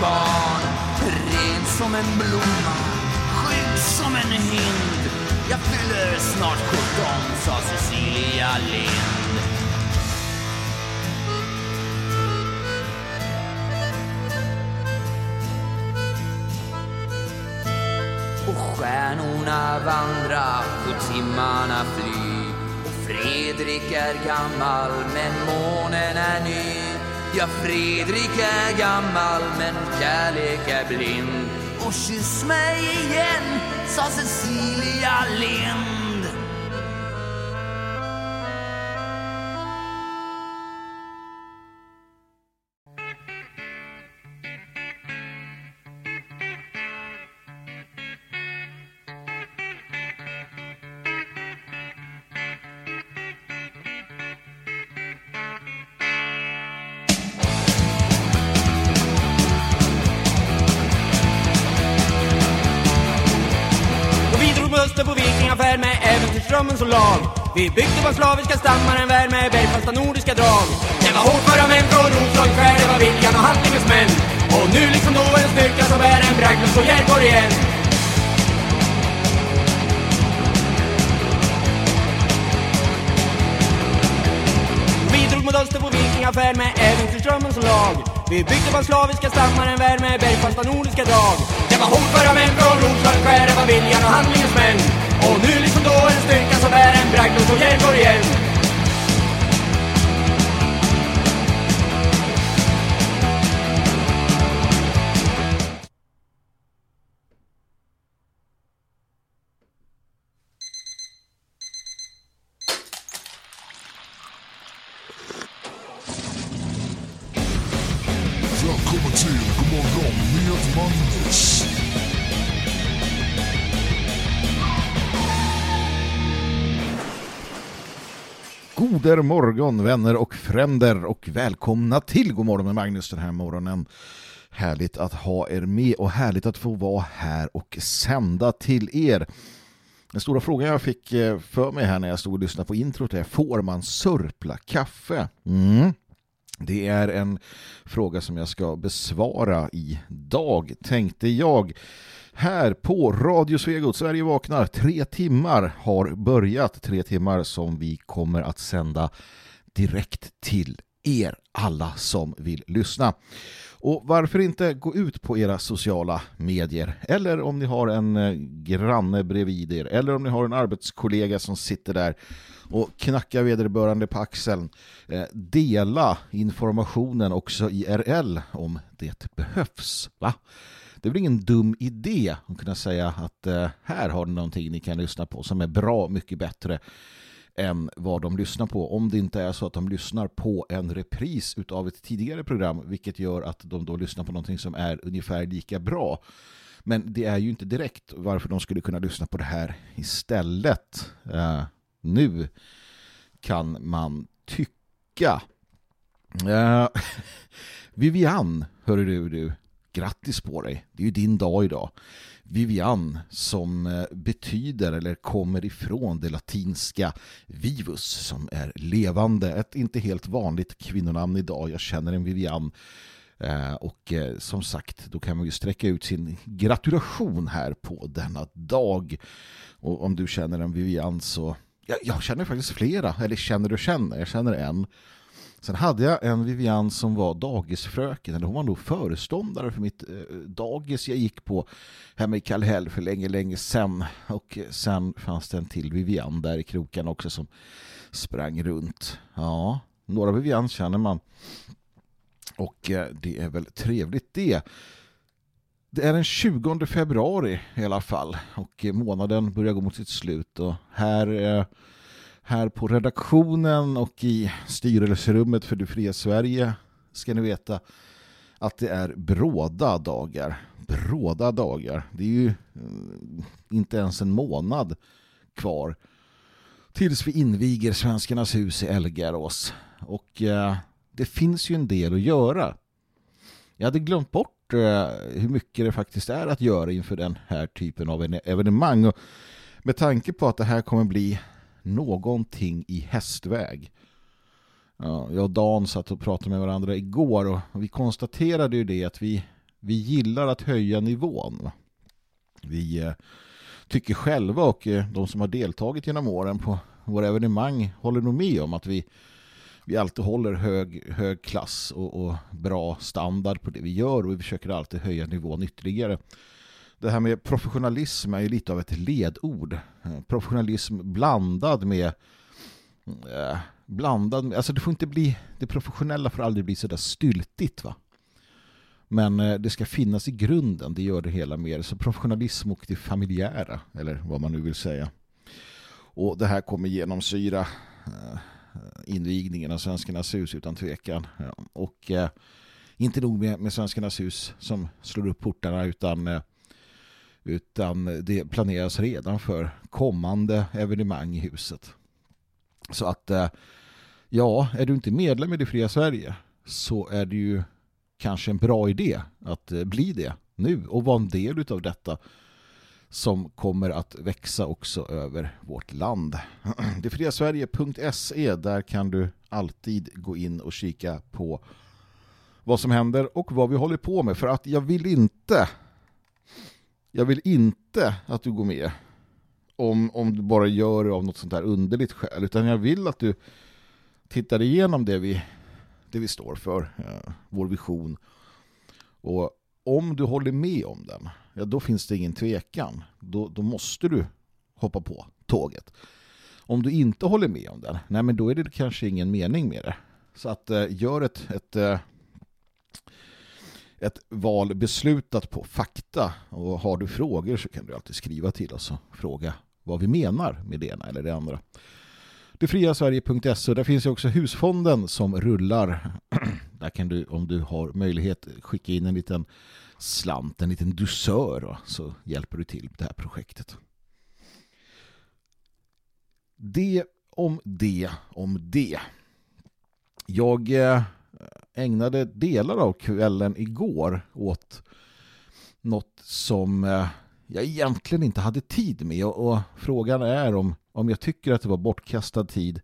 barn. Ren som en blomma, skygg som en hind. Jag fyller snart 17, sa Cecilia Lind. Och stjärnorna vandra och timmarna fly. Och Fredrik är gammal men månen är ny. Ja, Fredrik är gammal men kärlek är blind. Och kyss mig igen, sa Cecilia Lind. Vi byggde vår slaviska stammar en värld med bergfasta nordiska drag. Det var hårdföra män från Roslagsskär, det var viljan och handlingens män. Och nu liksom då en styrka som bär en bragd och Järborg igen. Vi drog mot öster på vikingafärd med äventyrsdrömmen som lag. Vi byggde vår slaviska stammar en värld med bergfasta nordiska drag. Det var hårdföra män från Roslagsskär, det var viljan och handlingens män. Och nu liksom då en styrka som är en bragd och Järborg igen Goder morgon vänner och fränder och välkomna till Godmorgon med Magnus den här morgonen. Härligt att ha er med och härligt att få vara här och sända till er. Den stora frågan jag fick eh, för mig här när jag stod och lyssnade på introt är Får man sörpla kaffe? Mm. Det är en fråga som jag ska besvara idag, tänkte jag. Här på Radio Svegot, Sverige vaknar, tre timmar har börjat. Tre timmar som vi kommer att sända direkt till er alla som vill lyssna. Och varför inte gå ut på era sociala medier eller om ni har en eh, granne bredvid er eller om ni har en arbetskollega som sitter där och knackar vederbörande på axeln. Eh, dela informationen också IRL om det behövs. Va? Det är väl ingen dum idé att kunna säga att eh, här har ni någonting ni kan lyssna på som är bra mycket bättre än vad de lyssnar på. Om det inte är så att de lyssnar på en repris av ett tidigare program vilket gör att de då lyssnar på någonting som är ungefär lika bra. Men det är ju inte direkt varför de skulle kunna lyssna på det här istället. Eh, nu kan man tycka. Eh, Vivian, hör du, du, grattis på dig. Det är ju din dag idag. Vivian som eh, betyder eller kommer ifrån det latinska vivus som är levande. Ett inte helt vanligt kvinnonamn idag. Jag känner en Vivian eh, och eh, som sagt, då kan man ju sträcka ut sin gratulation här på denna dag. Och om du känner en Vivian så... Jag, jag känner faktiskt flera, eller känner och känner. Jag känner en. Sen hade jag en Vivian som var dagisfröken, eller hon var nog föreståndare för mitt eh, dagis jag gick på hemma i Kallhäll för länge, länge sedan. Och eh, sen fanns det en till Vivian där i kroken också som sprang runt. Ja, några Vivian känner man. Och eh, det är väl trevligt det. Det är den 20 februari i alla fall och månaden börjar gå mot sitt slut och här, här på redaktionen och i styrelserummet för det fria Sverige ska ni veta att det är bråda dagar. Bråda dagar. Det är ju eh, inte ens en månad kvar tills vi inviger Svenskarnas hus i Elgarås. Och eh, det finns ju en del att göra. Jag hade glömt bort eh, hur mycket det faktiskt är att göra inför den här typen av evenemang. Och med tanke på att det här kommer bli någonting i hästväg. Ja, jag och Dan satt och pratade med varandra igår och vi konstaterade ju det att vi, vi gillar att höja nivån. Vi eh, tycker själva och eh, de som har deltagit genom åren på våra evenemang håller nog med om att vi, vi alltid håller hög, hög klass och, och bra standard på det vi gör och vi försöker alltid höja nivån ytterligare. Det här med professionalism är ju lite av ett ledord. Professionalism blandad med eh, blandad med, alltså det får inte bli det professionella får aldrig bli så där styltigt va. Men eh, det ska finnas i grunden, det gör det hela mer. Så professionalism och det familjära, eller vad man nu vill säga. Och det här kommer genomsyra eh, invigningen av Svenskarnas hus utan tvekan. Och eh, inte nog med, med Svenskarnas hus som slår upp portarna utan, eh, utan det planeras redan för kommande evenemang i huset. Så att eh, ja, är du inte medlem i det fria Sverige så är det ju kanske en bra idé att eh, bli det nu och vara en del av detta som kommer att växa också över vårt land. Detfriasverige.se där kan du alltid gå in och kika på vad som händer och vad vi håller på med för att jag vill inte jag vill inte att du går med om, om du bara gör det av något sånt här underligt skäl utan jag vill att du tittar igenom det vi det vi står för, eh, vår vision. Och om du håller med om den, ja, då finns det ingen tvekan. Då, då måste du hoppa på tåget. Om du inte håller med om den, nej men då är det kanske ingen mening med det. Så att eh, gör ett, ett, eh, ett val beslutat på fakta och har du frågor så kan du alltid skriva till oss och fråga vad vi menar med det ena eller det andra detfriasverige.se. Där finns ju också husfonden som rullar. Där kan du, om du har möjlighet, skicka in en liten slant, en liten dusör så hjälper du till det här projektet. Det om det om det. Jag eh, ägnade delar av kvällen igår åt något som eh, jag egentligen inte hade tid med och frågan är om om jag tycker att det var bortkastad tid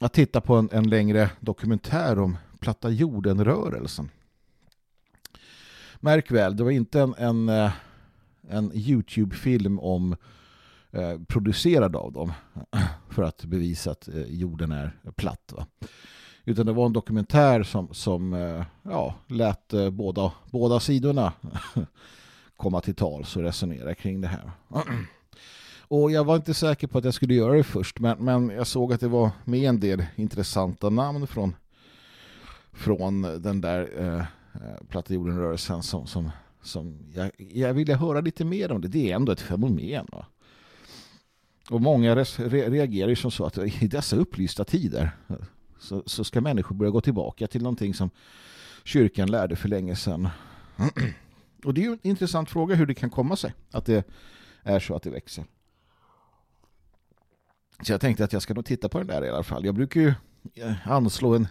att titta på en, en längre dokumentär om platta jorden-rörelsen. Märk väl, det var inte en, en, eh, en Youtube-film om eh, producerad av dem för att bevisa att eh, jorden är platt. Va? Utan det var en dokumentär som, som eh, ja, lät eh, båda, båda sidorna komma till tals och resonera kring det här. Och jag var inte säker på att jag skulle göra det först men, men jag såg att det var med en del intressanta namn från, från den där eh, eh plattjordenrörelsen platta jorden-rörelsen som, som, som jag, jag ville höra lite mer om det. Det är ändå ett fenomen va? Och många re reagerar ju som så att i dessa upplysta tider så, så, ska människor börja gå tillbaka till någonting som kyrkan lärde för länge sedan. Och det är ju en intressant fråga hur det kan komma sig att det är så att det växer. Så jag tänkte att jag ska nog titta på den där i alla fall. Jag brukar ju eh, anslå en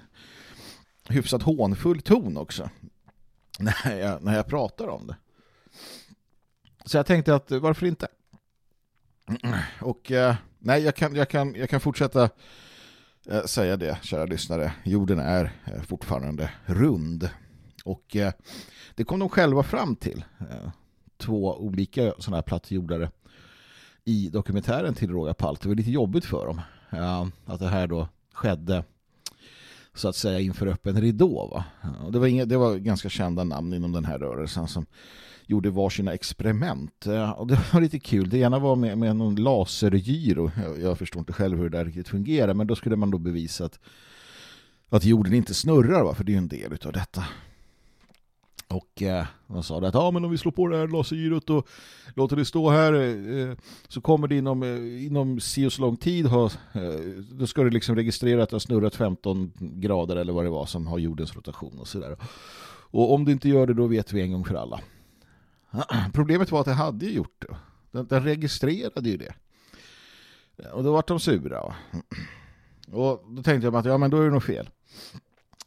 hyfsat hånfull ton också när jag, när jag pratar om det. Så jag tänkte att varför inte? Och eh, nej, jag kan, jag kan, jag kan fortsätta eh, Eh, säga det, kära lyssnare. Jorden är eh, fortfarande rund. Och eh, det kom de själva fram till. Två olika sådana här plattjordare i dokumentären till råga Palt. Det var lite jobbigt för dem att det här då skedde så att säga inför öppen ridå. Va? Och det, var inga, det var ganska kända namn inom den här rörelsen som gjorde varsina experiment. Eh, och det var lite kul. Det ena var med, med någon lasergyro. Jag, jag förstår inte själv hur det där riktigt fungerar men då skulle man då bevisa att, att jorden inte snurrar va? för det är ju en del av detta. Och eh, de sa att ah, men om vi slår på det här lasergyrot och låter det stå här eh, så kommer det inom, eh, inom si och så lång tid ha, eh, då ska det liksom registrera att det har snurrat 15 grader eller vad det var som har jordens rotation och sådär. Och om det inte gör det då vet vi en gång för alla. Problemet var att det hade ju gjort det. Den, den registrerade ju det. Och då var de sura. Och då tänkte jag att ja, men då är det nog fel.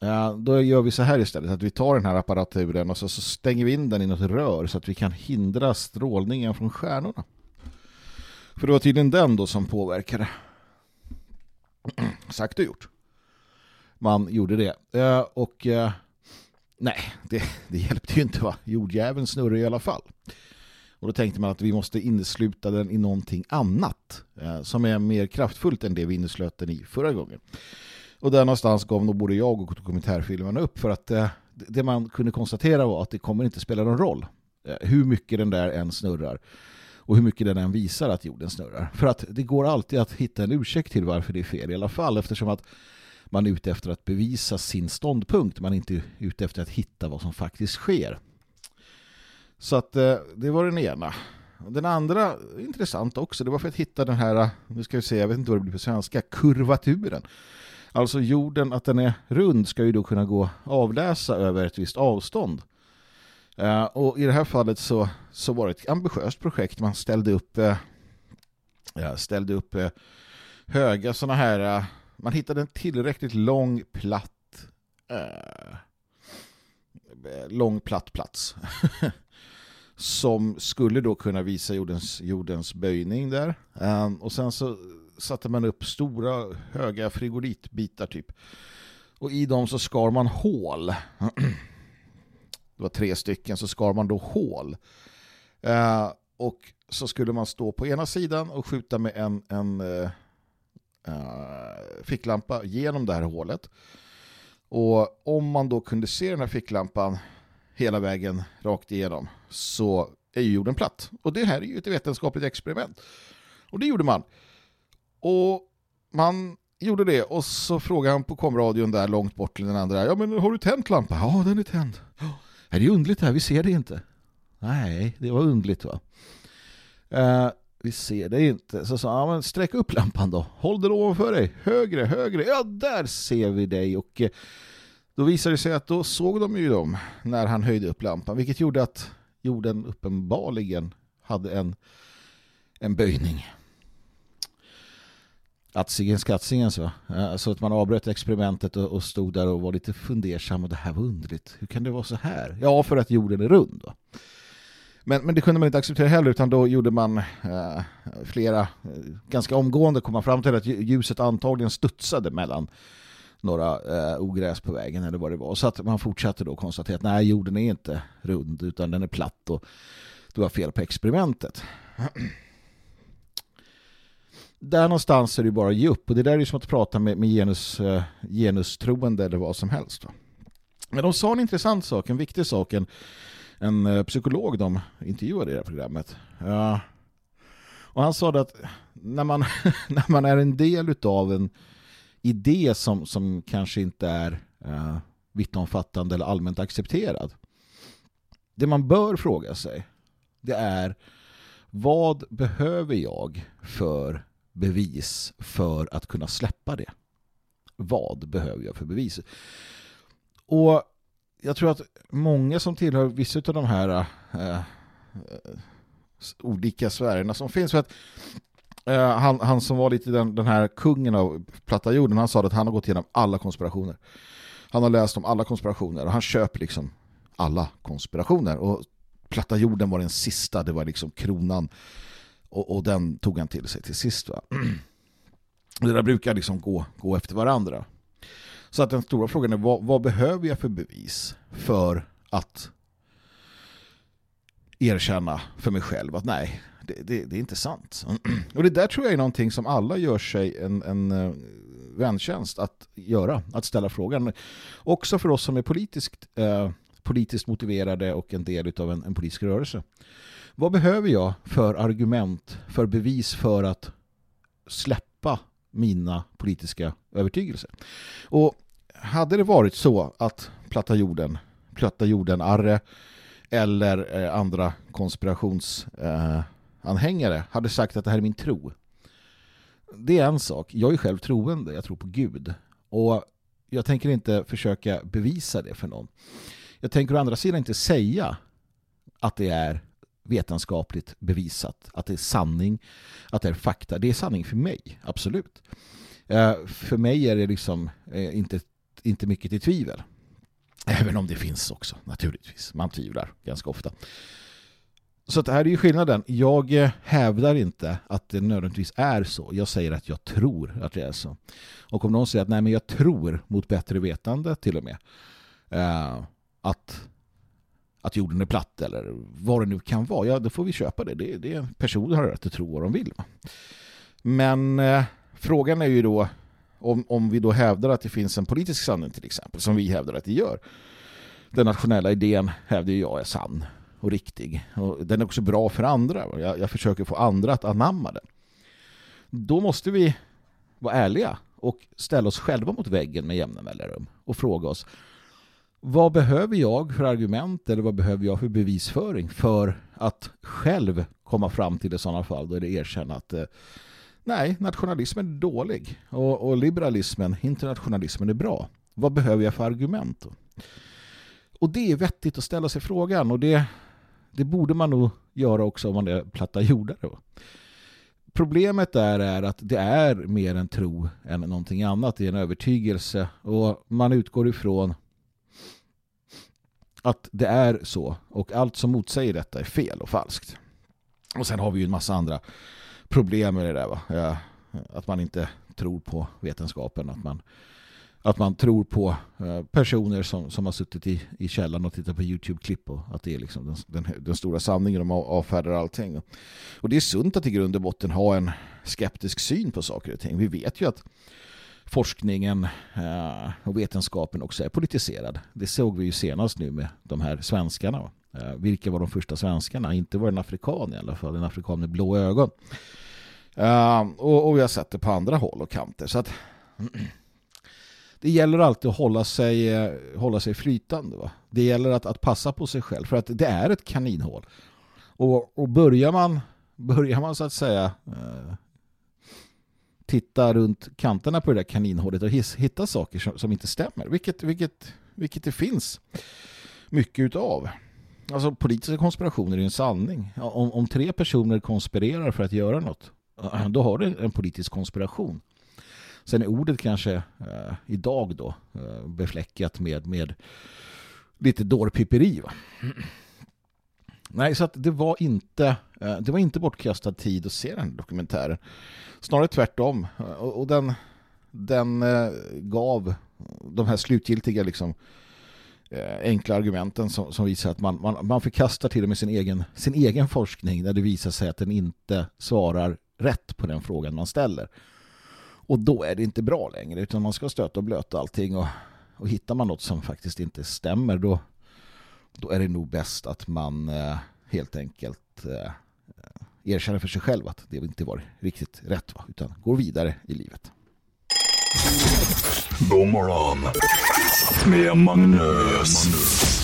Ja, då gör vi så här istället att vi tar den här apparaturen och så, så stänger vi in den i något rör så att vi kan hindra strålningen från stjärnorna. För det var tydligen den då som påverkade. Sagt och gjort. Man gjorde det. Och eh, nej, det, det hjälpte ju inte va. Jordjäveln snurrar i alla fall. Och då tänkte man att vi måste innesluta den i någonting annat eh, som är mer kraftfullt än det vi inneslöt den i förra gången. Och där någonstans gav nog både jag och dokumentärfilmerna upp för att eh, det man kunde konstatera var att det kommer inte spela någon roll eh, hur mycket den där än snurrar och hur mycket den än visar att jorden snurrar. För att det går alltid att hitta en ursäkt till varför det är fel i alla fall eftersom att man är ute efter att bevisa sin ståndpunkt. Man är inte ute efter att hitta vad som faktiskt sker. Så att eh, det var den ena. Den andra, intressant också, det var för att hitta den här, nu ska vi se, jag vet inte vad det blir på svenska, kurvaturen. Alltså jorden, att den är rund ska ju då kunna gå avläsa över ett visst avstånd. Uh, och i det här fallet så, så var det ett ambitiöst projekt. Man ställde upp, uh, ställde upp uh, höga sådana här, man hittade en tillräckligt lång platt eh, lång platt plats som skulle då kunna visa jordens, jordens böjning där. Eh, och sen så satte man upp stora höga frigolitbitar typ. Och i dem så skar man hål. Det var tre stycken så skar man då hål. Eh, och så skulle man stå på ena sidan och skjuta med en, en eh, Eh, ficklampa genom det här hålet. Och om man då kunde se den här ficklampan hela vägen rakt igenom så är ju jorden platt. Och det här är ju ett vetenskapligt experiment. Och det gjorde man. Och man gjorde det och så frågade han på komradion där långt bort till den andra. Ja men har du tänt lampan? Ja den är tänd. Är det underligt här? Vi ser det inte. Nej, det var underligt va. Eh, vi ser dig inte. Så sa han, men sträck upp lampan då. Håll den ovanför dig. Högre, högre. Ja, där ser vi dig. Och eh, då visade det sig att då såg de ju dem när han höjde upp lampan. Vilket gjorde att jorden uppenbarligen hade en, en böjning. Atsingen skatsingen så. Eh, så att man avbröt experimentet och, och stod där och var lite fundersam och det här var underligt. Hur kan det vara så här? Ja, för att jorden är rund då. Men, men det kunde man inte acceptera heller utan då gjorde man eh, flera, eh, ganska omgående kom man fram till att ljuset antagligen studsade mellan några eh, ogräs på vägen eller vad det var. Så att man fortsatte då konstatera att nej, jorden är inte rund utan den är platt och det var fel på experimentet. Där någonstans är det bara att ge upp och det där är ju som att prata med, med genus, eh, genustroende eller vad som helst. Då. Men de sa en intressant sak, en viktig sak, en, en eh, psykolog de intervjuade i det här programmet. Ja. Och han sa att när man, när man är en del av en idé som, som kanske inte är uh, vittomfattande eller allmänt accepterad. Det man bör fråga sig det är vad behöver jag för bevis för att kunna släppa det? Vad behöver jag för bevis? Och jag tror att många som tillhör vissa av de här uh, olika sfärerna som finns för att Eh, han, han som var lite den, den här kungen av platta jorden, han sa att han har gått igenom alla konspirationer. Han har läst om alla konspirationer och han köper liksom alla konspirationer. Och platta jorden var den sista, det var liksom kronan. Och, och den tog han till sig till sist. Va? Det där brukar liksom gå, gå efter varandra. Så att den stora frågan är vad, vad behöver jag för bevis för att erkänna för mig själv att nej, det, det, det, är inte sant. Och det där tror jag är någonting som alla gör sig en, en eh, väntjänst att göra, att ställa frågan. Också för oss som är politiskt, eh, politiskt motiverade och en del av en, en politisk rörelse. Vad behöver jag för argument, för bevis för att släppa mina politiska övertygelser? Och hade det varit så att platta jorden, platta jorden arre eller eh, andra konspirations eh, anhängare hade sagt att det här är min tro. Det är en sak. Jag är själv troende. Jag tror på Gud. Och jag tänker inte försöka bevisa det för någon. Jag tänker å andra sidan inte säga att det är vetenskapligt bevisat. Att det är sanning. Att det är fakta. Det är sanning för mig. Absolut. Eh, för mig är det liksom eh, inte, inte mycket till tvivel. Även om det finns också, naturligtvis. Man tvivlar ganska ofta. Så det här är ju skillnaden. Jag eh, hävdar inte att det nödvändigtvis är så. Jag säger att jag tror att det är så. Och om någon säger att nej men jag tror mot bättre vetande till och med eh, att att jorden är platt eller vad det nu kan vara, ja då får vi köpa det. Det, det personer har rätt att tro vad de vill. Men eh, frågan är ju då om, om vi då hävdar att det finns en politisk sanning till exempel, som vi hävdar att det gör. Den nationella idén hävdar jag är sann och riktig. Och den är också bra för andra. Jag, jag försöker få andra att anamma den. Då måste vi vara ärliga och ställa oss själva mot väggen med jämna mellanrum och fråga oss vad behöver jag för argument eller vad behöver jag för bevisföring för att själv komma fram till i sådana fall då är det erkänna att eh, nej, nationalismen är dålig och, och, liberalismen, internationalismen är bra. Vad behöver jag för argument? Då? Och det är vettigt att ställa sig frågan och det, det borde man nog göra också om man är platta jordare. Problemet där är att det är mer en tro än någonting annat. Det är en övertygelse och man utgår ifrån att det är så och allt som motsäger detta är fel och falskt. Och sen har vi ju en massa andra problem med det där va? Ja, att man inte tror på vetenskapen, att man att man tror på eh, personer som, som har suttit i, i källan och tittat på Youtube-klipp och att det är liksom den, den, den stora sanningen de avfärdar allting. Och det är sunt att i grund och botten ha en skeptisk syn på saker och ting. Vi vet ju att forskningen eh, och vetenskapen också är politiserad. Det såg vi ju senast nu med de här svenskarna. Eh, vilka var de första svenskarna? Inte var det en afrikan i alla fall, en afrikan med blå ögon. Ehm, och, och vi har sett det på andra håll och kanter. Så att det gäller alltid att hålla sig, eh, hålla sig flytande. Va? Det gäller att, att passa på sig själv för att det är ett kaninhål. Och, och börjar, man, börjar man så att säga eh, titta runt kanterna på det där kaninhålet och hitta saker som, som, inte stämmer, vilket, vilket, vilket det finns mycket utav. Alltså politiska konspirationer är en sanning. Om, om tre personer konspirerar för att göra något, då har du en politisk konspiration. Sen är ordet kanske eh, idag då eh, befläckat med, med lite dårpiperi va? Nej, så att det var inte eh, det var inte bortkastad tid att se den här dokumentären. Snarare tvärtom. Eh, och, och den, den eh, gav de här slutgiltiga liksom eh, Eh, enkla argumenten som, som visar att man, man, man förkastar till och med sin egen, sin egen forskning när det visar sig att den inte svarar rätt på den frågan man ställer. Och då är det inte bra längre utan man ska stöta och blöta allting och, och hittar man något som faktiskt inte stämmer då, då är det nog bäst att man eh, helt enkelt eh, erkänner för sig själv att det inte var riktigt rätt va? utan går vidare i livet. Boomerang med Magnus. Magnus.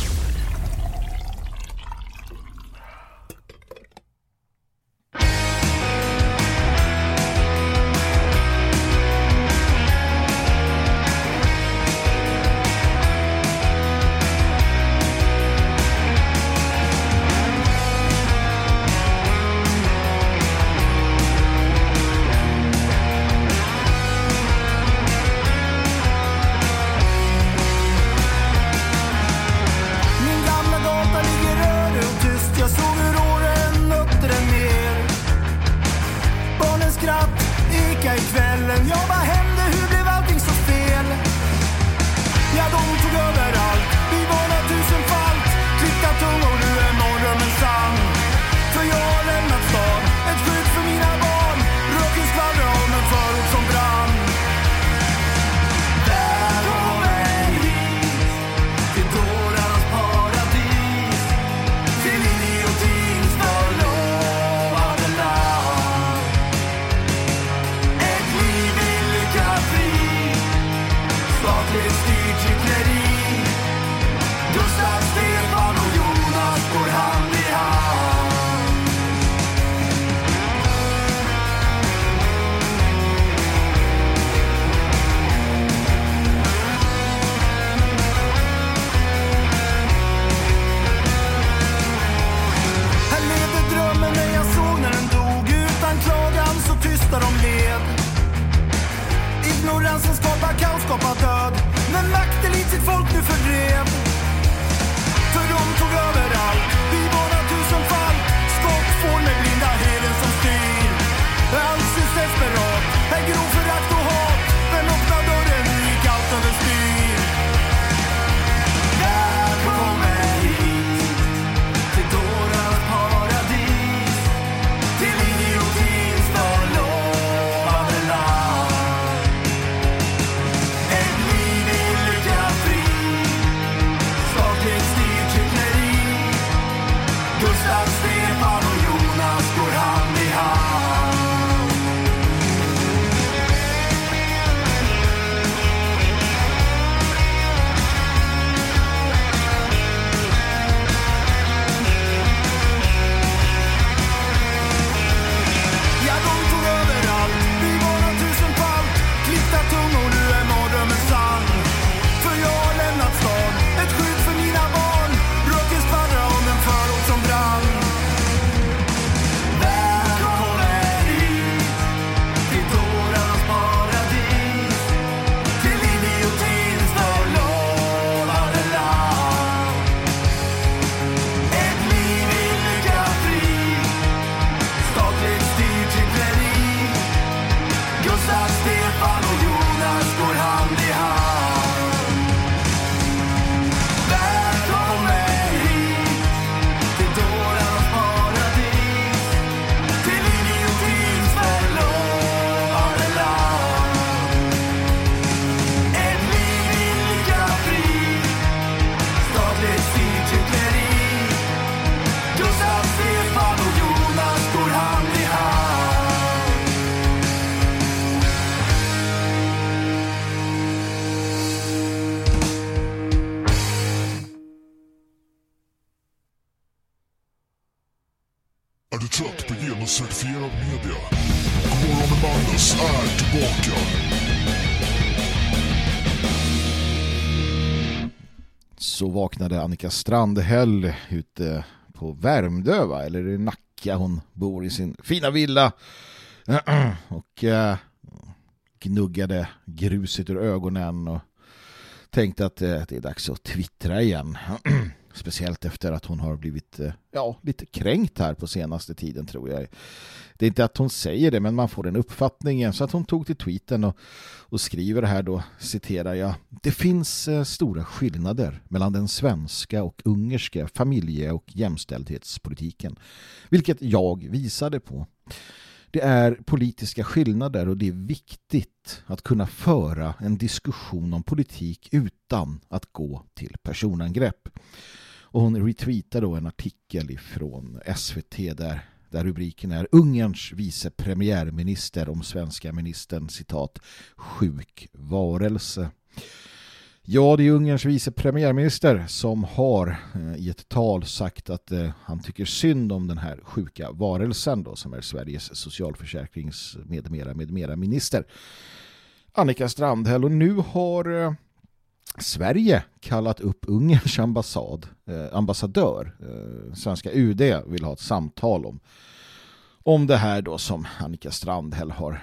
Vaknade Annika Strandhäll ute på Värmdö va? eller i Nacka hon bor i sin fina villa och eh, gnuggade gruset ur ögonen och tänkte att eh, det är dags att twittra igen speciellt efter att hon har blivit äh, ja, lite kränkt här på senaste tiden tror jag det är inte att hon säger det men man får den uppfattningen så att hon tog till tweeten och, och skriver här då, citerar jag Det finns eh, stora skillnader mellan den svenska och ungerska familje- och jämställdhetspolitiken vilket jag visade på. Det är politiska skillnader och det är viktigt att kunna föra en diskussion om politik utan att gå till personangrepp. Och hon retweetar då en artikel från SVT där där rubriken är Ungerns vice premiärminister om svenska ministern citat sjuk varelse. Ja, det är Ungerns vice premiärminister som har eh, i ett tal sagt att eh, han tycker synd om den här sjuka varelsen då, som är Sveriges socialförsäkrings med mera, med mera minister. Annika Strandhäll och nu har eh, Sverige kallat upp Ungerns ambassad, eh, ambassadör. Eh, svenska UD vill ha ett samtal om, om det här då som Annika Strandhäll har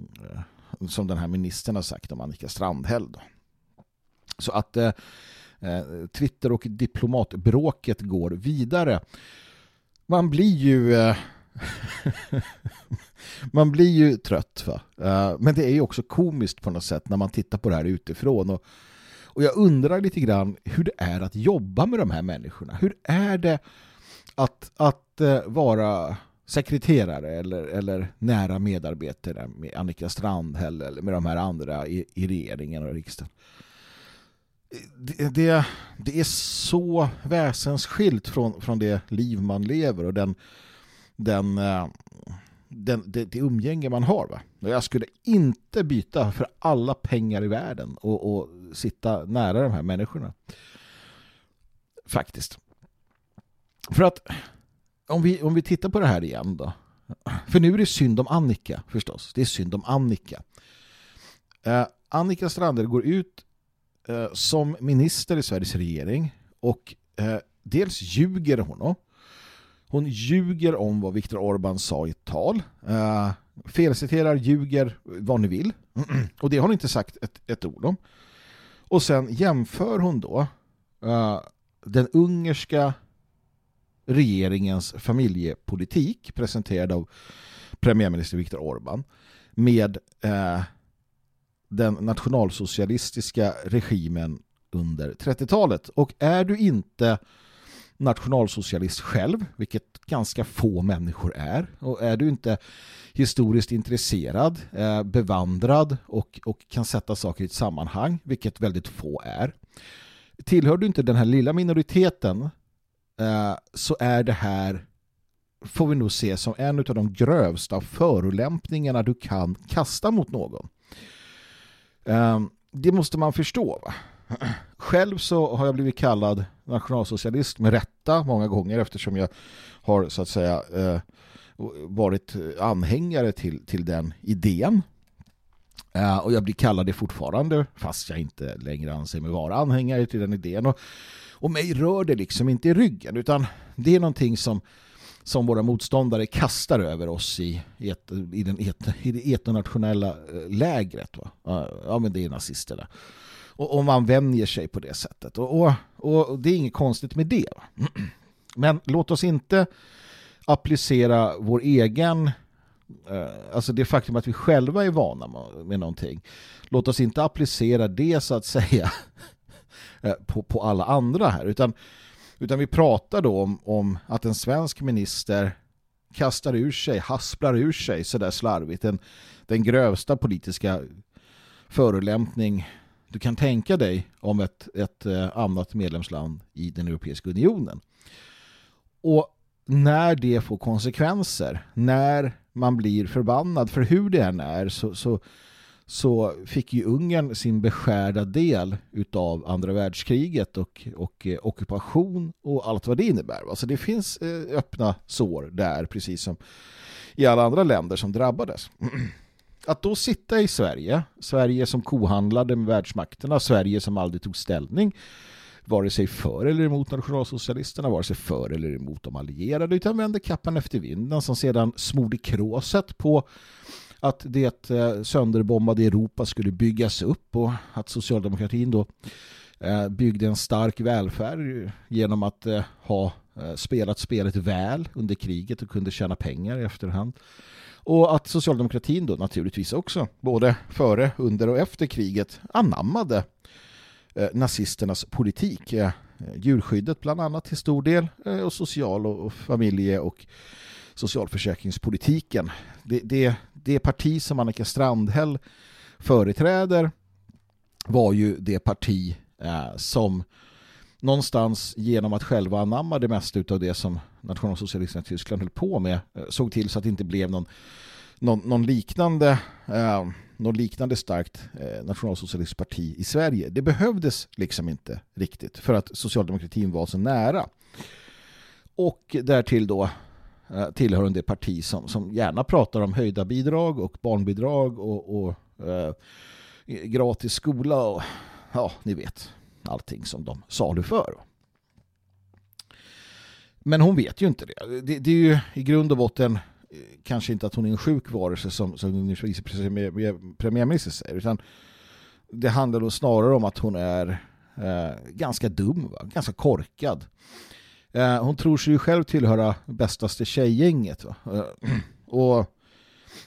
eh, som den här ministern har sagt om Annika Strandhäll då. Så att eh, eh Twitter och diplomatbråket går vidare. Man blir ju eh, man blir ju trött va? Eh, men det är ju också komiskt på något sätt när man tittar på det här utifrån och och jag undrar lite grann hur det är att jobba med de här människorna. Hur är det att, att eh, vara sekreterare eller, eller nära medarbetare med Annika Strandhäll eller med de här andra i, i regeringen och riksdagen? Det, det, det, är så väsensskilt från, från det liv man lever och den, den, uh, den, det, det umgänge man har. Va? Jag skulle inte byta för alla pengar i världen och, och sitta nära de här människorna. Faktiskt. För att om vi, om vi tittar på det här igen då. För nu är det synd om Annika förstås. Det är synd om Annika. Eh, Annika Strander går ut eh, som minister i Sveriges regering och eh, dels ljuger hon hon ljuger om vad Viktor Orban sa i ett tal. Uh, felciterar, ljuger, vad ni vill. Och det har hon inte sagt ett, ett ord om. Och sen jämför hon då uh, den ungerska regeringens familjepolitik presenterad av premiärminister Viktor Orban med uh, den nationalsocialistiska regimen under 30-talet. Och är du inte nationalsocialist själv, vilket ganska få människor är. Och är du inte historiskt intresserad, eh, bevandrad och, och kan sätta saker i ett sammanhang, vilket väldigt få är. Tillhör du inte den här lilla minoriteten eh, så är det här får vi nog se som en av de grövsta förolämpningarna du kan kasta mot någon. Eh, det måste man förstå va? Själv så har jag blivit kallad nationalsocialist med rätta många gånger eftersom jag har så att säga eh, varit anhängare till, till den idén. Eh, och jag blir kallad det fortfarande fast jag inte längre anser mig vara anhängare till den idén. Och, och mig rör det liksom inte i ryggen utan det är någonting som, som våra motståndare kastar över oss i, et, i, den et, i det etnonationella eh, lägret. Va? Ja, men det är nazisterna. Och, och man vänjer sig på det sättet. Och, och, och det är inget konstigt med det. Men låt oss inte applicera vår egen eh, alltså det faktum att vi själva är vana med någonting. Låt oss inte applicera det så att säga eh, på, på alla andra här. Utan, utan vi pratar då om, om att en svensk minister kastar ur sig, hasplar ur sig sådär slarvigt. Den, den grövsta politiska förolämpning du kan tänka dig om ett, ett eh, annat medlemsland i den Europeiska unionen. Och när det får konsekvenser, när man blir förbannad för hur det än är så, så, så fick ju Ungern sin beskärda del utav andra världskriget och, och eh, ockupation och allt vad det innebär. Alltså det finns eh, öppna sår där precis som i alla andra länder som drabbades. Att då sitta i Sverige, Sverige som kohandlade med världsmakterna, Sverige som aldrig tog ställning vare sig för eller emot nationalsocialisterna, vare sig för eller emot de allierade, utan vände kappan efter vinden som sedan smorde kråset på att det eh, sönderbombade Europa skulle byggas upp och att socialdemokratin då eh, byggde en stark välfärd genom att eh, ha spelat spelet väl under kriget och kunde tjäna pengar i efterhand. Och att socialdemokratin då naturligtvis också, både före, under och efter kriget, anammade eh, nazisternas politik. Eh, djurskyddet bland annat till stor del eh, och social och familje- och socialförsäkringspolitiken. Det, det, det parti som Annika Strandhäll företräder var ju det parti som någonstans genom att själva anamma det mesta av det som nationalsocialisterna i Tyskland höll på med eh, såg till så att det inte blev någon, någon, någon liknande eh, någon liknande starkt eh, parti i Sverige. Det behövdes liksom inte riktigt för att socialdemokratin var så nära. Och därtill då eh, tillhör det parti som, som gärna pratar om höjda bidrag och barnbidrag och, och eh, gratis skola och ja, ni vet allting som de saluför. Men hon vet ju inte det. det. Det, är ju i grund och botten eh, kanske inte att hon är en sjuk varelse som, som premiärminister säger utan det handlar då snarare om att hon är eh, ganska dum, va? ganska korkad. Eh, hon tror sig ju själv tillhöra bästaste tjejgänget. Va? Eh, och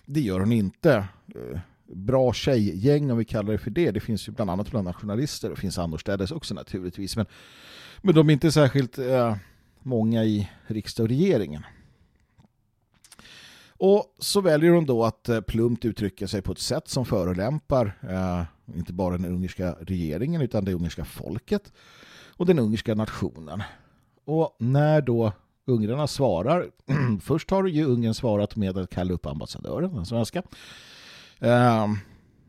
det gör hon inte. Eh, Bra tjejgäng om vi kallar det för det. Det finns ju bland annat bland nationalister. och finns annorstädes också naturligtvis. Men, men de är inte särskilt eh, många i riksdag och regeringen. Och så väljer hon då att eh, plumpt uttrycka sig på ett sätt som förolämpar eh, inte bara den ungerska regeringen utan det ungerska folket och den ungerska nationen. Och när då ungrarna svarar, först har ju Ungern svarat med att kalla upp ambassadören, den svenska. Eh,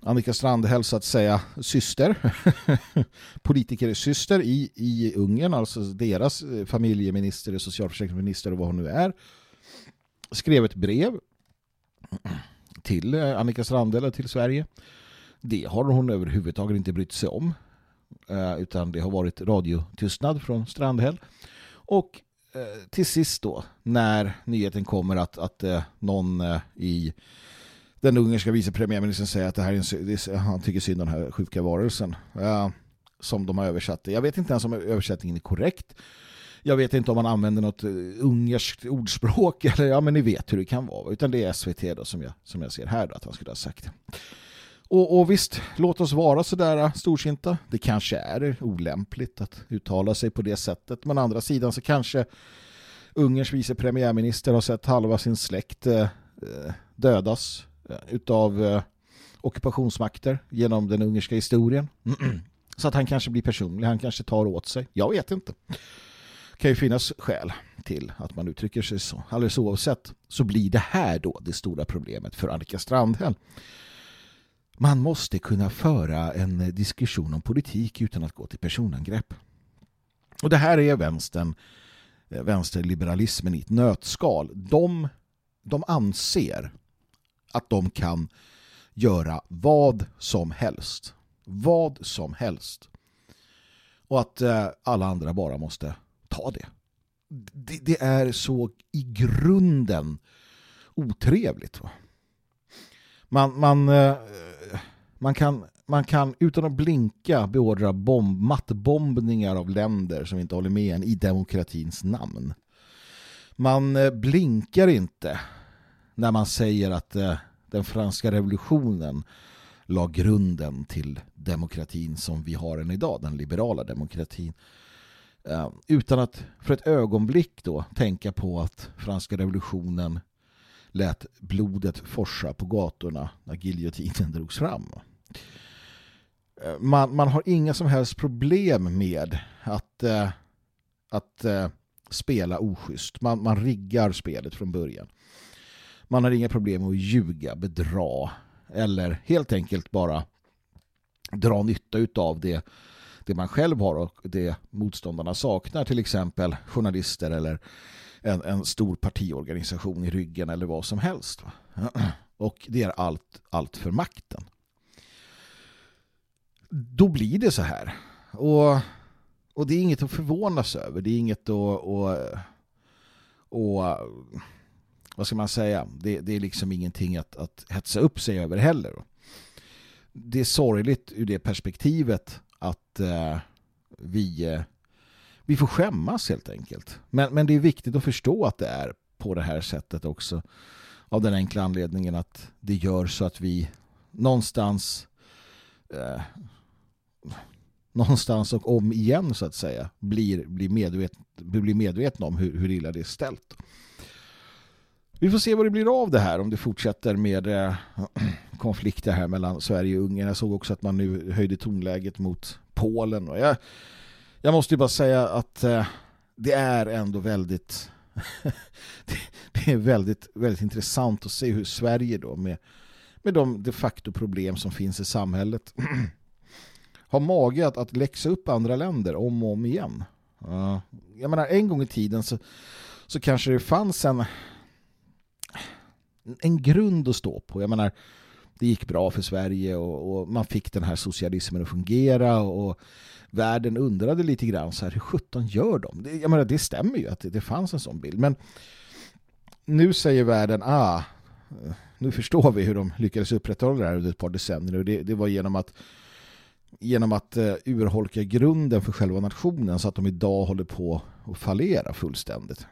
Annika Strandhäll så att säga syster, politiker syster i, i Ungern, alltså deras eh, familjeminister, socialförsäkringsminister och vad hon nu är, skrev ett brev till eh, Annika Strandhäll till Sverige. Det har hon överhuvudtaget inte brytt sig om eh, utan det har varit radiotystnad från Strandhäll. Och eh, till sist då, när nyheten kommer att, att någon i den ungerska vicepremiärministern säger att det här är en, han tycker synd om den här sjuka varelsen eh, som de har översatt. Jag vet inte ens om översättningen är korrekt. Jag vet inte om man använder något eh, ungerskt ordspråk eller ja men ni vet hur det kan vara. Utan det är SVT då som jag, som jag ser här då, att han skulle ha sagt. Och, och visst, låt oss vara sådär eh, storsinta. Det kanske är olämpligt att uttala sig på det sättet. Men andra sidan så kanske Ungerns vice premiärminister har sett halva sin släkt eh, dödas Eh, utav eh, ockupationsmakter genom den ungerska historien. Så att han kanske blir personlig, han kanske tar åt sig. Jag vet inte. Det kan ju finnas skäl till att man uttrycker sig så. Alldeles oavsett så blir det här då det stora problemet för Annika Strandhäll. Man måste kunna föra en diskussion om politik utan att gå till personangrepp. Och det här är vänstern, eh, vänsterliberalismen i ett nötskal. De, de anser att de kan göra vad som helst. Vad som helst. Och att eh, alla andra bara måste ta det. Det, det är så i grunden otrevligt. Va? Man, man eh, man kan, man kan utan att blinka beordra bomb, mattbombningar av länder som inte håller med en i demokratins namn. Man eh, blinkar inte när man säger att eh, den franska revolutionen la grunden till demokratin som vi har än idag, den liberala demokratin. Eh, utan att för ett ögonblick då tänka på att franska revolutionen lät blodet forsa på gatorna när giljotinen drogs fram. Eh, man, man har inga som helst problem med att, eh, att eh, spela oschysst. Man, man riggar spelet från början. Man har inga problem med att ljuga, bedra, eller helt enkelt bara dra nytta av det, det man själv har och det motståndarna saknar, till exempel journalister eller en, en stor partiorganisation i ryggen eller vad som helst. Och det är allt, allt för makten. Då blir det så här. Och, och det är inget att förvånas över. Det är inget att... att, att vad ska man säga? Det, det är liksom ingenting att, att hetsa upp sig över heller. Det är sorgligt ur det perspektivet att eh, vi, eh, vi får skämmas helt enkelt. Men, men det är viktigt att förstå att det är på det här sättet också. Av den enkla anledningen att det gör så att vi någonstans eh, någonstans och om igen så att säga blir, blir, medvet, blir medvetna om hur, hur illa det är ställt. Vi får se vad det blir av det här om det fortsätter med eh, konflikter här mellan Sverige och Ungern. Jag såg också att man nu höjde tonläget mot Polen. Och jag, jag måste ju bara säga att eh, det är ändå väldigt det, det, är väldigt, väldigt intressant att se hur Sverige då med, med de de facto problem som finns i samhället har mage att, att läxa upp andra länder om och om igen. Uh, jag menar, en gång i tiden så, så kanske det fanns en en grund att stå på. Jag menar, det gick bra för Sverige och, och man fick den här socialismen att fungera och, världen undrade lite grann så här, hur 17 gör de? Det, jag menar, det stämmer ju att det, det fanns en sån bild. Men nu säger världen, ah, nu förstår vi hur de lyckades upprätthålla det här under ett par decennier och det, det var genom att genom att uh, urholka grunden för själva nationen så att de idag håller på att fallera fullständigt.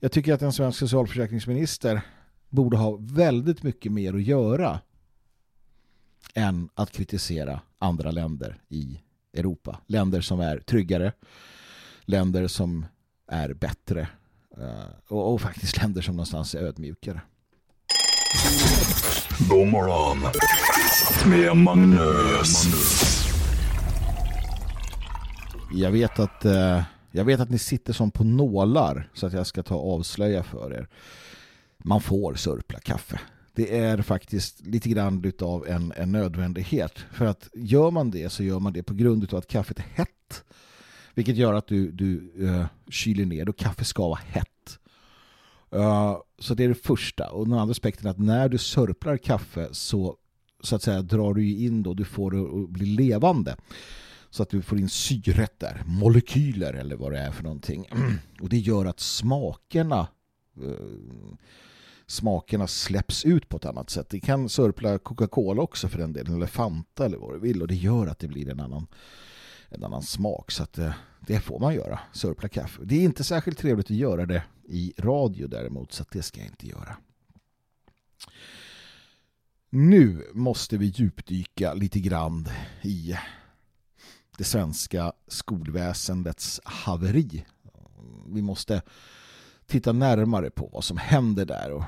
Jag tycker att en svensk socialförsäkringsminister borde ha väldigt mycket mer att göra än att kritisera andra länder i Europa. Länder som är tryggare, länder som är bättre uh, och, och, faktiskt länder som någonstans är ödmjukare. God morgon med Magnus. Jag vet att uh, jag vet att ni sitter som på nålar så att jag ska ta avslöja för er. Man får surpla kaffe. Det är faktiskt lite grann av en, en nödvändighet. För att gör man det så gör man det på grund av att kaffet är hett. Vilket gör att du, du uh, kyler ner och kaffe ska vara hett. Uh, så det är det första. Och den andra aspekten är att när du sörplar kaffe så, så att säga drar du in då, du får det att bli levande så att du får in syret där, molekyler eller vad det är för någonting. Och det gör att smakerna eh, smakerna släpps ut på ett annat sätt. Det kan sörpla Coca-Cola också för den delen, eller Fanta eller vad du vill. Och det gör att det blir en annan, en annan smak. Så att det, det får man göra, sörpla kaffe. Det är inte särskilt trevligt att göra det i radio däremot, så det ska jag inte göra. Nu måste vi djupdyka lite grann i det svenska skolväsendets haveri. Vi måste titta närmare på vad som händer där och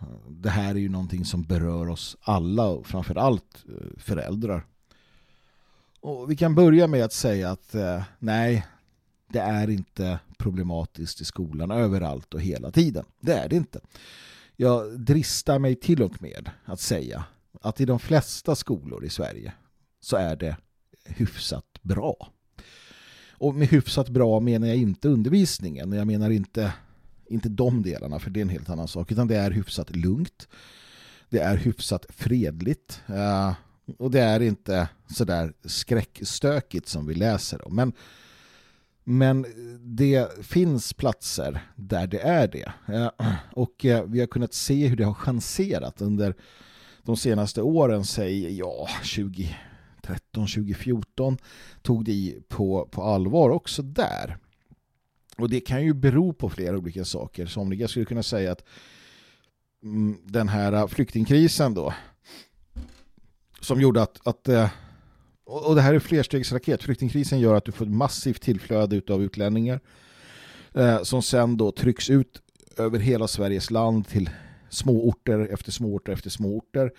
eh, det här är ju någonting som berör oss alla och framförallt eh, föräldrar. Och vi kan börja med att säga att eh, nej, det är inte problematiskt i skolan överallt och hela tiden. Det är det inte. Jag dristar mig till och med att säga att i de flesta skolor i Sverige så är det hyfsat bra. Och med hyfsat bra menar jag inte undervisningen. Jag menar inte, inte de delarna, för det är en helt annan sak. Utan det är hyfsat lugnt. Det är hyfsat fredligt. Eh, och det är inte sådär skräckstökigt som vi läser om. Men, men det finns platser där det är det. Eh, och eh, vi har kunnat se hur det har chanserat under de senaste åren, säg ja, 20 2013-2014 tog det i på, på allvar också där. Och det kan ju bero på flera olika saker. Somliga skulle kunna säga att mm, den här flyktingkrisen då som gjorde att, att eh, och det här är flerstegsraket. Flyktingkrisen gör att du får ett massivt tillflöde av utlänningar eh, som sen då trycks ut över hela Sveriges land till småorter efter småorter efter småorter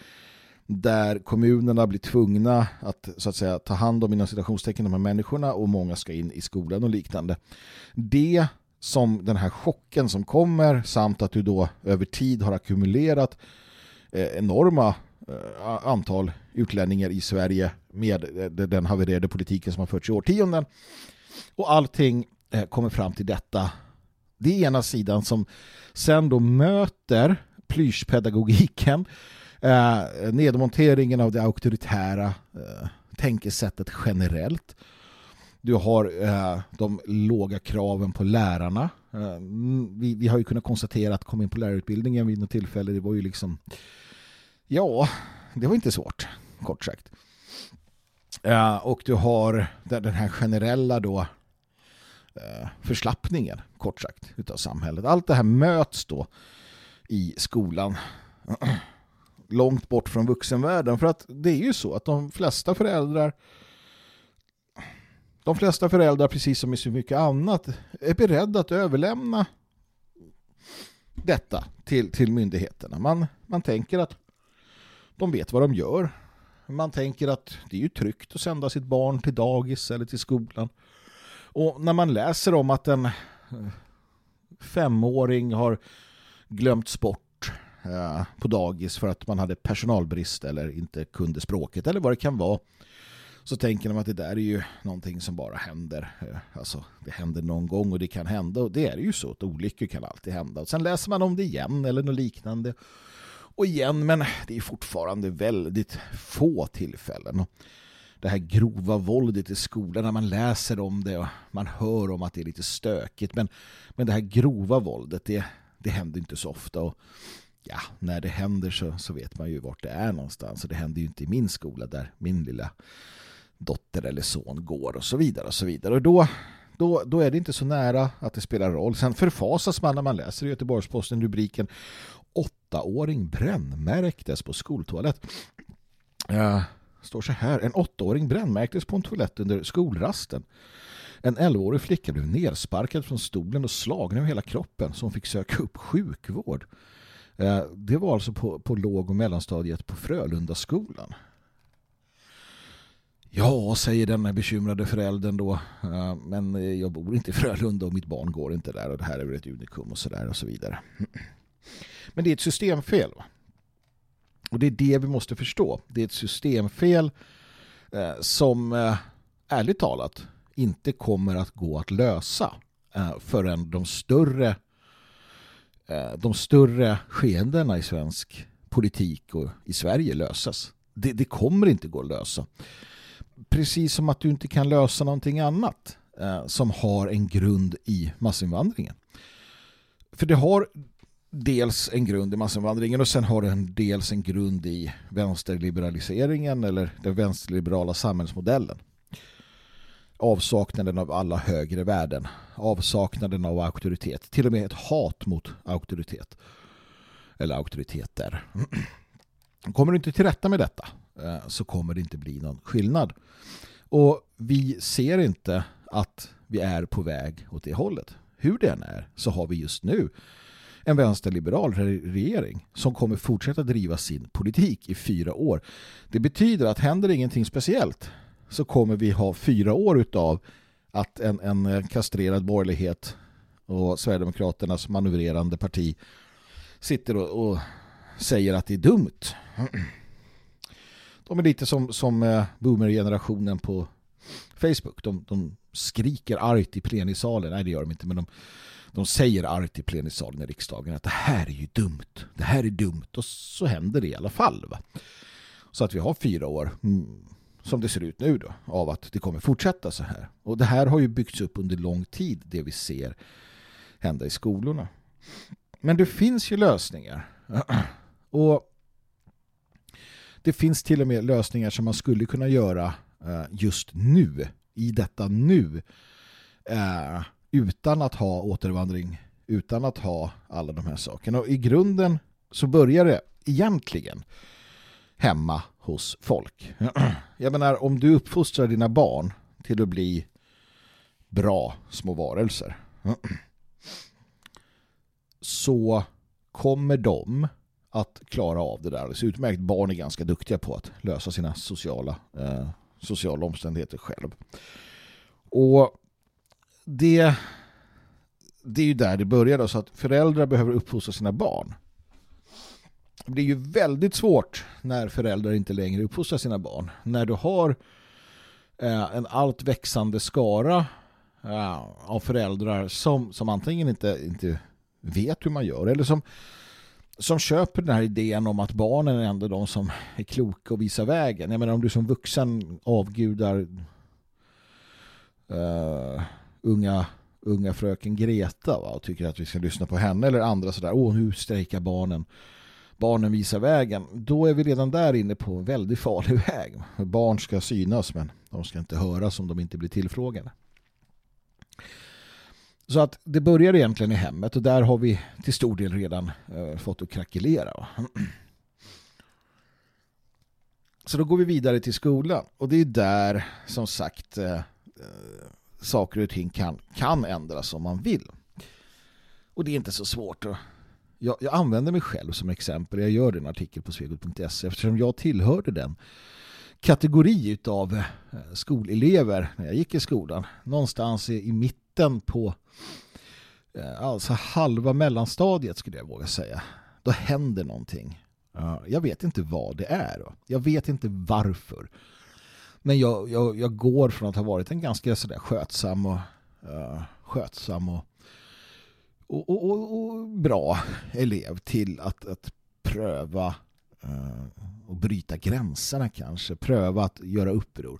där kommunerna blir tvungna att så att säga ta hand om inom situationstecken de här människorna och många ska in i skolan och liknande. Det som den här chocken som kommer samt att du då över tid har ackumulerat eh, enorma eh, antal utlänningar i Sverige med eh, den havererade politiken som har förts i årtionden. Och allting eh, kommer fram till detta. Det är ena sidan som sen då möter plyschpedagogiken, eh, nedmonteringen av det auktoritära eh, tänkesättet generellt. Du har eh, de låga kraven på lärarna. Eh, mm, vi, vi, har ju kunnat konstatera att komma in på lärarutbildningen vid något tillfälle, det var ju liksom ja, det var inte svårt, kort sagt. Eh, och du har den här generella då eh, förslappningen, kort sagt, utav samhället. Allt det här möts då i skolan långt bort från vuxenvärlden. För att det är ju så att de flesta föräldrar de flesta föräldrar, precis som i så mycket annat, är beredda att överlämna detta till, till myndigheterna. Man, man tänker att de vet vad de gör. Man tänker att det är ju tryggt att sända sitt barn till dagis eller till skolan. Och när man läser om att en femåring har glömts bort Eh, på dagis för att man hade personalbrist eller inte kunde språket eller vad det kan vara så tänker de att det där är ju någonting som bara händer. Eh, alltså det händer någon gång och det kan hända och det är ju så att olyckor kan alltid hända. Och sen läser man om det igen eller något liknande. Och igen, men det är fortfarande väldigt få tillfällen. Det här grova våldet i skolan när man läser om det och man hör om att det är lite stökigt. Men, men det här grova våldet, det, det händer inte så ofta. Och ja, när det händer så, så vet man ju vart det är någonstans. Och det händer ju inte i min skola där min lilla dotter eller son går och så vidare och så vidare. Och då, då, då är det inte så nära att det spelar roll. Sen förfasas man när man läser i Göteborgsposten rubriken åttaåring brännmärktes på skoltoalett. Uh, står så här. En åttaåring brännmärktes på en toalett under skolrasten. En elvaårig flicka blev nersparkad från stolen och slagen över hela kroppen som fick söka upp sjukvård. Eh, det var alltså på, på låg- och mellanstadiet på Frölunda skolan. Ja, säger den bekymrade föräldern då. Eh, men eh, jag bor inte i Frölunda och mitt barn går inte där och det här är väl ett unikum och så där och så vidare. Men det är ett systemfel. Och det är det vi måste förstå. Det är ett systemfel som ärligt talat inte kommer att gå att lösa förrän de större Eh, de större skeendena i svensk politik och i Sverige lösas. Det, det kommer inte gå att lösa precis som att du inte kan lösa någonting annat eh, som har en grund i massinvandringen. För det har dels en grund i massinvandringen och sen har den dels en grund i vänsterliberaliseringen eller den vänsterliberala samhällsmodellen. Avsaknaden av alla högre värden. Avsaknaden av auktoritet. Till och med ett hat mot auktoritet. Eller auktoriteter. Kommer du inte till rätta med detta eh, så kommer det inte bli någon skillnad. Och vi ser inte att vi är på väg åt det hållet. Hur det än är så har vi just nu en vänsterliberal regering som kommer fortsätta driva sin politik i fyra år. Det betyder att händer ingenting speciellt så kommer vi ha fyra år utav att en, en kastrerad borgerlighet och Sverigedemokraternas manövrerande parti sitter och, och säger att det är dumt de är lite som, som eh, boomer-generationen på Facebook. De, de skriker argt i plenisalen. Nej, det gör de inte, men de, de säger argt i plenisalen i riksdagen att det här är ju dumt. Det här är dumt. Och så händer det i alla fall. Va? Så att vi har fyra år, mm som det ser ut nu då, av att det kommer fortsätta så här. Och det här har ju byggts upp under lång tid, det vi ser hända i skolorna. Men det finns ju lösningar. Och det finns till och med lösningar som man skulle kunna göra eh, just nu, i detta nu, eh, utan att ha återvandring, utan att ha alla de här sakerna. Och i grunden så börjar det egentligen hemma hos folk. Jag menar, om du uppfostrar dina barn till att bli bra små varelser så kommer de att klara av det där. Det är utmärkt. Barn är ganska duktiga på att lösa sina sociala, eh, sociala omständigheter själv. Och det, det är ju där det börjar. Då, så att föräldrar behöver uppfostra sina barn det blir ju väldigt svårt när föräldrar inte längre uppfostrar sina barn. När du har eh, en allt växande skara eh, av föräldrar som, som antingen inte, inte vet hur man gör eller som, som köper den här idén om att barnen är ändå de som är kloka och visar vägen. Jag menar om du som vuxen avgudar eh, unga, unga fröken Greta va, och tycker att vi ska lyssna på henne eller andra sådär, åh nu strejkar barnen barnen visar vägen, då är vi redan där inne på en väldigt farlig väg. Barn ska synas men de ska inte höras om de inte blir tillfrågade. Så att det börjar egentligen i hemmet och där har vi till stor del redan eh, fått att krackelera. Så då går vi vidare till skolan och det är där som sagt eh, eh, saker och ting kan, kan ändras om man vill. Och det är inte så svårt att jag, jag, använder mig själv som exempel. Jag gör en artikel på svegot.se eftersom jag tillhörde den kategori av eh, skolelever när jag gick i skolan. Någonstans i, i mitten på eh, alltså halva mellanstadiet skulle jag våga säga. Då händer någonting. Jag vet inte vad det är. Jag vet inte varför. Men jag, jag, jag går från att ha varit en ganska sådär skötsam och uh, skötsam och och, och, och, bra elev till att, att pröva eh, och bryta gränserna kanske. Pröva att göra uppror.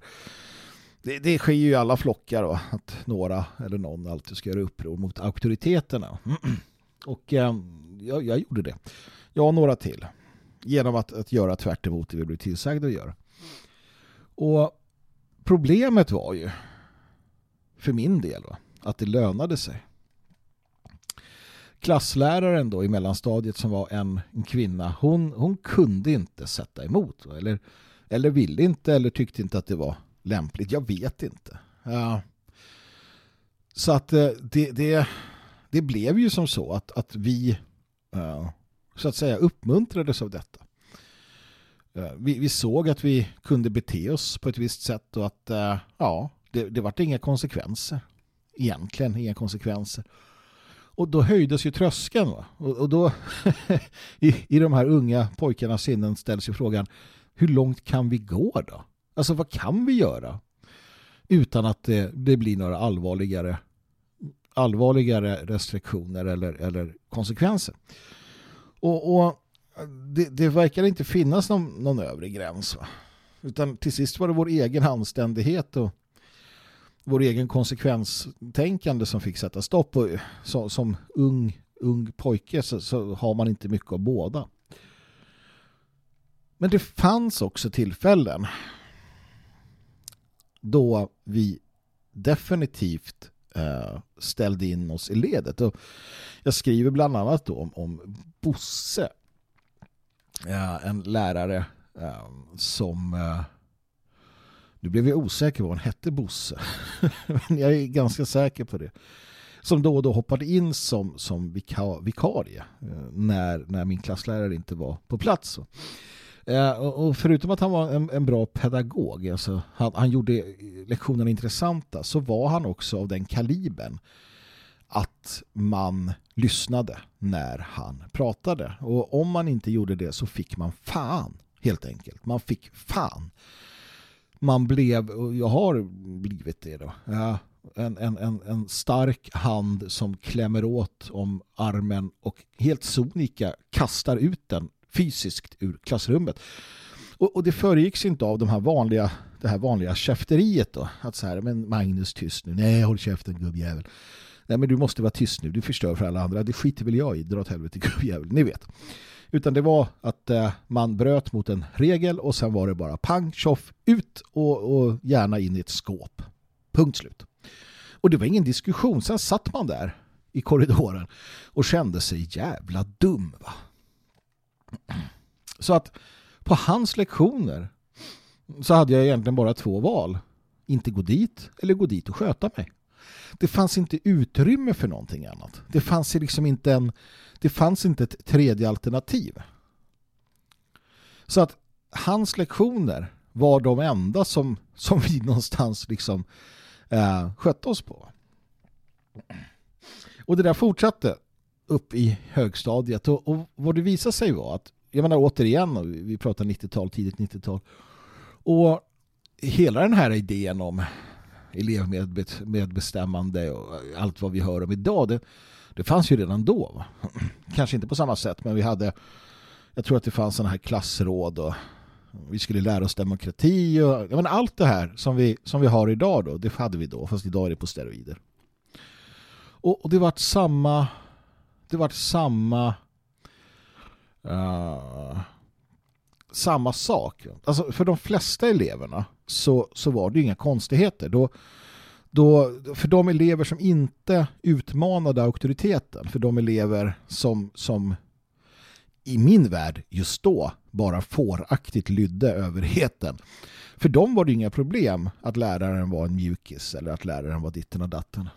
Det, det sker ju i alla flockar då, att några eller någon alltid ska göra uppror mot auktoriteterna. Och eh, jag, jag, gjorde det. Jag och några till. Genom att, att göra tvärt emot det vi blev tillsagda att göra. Och problemet var ju för min del va, att det lönade sig klassläraren då i mellanstadiet som var en, en kvinna, hon, hon kunde inte sätta emot. Eller, eller ville inte eller tyckte inte att det var lämpligt. Jag vet inte. Ja. Så att eh, det, det, det blev ju som så att, att vi så att säga uppmuntrades av detta. Vi, vi, såg att vi kunde bete oss på ett visst sätt och att eh, ja, det, det var inga konsekvenser. Egentligen inga konsekvenser. Och då höjdes ju tröskeln. Va? Och, och då i, i de här unga pojkarnas sinnen ställs ju frågan hur långt kan vi gå då? Alltså vad kan vi göra? Utan att det, det blir några allvarligare allvarligare restriktioner eller, eller konsekvenser. Och, och det, det, verkar inte finnas någon, någon övre gräns. Va? Utan till sist var det vår egen anständighet och vår egen konsekvenstänkande som fick sätta stopp. Och eh, så, som ung, ung pojke så, så har man inte mycket av båda. Men det fanns också tillfällen då vi definitivt eh, ställde in oss i ledet. Och jag skriver bland annat då om, om Bosse, eh, en lärare eh, som eh, nu blev jag osäker vad han hette Bosse. Men jag är ganska säker på det. Som då och då hoppade in som, som vika, vikarie eh, när, när min klasslärare inte var på plats. Eh, och förutom att han var en, en bra pedagog, alltså han, han, gjorde lektionerna intressanta, så var han också av den kalibern att man lyssnade när han pratade. Och om man inte gjorde det så fick man fan, helt enkelt. Man fick fan man blev, och jag har blivit det då, ja, en, en, en, en stark hand som klämmer åt om armen och helt sonika kastar ut den fysiskt ur klassrummet. Och, och det föregicks inte av de här vanliga, det här vanliga käfteriet då. Att så här, men Magnus tyst nu. Nej, håll käften gubbjävel. Nej, men du måste vara tyst nu. Du förstör för alla andra. Det skiter väl jag i. Dra åt helvete gubbjävel. Ni vet. Utan det var att eh, man bröt mot en regel och sen var det bara pang, tjoff, ut och, och gärna in i ett skåp. Punkt slut. Och det var ingen diskussion. Sen satt man där i korridoren och kände sig jävla dum. Va? Så att på hans lektioner så hade jag egentligen bara två val. Inte gå dit eller gå dit och sköta mig. Det fanns inte utrymme för någonting annat. Det fanns liksom inte en det fanns inte ett tredje alternativ. Så att hans lektioner var de enda som, som vi någonstans liksom eh, skötte oss på. Och det där fortsatte upp i högstadiet och, och vad det visade sig var att jag menar återigen, vi pratar 90-tal, tidigt 90-tal. Och hela den här idén om elevmedbestämmande och allt vad vi hör om idag, det, det fanns ju redan då. Va? Kanske inte på samma sätt, men vi hade jag tror att det fanns sådana här klassråd och vi skulle lära oss demokrati och jag menar, allt det här som vi, som vi har idag då, det hade vi då, fast idag är det på steroider. Och, och det var samma det var samma uh, samma sak. Alltså för de flesta eleverna så, så var det inga konstigheter. Då, då, för de elever som inte utmanade auktoriteten, för de elever som, som i min värld just då bara fåraktigt lydde överheten. För dem var det inga problem att läraren var en mjukis eller att läraren var ditten och datten.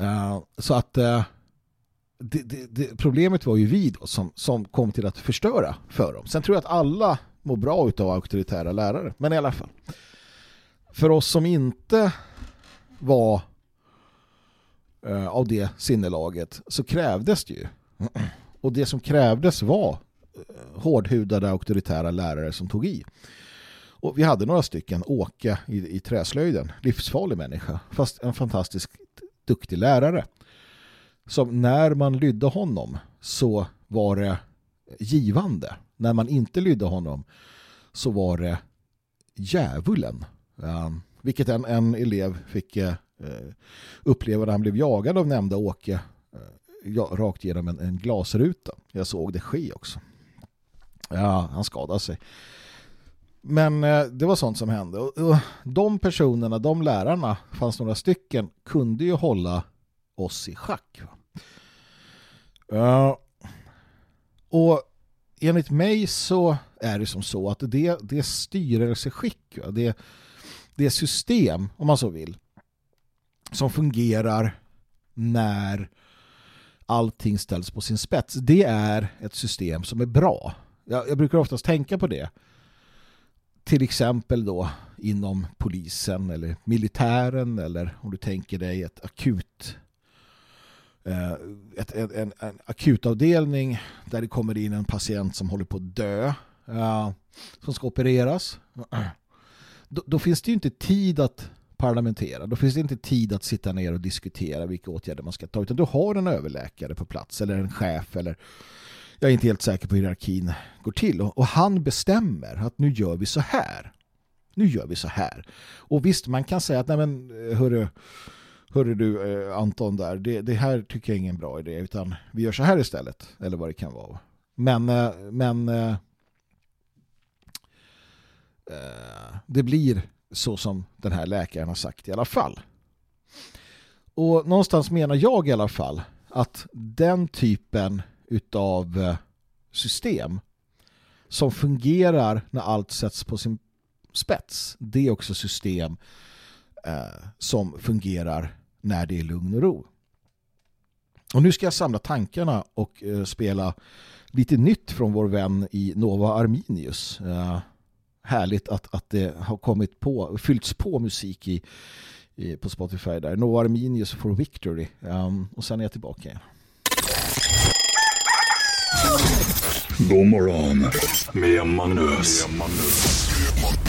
Uh, så att uh, det, det, det, problemet var ju vi då som, som kom till att förstöra för dem. Sen tror jag att alla mår bra av auktoritära lärare. Men i alla fall. För oss som inte var eh, av det sinnelaget så krävdes det ju och det som krävdes var eh, hårdhudade auktoritära lärare som tog i. Och vi hade några stycken, Åke i, i träslöjden, livsfarlig människa, fast en fantastisk duktig lärare. Som när man lydde honom så var det givande. När man inte lydde honom så var det djävulen. Um, vilket en, en elev fick uh, uppleva när han blev jagad av nämnda Åke eh, ja, rakt genom en, en glasruta. Jag såg det ske också. Ja, han skadade sig. Men eh, det var sånt som hände. Och, och, de personerna, de lärarna, fanns några stycken, kunde ju hålla oss i schack. Uh, och enligt mig så är det som så att det, det styrelseskick, det, det system, om man så vill, som fungerar när allting ställs på sin spets. Det är ett system som är bra. Jag, jag brukar oftast tänka på det. Till exempel då inom polisen eller militären eller om du tänker dig ett akut Eh, ett, en, en, en akutavdelning där det kommer in en patient som håller på att dö uh, som ska opereras. Då, då, finns det ju inte tid att parlamentera. Då finns det inte tid att sitta ner och diskutera vilka åtgärder man ska ta utan du har en överläkare på plats eller en chef eller jag är inte helt säker på hur hierarkin går till och, och han bestämmer att nu gör vi så här. Nu gör vi så här. Och visst, man kan säga att nej men eh, hörru, hörru du eh, Anton där, det, det, här tycker jag är ingen bra idé utan vi gör så här istället. Eller vad det kan vara. Men, eh, men eh, eh det blir så som den här läkaren har sagt i alla fall. Och någonstans menar jag i alla fall att den typen utav eh, system som fungerar när allt sätts på sin spets, det är också system eh, som fungerar när det är lugn och ro. Och nu ska jag samla tankarna och eh, spela lite nytt från vår vän i Nova Arminius. Eh, härligt att, att det har kommit på, fyllts på musik i, i på Spotify där. Nova Arminius for Victory. Um, och sen är jag tillbaka igen. God morgon med Magnus. Med Magnus.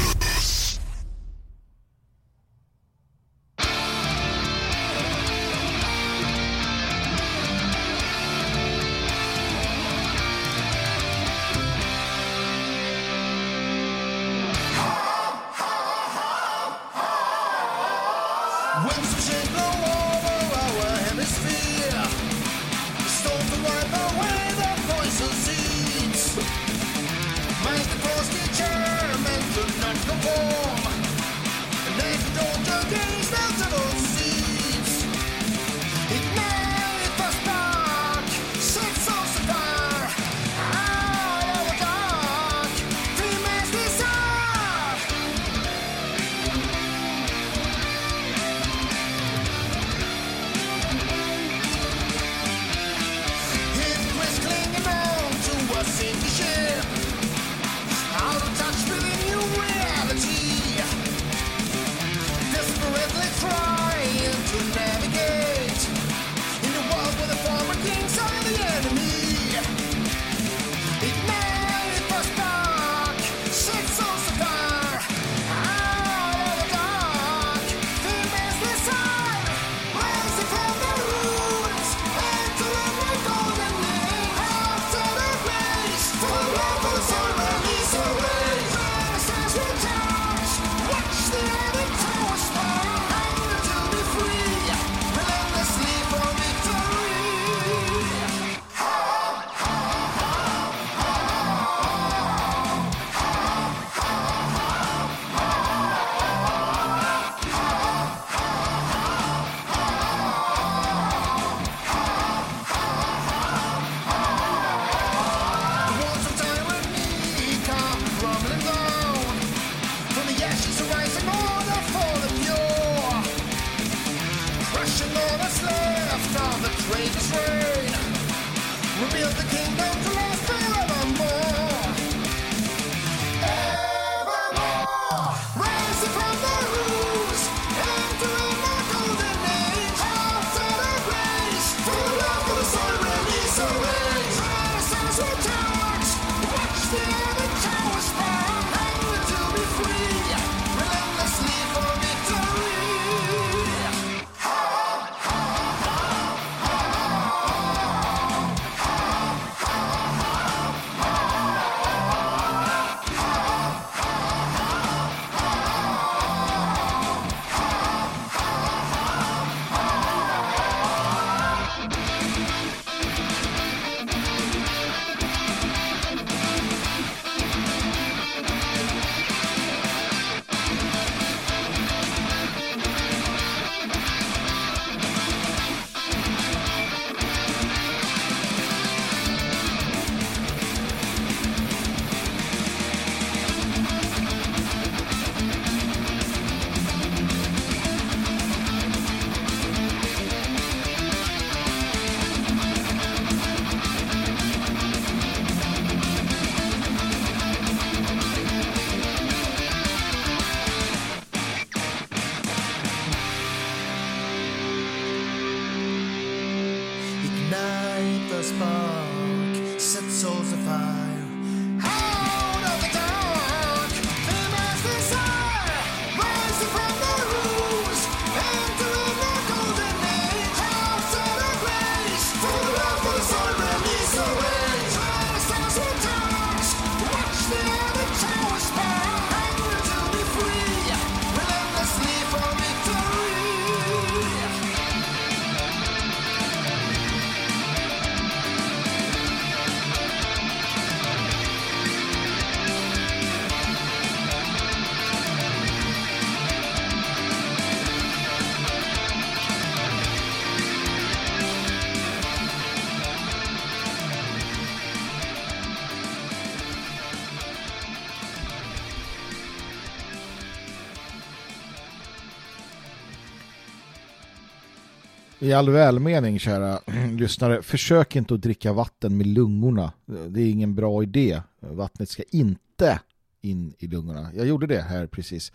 I all välmening, kära lyssnare, försök inte att dricka vatten med lungorna. Det är ingen bra idé. Vattnet ska inte in i lungorna. Jag gjorde det här precis.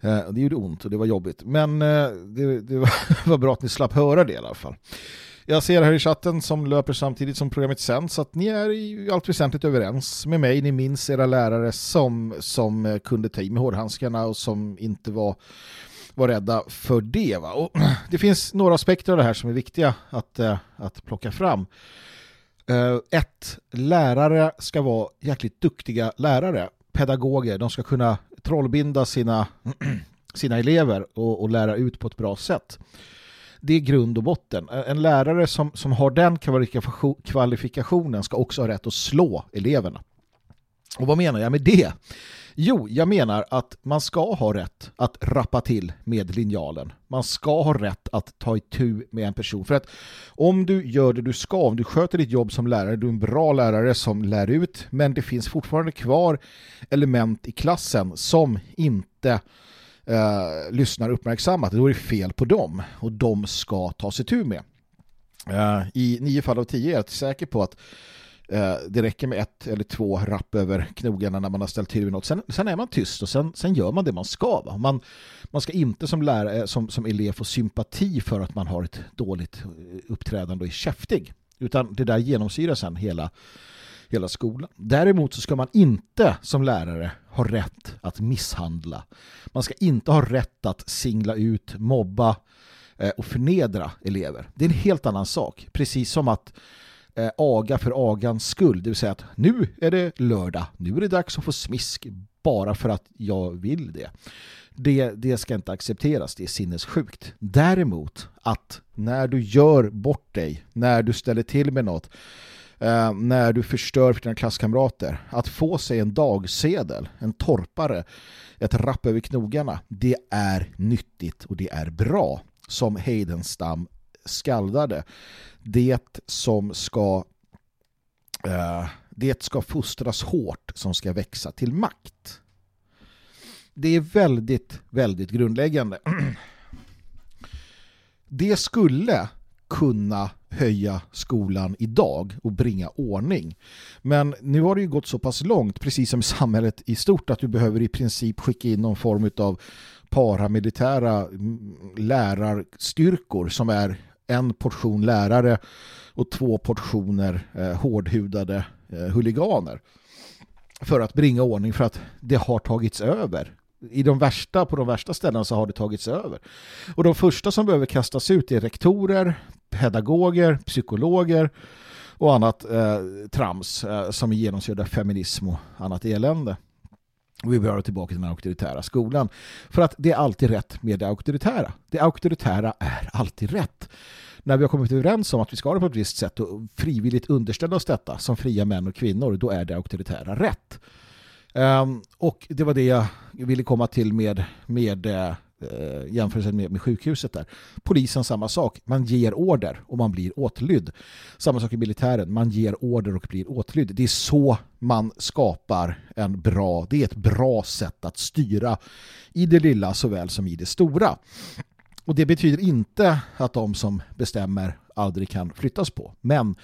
Eh, det gjorde ont och det var jobbigt. Men eh, det, det var bra att ni slapp höra det i alla fall. Jag ser här i chatten som löper samtidigt som programmet sänds att ni är i allt väsentligt överens med mig. Ni minns era lärare som, som eh, kunde ta i med hårdhandskarna och som inte var vara rädda för det. Va? Och det finns några aspekter av det här som är viktiga att, eh, att plocka fram. Eh, ett, lärare ska vara jäkligt duktiga lärare, pedagoger. De ska kunna trollbinda sina, sina elever och, och lära ut på ett bra sätt. Det är grund och botten. Eh, en lärare som, som har den kvalifikationen ska också ha rätt att slå eleverna. Och vad menar jag med det? Jo, jag menar att man ska ha rätt att rappa till med linjalen. Man ska ha rätt att ta itu med en person. För att om du gör det du ska, om du sköter ditt jobb som lärare, du är en bra lärare som lär ut, men det finns fortfarande kvar element i klassen som inte eh, lyssnar uppmärksammat, då är det fel på dem. Och de ska ta sig tur med. Eh, I nio fall av tio är jag säker på att Eh, det räcker med ett eller två rapp över knogarna när man har ställt till med något. Sen, sen är man tyst och sen, sen gör man det man ska. Va? Man, man ska inte som, lärare, eh, som, som elev få sympati för att man har ett dåligt eh, uppträdande och är käftig. Utan det där genomsyrar sen hela, hela skolan. Däremot så ska man inte som lärare ha rätt att misshandla. Man ska inte ha rätt att singla ut, mobba och förnedra elever. Det är en helt annan sak. Precis som att eh, aga för agans skull. Det vill säga att nu är det lördag, nu är det dags att få smisk bara för att jag vill det. Det, det ska inte accepteras, det är sinnessjukt. Däremot att när du gör bort dig, när du ställer till med något, eh, när du förstör för dina klasskamrater, att få sig en dagsedel, en torpare, ett rapp över knogarna, det är nyttigt och det är bra som Heidenstam skaldade det som ska eh, det ska fostras hårt som ska växa till makt. Det är väldigt, väldigt grundläggande. Det skulle kunna höja skolan idag och bringa ordning. Men nu har det ju gått så pass långt, precis som i samhället i stort, att du behöver i princip skicka in någon form av paramilitära mm, lärarstyrkor som är en portion lärare och två portioner eh, hårdhudade eh, huliganer för att bringa ordning för att det har tagits över. I de värsta, på de värsta ställena så har det tagits över. Och de första som behöver kastas ut är rektorer, pedagoger, psykologer och annat eh, trams eh, som är genomsyrda feminism och annat elände. Och vi behöver tillbaka till den auktoritära skolan. För att det är alltid rätt med det auktoritära. Det auktoritära är alltid rätt. När vi har kommit överens om att vi ska ha det på ett visst sätt och frivilligt underställa oss detta som fria män och kvinnor, då är det auktoritära rätt. Um, och det var det jag ville komma till med, med eh, eh, jämförelsen med, med sjukhuset där. Polisen samma sak. Man ger order och man blir åtlydd. Samma sak i militären. Man ger order och blir åtlydd. Det är så man skapar en bra, det är ett bra sätt att styra i det lilla såväl som i det stora. Och det betyder inte att de som bestämmer aldrig kan flyttas på. Men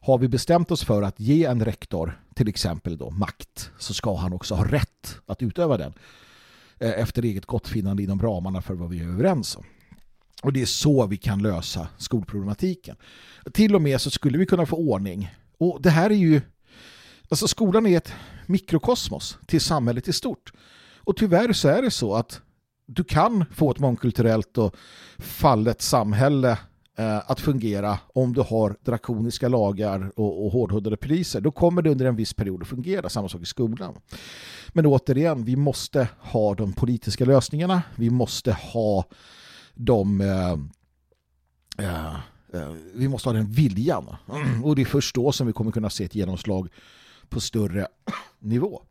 har vi bestämt oss för att ge en rektor till exempel då makt så ska han också ha rätt att utöva den eh, Eh, efter eget gottfinnande inom ramarna för vad vi är överens om. Och det är så vi kan lösa skolproblematiken. Till och med så skulle vi kunna få ordning. Och det här är ju alltså skolan är ett mikrokosmos till samhället i stort. Och tyvärr så är det så att du kan få ett mångkulturellt och fallet samhälle eh, att fungera om du har drakoniska lagar och, och hårdhuddade poliser. Då kommer det under en viss period att fungera, samma sak i skolan. Men återigen, vi måste ha de politiska lösningarna. Vi måste ha de... Eh, eh, eh vi måste ha den viljan. Mm. Och det är först då som vi kommer kunna se ett genomslag på större nivå.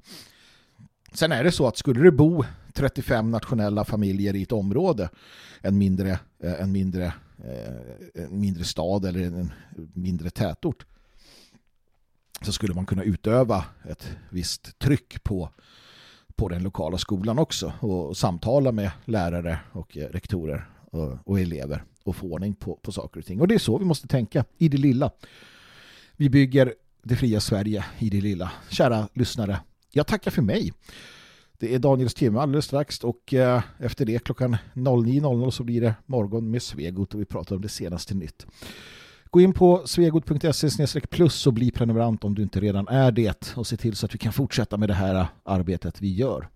Sen är det så att skulle det bo 35 nationella familjer i ett område, en mindre, eh, en mindre, eh, en mindre stad eller en mindre tätort, så skulle man kunna utöva ett visst tryck på, på den lokala skolan också och samtala med lärare och eh, rektorer och, och elever och få ordning på, på saker och ting. Och det är så vi måste tänka i det lilla. Vi bygger det fria Sverige i det lilla. Kära lyssnare, jag tackar för mig. Det är Daniels timme alldeles strax och eh, efter det klockan 09.00 så blir det morgon med Svegot och vi pratar om det senaste nytt. Gå in på svegot.se plus och bli prenumerant om du inte redan är det och se till så att vi kan fortsätta med det här arbetet vi gör.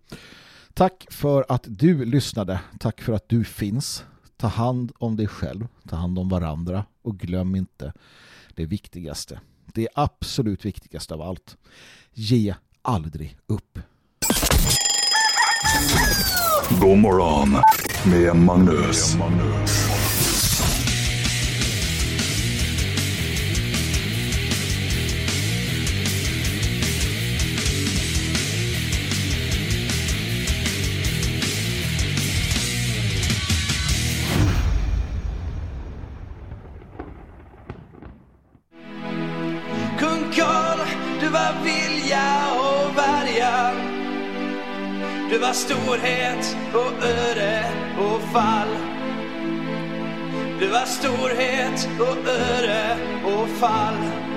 Tack för att du lyssnade. Tack för att du finns. Ta hand om dig själv. Ta hand om varandra och glöm inte det viktigaste. Det absolut viktigaste av allt. Ge aldrig upp. God morgon med Magnus. Kung alla storhet och öde och fall. Du har storhet och öde och fall.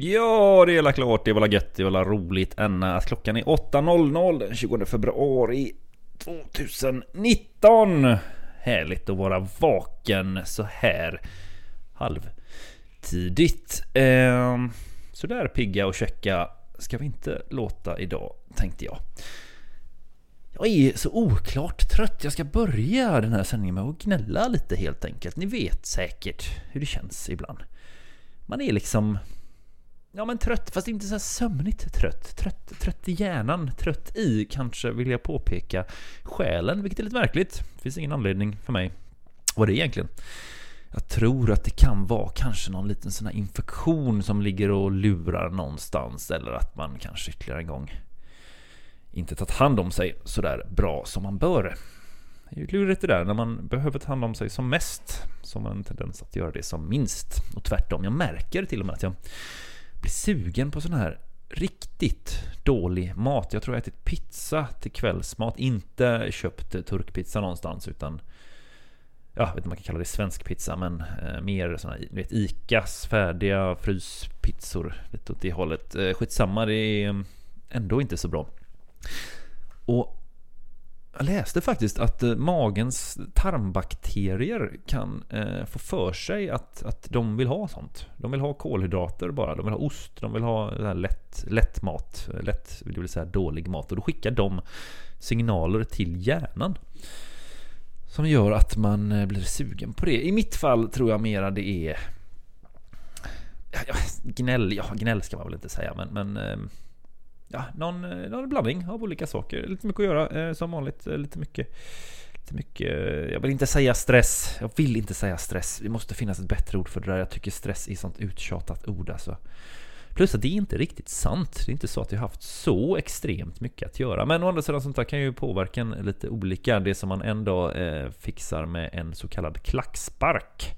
Ja, det är klart, det var väl gött, det var roligt Anna att klockan är 8.00 den 20 februari 2019. Härligt att vara vaken så här halvtidigt. Eh, sådär pigga och checka ska vi inte låta idag, tänkte jag. Jag är så oklart trött. Jag ska börja den här sändningen med att gnälla lite helt enkelt. Ni vet säkert hur det känns ibland. Man är liksom... Ja men trött, fast inte så här sömnigt trött. Trött, trött i hjärnan, trött i kanske vill jag påpeka själen, vilket är lite märkligt. Det finns ingen anledning för mig. Vad det är egentligen. Jag tror att det kan vara kanske någon liten sån här infektion som ligger och lurar någonstans eller att man kanske ytterligare en gång inte tagit hand om sig sådär bra som man bör. Det är ju lurigt det där när man behöver ta hand om sig som mest så har man en tendens att göra det som minst och tvärtom. Jag märker till och med att jag blir sugen på sån här riktigt dålig mat. Jag tror jag ätit pizza till kvällsmat, inte köpt turkpizza någonstans utan Ja, jag vet inte om man kan kalla det svensk pizza men eh, mer såna, du vet Icas färdiga fryspizzor lite åt det hållet. Eh, skitsamma, det är ändå inte så bra. Och jag läste faktiskt att eh, magens tarmbakterier kan eh, få för sig att, att de vill ha sånt. De vill ha kolhydrater bara, de vill ha ost, de vill ha eh, lätt, lätt mat, lätt, det vill säga dålig mat. Och då skickar de signaler till hjärnan. Som gör att man eh, blir sugen på det. I mitt fall tror jag mera det är... Ja, gnäll, ja, gnäll ska man väl inte säga, men... men ja, någon, eh, någon blandning av olika saker. Lite mycket att göra eh, som vanligt. Eh, lite mycket, lite mycket... Eh, jag vill inte säga stress. Jag vill inte säga stress. Det måste finnas ett bättre ord för det där. Jag tycker stress är sånt uttjatat ord alltså. Plus att det är inte riktigt sant. Det är inte så att jag haft så extremt mycket att göra. Men å andra sidan sånt där kan ju påverka en lite olika. Det som man en dag eh, fixar med en så kallad klackspark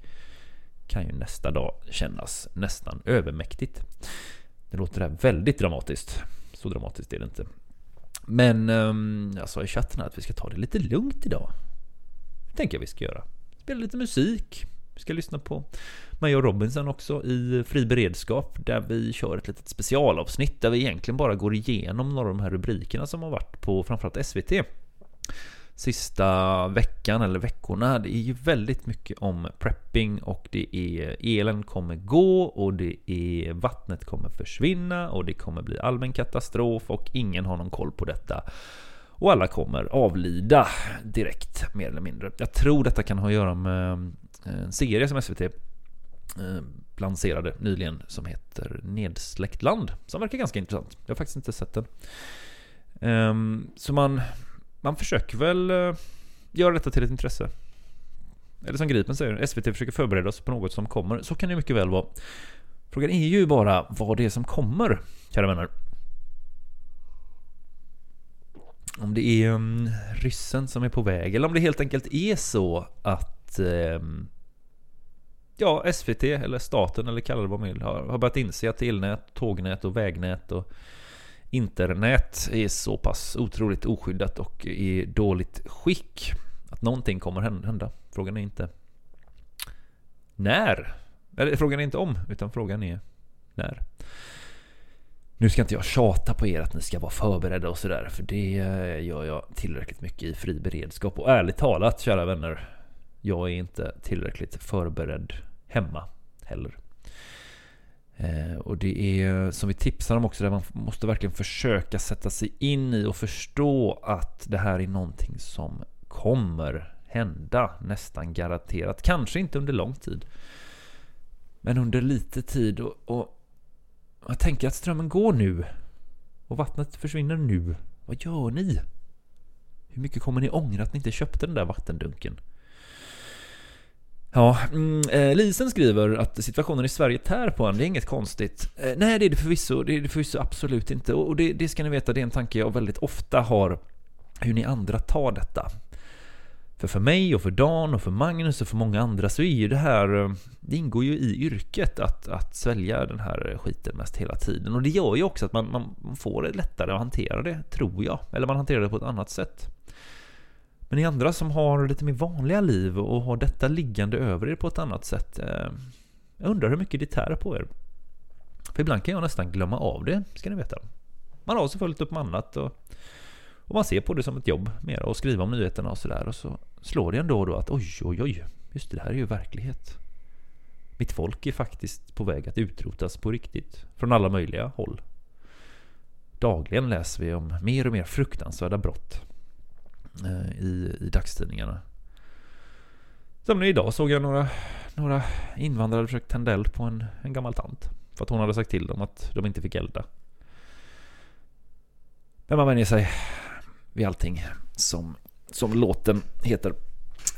kan ju nästa dag kännas nästan övermäktigt. Det låter där väldigt dramatiskt. Så dramatiskt är det inte. Men um, jag sa i chatten att vi ska ta det lite lugnt idag. Det tänker jag vi ska göra. Spela lite musik. Vi ska lyssna på mig och Robinson också i fri beredskap där vi kör ett litet specialavsnitt där vi egentligen bara går igenom några av de här rubrikerna som har varit på framförallt SVT sista veckan eller veckorna. Det är ju väldigt mycket om prepping och det är elen kommer gå och det är vattnet kommer försvinna och det kommer bli allmän katastrof och ingen har någon koll på detta. Och alla kommer avlida direkt, mer eller mindre. Jag tror detta kan ha att göra med eh, en serie som SVT eh, lanserade nyligen som heter Nedsläckt land. Som verkar ganska intressant. Jag har faktiskt inte sett den. Ehm, så man, man försöker väl eh, göra detta till ett intresse. Eller som Gripen säger, SVT försöker förbereda oss på något som kommer. Så kan det mycket väl vara. Frågan är ju bara vad det är som kommer, kära vänner. Om det är um, ryssen som är på väg, eller om det helt enkelt är så att um, ja, SVT eller staten eller kalla det vad man vill har, har börjat inse att elnät, tågnät och vägnät och internet är så pass otroligt oskyddat och i dåligt skick att någonting kommer hända. Frågan är inte när. Eller frågan är inte om, utan frågan är när. Nu ska inte jag tjata på er att ni ska vara förberedda och sådär, för det eh, gör jag tillräckligt mycket i fri beredskap. Och ärligt talat, kära vänner, jag är inte tillräckligt förberedd hemma heller. Eh, och det är som vi tipsar om också, där man måste verkligen försöka sätta sig in i och förstå att det här är någonting som kommer hända nästan garanterat. Kanske inte under lång tid. Men under lite tid och, och jag tänker att strömmen går nu. Och vattnet försvinner nu. Vad gör ni? Hur mycket kommer ni ångra att ni inte köpte den där vattendunken? Ja, mm, eh, Lisen skriver att situationen i Sverige tär på en, det är inget konstigt. Eh, nej, det är det förvisso, det är det förvisso absolut inte. Och det, det ska ni veta, det är en tanke jag väldigt ofta har, hur ni andra tar detta. För för mig och för Dan och för Magnus och för många andra så är ju det här, eh, det ingår ju i yrket att, att svälja den här skiten mest hela tiden. Och det gör ju också att man, man får det lättare att hantera det, tror jag. Eller man hanterar det på ett annat sätt. Men ni andra som har lite mer vanliga liv och har detta liggande över er på ett annat sätt. Eh, jag undrar hur mycket det tär på er. För ibland kan jag nästan glömma av det, ska ni veta. Man har så fullt upp med annat och, och man ser på det som ett jobb mer och skriva om nyheterna och sådär. Och så slår det ändå då att oj, oj, oj, just det, det här är ju verklighet. Mitt folk är faktiskt på väg att utrotas på riktigt. Från alla möjliga håll. Dagligen läser vi om mer och mer fruktansvärda brott Eh, i, i dagstidningarna. Som idag såg jag några, några invandrare försökt tända eld på en, en gammal tant. För att hon hade sagt till dem att de inte fick elda. Men man vänjer sig vid allting som, som låten heter.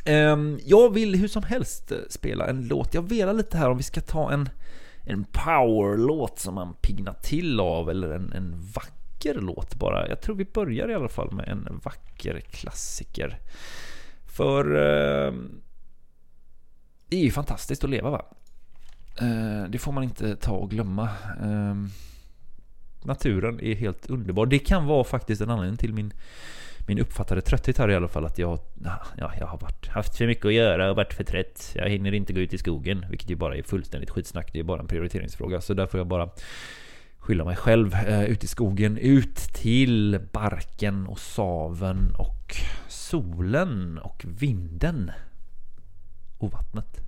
Ehm, jag vill hur som helst spela en låt. Jag velar lite här om vi ska ta en, en powerlåt som man piggnar till av eller en, en vacker låt bara. Jag tror vi börjar i alla fall med en vacker klassiker. För eh, det är ju fantastiskt att leva va? Eh, det får man inte ta och glömma. Eh, naturen är helt underbar. Det kan vara faktiskt en anledning till min min uppfattade trötthet här i alla fall att jag, ja, jag har varit, haft för mycket att göra och varit för trött. Jag hinner inte gå ut i skogen, vilket ju bara är fullständigt skitsnack. Det är bara en prioriteringsfråga. Så där får jag bara skylla mig själv. Eh, ut i skogen, ut till barken och saven och solen och vinden. Och vattnet.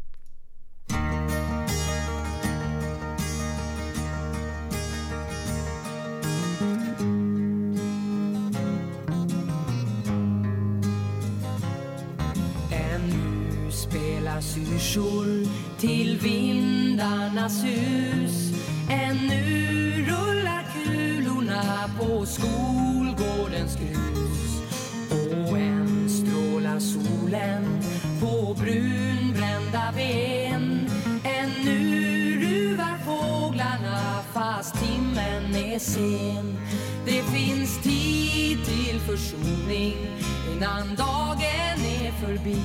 Ännu spelar syrsor till vindarnas hus Ännu rullar kulorna på skolgårdens grus. Och än strålar solen på brunbrända ben. Ännu ruvar fåglarna fast timmen är sen. Det finns tid till försoning innan dagen är förbi.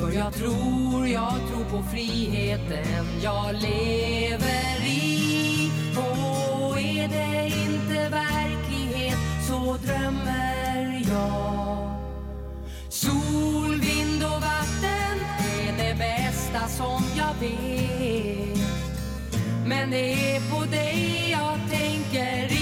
För jag tror, jag tror på friheten. Jag lever i är det inte verklighet så drömmer jag. Sol, vind och vatten är det bästa som jag vet. Men det är på dig jag tänker.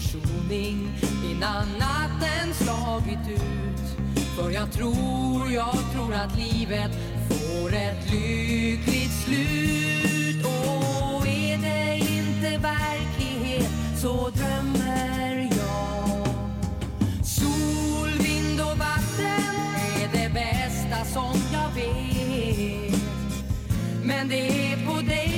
Försoning. Innan natten slagit ut. För jag tror, jag tror att livet får ett lyckligt slut. Och är det inte verklighet så drömmer jag. Sol, vind och vatten är det bästa som jag vet. Men det är på dig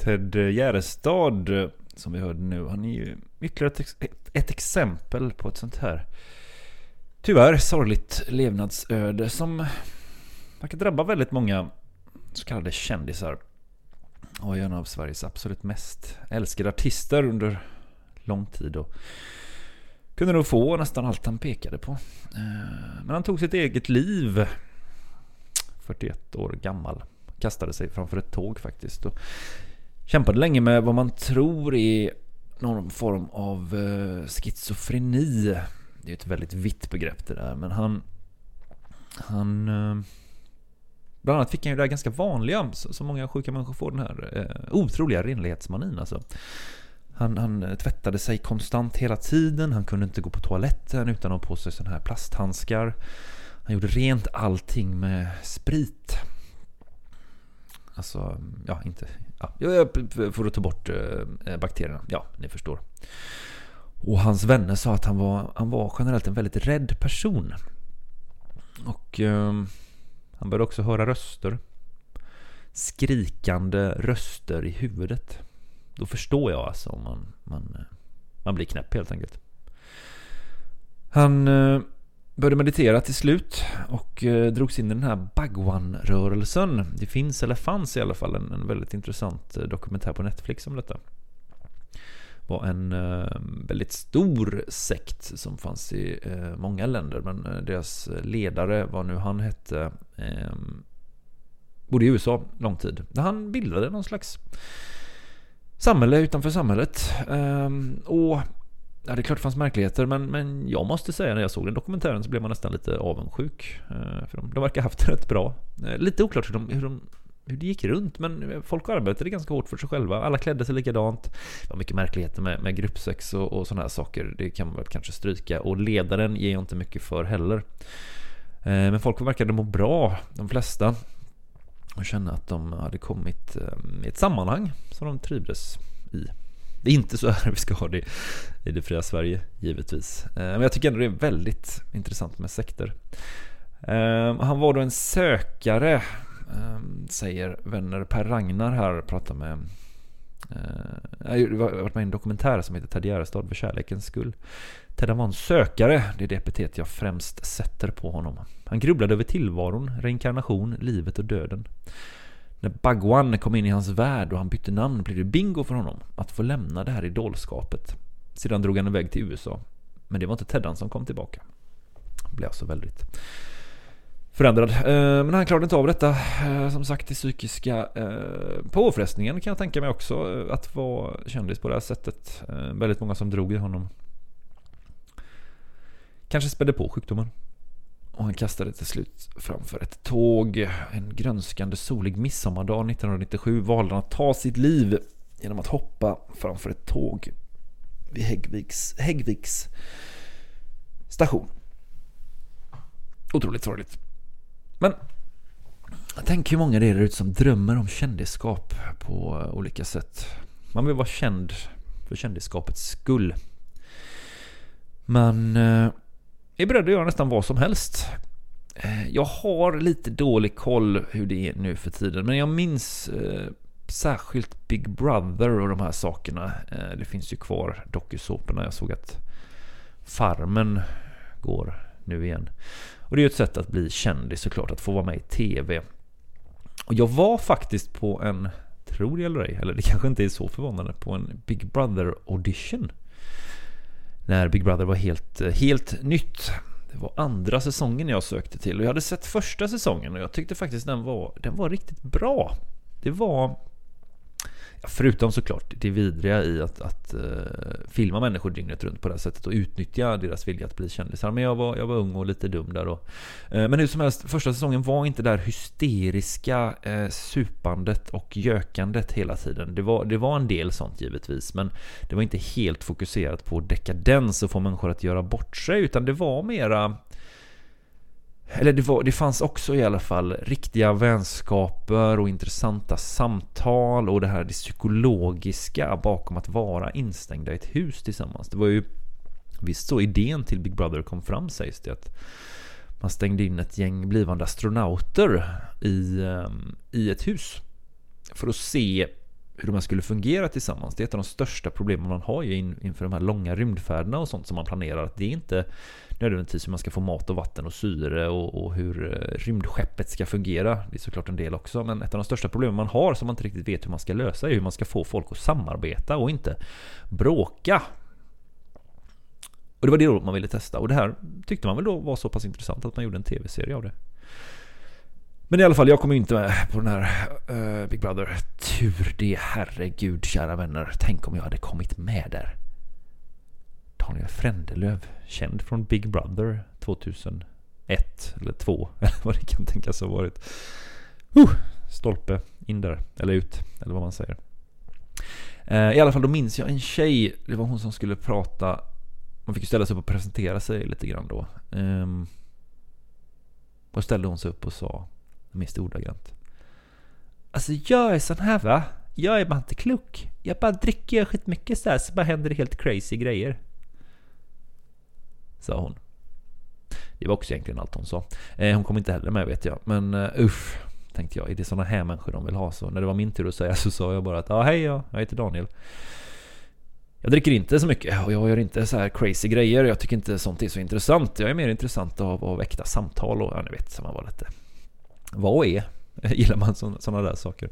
Ted Gärdestad som vi hörde nu, han är ju ytterligare ett, ex- ett, ett exempel på ett sånt här tyvärr sorgligt levnadsöde som verkar drabba väldigt många så kallade kändisar och är en av Sveriges absolut mest älskade artister under lång tid och kunde nog få nästan allt han pekade på. Eh, men han tog sitt eget liv 41 år gammal. Kastade sig framför ett tåg faktiskt. Och kämpade länge med vad man tror är någon form av eh, schizofreni. Det är ett väldigt vitt begrepp det där. Men han... Han... Eh, bland annat fick han ju det här ganska vanliga, som många sjuka människor får, den här eh, otroliga renlighetsmanin alltså. Han, han eh, tvättade sig konstant hela tiden. Han kunde inte gå på toaletten utan att ha på sig sådana här plasthandskar. Han gjorde rent allting med sprit. Alltså, ja, inte... Ja, för att ta bort eh, bakterierna. Ja, ni förstår. Och hans vänner sa att han var, han var generellt en väldigt rädd person. Och eh, han började också höra röster. Skrikande röster i huvudet. Då förstår jag alltså om man, man, eh, man blir knäpp helt enkelt. Han eh, började meditera till slut och eh, drogs in i den här Bhagwan-rörelsen. Det finns, eller fanns i alla fall, en, en väldigt intressant eh, dokumentär på Netflix om detta. Det var en eh, väldigt stor sekt som fanns i eh, många länder men deras ledare, vad nu han hette, ehm, bodde i USA lång tid. Där han bildade någon slags samhälle utanför samhället. Ehm, och Ja, det är klart det fanns märkligheter, men, men jag måste säga när jag såg den dokumentären så blev man nästan lite avundsjuk. Eh, för de, de verkar ha haft det rätt bra. Eh, lite oklart hur, de, hur, de, hur det gick runt, men eh, folk arbetade ganska hårt för sig själva. Alla klädde sig likadant. Det var mycket märkligheter med, med gruppsex och, och sådana här saker. Det kan man väl kanske stryka. Och ledaren ger jag inte mycket för heller. Men folk verkade må bra, de flesta och känna att de hade kommit i ett sammanhang som de trivdes i. Det är inte så här vi ska ha det i det fria Sverige, givetvis. Eh, men jag tycker ändå det är väldigt intressant med sekter. Ehm, han var då en sökare, ehm, säger vänner Per Ragnar här, pratar med eh, jag har varit med i en dokumentär som heter Ted Gärdestad för kärlekens skull. Ted var en sökare, det är det epitet jag främst sätter på honom. Han grubblade över tillvaron, reinkarnation, livet och döden. När Bhagwan kom in i hans värld och han bytte namn blev det bingo för honom att få lämna det här idolskapet. Sedan drog han iväg till USA. Men det var inte Teddan som kom tillbaka. Han blev alltså väldigt förändrad. Eh, men han klarade inte av detta. Eh, som sagt, det psykiska eh, påfrestningen kan jag tänka mig också. Att vara kändis på det här sättet. Väldigt många som drog i honom. Kanske spädde på sjukdomen. Och han kastade till slut framför ett tåg. En grönskande solig midsommardag 1997 valde han att ta sitt liv genom att hoppa framför ett tåg vid Häggviks, Häggviks station. Otroligt sorgligt. Men tänk hur många det är där ute som drömmer om kändisskap på olika sätt. Man vill vara känd för kändisskapets skull. Men. eh, är beredd att göra nästan vad som helst. Eh, jag har lite dålig koll hur det är nu för tiden, men jag minns eh, särskilt Big Brother och de här sakerna. Eh, det finns ju kvar dokusåporna. Jag såg att Farmen går nu igen. Och det är ju ett sätt att bli kändis såklart, att få vara med i TV. Och jag var faktiskt på en, tror det eller ej, eller det kanske inte är så förvånande, på en Big Brother audition när Big Brother var helt, eh, helt nytt. Det var andra säsongen jag sökte till och jag hade sett första säsongen och jag tyckte faktiskt den var, den var riktigt bra. Det var Förutom såklart det vidriga i att, att uh, filma människor dygnet runt på det här sättet och utnyttja deras vilja att bli kändisar. Men jag var, jag var ung och lite dum där då. Uh, men hur som helst, första säsongen var inte det här hysteriska uh, supandet och gökandet hela tiden. Det var, det var en del sånt givetvis, men det var inte helt fokuserat på dekadens och få människor att göra bort sig, utan det var mera eller det, var, det fanns också i alla fall riktiga vänskaper och intressanta samtal och det här det psykologiska bakom att vara instängda i ett hus tillsammans. Det var ju visst så idén till Big Brother kom fram sägs det att man stängde in ett gäng blivande astronauter i, ehm, i ett hus för att se hur de skulle fungera tillsammans. Det är ett av de största problemen man har ju inför de här långa rymdfärderna och sånt som man planerar. Att det är inte nödvändigtvis hur man ska få mat och vatten och syre och, och, hur eh, rymdskeppet ska fungera. Det är såklart en del också, men ett av de största problemen man har som man inte riktigt vet hur man ska lösa är hur man ska få folk att samarbeta och inte bråka. Och det var det man ville testa och det här tyckte man väl då var så pass intressant att man gjorde en tv-serie av det. Men i alla fall, jag kommer inte med på den här uh, Big Brother. Tur det, herregud kära vänner. Tänk om jag hade kommit med där. Daniel Frändelöv, känd från Big Brother 2001 eller 2 eller vad det kan tänkas ha varit. Uh, stolpe in där, eller ut, eller vad man säger. Uh, I alla fall, då minns jag en tjej, det var hon som skulle prata, man fick ju ställa sig upp och presentera sig lite grann då. Um, och ställde hon sig upp och sa, jag minns det ordagrant. Alltså jag är sån här va, jag är bara inte klok. Jag bara dricker skitmycket så här så bara händer det helt crazy grejer. Sa hon. Det var också egentligen allt hon sa. Eh, hon kom inte heller med vet jag. Men eh, uh, usch, tänkte jag. Är det såna här människor de vill ha? Så när det var min tur att säga så sa jag bara att ja, hej jag heter Daniel. Jag dricker inte så mycket och jag gör inte så här crazy grejer. Jag tycker inte sånt är så intressant. Jag är mer intressant av, att äkta samtal och ja, ni vet, som man var lite... Vad och är? E, gillar man sådana där saker.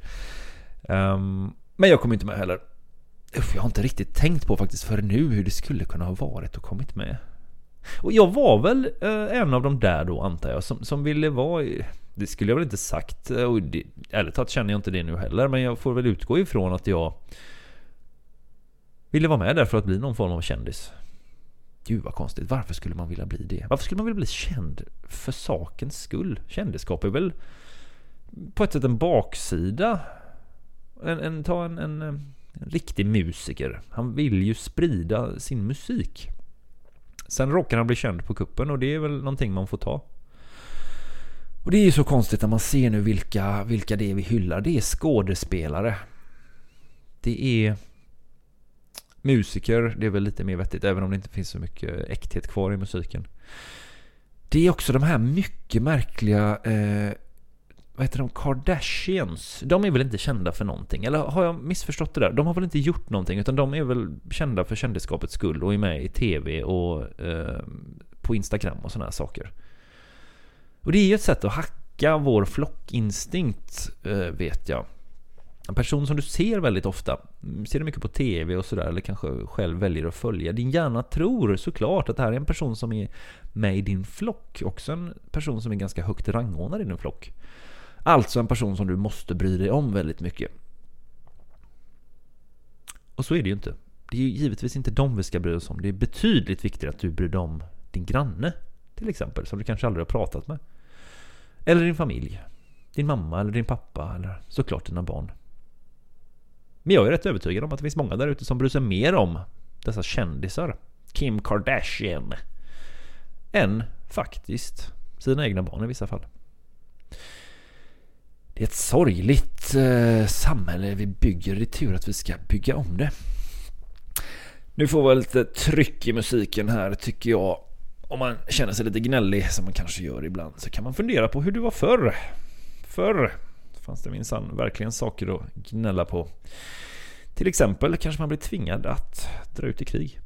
Um, men jag kom inte med heller. Uff, jag har inte riktigt tänkt på faktiskt för nu hur det skulle kunna ha varit och kommit med. Och jag var väl eh, en av de där då antar jag som, som ville vara... Det skulle jag väl inte sagt. Eh, och det, ärligt talat känner jag inte det nu heller. Men jag får väl utgå ifrån att jag ville vara med där för att bli någon form av kändis. Gud vad konstigt. Varför skulle man vilja bli det? Varför skulle man vilja bli känd för sakens skull? Kändisskap är väl på ett sätt en baksida. En, en, ta en, en, en riktig musiker. Han vill ju sprida sin musik. Sen råkar han bli känd på kuppen och det är väl någonting man får ta. Och det är ju så konstigt när man ser nu vilka, vilka det är vi hyllar. Det är skådespelare. Det är musiker. Det är väl lite mer vettigt även om det inte finns så mycket äkthet kvar i musiken. Det är också de här mycket märkliga eh, vad heter de? Kardashians. De är väl inte kända för någonting? Eller har jag missförstått det där? De har väl inte gjort någonting utan de är väl kända för kändisskapets skull och är med i TV och eh, på Instagram och sådana här saker. Och det är ju ett sätt att hacka vår flockinstinkt eh, vet jag. En person som du ser väldigt ofta, ser du mycket på TV och sådär eller kanske själv väljer att följa. Din hjärna tror såklart att det här är en person som är med i din flock. Också en person som är ganska högt rangordnad i din flock. Alltså en person som du måste bry dig om väldigt mycket. Och så är det ju inte. Det är ju givetvis inte dem vi ska bry oss om. Det är betydligt viktigare att du bryr dig om din granne. Till exempel, som du kanske aldrig har pratat med. Eller din familj. Din mamma eller din pappa eller såklart dina barn. Men jag är rätt övertygad om att det finns många där ute som bryr sig mer om dessa kändisar. Kim Kardashian. Än faktiskt sina egna barn i vissa fall. Det är ett sorgligt eh, samhälle vi bygger. Det är tur att vi ska bygga om det. Nu får vi lite tryck i musiken här tycker jag. Om man känner sig lite gnällig som man kanske gör ibland så kan man fundera på hur du var förr. Förr fanns det minsann verkligen saker att gnälla på. Till exempel kanske man blir tvingad att dra ut i krig.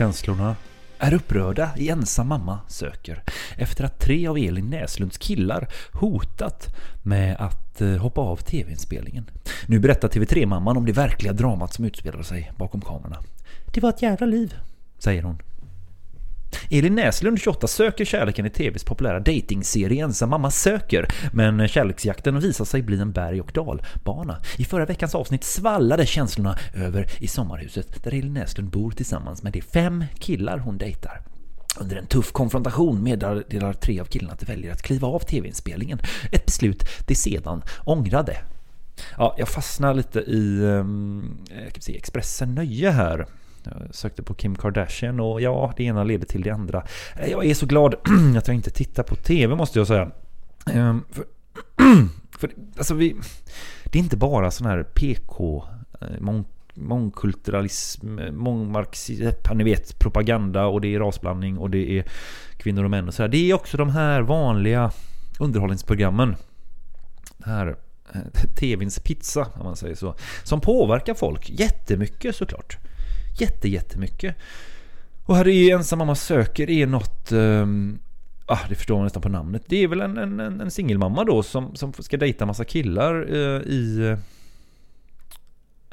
Känslorna är upprörda i Ensam mamma söker efter att tre av Elin Näslunds killar hotat med att eh, hoppa av tv-inspelningen. Nu berättar TV3-mamman om det verkliga dramat som utspelar sig bakom kamerorna. Det var ett jävla liv, säger hon. Elin Näslund, 28, söker kärleken i TVs populära datingserie Ensam mamma söker, men kärleksjakten visar sig bli en berg- och dalbana. I förra veckans avsnitt svallade känslorna över i sommarhuset där Elin Näslund bor tillsammans med de fem killar hon dejtar. Under en tuff konfrontation meddelar tre av killarna att de väljer att kliva av tv-inspelningen. Ett beslut de sedan ångrade. Ja, jag fastnar lite i um, jag kan se, Expressen Nöje här. Jag sökte på Kim Kardashian och ja, det ena leder till det andra. Eh, jag är så glad att jag inte tittar på TV måste jag säga. Ehm, För, för alltså vi, det är inte bara sån här PK, eh, mång, mångkulturalism, mångmarxism, ni vet propaganda och det är rasblandning och det är kvinnor och män och sådär. Det är också de här vanliga underhållningsprogrammen. Det här TVns pizza om man säger så. Som påverkar folk jättemycket såklart. Jätte, jättemycket. Och här är ju ensam mamma söker är något um, Ah, det förstår man nästan på namnet. Det är väl en, en, en singelmamma då som, som ska dejta massa killar uh, i...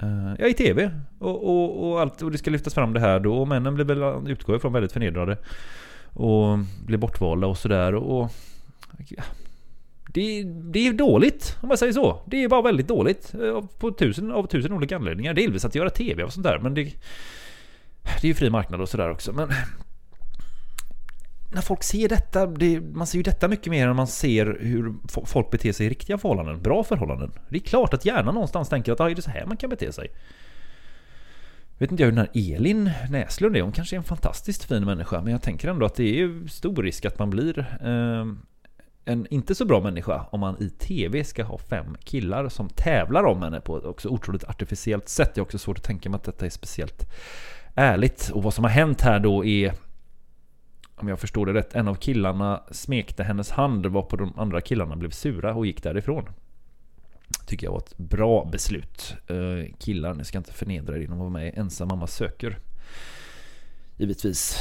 Uh, ja, i TV. Och, och, och, allt, och det ska lyftas fram det här då. Och männen blir väl, utgår ifrån, väldigt förnedrade. Och blir bortvalda och sådär. Och, ja, det, det, är dåligt, om man säger så. Det är bara väldigt dåligt. Eh, på tusen, av tusen olika anledningar. Delvis att göra TV och sånt där. Men det, det är ju fri marknad och sådär också. Men när folk ser detta, det, man ser ju detta mycket mer än man ser hur folk beter sig i riktiga förhållanden, bra förhållanden. Det är klart att hjärnan någonstans tänker att ah, är det så här man kan bete sig? Vet inte jag hur den här Elin Näslund är, hon kanske är en fantastiskt fin människa, men jag tänker ändå att det är stor risk att man blir eh, en inte så bra människa om man i TV ska ha fem killar som tävlar om henne på ett också otroligt artificiellt sätt. Det är också svårt att tänka mig att detta är speciellt ärligt. Och vad som har hänt här då är om jag förstår det rätt, en av killarna smekte hennes hand varpå de andra killarna blev sura och gick därifrån. Tycker jag var ett bra beslut. Eh, killar, ni ska inte förnedra er genom att vara med i Ensam mamma söker. Givetvis.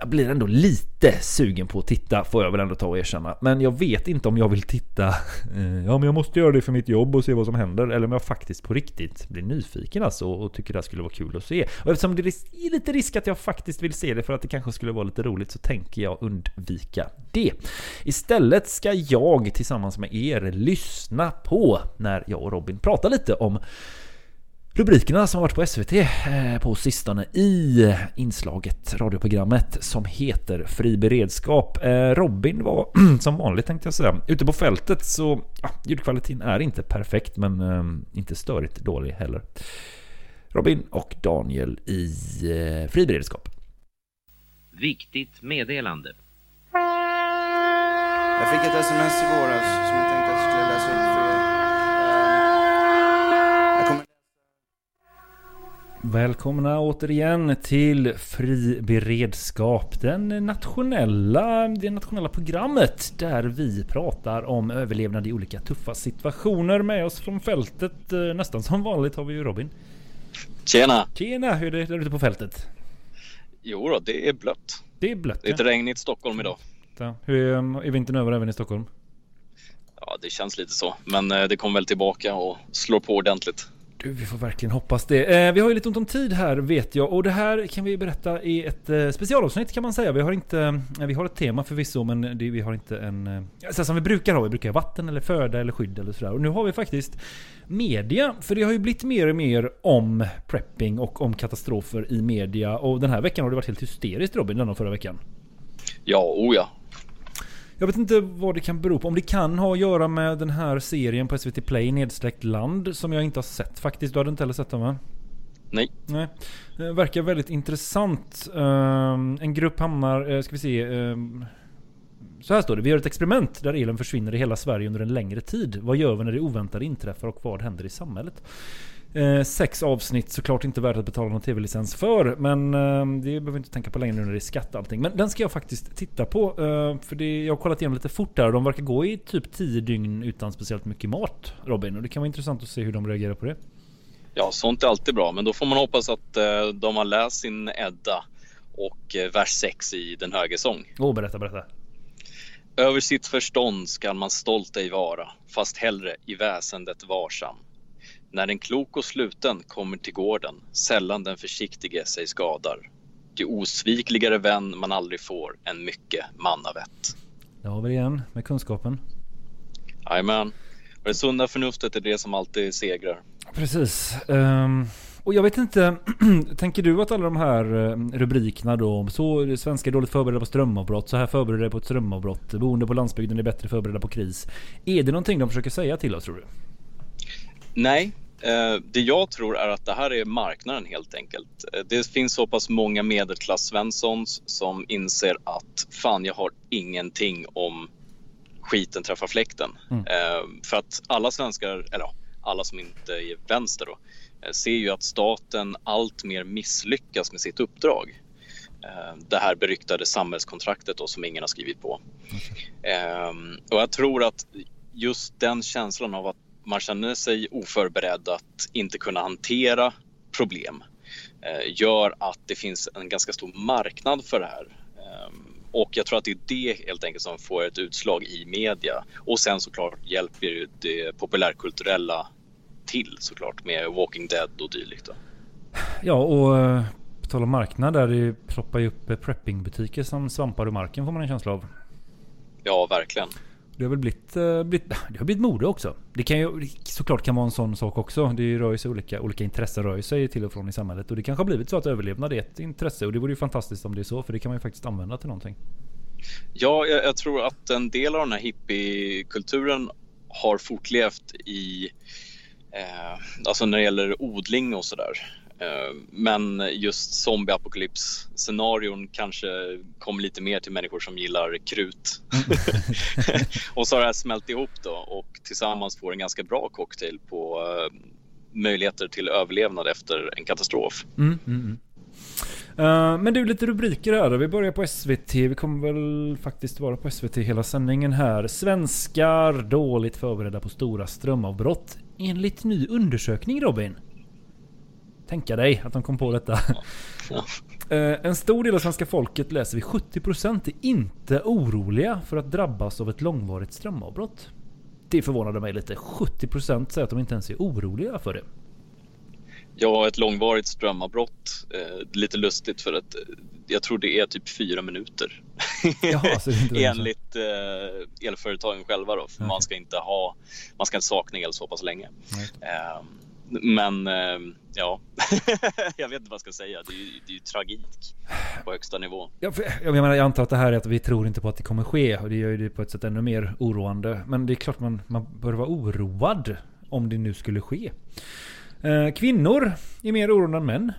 Jag blir ändå lite sugen på att titta, får jag väl ändå ta och erkänna. Men jag vet inte om jag vill titta, eh, ja men jag måste göra det för mitt jobb och se vad som händer. Eller om jag faktiskt på riktigt blir nyfiken alltså och tycker det här skulle vara kul att se. Och eftersom det är lite risk att jag faktiskt vill se det för att det kanske skulle vara lite roligt så tänker jag undvika det. Istället ska jag tillsammans med er lyssna på när jag och Robin pratar lite om rubrikerna som har varit på SVT eh, på sistone i inslaget, radioprogrammet som heter Fri beredskap. Eh, Robin var som vanligt tänkte jag säga. Ute på fältet så ja, ljudkvaliteten är inte perfekt men eh, inte störigt dålig heller. Robin och Daniel i Fri beredskap. Viktigt meddelande. Jag fick ett sms i våras som jag tänkte att jag skulle läsa upp för er. Eh, Jag kommer... Välkomna återigen till Fri beredskap, den nationella, det nationella programmet där vi pratar om överlevnad i olika tuffa situationer. Med oss från fältet, eh, nästan som vanligt, har vi ju Robin. Tjena! Tjena, hur är det där ute på fältet? Jo då, det är blött. Det är blött. Det är lite regnigt i Stockholm idag. ja. Hur är, är vintern över även i Stockholm? Ja, det känns lite så. Men eh, det kommer väl tillbaka och slår på ordentligt. Du, vi får verkligen hoppas det. Eh, vi har ju lite ont om tid här vet jag och det här kan vi berätta i ett eh, specialavsnitt kan man säga. Vi har inte, eh, vi har ett tema förvisso men det, vi har inte en... Eh, så som vi brukar ha, vi brukar ha vatten eller föda eller skydd eller sådär. Och nu har vi faktiskt media, för det har ju blivit mer och mer om prepping och om katastrofer i media. Och den här veckan har det varit helt hysteriskt Robin, denna förra veckan. Ja, oja. ja. Jag vet inte vad det kan bero på. Om det kan ha att göra med den här serien på SVT Play, Nedsläckt land, som jag inte har sett faktiskt. Du hade inte heller sett den va? Nej. Nej. Det verkar väldigt intressant. Ehm, en grupp hamnar, eh, ska vi se. ehm, så här står det. Vi gör ett experiment där elen försvinner i hela Sverige under en längre tid. Vad gör vi när det oväntade inträffar och vad händer i samhället? Eh, sex avsnitt, såklart inte värt att betala någon tv-licens för. Men eh, det behöver vi inte tänka på längre nu när det är skatt och allting. Men den ska jag faktiskt titta på. Eh, för det, jag har kollat igenom lite fort där och de verkar gå i typ 10 dygn utan speciellt mycket mat, Robin. Och det kan vara intressant att se hur de reagerar på det. Ja, sånt är alltid bra. Men då får man hoppas att eh, de har läst sin Edda och eh, vers 6 i Den höge sång. Åh, berätta, berätta. Över sitt förstånd skall man stolt ej vara, fast hellre i väsendet varsam. När en klok och sluten kommer till gården, sällan den försiktige sig skadar. Ty osvikligare vän man aldrig får än mycket mannavett. Det har vi det igen med kunskapen. Jajamän. Och det sunda förnuftet är det som alltid segrar. Precis. Ehm, och jag vet inte, tänker du att alla de här eh, rubrikerna då, så svenskar dåligt förberedda på strömavbrott, så här förberedda på ett strömavbrott, boende på landsbygden är bättre förberedda på kris. Är det någonting de försöker säga till oss tror du? Nej, eh, det jag tror är att det här är marknaden helt enkelt. Eh, Det finns så pass många medelklass-svenssons som inser att fan, jag har ingenting om skiten träffar fläkten. Mm. Eh, För att alla svenskar, eller alla som inte är vänster då, ser ju att staten allt mer misslyckas med sitt uppdrag. Det här beryktade samhällskontraktet då, som ingen har skrivit på. Ehm, Och jag tror att just den känslan av att man känner sig oförberedd att inte kunna hantera problem eh, gör att det finns en ganska stor marknad för det här. Ehm, Och jag tror att det är det helt enkelt som får ett utslag i media. Och sen såklart hjälper ju det populärkulturella till såklart med Walking Dead och dylikt. Då. Ja, och eh, på tal om marknad där, det ploppar ju upp preppingbutiker som svampar ur marken får man en känsla av. Ja, verkligen. Det har väl blivit, eh, blivit, det har blivit mode också. Det kan ju såklart kan vara en sån sak också. Det rör ju sig olika, olika intressen rör ju sig till och från i samhället. Och det kanske har blivit så att överlevnad är ett intresse. Och det vore ju fantastiskt om det är så. För det kan man ju faktiskt använda till någonting. Ja, jag, jag tror att en del av den här hippiekulturen har fortlevt i, eh, alltså när det gäller odling och sådär. Eh, men just zombieapokalyps-scenarion kanske kom lite mer till människor som gillar krut. och så har det här smält ihop då och tillsammans får en ganska bra cocktail på eh, möjligheter till överlevnad efter en katastrof. Mm, mm, mm. Eh, men du, lite rubriker här. Vi börjar på SVT. Vi kommer väl faktiskt vara på SVT hela sändningen här. Svenskar dåligt förberedda på stora strömavbrott. Enligt ny undersökning Robin. Tänka dig att de kom på detta. Ja. Eh, En stor del av svenska folket läser vi 70% är inte oroliga för att drabbas av ett långvarigt strömavbrott. Det förvånade mig lite. 70% säger att de inte ens är oroliga för det. Ja, ett långvarigt strömavbrott. Eh, lite lustigt för att eh, jag tror det är typ fyra minuter. Jaha, så det. Enligt eh, elföretagen själva då. För Okej. man ska inte ha, man ska inte sakna el så pass länge. Eh, men ehm, ja, jag vet inte vad jag ska säga. Det är ju, det är ju tragik på högsta nivå. Jag, jag menar, jag antar att det här är att vi tror inte på att det kommer ske och det gör ju det på ett sätt ännu mer oroande. Men det är klart man, man bör vara oroad om det nu skulle ske. Eh, kvinnor är mer oroade än män.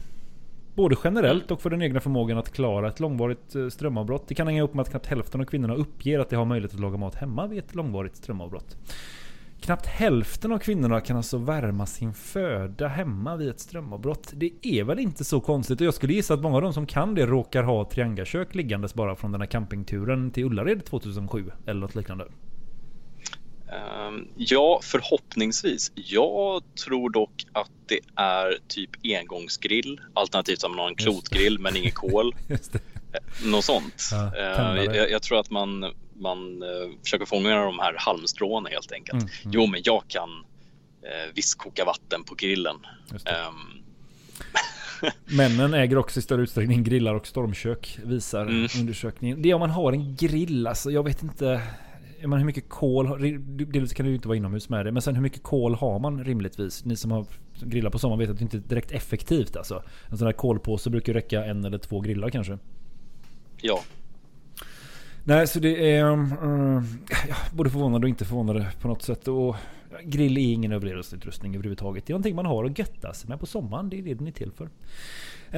Både generellt och för den egna förmågan att klara ett långvarigt eh, strömavbrott. Det kan hänga upp med att knappt hälften av kvinnorna uppger att de har möjlighet att laga mat hemma vid ett långvarigt strömavbrott. Knappt hälften av kvinnorna kan alltså värma sin föda hemma vid ett strömavbrott. Det är väl inte så konstigt och jag skulle gissa att många av de som kan det råkar ha triangakök liggandes bara från den här campingturen till Ullared 2007 eller något liknande. Ehm, ja, förhoppningsvis. Jag tror dock att det är typ engångsgrill alternativt att man har en klotgrill men inget kol. Det. Något sånt. Ja, Eh, tändare. jag, jag tror att man, man eh, försöker fånga de här halmstråna helt enkelt. Mm, mm. Jo, men jag kan eh, visst koka vatten på grillen. Ehm, Männen äger också i större utsträckning grillar och stormkök visar Mm. undersökningen. Det är om man har en grill alltså. Jag vet inte. Menar, hur mycket kol... Dels kan du inte vara inomhus med det. Men sen hur mycket kol har man rimligtvis? Ni som har grillat på sommaren vet att det inte är direkt effektivt alltså. En sån här kolpåse brukar räcka en eller två grillar kanske. ja, Nej, så det är... Uh, ja, både förvånad och inte förvånad på något sätt. Och grill är ingen överlevnadsutrustning överhuvudtaget. Det är någonting man har att götta sig med på sommaren. Det är det den är till för.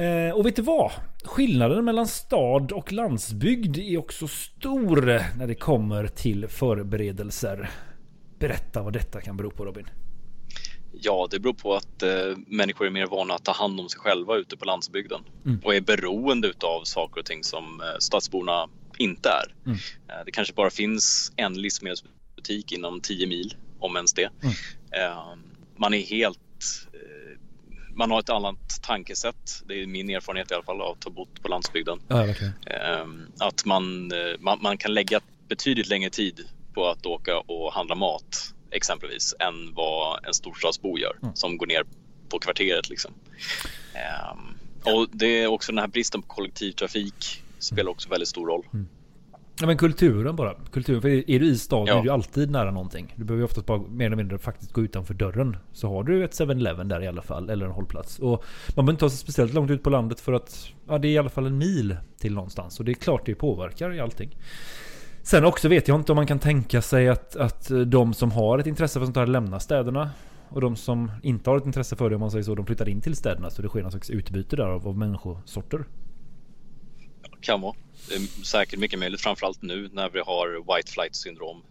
Eh, och vet du vad? Skillnaden mellan stad och landsbygd är också stor när det kommer till förberedelser. Berätta vad detta kan bero på Robin. ja, det beror på att eh, människor är mer vana att ta hand om sig själva ute på landsbygden Mm. och är beroende av saker och ting som eh, stadsborna inte är. Mm. Eh, det kanske bara finns en livsmedelsbutik inom 10 mil, om ens det. Mm. Eh, man är helt eh, man har ett annat tankesätt. Det är min erfarenhet i alla fall av att ha bott på landsbygden. Ja, verkligen. Eh, Att man, eh, man, man kan lägga betydligt längre tid på att åka och handla mat exempelvis än vad en storstadsbo gör Mm. som går ner på kvarteret. Liksom. Eh, Och det är också den här bristen på kollektivtrafik spelar också väldigt stor roll. Ja, men kulturen bara. Kulturen. För är du i stan Ja. är du alltid nära någonting. Du behöver ju oftast bara mer eller mindre faktiskt gå utanför dörren. Så har du ett 7-Eleven där i alla fall. Eller en hållplats. Och man behöver inte ta sig speciellt långt ut på landet för att ja, det är i alla fall en mil till någonstans. Och det är klart det påverkar i allting. Sen också vet jag inte om man kan tänka sig att, att de som har ett intresse för sånt här lämnar städerna. Och de som inte har ett intresse för det om man säger så, de flyttar in till städerna. Så det sker någon slags utbyte där av, av människosorter. Kan vara. Säkert mycket möjligt, framförallt nu när vi har white flight syndromet.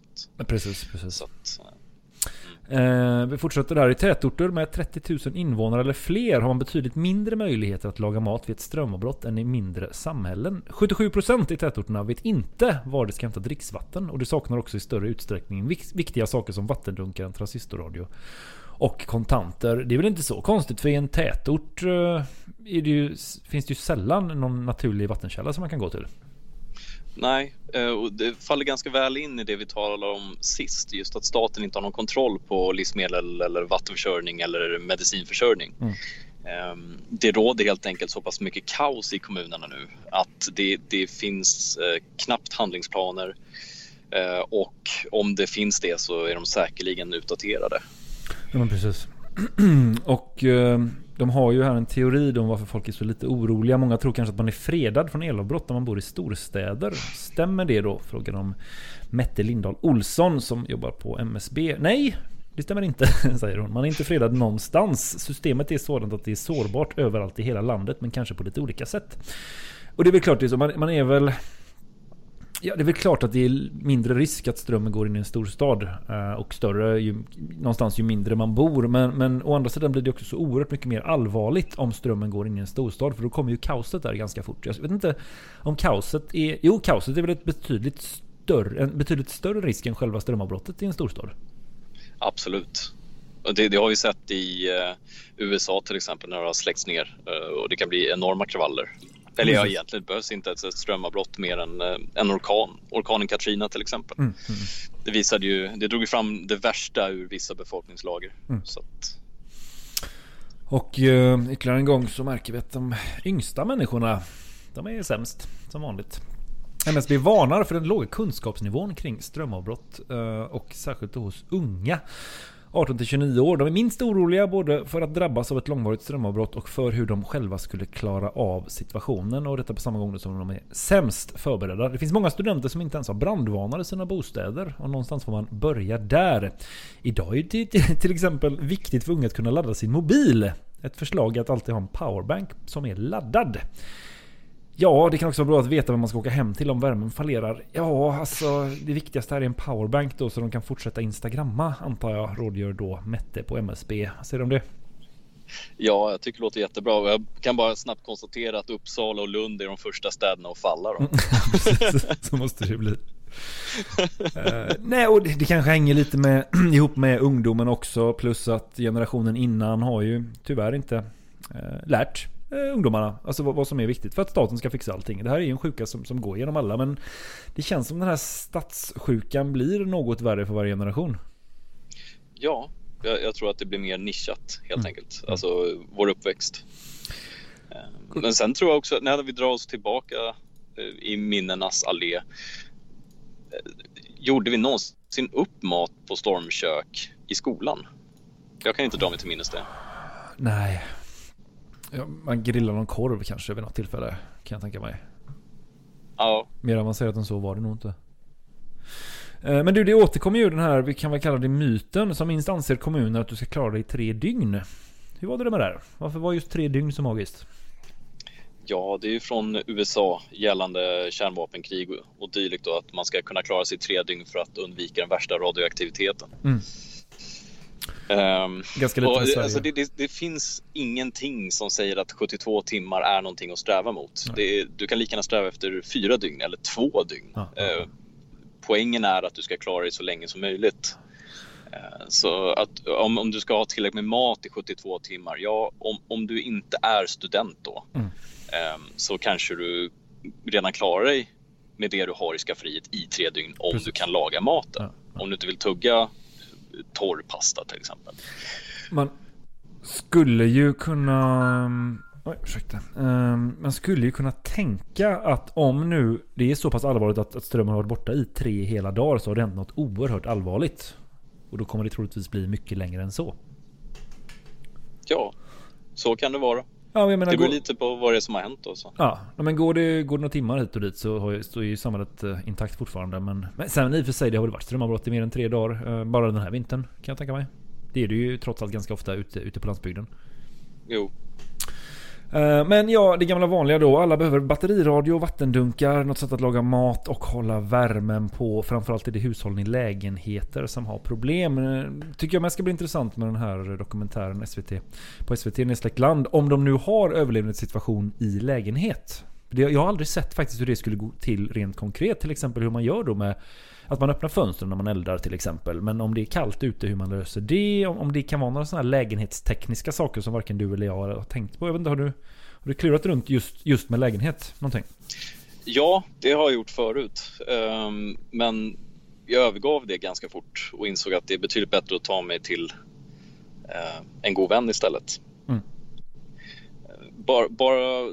Precis, precis. Att, Eh, vi fortsätter där. I tätorter med 30 000 invånare eller fler har man betydligt mindre möjligheter att laga mat vid ett strömavbrott än i mindre samhällen. 77% i tätorterna vet inte var de ska hämta dricksvatten och det saknar också i större utsträckning vik- viktiga saker som vattendunkar, en transistorradio och kontanter. Det är väl inte så konstigt för i en tätort eh, det ju, finns det ju sällan någon naturlig vattenkälla som man kan gå till. Nej, eh, och det faller ganska väl in i det vi talade om sist. Just att staten inte har någon kontroll på livsmedel eller vattenförsörjning eller medicinförsörjning. Mm. Ehm, Det råder helt enkelt så pass mycket kaos i kommunerna nu att det, det finns eh, knappt handlingsplaner och om det finns det så är de säkerligen utdaterade. Ja men precis. och eh, de har ju här en teori om varför folk är så lite oroliga. Många tror kanske att man är fredad från elavbrott när man bor i storstäder. Stämmer det då? Frågar de Mette Lindahl Olsson som jobbar på MSB. Nej, det stämmer inte, säger hon. Man är inte fredad någonstans. Systemet är sådant att det är sårbart överallt i hela landet, men kanske på lite olika sätt. Och det är väl klart det är så. Man, man är väl... Ja, det är väl klart att det är mindre risk att strömmen går in i en storstad. Eh, och större ju, någonstans ju mindre man bor. Men, men å andra sidan blir det också så oerhört mycket mer allvarligt om strömmen går in i en storstad. För då kommer ju kaoset där ganska fort. Jag vet inte om kaoset är... Jo, kaoset är väl ett betydligt större, en betydligt större risk än själva strömavbrottet i en storstad. Absolut. Det, det har vi sett i eh, USA till exempel när det har släckts ner eh, och det kan bli enorma kravaller. Eller ja, egentligen behövs inte ens ett strömavbrott mer än eh, en orkan. Orkanen Katrina till exempel. Mm, Det visade ju, det drog ju fram det värsta ur vissa befolkningslager. Mm. Att, Och eh, ytterligare en gång så märker vi att de yngsta människorna, de är sämst som vanligt. MSB varnar för den låga kunskapsnivån kring strömavbrott eh, och särskilt hos unga. 18-29 år. De är minst oroliga både för att drabbas av ett långvarigt strömavbrott och för hur de själva skulle klara av situationen. Och detta på samma gång som de är sämst förberedda. Det finns många studenter som inte ens har brandvarnare i sina bostäder. Och någonstans får man börja där. Idag är det till exempel viktigt för unga att kunna ladda sin mobil. Ett förslag är att alltid ha en powerbank som är laddad. Ja, det kan också vara bra att veta vem man ska åka hem till om värmen fallerar. Ja, alltså det viktigaste här är en powerbank då så de kan fortsätta instagramma antar jag, rådgör då Mette på MSB. Vad säger du om det? ja, jag tycker det låter jättebra. Jag kan bara snabbt konstatera att Uppsala och Lund är de första städerna att falla. Då. Precis, så måste det bli. Eh, nej, och det, det kanske hänger lite med, ihop med ungdomen också. Plus att generationen innan har ju tyvärr inte eh, lärt ungdomarna alltså vad, vad som är viktigt för att staten ska fixa allting. Det här är ju en sjuka som, som går genom alla. Men det känns som den här stadssjukan blir något värre för varje generation. Ja, jag, jag tror att det blir mer nischat helt Mm. enkelt. Alltså vår uppväxt. Eh, Men sen tror jag också när vi drar oss tillbaka eh, i minnenas allé. eh, Gjorde vi någonsin upp mat på stormkök i skolan? Jag kan inte dra mig till minnes det. Nej. Ja, man grillar någon korv kanske vid något tillfälle. Kan jag tänka mig. Ja, Mer avancerat än så var det nog inte. Eh, Men du, det återkommer ju den här, vi kan väl kalla det myten, som minst anser kommuner att du ska klara dig i tre dygn. Hur var det med det där? Varför var just tre dygn så magiskt? ja, det är ju från USA gällande kärnvapenkrig och- och dylikt då att man ska kunna klara sig i tre dygn för att undvika den värsta radioaktiviteten. Mm. Ehm, Ganska lite och, alltså, det, det, det finns ingenting som säger att 72 timmar är någonting att sträva mot. Det du kan lika gärna sträva efter fyra dygn eller två dygn. Ja. Eh, poängen är att du ska klara dig så länge som möjligt. Eh, så att om, om du ska ha tillräckligt med mat i 72 timmar, ja, om, om du inte är student då, Mm. eh, så kanske du redan klarar dig med det du har i skafferiet i tre dygn om Precis. du kan laga maten. Ja, ja. Om du inte vill tugga torr pasta till exempel. Man skulle ju kunna... Oj, ursäkta. Ehm, Man skulle ju kunna tänka att om nu det är så pass allvarligt att, att strömmen har varit borta i tre hela dagar så har det hänt något oerhört allvarligt. Och då kommer det troligtvis bli mycket längre än så. Ja, så kan det vara. Ja, jag menar, Det beror går- lite på vad det är som har hänt. Då, så. Ja, men går det, går det några timmar hit och dit så, har, ju- så är ju samhället eh, intakt fortfarande. Men, men sen i och för sig, det har väl varit strömavbrott i mer än tre dagar. eh, bara den här vintern kan jag tänka mig. Det är det ju trots allt ganska ofta ute, ute på landsbygden. Jo, Eh, men ja, det gamla vanliga då. Alla behöver batteriradio, vattendunkar, något sätt att laga mat och hålla värmen på. Framförallt är det hushållen i lägenheter som har problem. Eh, tycker jag mest ska bli intressant med den här dokumentären SVT, på SVT Nedsläckt land. Om de nu har överlevnadssituation i lägenhet. Jag har aldrig sett faktiskt hur det skulle gå till rent konkret. Till exempel hur man gör då med att man öppnar fönstren när man eldar till exempel. Men om det är kallt ute, hur man löser det. Om, om det kan vara några sådana här lägenhetstekniska saker som varken du eller jag har tänkt på. Jag vet inte, har du, har du klurat runt just, just med lägenhet? Någonting? Ja, det har jag gjort förut. Ehm, Men jag övergav det ganska fort och insåg att det är betydligt bättre att ta mig till eh, en god vän istället. Mm. Bara, bara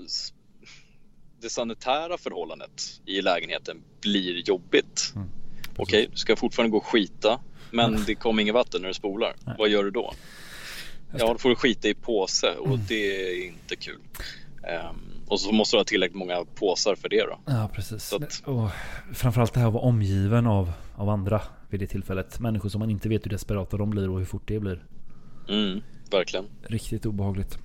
det sanitära förhållandet i lägenheten blir jobbigt. Mm, Okej, du ska fortfarande gå och skita, men det kommer inget vatten när du spolar. Vad gör du då? Ja, då får du skita i påse och Mm. det är inte kul. Ehm, och så måste du ha tillräckligt många påsar för det då. Ja, precis. Att- Och framförallt det här att vara omgiven av, av andra vid det tillfället. Människor som man inte vet hur desperata de blir och hur fort det blir. Mm, verkligen. Riktigt obehagligt.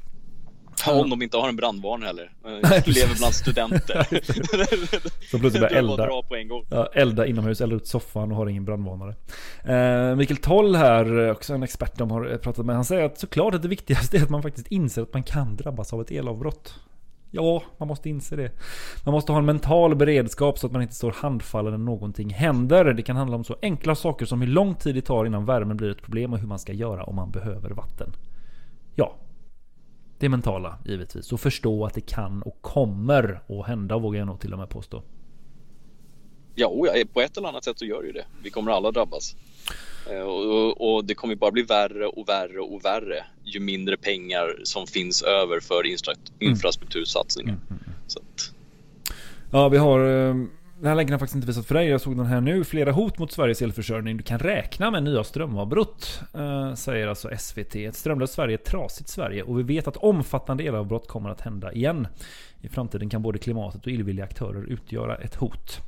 Om de inte har en brandvarnare heller. Eh. Lever bland studenter. Som plötsligt börjar elda. dra på en gång. Ja, elda inomhus, elda ut soffan och har ingen brandvarnare. Eh, Mikael Toll här, eh, också en expert de har eh, pratat med. Han säger att såklart att det viktigaste är att man faktiskt inser att man kan drabbas av ett elavbrott. Ja, man måste inse det. Man måste ha en mental beredskap så att man inte står handfallen när någonting händer. Det kan handla om så enkla saker som hur lång tid det tar innan värmen blir ett problem och hur man ska göra om man behöver vatten. Ja, det mentala givetvis. Och förstå att det kan och kommer att hända vågar jag nog till och med påstå. Ja, på ett eller annat sätt så gör det ju det. Vi kommer alla drabbas. Eh, Och, och, och det kommer bara bli värre och värre och värre ju mindre pengar som finns över för infra- infrastruktursatsningar. Så att, Ja, vi har... Den här länken har jag faktiskt inte visat för dig. Jag såg den här nu. Flera hot mot Sveriges elförsörjning. Du kan räkna med nya strömavbrott. eh, Säger alltså SVT. Ett strömlöst Sverige är ett trasigt Sverige. Och vi vet att omfattande elavbrott kommer att hända igen. I framtiden kan både klimatet och illvilliga aktörer utgöra ett hot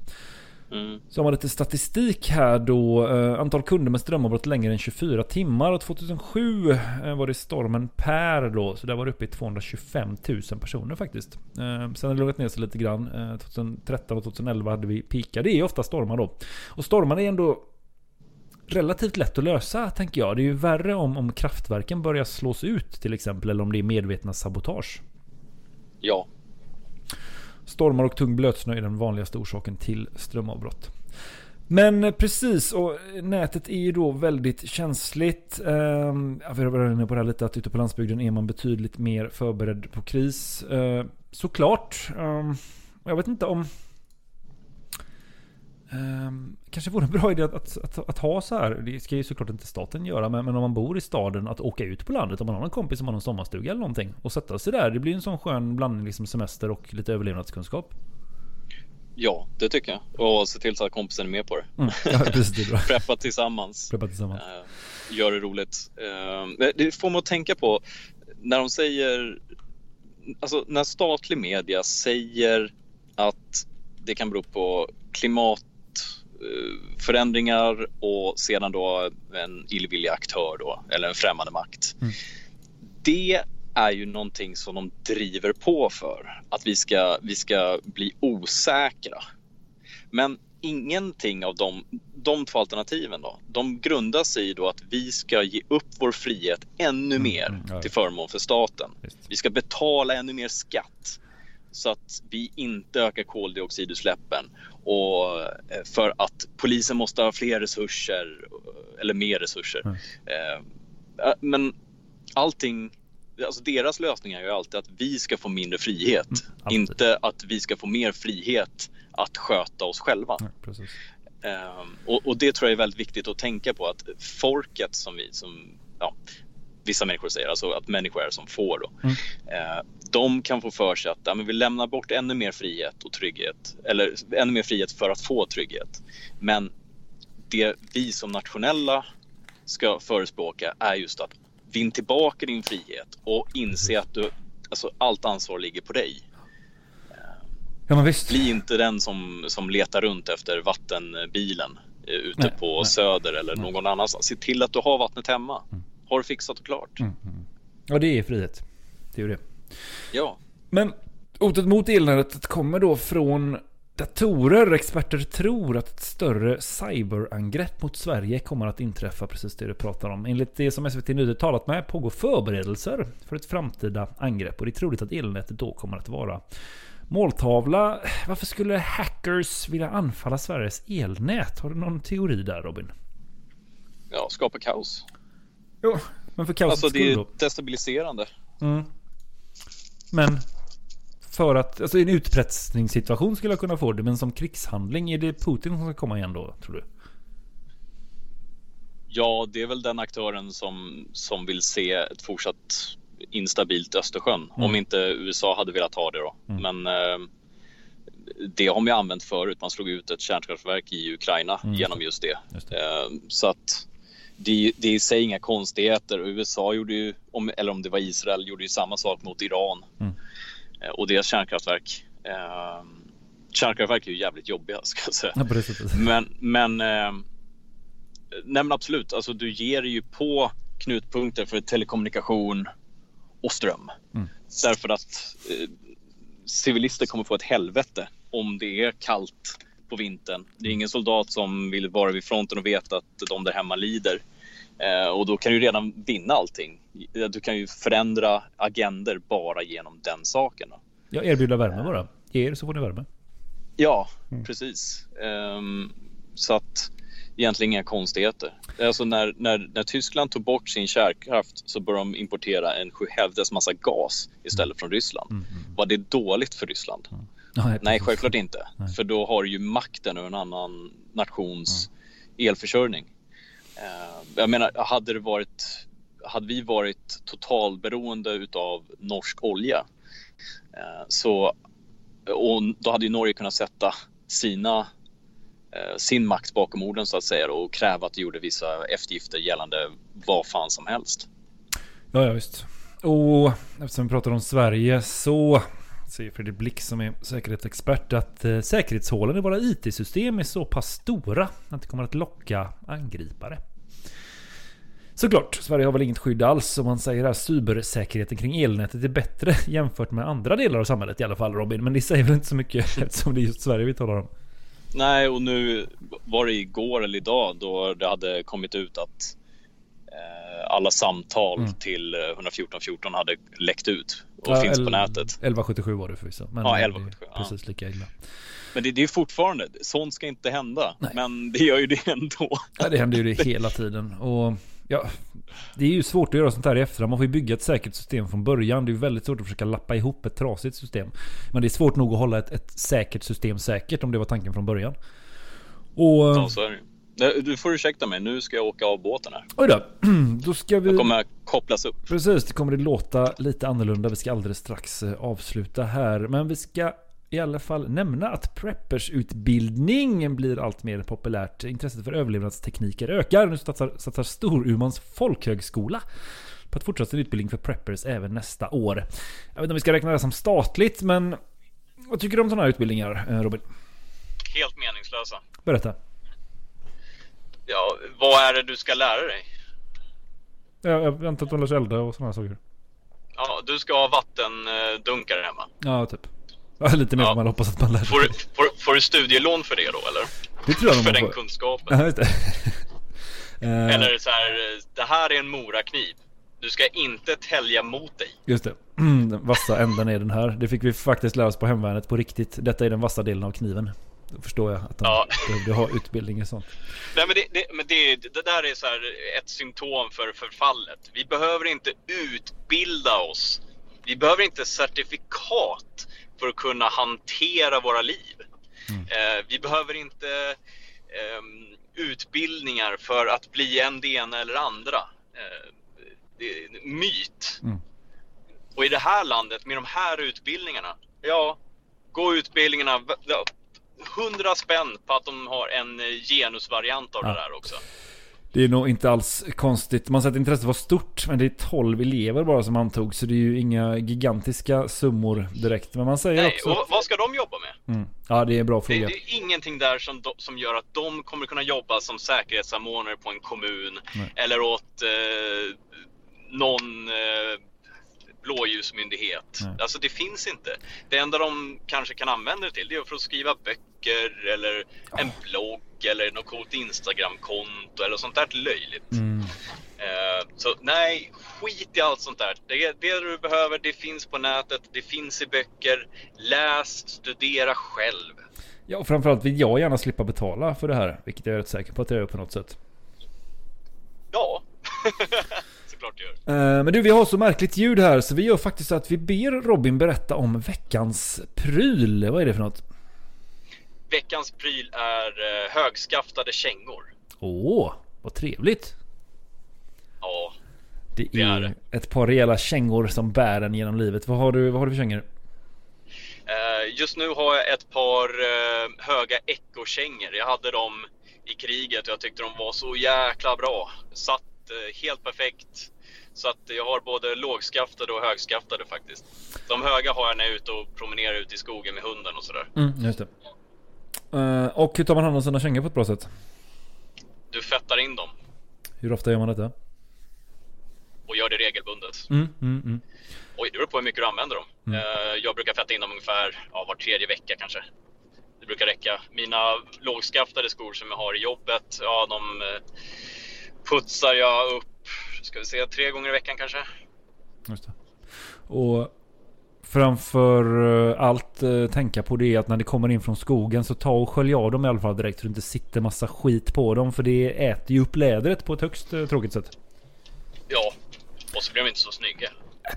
mm. Så har man lite statistik här då. Eh, antal kunder med strömavbrott längre än 24 timmar. Och 2007 eh, var det stormen Per då. Så där var det uppe i 225 000 personer faktiskt. Eh, sen har det lugnat ner sig lite grann. Eh, 2013 och 2011 hade vi pika. Det är ju ofta stormar då. Och stormarna är ändå relativt lätt att lösa tänker jag. Det är ju värre om, om kraftverken börjar slås ut till exempel. Eller om det är medvetna sabotage. ja, Stormar och tung blötsnö är den vanligaste orsaken till strömavbrott. Men eh, precis, och nätet är ju då väldigt känsligt. Ehm, vi har varit inne på det här lite, att ute på landsbygden är man betydligt mer förberedd på kris. Eh, såklart. Ehm, jag vet inte om... Um, kanske vore en bra idé att, att, att, att ha så här. Det ska ju såklart inte staten göra. Men, men om man bor i staden, att åka ut på landet. Om man har en kompis som har en sommarstuga eller någonting. Och sätta sig där. Det blir en sån skön blandning liksom semester och lite överlevnadskunskap. ja, det tycker jag. Och se till så att kompisen är med på det. Mm. Ja, precis, det. Preppa tillsammans. Preppa tillsammans. Eh, gör det roligt. Eh, det får mig att tänka på när de säger, alltså när statlig media säger att det kan bero på klimatförändringar och sedan då en illvillig aktör då, eller en främmande makt. Mm. Det är ju någonting som de driver på för, att vi ska, vi ska bli osäkra. Men ingenting av de, de två alternativen då, de grundar sig i då att vi ska ge upp vår frihet ännu mer mm, ja. till förmån för staten. Visst. Vi ska betala ännu mer skatt så att vi inte ökar koldioxidutsläppen och eh, för att polisen måste ha fler resurser eh, eller mer resurser. Mm. Eh, Men allting, alltså deras lösningar är ju alltid att vi ska få mindre frihet, alltid. inte att vi ska få mer frihet att sköta oss själva. Ja, och, och det tror jag är väldigt viktigt att tänka på att folket som vi, som ja, vissa människor säger, alltså att människor är som får då. Mm. Eh, de kan få för sig att ja, men vi lämnar bort ännu mer frihet och trygghet, eller ännu mer frihet för att få trygghet. Men det vi som nationella ska förespråka är just att vinn tillbaka din frihet och inse att du, alltså, allt ansvar ligger på dig. Ja visst. Bli inte den som, som letar runt efter vattenbilen eh, ute Nej, på nej. Söder eller Nej. någon annanstans. Se till att du har vattnet hemma. Har fixat och klart. Mm, mm. Ja det är frihet. Det är ju det. Ja. Men hotet mot elnätet kommer då från datorer. Experter tror att ett större cyberangrepp mot Sverige kommer att inträffa, precis det du pratar om. Enligt det som SVT Nyheter talat med pågår förberedelser för ett framtida angrepp och det är troligt att elnätet då kommer att vara måltavla. Varför skulle hackers vilja anfalla Sveriges elnät? Har du någon teori där Robin? Ja, skapa kaos. Jo, men för kaosets Alltså det skull är destabiliserande. Mm. Men för att, alltså i en utpressningssituation skulle jag kunna få det, men som krigshandling, är det Putin som ska komma igen då, tror du? Ja, det är väl den aktören som, som vill se ett fortsatt instabilt Östersjön. Mm. Om inte USA hade velat ha det då. Mm. Men eh, det har man ju använt förut. Man slog ut ett kärnkraftverk i Ukraina Mm. genom just det. Just det. Eh, så att det, det är i sig inga konstigheter. USA gjorde ju, om, eller om det var Israel, gjorde ju samma sak mot Iran Mm. eh, och deras kärnkraftverk. Eh, kärnkraftverk är ju jävligt jobbiga ska jag säga. Ja, sättet. Men, men, eh, nej men absolut, alltså du ger ju på knutpunkter för telekommunikation och ström. Mm. Därför att eh, civilister kommer få ett helvete om det är kallt på vintern. Det är ingen soldat som vill vara vid fronten och veta att de där hemma lider. Eh, och då kan du redan vinna allting. Du kan ju förändra agender bara genom den saken. Jag erbjuder värme bara. Ge er så får ni värme. Ja, Mm. precis. Ehm, så att egentligen inga konstigheter. Alltså när, när, när Tyskland tog bort sin kärnkraft så började de importera en sjuhelvetes massa gas istället från Ryssland. Mm. Var det dåligt för Ryssland? Ja, Nej, självklart inte. Nej. För då har du ju makten över en annan nations elförsörjning. Eh, jag menar, hade det varit hade vi varit totalberoende utav norsk olja eh, så och då hade ju Norge kunnat sätta sina eh, sin makt bakom orden så att säga och kräva att de gjorde vissa eftergifter gällande vad fan som helst. Ja, ja visst. Och eftersom vi pratar om Sverige så säger Fredrik Blick som är säkerhetsexpert att eh, säkerhetshålen i våra IT-system är så pass stora att det kommer att locka angripare. Såklart, Sverige har väl inget skydd alls om man säger att cybersäkerheten kring elnätet är bättre jämfört med andra delar av samhället i alla fall Robin. Men det säger väl inte så mycket eftersom det är just Sverige vi talar om. Nej, och nu var det igår eller idag då det hade kommit ut att eh, alla samtal Mm. till eh, 11414 hade läckt ut och Ja, finns på nätet. 1177 var det förvisso. Men Ja, det är 1177, ja. Precis lika illa. Men det, det är fortfarande, sånt ska inte hända. Nej. Men det gör ju det ändå. Ja, det händer ju det hela tiden. Och ja, det är ju svårt att göra sånt här i efterhand. Man får ju bygga ett säkert system från början. Det är ju väldigt svårt att försöka lappa ihop ett trasigt system. Men det är svårt nog att hålla ett, ett säkert system säkert om det var tanken från början. Och... Ja, så är det Du får ursäkta mig, nu ska jag åka av båten här. Oj då. Då ska vi... Jag kommer kopplas upp. Precis, det kommer det låta lite annorlunda. Vi ska alldeles strax eh, avsluta här. Men vi ska i alla fall nämna att preppersutbildning blir allt mer populärt. Intresset för överlevnadstekniker ökar. Nu satsar, satsar Storumans folkhögskola på att fortsätta sin utbildning för preppers även nästa år. Jag vet inte om vi ska räkna det som statligt, men vad tycker du om sådana här utbildningar, eh, Robin? Helt meningslösa. Berätta. Ja, vad är det du ska lära dig? Jag, jag antar att de lär sig elda och sådana saker. Ja, du ska ha vattendunkar hemma. Ja, typ. Ja, lite mer Ja. man hoppas att man lär sig. Får, du- får, får du studielån för det då eller? Det tror jag För den får. kunskapen? Ja, just det. Eh, Eller så här, det här är en morakniv. Du ska inte tälja mot dig. Just det. Den vassa änden är den här. Det fick vi faktiskt lära oss på hemvärnet på riktigt. Detta är den vassa delen av kniven. Då förstår jag att de Ja. behövde ha utbildning i sånt. Nej men, det, det, men det, det där är så ett symptom för förfallet. Vi behöver inte utbilda oss. Vi behöver inte certifikat för att kunna hantera våra liv. Eh, vi behöver inte ehm, utbildningar för att bli en det ena eller andra. Eh, det är en myt. Mm. Och i det här landet med de här utbildningarna, ja, gå utbildningarna, 100 spänn på att de har en eh, genusvariant av Ja. det där också. Det är nog inte alls konstigt. Man säger att intresset var stort, men det är 12 elever bara som antog. Så det är ju inga gigantiska summor direkt. Men man säger Nej, också... och vad ska de jobba med? Mm. Ja, det är en bra Det, fråga. det är ingenting där som, som gör att de kommer kunna jobba som säkerhetssamordnare på en kommun Nej. eller åt eh, någon eh, blåljusmyndighet. Nej. Alltså det finns inte. Det enda de kanske kan använda det till det är för att skriva böcker eller en blogg eller något coolt Instagramkonto eller sånt där löjligt. Mm. Eh, så nej, skit i allt sånt där. Det, det du behöver, det finns på nätet, det finns i böcker. Läs, studera själv. Ja, och framförallt vill jag gärna slippa betala för det här. Vilket jag är rätt säker på att jag gör på något sätt. Ja, såklart du gör. Eh, Men du, vi har så märkligt ljud här så vi gör faktiskt så att vi ber Robin berätta om veckans pryl. Vad är det för något? Veckans pryl är eh, högskaftade kängor. Åh, vad trevligt. Ja, Det Det är är det. ett par rejäla kängor som bär en genom livet. Vad har du, vad har du för kängor? Eh, Just nu har jag ett par höga ekokängor. Jag hade dem i kriget och jag tyckte de var så jäkla bra. Satt helt perfekt. Så att jag har både lågskaftade och högskaftade faktiskt. De höga har jag när jag är ute och promenerar ute i skogen med hunden och sådär. Mm, just det. Eh, och hur tar man hand om sina kängor på ett bra sätt? Du fettar in dem Hur ofta gör man detta? och gör det regelbundet. Mm, mm, mm. Oj, det beror på hur mycket du använder dem. Mm. Eh, Jag brukar fetta in dem ungefär ja, var tredje vecka kanske. Det brukar räcka. Mina lågskaftade skor som jag har i jobbet, ja de eh, putsar jag upp, ska vi se, tre gånger i veckan kanske. Just det. Och framför eh, allt eh, tänka på det att när det kommer in från skogen så ta och skölj av dem i alla fall direkt så det inte sitter massa skit på dem. För det äter ju upp lädret på ett högst eh, tråkigt sätt. Ja, och så blir de inte så snygga.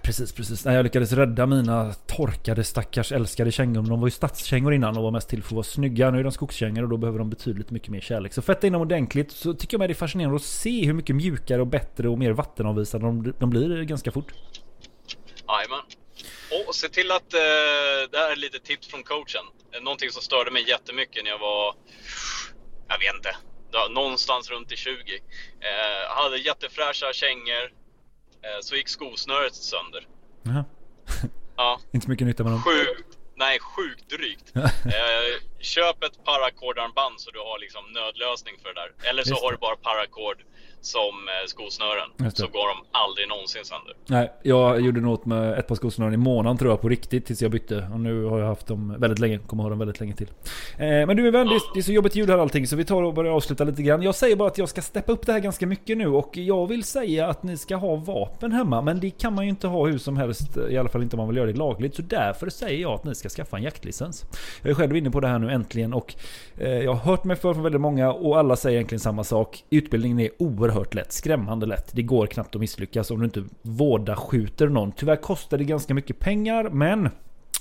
Precis, precis. Nej, jag lyckades rädda mina torkade stackars älskade kängor. Men de var ju stadskängor innan och var mest till för att vara snygga. Nu är de skogskängor och då behöver de betydligt mycket mer kärlek. Så fetta in dem ordentligt så tycker jag mig det är fascinerande att se hur mycket mjukare och bättre och mer vattenavvisande de, de blir ganska fort. Jajamän. Och se till att, eh, det här är lite tips från coachen. Eh, någonting som störde mig jättemycket när jag var, jag vet inte, någonstans runt i 20. Eh, hade jättefräscha kängor, så gick skosnöret sönder. Jaha. Ja, Inte så mycket nytta med dem. sjukt, nej sjukt drygt. Köp ett paracordarmband så du har liksom nödlösning för det där. Eller så Just har du bara paracord som eh, skosnören. Så går de aldrig någonsin sönder. Nej, jag gjorde något med ett par skosnören i månaden tror jag på riktigt tills jag bytte. Och nu har jag haft dem väldigt länge. Kommer ha dem väldigt länge till. Eh, men du min vän, är, det är så jobbigt ljud här allting så vi tar och börjar avsluta lite grann. Jag säger bara att jag ska steppa upp det här ganska mycket nu och jag vill säga att ni ska ha vapen hemma. Men det kan man ju inte ha hur som helst. I alla fall inte om man vill göra det lagligt. Så därför säger jag att ni ska skaffa en jaktlicens. Jag är själv inne på det här nu äntligen och eh, jag har hört mig för från väldigt många och alla säger egentligen samma sak. Utbildningen är oerhört lätt, skrämmande lätt. Det går knappt att misslyckas om du inte vårda skjuter någon. Tyvärr kostar det ganska mycket pengar men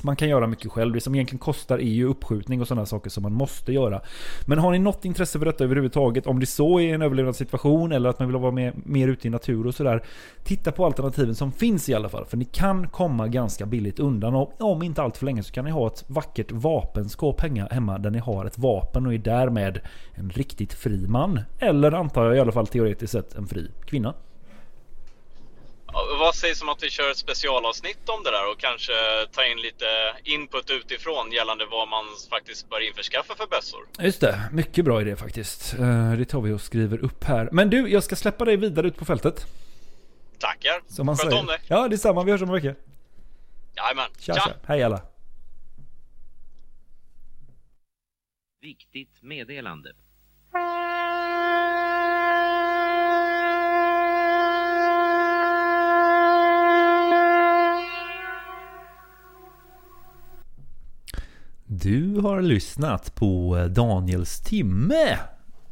man kan göra mycket själv. Det som egentligen kostar är ju uppskjutning och sådana saker som man måste göra. Men har ni något intresse för detta överhuvudtaget, om det så är en överlevnadssituation eller att man vill vara med, mer ute i natur och sådär. Titta på alternativen som finns i alla fall. För ni kan komma ganska billigt undan och om inte allt för länge så kan ni ha ett vackert vapenskåp hänga hemma där ni har ett vapen och är därmed en riktigt fri man. Eller antar jag i alla fall teoretiskt sett en fri kvinna. Vad sägs om att vi kör ett specialavsnitt om det där och kanske tar in lite input utifrån gällande vad man faktiskt bör införskaffa för bössor? Just det, mycket bra idé faktiskt. Eh, Det tar vi och skriver upp här. Men du, jag ska släppa dig vidare ut på fältet. Tackar! Som man Sköt säger. om dig! Ja, detsamma. Vi hörs om en vecka. Jajamän! Tja, tja. Hej alla. Viktigt meddelande. Du har lyssnat på Daniels timme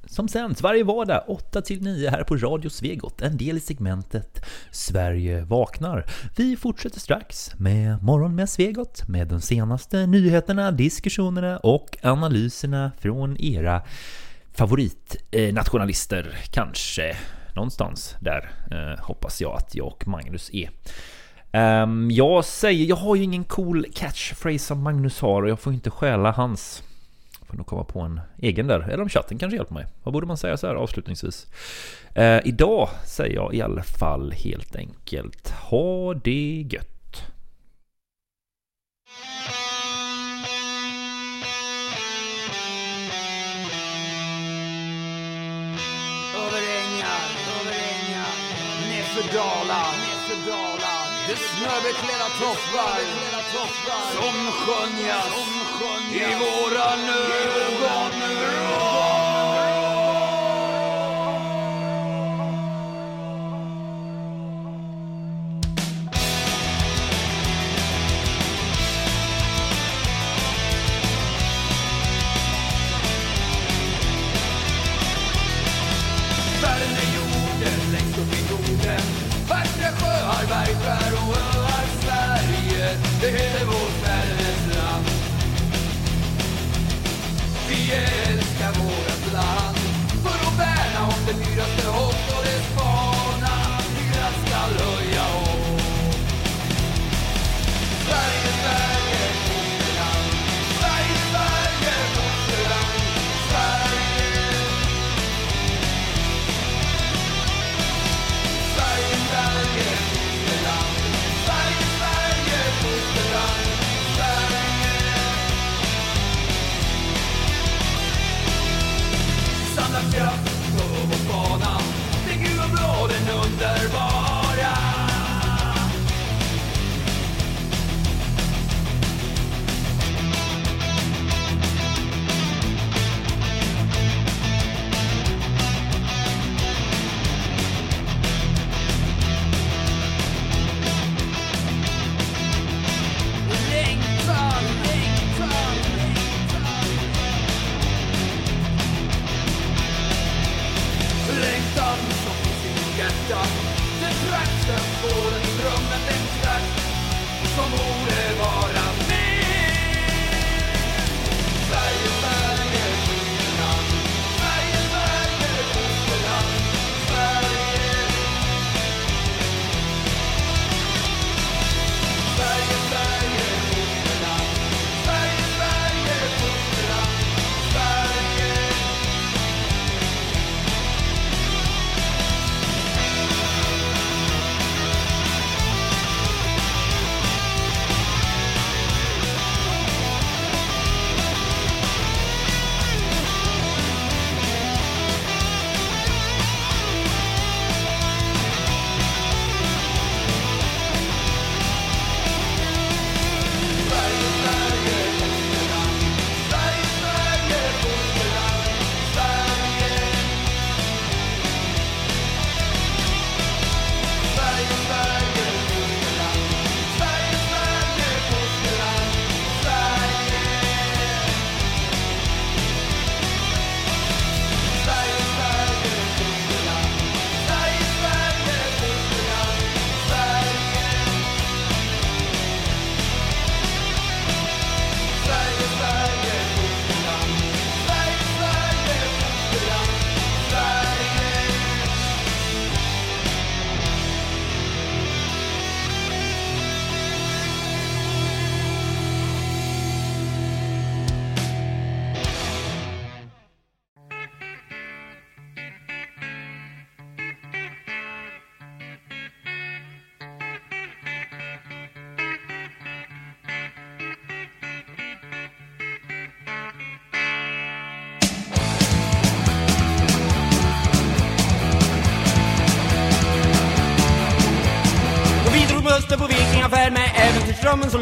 som sänds varje vardag 8 till 9 här på Radio Svegot, en del i segmentet Sverige vaknar. Vi fortsätter strax med Morgon med Svegot med de senaste nyheterna, diskussionerna och analyserna från era favoritnationalister, kanske någonstans där eh, hoppas jag att jag och Magnus är. Um, jag säger, jag har ju ingen cool catchphrase som Magnus har och jag får inte stjäla hans. Får nog komma på en egen där, eller om chatten kanske hjälper mig. Vad borde man säga så här avslutningsvis? Uh, idag säger jag i alla fall helt enkelt ha det gött. Över ängar, över ängar, nerför dalar, det de snöbeklädda toppar som skönjas i våra ögon. Det heter vårt fädernesland Vi älskar vårt land. För att värna om det dyraste hopp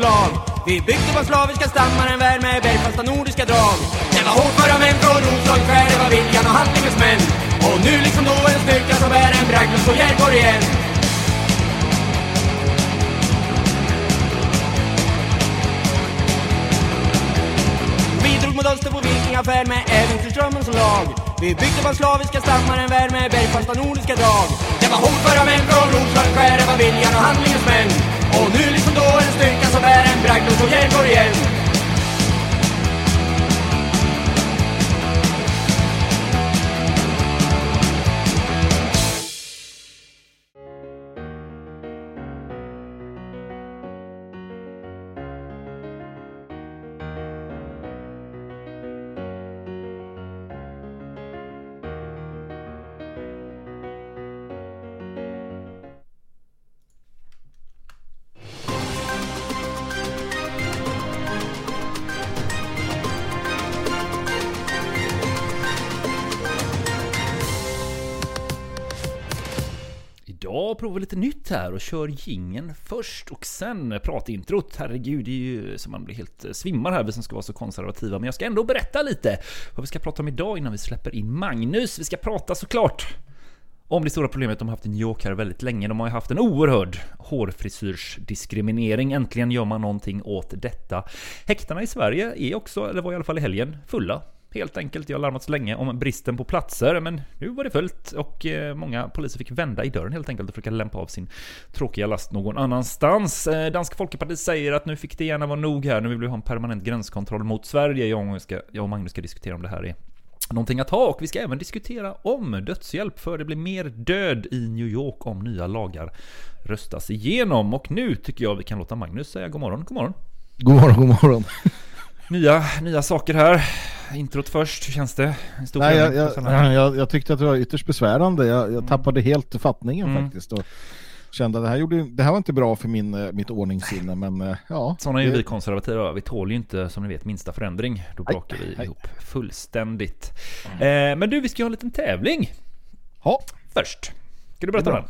lag Vi byggde på slaviska stammar en värld med bergfasta nordiska drag. Det var hårdföra män från Roslagsskär, det var viljan och handlingens män. Och nu liksom då en styrka som bär en bragd och står Järborg igen Vi drog mot öster på vikingafärd med äventyrsdrömmen som lag. Vi byggde på slaviska stammar en värld med bergfasta nordiska drag. Det var hårdföra män från Roslagsskär, det var viljan och handlingens män. Och nu liksom då en styrka som är en bragd och så hjälper igen provar lite nytt här och kör gingen först och sen pratintrot. Herregud, det är ju som man blir helt eh, svimmar här, vi som ska vara så konservativa. Men jag ska ändå berätta lite vad vi ska prata om idag innan vi släpper in Magnus. Vi ska prata såklart om det stora problemet de har haft i New York här väldigt länge. De har ju haft en oerhörd hårfrisyrsdiskriminering. Äntligen gör man någonting åt detta. Häktarna i Sverige är också, eller var i alla fall i helgen, fulla. Helt enkelt, jag har larmat så länge om bristen på platser, men nu var det fullt och eh, många poliser fick vända i dörren helt enkelt och försöka lämpa av sin tråkiga last någon annanstans. Eh, Danska Folkepartiet Folkeparti säger att nu fick det gärna vara nog här, nu vill vi ha en permanent gränskontroll mot Sverige. Jag och ska, jag och Magnus ska diskutera om det här är någonting att ha och vi ska även diskutera om dödshjälp för det blir mer död i New York om nya lagar röstas igenom. Och nu tycker jag vi kan låta Magnus säga god morgon, god morgon. God morgon, god morgon. Nya, nya saker här. Introt först, hur känns det? Nej, jag, jag, jag, jag tyckte att det var ytterst besvärande. Jag, Mm. tappade helt fattningen faktiskt. Och kände att det här, gjorde, det här var inte bra för min, eh, mitt ordningssinne. Men eh, ja. Sådana är ju vi konservativa, vi tål ju inte som ni vet minsta förändring. Då brakar vi ihop fullständigt. Eh, men du, vi ska ha en liten tävling Ja, först. Ska du berätta är den?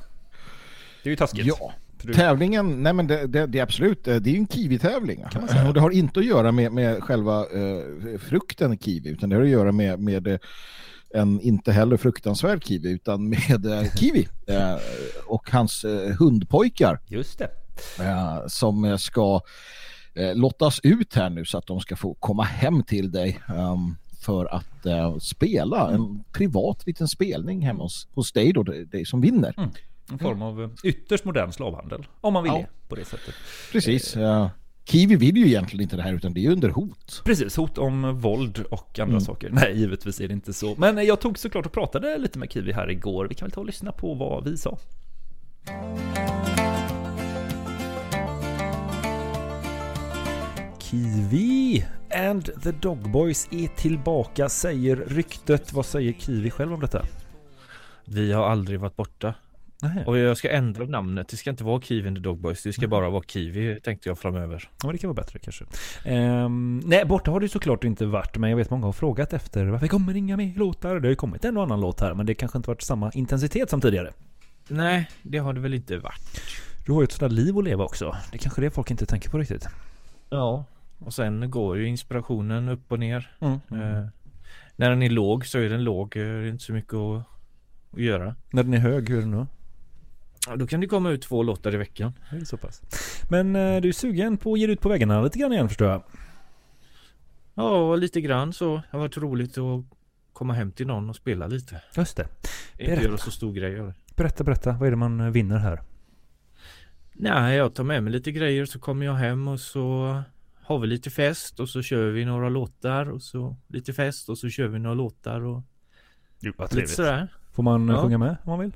Det är ju taskigt. Ja. Du- Tävlingen, nej men det, det, det är absolut, eh, det är ju en kiwi-tävling. Och det har inte att göra med, med själva eh, frukten kiwi, utan det har att göra med, med eh, en inte heller fruktansvärd kiwi, utan med eh, kiwi eh, och hans eh, hundpojkar Just det. som ska lottas ut här nu så att de ska få komma hem till dig ehm, för att eh, spela en privat liten spelning hemma hos, hos dig då, det som vinner. En form av eh, ytterst modern slavhandel. Om man vill Ja. på det sättet. Precis. eh, Kiwi vill ju egentligen inte det här utan det är ju under hot. Precis, hot om våld och andra saker. Nej, givetvis är det inte så. Men jag tog såklart och pratade lite med Kiwi här igår. Vi kan väl ta och lyssna på vad vi sa. Kiwi and the Dogboys är tillbaka, säger ryktet. Vad säger Kiwi själv om detta? Vi har aldrig varit borta. Nej. Och jag ska ändra namnet. Det ska inte vara Kiwi and the Dogboys. Det ska bara vara Kiwi tänkte jag framöver. Ja, det kan vara bättre kanske. Ehm, nej, borta har det såklart inte varit, men jag vet många har frågat efter varför kommer inga mer låtar? Det har ju kommit en och annan låt här, men det kanske inte varit samma intensitet som tidigare. Nej, det har det väl inte varit. Du har ju ett sådant liv att leva också. Det är kanske det folk inte tänker på riktigt. Ja. Och sen går ju inspirationen upp och ner. Mm. Eh, när den är låg så är den låg. eh, Det är inte så mycket att, att göra. När den är hög, hur är det nu? Ja, då kan det komma ut två låtar i veckan. Det är så pass. Men eh, du är sugen på att ge ut på vägarna lite grann igen förstår jag. Ja, lite grann så. Det har varit roligt att komma hem till någon och spela lite. Just det. Inte Berätta. göra så stor grej av det. Berätta, berätta. Vad är det man eh, vinner här? Nej, jag tar med mig lite grejer så kommer jag hem och så har vi lite fest och så kör vi några låtar och så lite fest och så kör vi några låtar och Jo, vad lite sådär. Får man eh, Ja. sjunga med om man vill?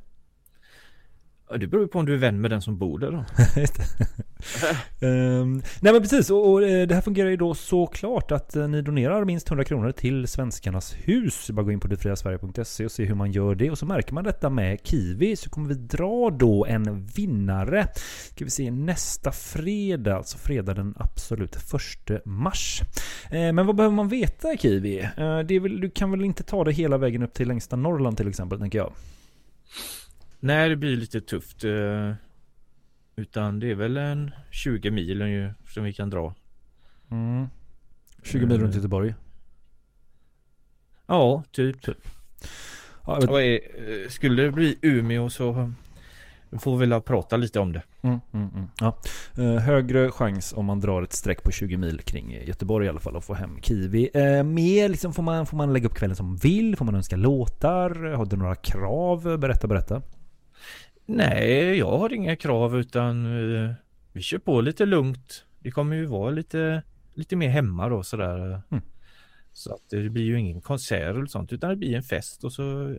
Ja, det beror ju på om du är vän med den som bor där då. Ehm, nej men precis, och, och eh, det här fungerar ju då såklart att eh, ni donerar minst 100 kronor till Svenskarnas hus. Bara gå in på detfriasverige.se och se hur man gör det. Och så märker man detta med Kiwi så kommer vi dra då en vinnare. Ska vi se nästa fredag, alltså fredag den absolut första mars. Eh, men vad behöver man veta Kiwi? Eh, väl, du kan väl inte ta det hela vägen upp till längsta Norrland till exempel, tänker jag. Nej, det blir lite tufft. eh, Utan det är väl en 20 mil som vi kan dra. Mm. 20 mil runt Göteborg. Ja, typ. Ja, jag vet- eh, skulle det bli Umeå så får vi väl prata lite om det. Mm, mm, mm. Ja. Eh, högre chans om man drar ett streck på 20 mil kring Göteborg i alla fall och få hem Kiwi. Eh, mer liksom får man, får man lägga upp kvällen som vill? Får man önska låtar? Har du några krav? Berätta, berätta. Nej, jag har inga krav utan eh, vi kör på lite lugnt. Det kommer ju vara lite, lite mer hemma då sådär. Mm. Så att det blir ju ingen konsert eller sånt utan det blir en fest och så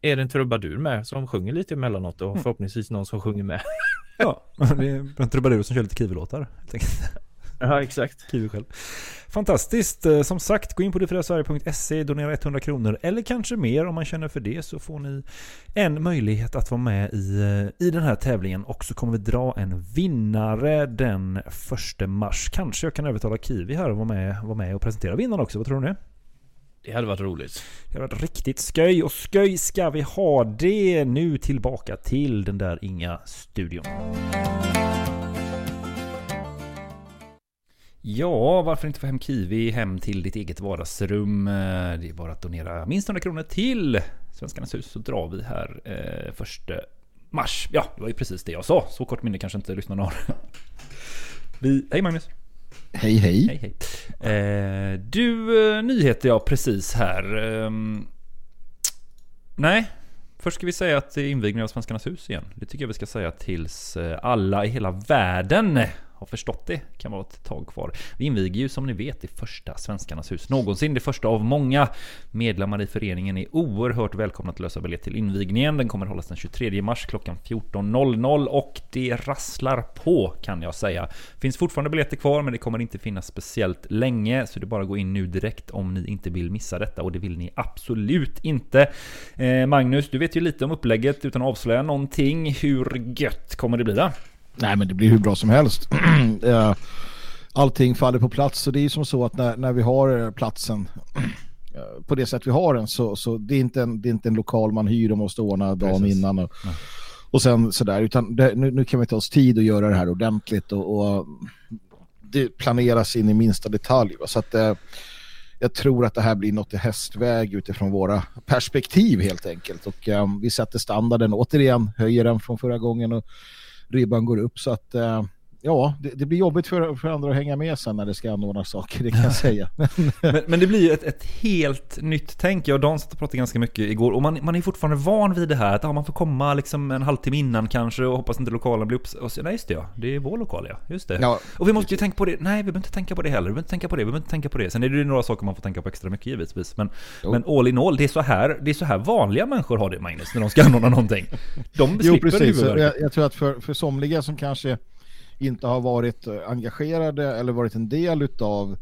är det en trubadur med som sjunger lite emellanåt och förhoppningsvis någon som sjunger med. Ja, det är en trubadur som kör lite Kiwi-låtar. helt enkelt. Ja, exakt. Kiwi själv. Fantastiskt. Eh, Som sagt, gå in på detfriasverige.se, donera 100 kronor eller kanske mer om man känner för det så får ni en möjlighet att vara med i, eh, i den här tävlingen och så kommer vi dra en vinnare den 1 mars. Kanske jag kan övertala Kiwi här att vara med, vara med och presentera vinnaren också. Vad tror du? Det hade varit roligt. Det har varit riktigt sköj och sköj ska vi ha det. Nu tillbaka till den där Inga studion. Ja, varför inte få hem Kiwi hem till ditt eget vardagsrum? Eh, Det är bara att donera minst 100 kronor till Svenskarnas hus så drar vi här eh, första mars. Ja, det var ju precis det jag sa. Så kort minne kanske inte lyssnarna har. Vi, hej Magnus! Hej hej. Hej hej. Eh, du, eh, nyheter jag precis här. Ehm, nej, först ska vi säga att det är invigning av Svenskarnas hus igen. Det tycker jag vi ska säga tills eh, alla i hela världen har förstått det. Kan vara ett tag kvar. Vi inviger ju som ni vet det första Svenskarnas hus någonsin. Det första av många. Medlemmar i föreningen är oerhört välkomna att lösa biljett till invigningen. Den kommer hållas den 23 mars klockan 14.00 och det rasslar på kan jag säga. Finns fortfarande biljetter kvar men det kommer inte finnas speciellt länge så det är bara att gå in nu direkt om ni inte vill missa detta och det vill ni absolut inte. Eh, Magnus, du vet ju lite om upplägget utan att avslöja någonting. Hur gött kommer det bli då? Nej men det blir hur bra som helst. Eh, Allting faller på plats och det är ju som så att när, när vi har eh, platsen eh, på det sätt vi har den så, så det, är inte en, det är inte en lokal man hyr och måste ordna dagen Precis. innan och, och sen sådär utan det, nu, nu kan vi ta oss tid och göra det här ordentligt och, och det planeras in i minsta detalj va? så att eh, jag tror att det här blir något i hästväg utifrån våra perspektiv helt enkelt och eh, vi sätter standarden återigen, höjer den från förra gången och ribban går upp. Så att eh, ja, det, det blir jobbigt för, för andra att hänga med sen när det ska anordnas saker, det kan jag säga. Men, men det blir ju ett, ett helt nytt tänk. Jag och Dan satt och pratade ganska mycket igår och man, man är fortfarande van vid det här att ja, man får komma liksom en halvtimme innan kanske och hoppas inte lokalen blir upp... Och så, nej just det ja, det är vår lokal ja, just det. Ja, och vi måste ju tänka på det, nej vi behöver inte tänka på det heller, vi behöver inte tänka på det, vi behöver inte tänka på det. Sen är det ju några saker man får tänka på extra mycket givetvis. Men, Jo. men all in all, det är, så här, det är så här vanliga människor har det Magnus, när de ska anordna någonting. De Jo, slipper precis. Så huvudvärk. Jag, jag tror att för, för somliga som kanske inte har varit eh, engagerade eller varit en del av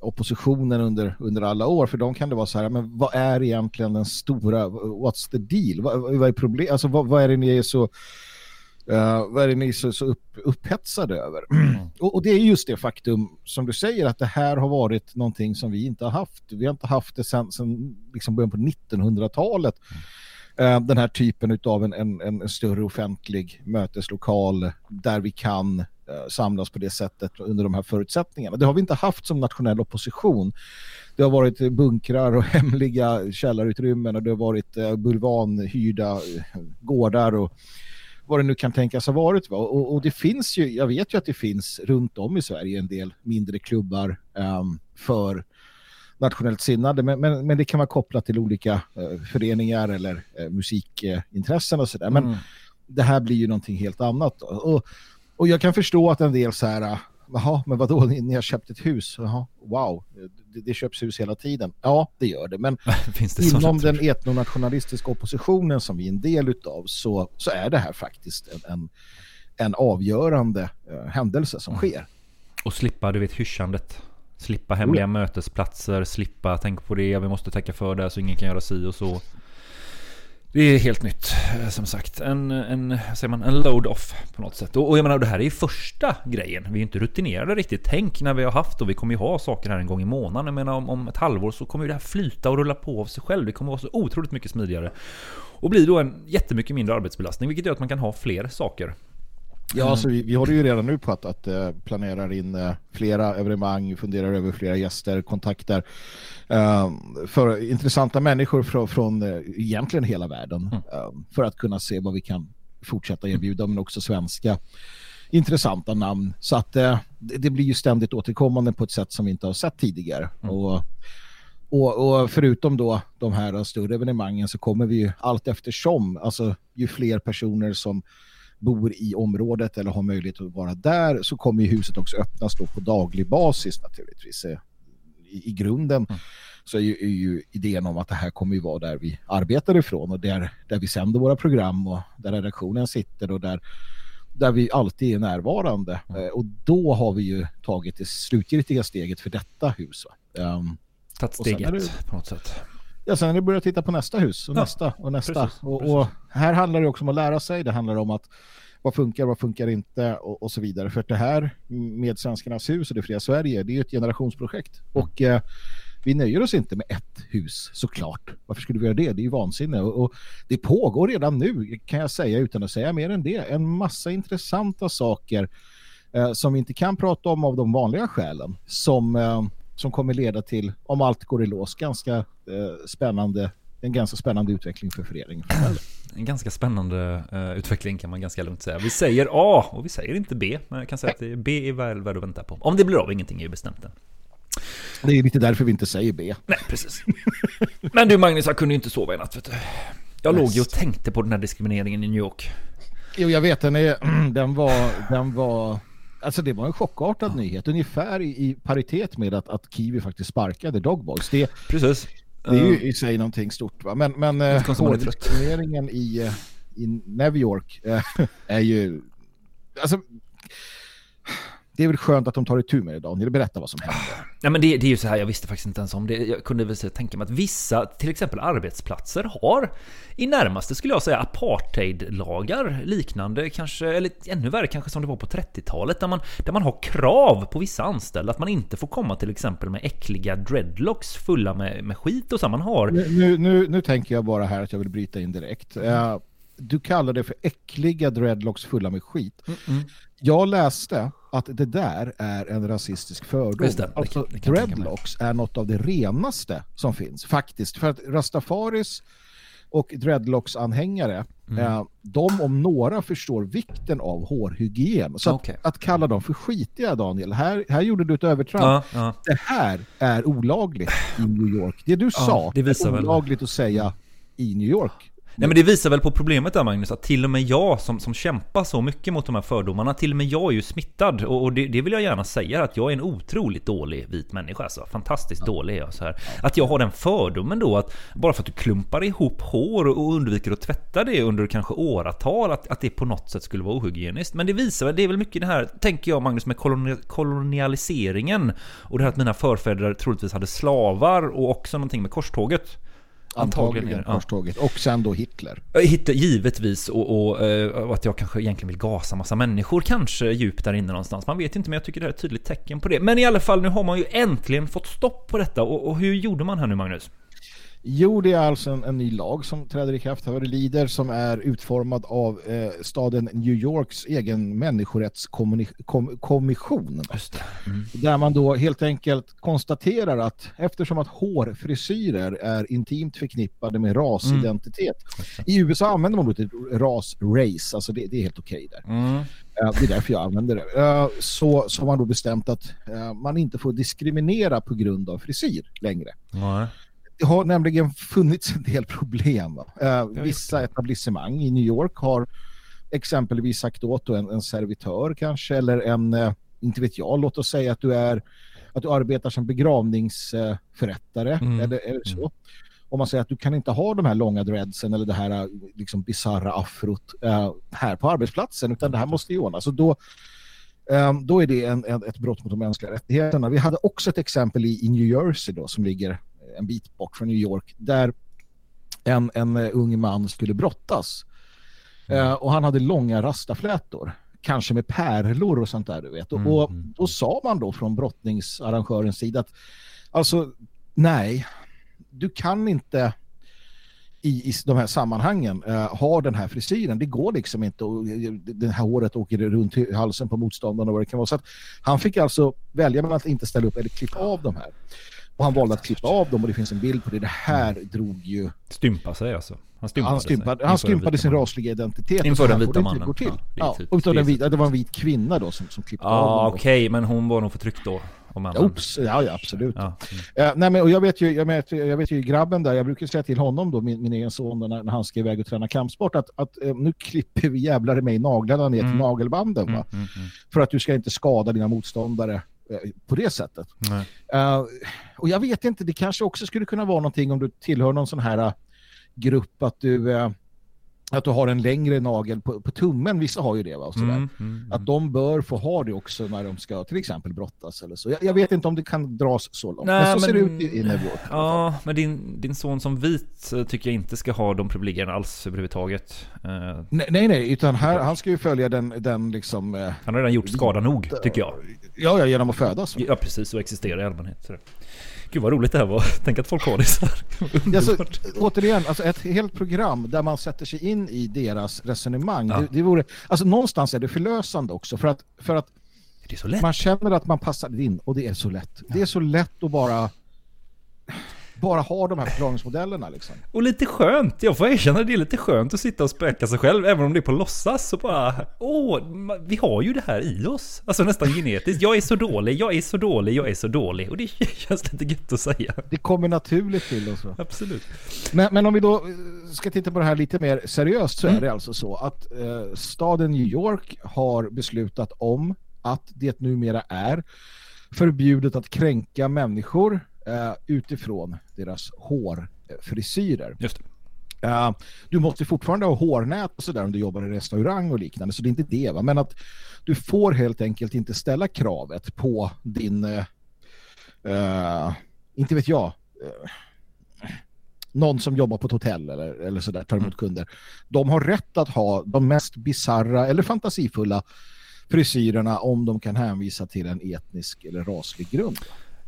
oppositionen under, under alla år, för dem kan det vara så här, men vad är egentligen den stora, what's the deal? Vad, vad är problem, alltså vad, vad är det ni är så eh, vad är det ni är så, så upp, upphetsade över? och, och det är just det faktum som du säger att det här har varit någonting som vi inte har haft. Vi har inte haft det sedan sen liksom början på 1900-talet. Eh, Eh, den här typen av en, en, en större offentlig möteslokal där vi kan eh, samlas på det sättet under de här förutsättningarna. Det har vi inte haft som nationell opposition. Det har varit bunkrar och hemliga källarutrymmen och det har varit eh, bulvanhyrda gårdar och vad det nu kan tänkas ha varit. Va? Och, och det finns ju, jag vet ju att det finns runt om i Sverige en del mindre klubbar um, för nationellt sinnade, men, men, men det kan vara kopplat till olika eh, föreningar eller eh, musikintressen och sådär. Men Mm. det här blir ju någonting helt annat. Och, och jag kan förstå att en del så här, ah, jaha, men vadå, ni, ni har köpt ett hus? Jaha, wow, det, det köps hus hela tiden. Ja, det gör det, men det inom den etnonationalistiska oppositionen som vi är en del utav så, så är det här faktiskt en, en, en avgörande eh, händelse som sker. Och slippa, du vet, hyssandet. Slippa hemliga mötesplatser, slippa tänka på det, vi måste täcka för det så ingen kan göra si och så. Det är helt nytt, eh, som sagt. En, en, säger man, en load-off på något sätt. Och, och jag menar, det här är ju första grejen. Vi är inte rutinerade riktigt. Tänk när vi har haft och vi kommer ju ha saker här en gång i månaden. Jag menar, om, om ett halvår så kommer ju det här flyta och rulla på av sig själv. Det kommer vara så otroligt mycket smidigare. Och blir då en jättemycket mindre arbetsbelastning, vilket gör att man kan ha fler saker. Ja, alltså vi, vi håller ju redan nu på att, att eh, planera in eh, flera evenemang, funderar över flera gäster, kontakter eh, för intressanta människor från, från eh, egentligen hela världen eh, för att kunna se vad vi kan fortsätta erbjuda, men också svenska intressanta namn. Så att det, det blir ju ständigt återkommande på ett sätt som vi inte har sett tidigare. Och, och, och förutom då de här större evenemangen så kommer vi ju allt eftersom, alltså ju fler personer som bor i området eller har möjlighet att vara där så kommer huset också öppnas då på daglig basis naturligtvis. Eh, I, i grunden så är ju, är ju idén om att det här kommer ju vara där vi arbetar ifrån och där, där vi sänder våra program och där redaktionen sitter och där, där vi alltid är närvarande. Eh, och då har vi ju tagit det slutgiltiga steget för detta hus. Um, Tagit och sen steg är det- på något sätt. Ja, sen är det börja titta på nästa hus och Ja, nästa och nästa. precis, och, precis. och här handlar det också om att lära sig. Det handlar om att vad funkar, vad funkar inte och, och så vidare. För det här med Svenskarnas hus och det fria Sverige, det är ju ett generationsprojekt. Mm. Och eh, vi nöjer oss inte med ett hus såklart. Varför skulle vi göra det? Det är ju vansinne. Och, och det pågår redan nu kan jag säga utan att säga mer än det. En massa intressanta saker eh, som vi inte kan prata om av de vanliga skälen som, eh, som kommer leda till, om allt går i lås, ganska eh, spännande en ganska spännande utveckling för föreningen. En ganska spännande uh, utveckling kan man ganska lugnt säga. Vi säger A och vi säger inte B, men jag kan säga att B är väl värd att vänta på. Om det blir av, ingenting är ju bestämt än. Det är lite därför vi inte säger B. Nej, precis. Men du Magnus, jag kunde ju inte sova i natt vet du. Jag låg ju och tänkte på den här diskrimineringen i New York. Jo, jag vet, den, är, den var... Den var... Alltså det var en chockartad ja. nyhet, ungefär i, i paritet med att, att Kiwi faktiskt sparkade Dogboys. Det, Precis. Det är ju i sig någonting stort va? Men, men eh, hårddiskrimineringen i, eh, i New York är ju... Alltså, det är väl skönt att de tar itu med det Daniel. Berätta vad som hände. Ja, men det, det, är ju så här, jag visste faktiskt inte ens om det. Jag kunde väl tänka mig att vissa, till exempel arbetsplatser, har i närmaste skulle jag säga apartheidlagar liknande, kanske, eller ännu värre kanske som det var på 30-talet, där man, där man har krav på vissa anställda att man inte får komma till exempel med äckliga dreadlocks fulla med, med skit och så. Man har... Nu, nu, nu tänker jag bara här att jag vill bryta in direkt. Uh, du kallar det för äckliga dreadlocks fulla med skit. Mm -mm. Jag läste att det där är en rasistisk fördom. Det, alltså, det dreadlocks är något av det renaste som finns, faktiskt. För att Rastafaris och dreadlocks-anhängare, mm. eh, de om några förstår vikten av hårhygien. Så okay. att, att, kalla dem för skitiga, Daniel, här, här gjorde du ett övertramp. Ja, ja. Det här är olagligt i New York. Det du ja, sa det är olagligt väl. att säga i New York. Nej men det visar väl på problemet där Magnus, att till och med jag som, som kämpar så mycket mot de här fördomarna, till och med jag är ju smittad. Och, och det, det, vill jag gärna säga, att jag är en otroligt dålig vit människa. Alltså. Fantastiskt ja. dålig är jag. Så här. Att jag har den fördomen då, att bara för att du klumpar ihop hår och undviker att tvätta det under kanske åratal, att, att det på något sätt skulle vara ohygieniskt. Men det visar väl, det är väl mycket det här, tänker jag Magnus, med koloni kolonialiseringen. Och det här att mina förfäder troligtvis hade slavar och också någonting med korståget. Antagligen korståget. Ja. Och sen då Hitler. Hitler givetvis och, och, eh, och, att jag kanske egentligen vill gasa massa människor. Kanske djupt där inne någonstans. Man vet inte men jag tycker det är ett tydligt tecken på det. Men i alla fall nu har man ju äntligen fått stopp på detta. Och, och hur gjorde man här nu Magnus? Jo, det är alltså en, en, ny lag som träder i kraft vad det lider som är utformad av eh, staden New Yorks egen människorättskommission. Mm. Där man då helt enkelt konstaterar att eftersom att hårfrisyrer är intimt förknippade med rasidentitet. Mm. I USA använder man ordet ras-race, alltså det, det, är helt okej okay där. Mm. Uh, det är därför jag använder det. Uh, så, så har man då bestämt att uh, man inte får diskriminera på grund av frisyr längre. Mm det har nämligen funnits en del problem. Eh, vissa etablissemang i New York har exempelvis sagt åt en, en servitör kanske eller en, eh, inte vet jag, låt oss säga att du är att du arbetar som begravningsförrättare mm. eller, eller så. Mm. Om man säger att du kan inte ha de här långa dreadsen eller det här eh, liksom bizarra afrot äh, här på arbetsplatsen utan det här måste ju ordnas. Så då, ähm, då är det en, en, ett brott mot de mänskliga rättigheterna. Vi hade också ett exempel i, i New Jersey då som ligger en bit bort från New York där en, en uh, ung man skulle brottas. Mm. Uh, och han hade långa rastaflätor kanske med pärlor och sånt där du vet. Mm. Och, mm, då sa man då från brottningsarrangörens sida att alltså nej, du kan inte i, i de här sammanhangen uh, ha den här frisyren. Det går liksom inte och det här håret åker runt halsen på motståndaren och vad det kan vara. Så att han fick alltså välja mellan att inte ställa upp eller klippa av de här. Och han valde att klippa av dem och det finns en bild på det. Det här mm. drog ju... Stympa sig alltså. Han stympade, han stympade, han stympade sin rasliga identitet. Inför den vita mannen. Går till. Ja, ja, typ, den vita, det var en vit kvinna då som, som klippte ah, av dem. okej, okay, men hon var nog förtryckt då. Om ja, Oops, ja, ja, absolut. Ja. Mm. Uh, nej, men, och jag vet, ju, jag, vet, jag vet ju grabben där, jag brukar säga till honom då, min, min egen son när, när han ska iväg och träna kampsport, att, att uh, nu klipper vi jävlar i mig naglarna ner till mm. nagelbanden. Va? Mm, mm, För att du ska inte skada dina motståndare på det sättet. Uh, och jag vet inte, det kanske också skulle kunna vara någonting om du tillhör någon sån här uh, grupp att du uh, att du har en längre nagel på, på tummen, vissa har ju det va? Och sådär. Mm, mm, mm. Att de bör få ha det också när de ska till exempel brottas eller så. Jag, jag vet inte om det kan dras så långt. Nej, men så men, ser det ut i, i Nevort. Ja, men din, din son som vit eh, tycker jag inte ska ha de privilegierna alls överhuvudtaget. Uh, nej, nej, nej, utan här, han ska ju följa den, den liksom... Uh, han har redan gjort skada nog, tycker jag. Ja, ja genom att födas. Ja, precis, och existera i allmänhet. Så. Gud vad roligt det här var. Tänk att folk har det så här. Alltså, återigen, alltså ett helt program där man sätter sig in i deras resonemang. Ja. Det, det vore, alltså någonstans är det förlösande också för att, för att man känner att man passar in och det är så lätt. Det är så lätt att bara bara ha de här förklaringsmodellerna liksom. Och lite skönt, jag får erkänna det är lite skönt att sitta och spöka sig själv även om det är på låtsas så bara Åh, vi har ju det här i oss. Alltså nästan genetiskt. Jag är så dålig, jag är så dålig, jag är så dålig. Och det känns lite gött att säga. Det kommer naturligt till oss. Absolut. Men, men om vi då eh, ska titta på det här lite mer seriöst så är det alltså så att eh, staden New York har beslutat om att det numera är förbjudet att kränka människor eh, utifrån deras hårfrisyrer. Just det. Eh, du måste fortfarande ha hårnät och sådär om du jobbar i restaurang och liknande, så det är inte det. Va? Men att du får helt enkelt inte ställa kravet på din, eh, inte vet jag, någon som jobbar på ett hotell eller, eller sådär, tar emot kunder. De har rätt att ha de mest bizarra eller fantasifulla frisyrerna om de kan hänvisa till en etnisk eller raslig grund.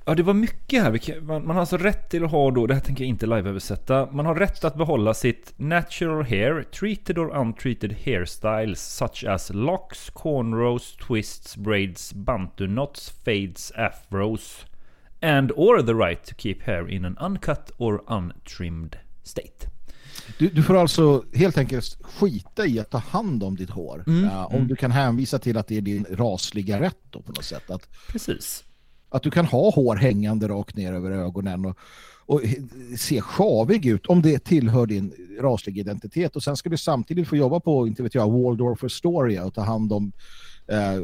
Ja, det var mycket här. Man, man har alltså rätt till att ha då, det här tänker jag inte live-översätta. Man har rätt att behålla sitt natural hair, treated or untreated hairstyles such as locks, cornrows, twists, braids, bantu knots, fades, afros and or the right to keep hair in an uncut or untrimmed state. Du, du får alltså helt enkelt skita i att ta hand om ditt hår. Mm, Ja, om mm. du kan hänvisa till att det är din rasliga rätt då på något sätt. Att, Precis att du kan ha hår hängande rakt ner över ögonen och, och se sjavig ut om det tillhör din rasliga identitet. Och sen ska du samtidigt få jobba på, inte vet jag, Waldorf Astoria och ta hand om eh,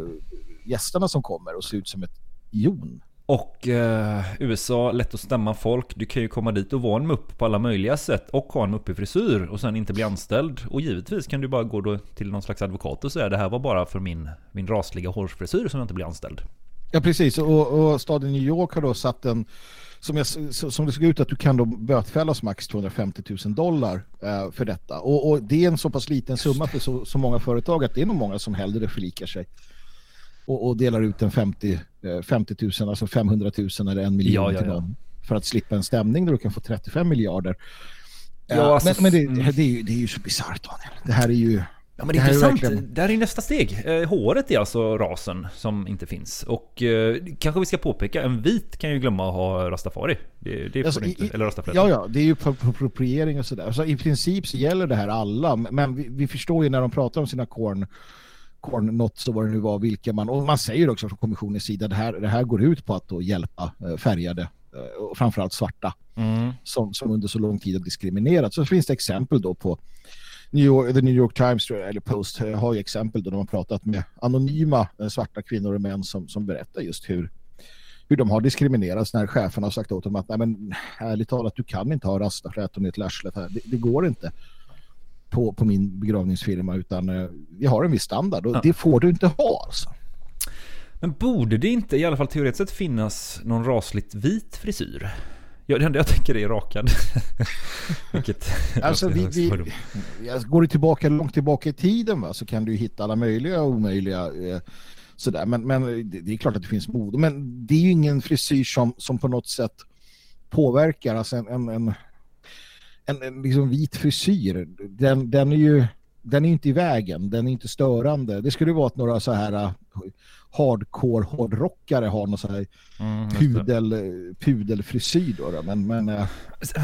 gästerna som kommer och se ut som ett jon. Och eh, USA, lätt att stämma folk. Du kan ju komma dit och vara en mupp på alla möjliga sätt och ha en muppig frisyr och sen inte bli anställd. Och givetvis kan du bara gå då till någon slags advokat och säga det här var bara för min, min rasliga hårfrisyr som jag inte blir anställd. Ja, precis. Och, och staden New York har då satt en som, jag, som det såg ut att du kan då bötfällas max 250 000 dollar eh, för detta. Och, och det är en så pass liten summa för så, så många företag att det är nog många som hellre förlikar sig och, och delar ut en 50, eh, 50 000, alltså 500 000 eller en miljon Ja, ja, till ja. någon för att slippa en stämning där du kan få 35 miljarder. Ja, Ja, alltså, men, men det, mm. det, är ju, det är ju så bisarrt Daniel. Det här är ju... Ja men det är intressant. verkligen- Det här är nästa steg. Eh, håret är alltså rasen som inte finns. Och eh, kanske vi ska påpeka, en vit kan ju glömma att ha rastafari. Det, det Alltså, inte. i- eller rastaflätor. Ja, ja, det är ju pro- pro- appropriering och sådär. Så I princip så gäller det här alla, men vi, vi förstår ju när de pratar om sina corn corn nuts och vad det nu var, vilka man, och man säger också från kommissionens sida, det här, det här går ut på att hjälpa eh, färgade eh, och framförallt svarta Mm. som, som under så lång tid har diskriminerats. Så finns det exempel då på New York, The New York Times eller Post eh, har ju exempel då de har pratat med anonyma eh, svarta kvinnor och män som, som berättar just hur, hur de har diskriminerats när chefen har sagt åt dem att nej men ärligt talat du kan inte ha rastaflätor i ett larslet här. Det, det går inte på, på min begravningsfirma utan eh, vi har en viss standard och Ja. det får du inte ha alltså. Men borde det inte i alla fall teoretiskt sett finnas någon rasligt vit frisyr? Ja, det enda jag tänker är rakad. Vilket... Alltså vi, vi, går du tillbaka långt tillbaka i tiden va, så kan du hitta alla möjliga och omöjliga eh, sådär. Men, men det, är klart att det finns mode. Men det är ju ingen frisyr som, som på något sätt påverkar. Alltså en, en, en, en, en liksom vit frisyr, den, den är ju den är inte i vägen, den är inte störande. Det skulle vara att några så här uh, hardcore hårdrockare har någon så här Mm, pudel, pudelfrisyr då, då. Men, men eh,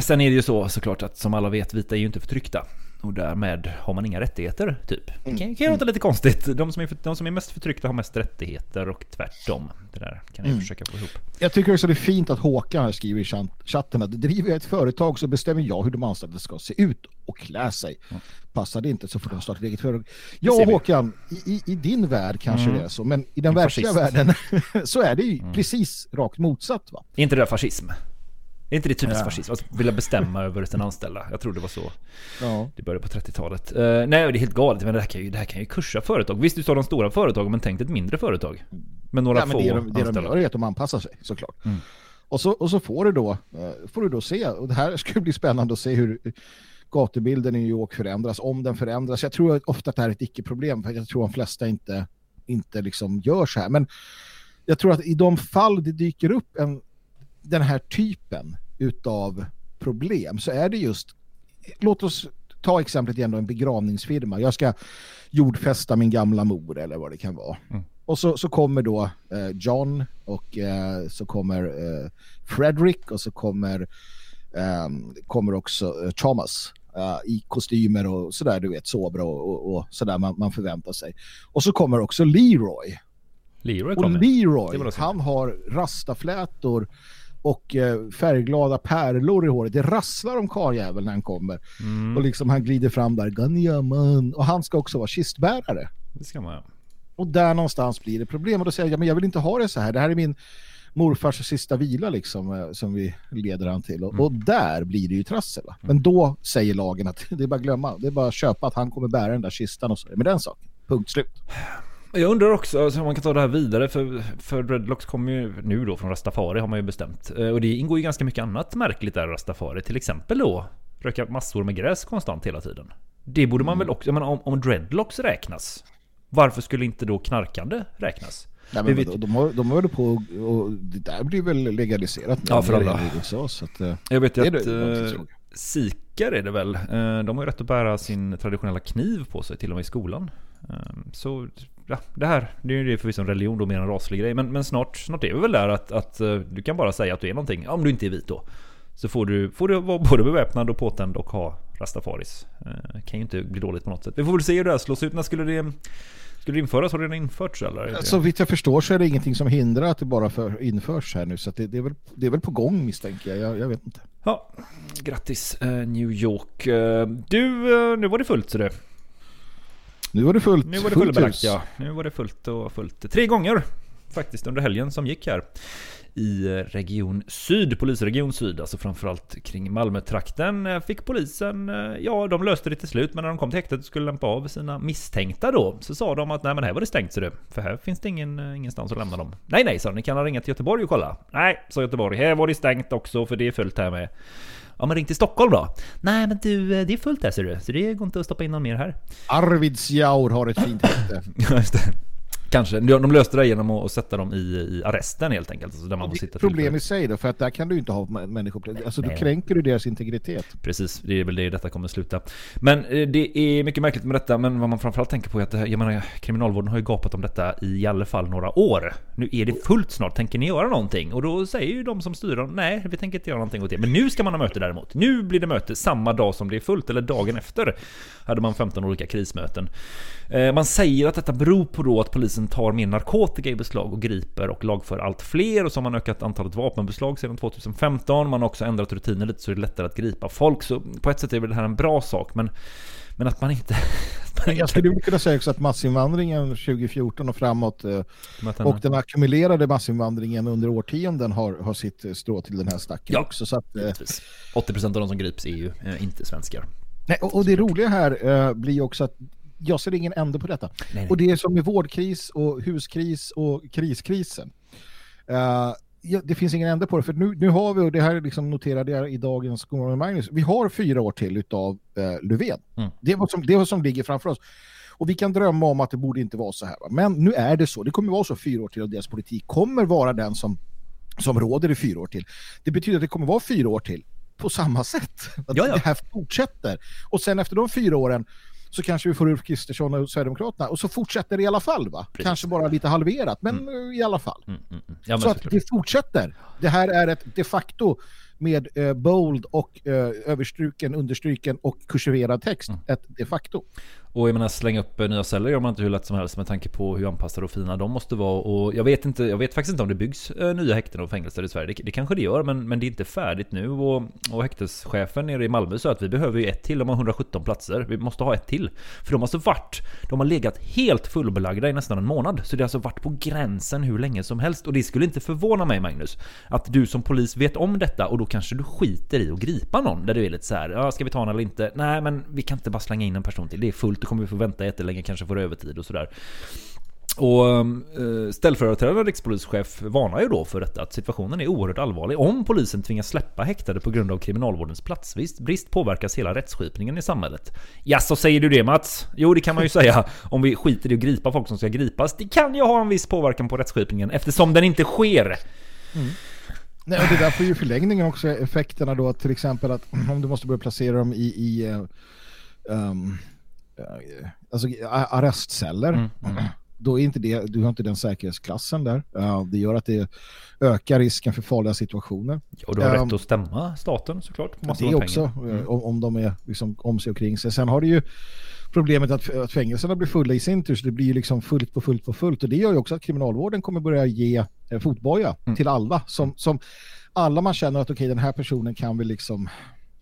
Sen är det ju så såklart att som alla vet, vita är ju inte förtryckta. Och därmed har man inga rättigheter, typ. Det kan, kan ju låta lite konstigt. De som, är, de som är mest förtryckta har mest rättigheter och tvärtom. Det där kan jag Mm. försöka få ihop. Jag tycker också det är fint att Håkan här skriver i chat- chatten att driver jag ett företag så bestämmer jag hur de anställda ska se ut och klä sig. Passar det inte så får de starta eget företag. Ja. Håkan, i, i, din värld kanske Mm. det är så, men i den En verkliga världen så är det ju precis rakt motsatt va? Är inte det där fascism? Är inte det typiskt Ja. fascism? Att vilja bestämma över sina anställda? Jag tror det var så. Ja. Det började på 30-talet. Eh, nej, det är helt galet. Men det här, kan ju, det här kan ju kursa företag. Visst, du sa de stora företagen, men tänk ett mindre företag. Med några Ja, få det, de, det de anställda. gör är att de anpassar sig såklart. Mm. Och, så, och så får du då eh, får du då se, och det här ska bli spännande att se hur gatubilden i New York förändras, om den förändras. Jag tror ofta att det här är ett icke-problem, för jag tror att de flesta inte, inte liksom gör så här. Men jag tror att i de fall det dyker upp en den här typen utav problem så är det just, låt oss ta exemplet igen då, en begravningsfirma. Jag ska jordfästa min gamla mor eller vad det kan vara. Mm. Och så, så kommer då eh, John och eh, så kommer eh, Frederick och så kommer, ehm, kommer också eh, Thomas eh, i kostymer och sådär, du vet, så bra och, och, och sådär man, man förväntar sig. Och så kommer också Leroy. Leroy Och kommer. Leroy, då så. han har rastaflätor och eh, färgglada pärlor i håret. Det rasslar om karljäveln när han kommer. Mm. Och liksom han glider fram där, Ganyaman. Och han ska också vara kistbärare. Det ska man ja. Och där någonstans blir det problem. Och då säger jag, men jag vill inte ha det så här. Det här är min morfars sista vila liksom, eh, som vi leder han till. Och, Mm. och där blir det ju trassel. Va? Men då säger lagen att det är bara att glömma. Det är bara att köpa att han kommer bära den där kistan och så. Med den saken. Punkt slut. Jag undrar också alltså, om man kan ta det här vidare för, för Dreadlocks kommer ju nu då från Rastafari har man ju bestämt. Eh, Och det ingår ju ganska mycket annat märkligt där i Rastafari. Till exempel då röka massor med gräs konstant hela tiden. Det borde man väl också, jag menar om, om Dreadlocks räknas. Varför skulle inte då knarkande räknas? Nej, men vet- de, har, de håller på och, och det där blir väl legaliserat nu Ja, för alla. i USA, så att, eh, Jag vet ju att eh, sikar är det väl. Eh, de har ju rätt att bära sin traditionella kniv på sig till och med i skolan. Så ja, det här, det är ju förvisso en religion då mer en raslig grej. Men, men snart, snart är vi väl där att, att eh, du kan bara säga att du är någonting. Om du inte är vit då. Så får du, får du vara både beväpnad och påtänd och ha rastafaris. Eh, kan ju inte bli dåligt på något sätt. Vi får väl se hur det här slås ut. När skulle det, skulle det införas? Har det redan införts eller? Så vitt jag förstår så är det ingenting som hindrar att det bara för, införs här nu. Så det, det, är väl, det är väl på gång misstänker jag. Jag, jag vet inte. Ja, grattis eh, New York. Eh, Du, nu var det fullt så det. Nu var det fullt. Nu var det fullt fullbelagt ja. Nu var det fullt och fullt. Tre gånger faktiskt under helgen som gick här. I Region Syd, polisregion Syd, alltså framförallt kring Malmötrakten, eh, fick polisen, eh, ja de löste det till slut, men när de kom till häktet och skulle lämpa av sina misstänkta då, så sa de att nej men här var det stängt ser du, för här finns det ingen, eh, ingenstans att lämna dem. Nej nej sa ni kan ringa till Göteborg och kolla. Nej, sa Göteborg, här var det stängt också för det är fullt här med. Ja men ring till Stockholm då. Nej men du, eh, det är fullt här ser du, så det går inte att stoppa in någon mer här. Arvidsjaur har ett fint häkte. Ja, just det. Kanske. De löste det genom att sätta dem i, i arresten helt enkelt. Alltså där man får sitta Problem i sig då, för att där kan du inte ha mä- människor. Alltså Nej. då kränker du deras integritet. Precis, det är väl det detta kommer sluta. Men eh, det är mycket märkligt med detta, men vad man framförallt tänker på är att det här, jag menar, kriminalvården har ju gapat om detta i alla fall några år. Nu är det fullt snart, tänker ni göra någonting? Och då säger ju de som styr dem, nej, vi tänker inte göra någonting åt det. Men nu ska man ha möte däremot. Nu blir det möte samma dag som det är fullt, eller dagen efter. Hade man 15 olika krismöten. Eh, Man säger att detta beror på då att polisen tar mer narkotika i beslag och griper och lagför allt fler och så har man ökat antalet vapenbeslag sedan 2015. Man har också ändrat rutiner lite så det är lättare att gripa folk. Så på ett sätt är väl det här en bra sak, men, men att man inte... att man Jag skulle kunna säga också att massinvandringen 2014 och framåt eh, och den ackumulerade massinvandringen under årtionden har, har sitt eh, strå till den här stacken Ja, också. Så att, eh, 80% av de som grips är ju eh, inte svenskar. Nej, och, det roliga här eh, blir också att jag ser ingen ände på detta. nej. Och det är som med vårdkris och huskris och kriskrisen. Eh, ja, det finns ingen ände på det, för nu, nu har vi, och det här liksom noterade jag i dagens Godmorgon Magnus, vi har fyra år till utav eh, Löfven. Mm. Det, är vad som, det är vad som ligger framför oss. Och vi kan drömma om att det borde inte vara så här. Va? Men nu är det så. Det kommer vara så fyra år till och deras politik kommer vara den som, som råder i fyra år till. Det betyder att det kommer vara fyra år till på samma sätt. Att Ja, ja. Det här fortsätter. Och sen efter de fyra åren så kanske vi får Ulf Kristersson och Sverigedemokraterna och så fortsätter det i alla fall va? Kanske bara lite halverat, men eh, i alla fall. Mm, mm, mm. Ja, så att såklart. det fortsätter. Det här är ett de facto med eh, bold och eh, överstruken, understryken och kursiverad text. Mm. Ett de facto. Och jag menar slänga upp eh, nya celler gör man inte hur lätt som helst med tanke på hur anpassade och fina de måste vara. Och jag vet inte, jag vet faktiskt inte om det byggs eh, nya häkten och fängelser i Sverige. Det, det kanske det gör, men, men det är inte färdigt nu. Och, och häkteschefen nere i Malmö sa att vi behöver ju ett till, de har 117 platser. Vi måste ha ett till. För de har alltså varit, de har legat helt fullbelagda i nästan en månad. Så det har alltså varit på gränsen hur länge som helst. Och det skulle inte förvåna mig Magnus, att du som polis vet om detta och då kanske du skiter i att gripa någon. Där du är lite så här, ja ska vi ta honom eller inte? Nej men vi kan inte bara slänga in en person till. Det är fullt, kommer vi få vänta jättelänge, kanske får övertid och sådär. Och eh, ställföreträdande rikspolischef varnar ju då för detta att situationen är oerhört allvarlig. Om polisen tvingas släppa häktade på grund av kriminalvårdens platsbrist brist påverkas hela rättsskipningen i samhället. Ja, så säger du det Mats? Jo, det kan man ju säga. Om vi skiter i att gripa folk som ska gripas. Det kan ju ha en viss påverkan på rättsskipningen eftersom den inte sker. Nej, och det där får ju förlängningen också effekterna då till exempel att om du måste börja placera dem i, i um, alltså arrestceller Mm, mm. då är inte det, du har inte den säkerhetsklassen där. Uh, det gör att det ökar risken för farliga situationer. Och du har Um, rätt att stämma staten såklart. på massor det också, eh, Mm. om, om de är liksom om sig och kring sig. Sen har du ju problemet att, att fängelserna blir fulla i sin tur, så det blir ju liksom fullt på fullt på fullt. Och det gör ju också att kriminalvården kommer börja ge eh, fotboja Mm. till alla. Som, som alla man känner att okej, den här personen kan vi liksom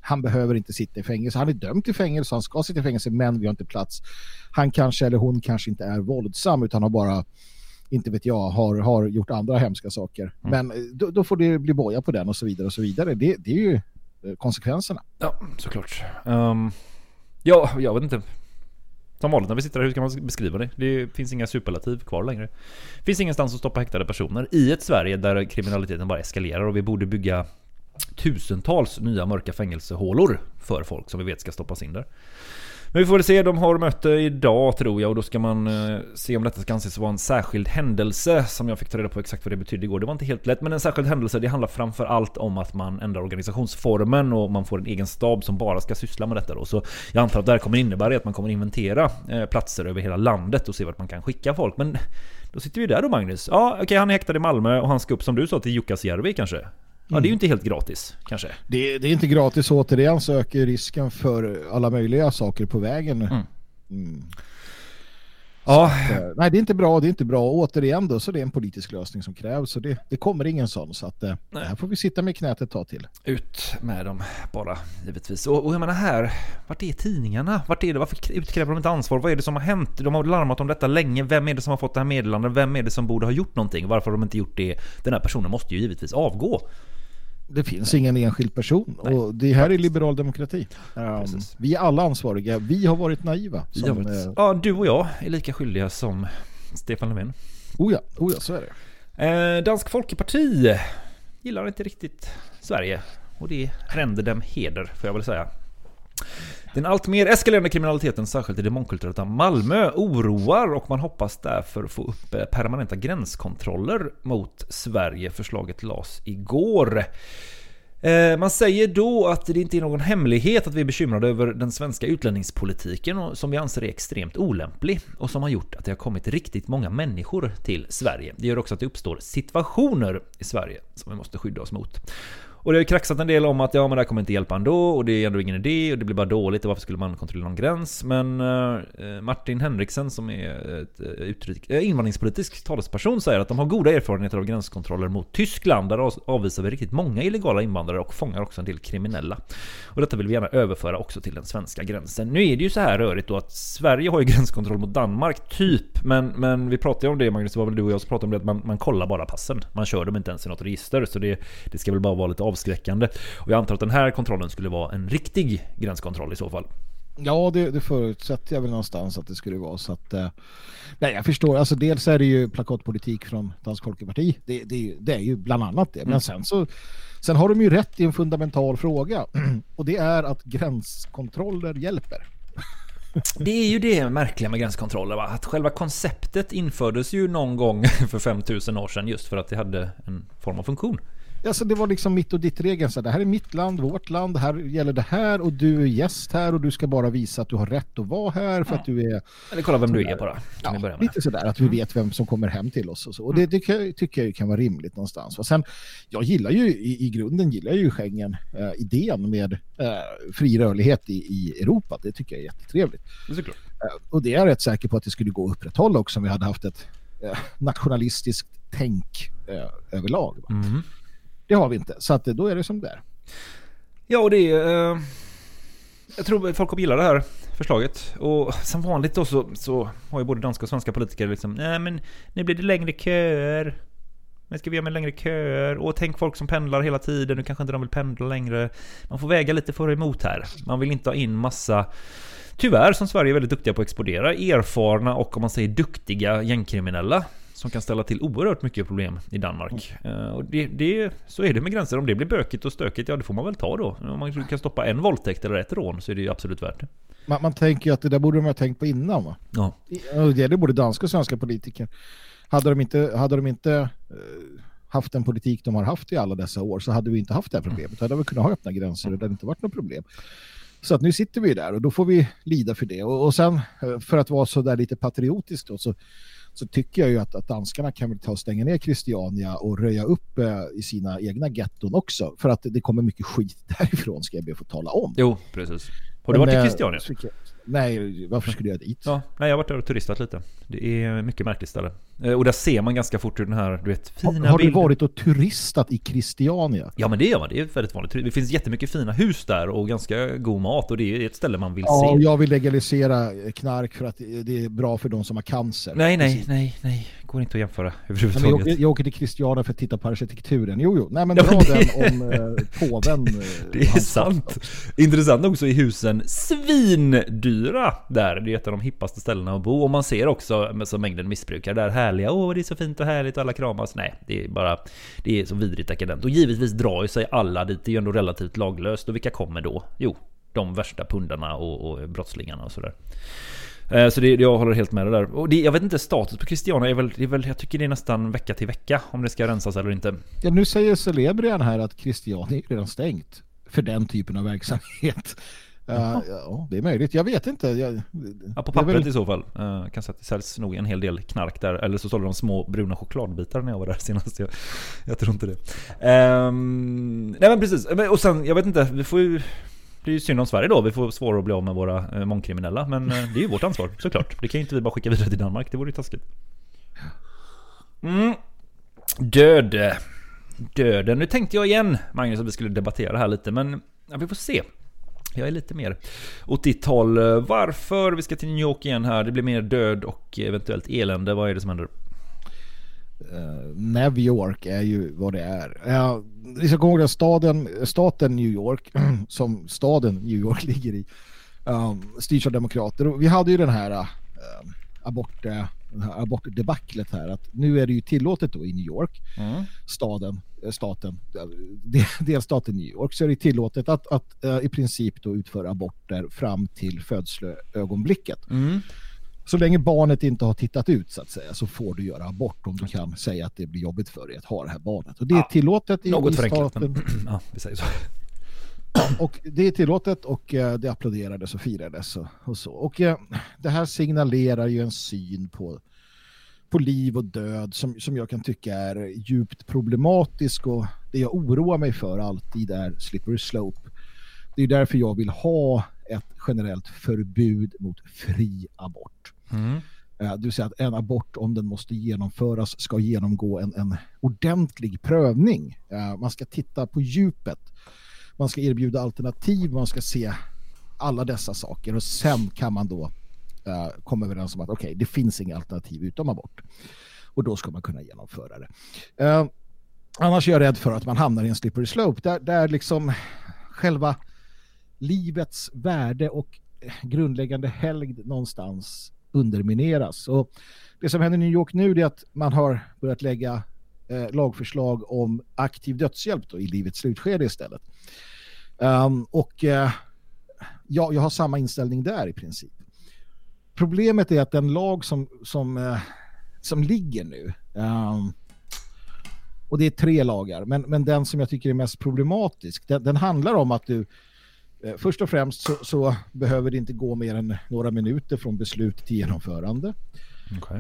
han behöver inte sitta i fängelse. Han är dömd till fängelse, han ska sitta i fängelse, men vi har inte plats. Han kanske eller hon kanske inte är våldsam utan har bara, inte vet jag, har, har gjort andra hemska saker. Men eh, då, då får det bli boja på den och så vidare och så vidare. Det, det är ju eh, konsekvenserna. Ja, såklart. Um, ja, jag vet inte. Som vanligt när vi sitter här, hur ska man beskriva det? Det finns inga superlativ kvar längre. Det finns ingenstans att stoppa häktade personer i ett Sverige där kriminaliteten bara eskalerar och vi borde bygga tusentals nya mörka fängelsehålor för folk som vi vet ska stoppas in där. Men vi får väl se, de har möte idag tror jag och då ska man eh, se om detta ska anses vara en särskild händelse som jag fick ta reda på exakt vad det betydde igår. Det var inte helt lätt men en särskild händelse det handlar framför allt om att man ändrar organisationsformen och man får en egen stab som bara ska syssla med detta då. Så jag antar att det här kommer innebära att man kommer inventera eh, platser över hela landet och se vart man kan skicka folk. Men då sitter vi där då Magnus. Ja okej han är häktad i Malmö och han ska upp som du sa till Jukkasjärvi kanske. Ja det är ju inte helt gratis kanske. Det, det är inte gratis återigen så ökar risken för alla möjliga saker på vägen. Mm. Ja. Så att, eh, nej, det är inte bra. Det är inte bra. Återigen då, så det är en politisk lösning som krävs. Så det, det kommer ingen sån. Så att eh, här får vi sitta med knät ett tag till. Ut med dem bara, givetvis. Och, och jag menar här, vart är tidningarna? Vart är det? Varför utkräver de inte ansvar? Vad är det som har hänt? De har larmat om detta länge. Vem är det som har fått det här meddelandet? Vem är det som borde ha gjort någonting? Varför har de inte gjort det? Den här personen måste ju givetvis avgå. Det finns ingen enskild person. Och det här är liberal demokrati. Um, vi är alla ansvariga. Vi har varit naiva. Som, varit- eh, Ja, du och jag är lika skyldiga som Stefan Löfven. oh ja, oh ja, så är det. Eh, Dansk Folkeparti gillar inte riktigt Sverige. Och det ränder dem heder, får jag väl säga. Den allt mer eskalerande kriminaliteten, särskilt i det mångkulturella Malmö, oroar och man hoppas därför få upp eh, permanenta gränskontroller mot Sverige. Förslaget lades igår. Eh, man säger då att det inte är någon hemlighet att vi är bekymrade över den svenska utlänningspolitiken som vi anser är extremt olämplig och som har gjort att det har kommit riktigt många människor till Sverige. Det gör också att det uppstår situationer i Sverige som vi måste skydda oss mot. Och det har ju kraxat en del om att ja men det här kommer inte hjälpa ändå och det är ändå ingen idé och det blir bara dåligt och varför skulle man kontrollera någon gräns? Men eh, eh Martin Henriksen som är ett eh, utrik- eh, invandringspolitisk talesperson säger att de har goda erfarenheter av gränskontroller mot Tyskland där avvisar vi riktigt många illegala invandrare och fångar också en del kriminella. Och detta vill vi gärna överföra också till den svenska gränsen. Nu är det ju så här rörigt då att Sverige har ju gränskontroll mot Danmark, typ. Men, men vi pratade ju om det Magnus, det var väl du och jag som pratade om det att man, man kollar bara passen. Man kör dem inte ens i något register. Så det, det ska väl bara vara lite avskräckande. Och jag antar att den här kontrollen skulle vara en riktig gränskontroll i så fall. Ja, det, det förutsätter jag väl någonstans att det skulle vara. Så att, eh, nej, jag förstår. Alltså, dels är det ju plakatpolitik från Dansk Folkeparti. Det, det, är ju- det är ju bland annat det. Men Mm. sen så sen har de ju rätt i en fundamental fråga. Och det är att gränskontroller hjälper. Det är ju det märkliga med gränskontroller va? Att själva konceptet infördes ju någon gång för 5000 år sedan just för att det hade en form av funktion. Alltså det var liksom mitt och ditt regeln. Så det här är mitt land, vårt land, här gäller det här och du är gäst här och du ska bara visa att du har rätt att vara här för att du är... Eller kolla vem du är bara. Med. Lite sådär att vi vet vem som kommer hem till oss och så. Och det, kan, jag- tycker jag kan vara rimligt någonstans. Och sen, jag gillar ju i, i grunden gillar jag ju Schengen, eh, idén med eh, fri rörlighet i, i Europa. Det tycker jag är jättetrevligt. Det är. Eh, och det är jag rätt säker på att det skulle gå att upprätthålla också om vi hade haft ett eh, nationalistiskt tänk eh, överlag. Mm. Det har vi inte, så att, eh, då är det som det är. Ja, och det är... Eh, jag tror folk kommer gilla det här förslaget. Och som vanligt då så, så har ju både danska och svenska politiker liksom Nej men nu blir det längre köer. Men ska vi göra med längre köer? Och tänk folk som pendlar hela tiden, nu kanske inte de vill pendla längre. Man får väga lite för och emot här. Man vill inte ha in massa Tyvärr som Sverige är väldigt duktiga på att explodera. erfarna och om man säger duktiga gängkriminella som kan ställa till oerhört mycket problem i Danmark. Eh, och det, det, så är det med gränser. Om det blir bökigt och stökigt, ja det får man väl ta då. Om man kan stoppa en våldtäkt eller ett rån så är det ju absolut värt det. Man, man tänker ju att det där borde de ha tänkt på innan va? Ja. Det gäller både danska och svenska politiker. Hade de inte, hade de inte, eh, haft den politik de har haft i alla dessa år så hade vi inte haft det här problemet. Då hade vi kunnat ha öppna gränser och det hade inte varit något problem. Så att nu sitter vi där och då får vi lida för det. Och, och sen eh, för att vara så där lite patriotisk då, så, så tycker jag ju att, att danskarna kan väl ta och stänga ner Christiania och röja upp eh, i sina egna getton också. För att det kommer mycket skit därifrån ska jag be att få tala om. Jo, precis. Har du varit i Christiania? Nej, varför skulle jag dit? Ja, nej, jag har varit där och turistat lite. Det är mycket märkligt ställe. Eh, och där ser man ganska fort hur den här, du vet, fina Har, har du bilder- varit och turistat i Christiania? Ja men det gör man, det är väldigt vanligt. Det finns jättemycket fina hus där och ganska god mat och det är ett ställe man vill Ja, se. jag vill legalisera knark för att det är bra för de som har cancer. Nej, nej, nej, nej. Går inte att jämföra Nej, överhuvudtaget. jag, åker- jag åker till Christiania för att titta på arkitekturen. Jo, jo. Nej, men Ja, dra men det- den om eh, påven. eh, Det är sant. Intressant också är husen svindyra där. Det är ett av de hippaste ställena att bo. Och man ser också som mängden missbrukare där härliga. Åh, det är så fint och härligt och alla kramas. Nej, det är bara... Det är så vidrigt dekadent. Och givetvis drar ju sig alla dit. Det är ju ändå relativt laglöst. Och vilka kommer då? Jo, de värsta pundarna och, och brottslingarna och sådär. Eh, så det, jag håller helt med dig där. Och det, jag vet inte, status på Christiana är väl, det är väl... Jag tycker det är nästan vecka till vecka om det ska rensas eller inte. Ja, nu säger Celebrian här att Christiania är redan stängt för den typen av verksamhet. Uh, ja, det är möjligt. Jag vet inte. Jag, Ja, på det pappret väl- i så fall. Uh, kan säga att det säljs nog en hel del knark där. Eller så sålde de små bruna chokladbitar när jag var där senast. Jag, jag tror inte det. Ehm, nej men precis. Och sen, jag vet inte, vi får ju... Det är ju synd om Sverige då, vi får svårare att bli av med våra uh, mångkriminella. Men eh, det är ju vårt ansvar, såklart. Det kan ju inte vi bara skicka vidare till Danmark, det vore ju taskigt. Mm. Död. Döden. Nu tänkte jag igen, Magnus, att vi skulle debattera här lite, men ja, vi får se. Jag är lite mer åt ditt håll. Varför? Vi ska till New York igen här. Det blir mer död och eventuellt elände. Vad är det som händer? Uh, New York är ju vad det är. Uh, vi ska komma ihåg att staden, staten New York, som staden New York ligger i, um, styrs av demokrater. Och vi hade ju den här uh, abort, uh, abortdebaclet här att nu är det ju tillåtet då i New York, staden, eh, staten, del- delstaten New York, så är det tillåtet att, att eh, i princip då utföra aborter fram till födsloögonblicket. Så länge barnet inte har tittat ut så att säga så får du göra abort om du kan säga att det blir jobbigt för dig att ha det här barnet. Och det är Ja, tillåtet i, Något i staten. ja, vi säger så. Och det är tillåtet och eh, det applåderades och firades och, och så. Och eh, det här signalerar ju en syn på, på liv och död som, som jag kan tycka är djupt problematisk och det jag oroar mig för alltid är slippery slope. Det är därför jag vill ha ett generellt förbud mot fri abort. Mm. Eh, Det vill säga att en abort, om den måste genomföras, ska genomgå en, en ordentlig prövning. Eh, Man ska titta på djupet. Man ska erbjuda alternativ, man ska se alla dessa saker och sen kan man då eh, kom överens om att okej, det finns inga alternativ utom abort. Och då ska man kunna genomföra det. Eh, annars är jag rädd för att man hamnar i en slippery slope där, där liksom själva livets värde och grundläggande helgd någonstans undermineras. Och det som händer i New York nu är att man har börjat lägga eh, lagförslag om aktiv dödshjälp då, i livets slutskede istället. Um, och eh, ja, jag har samma inställning där i princip. Problemet är att den lag som, som, eh, som ligger nu ehm, och det är tre lagar, men, men den som jag tycker är mest problematisk, den, den handlar om att du eh, först och främst så, så behöver det inte gå mer än några minuter från beslut till genomförande.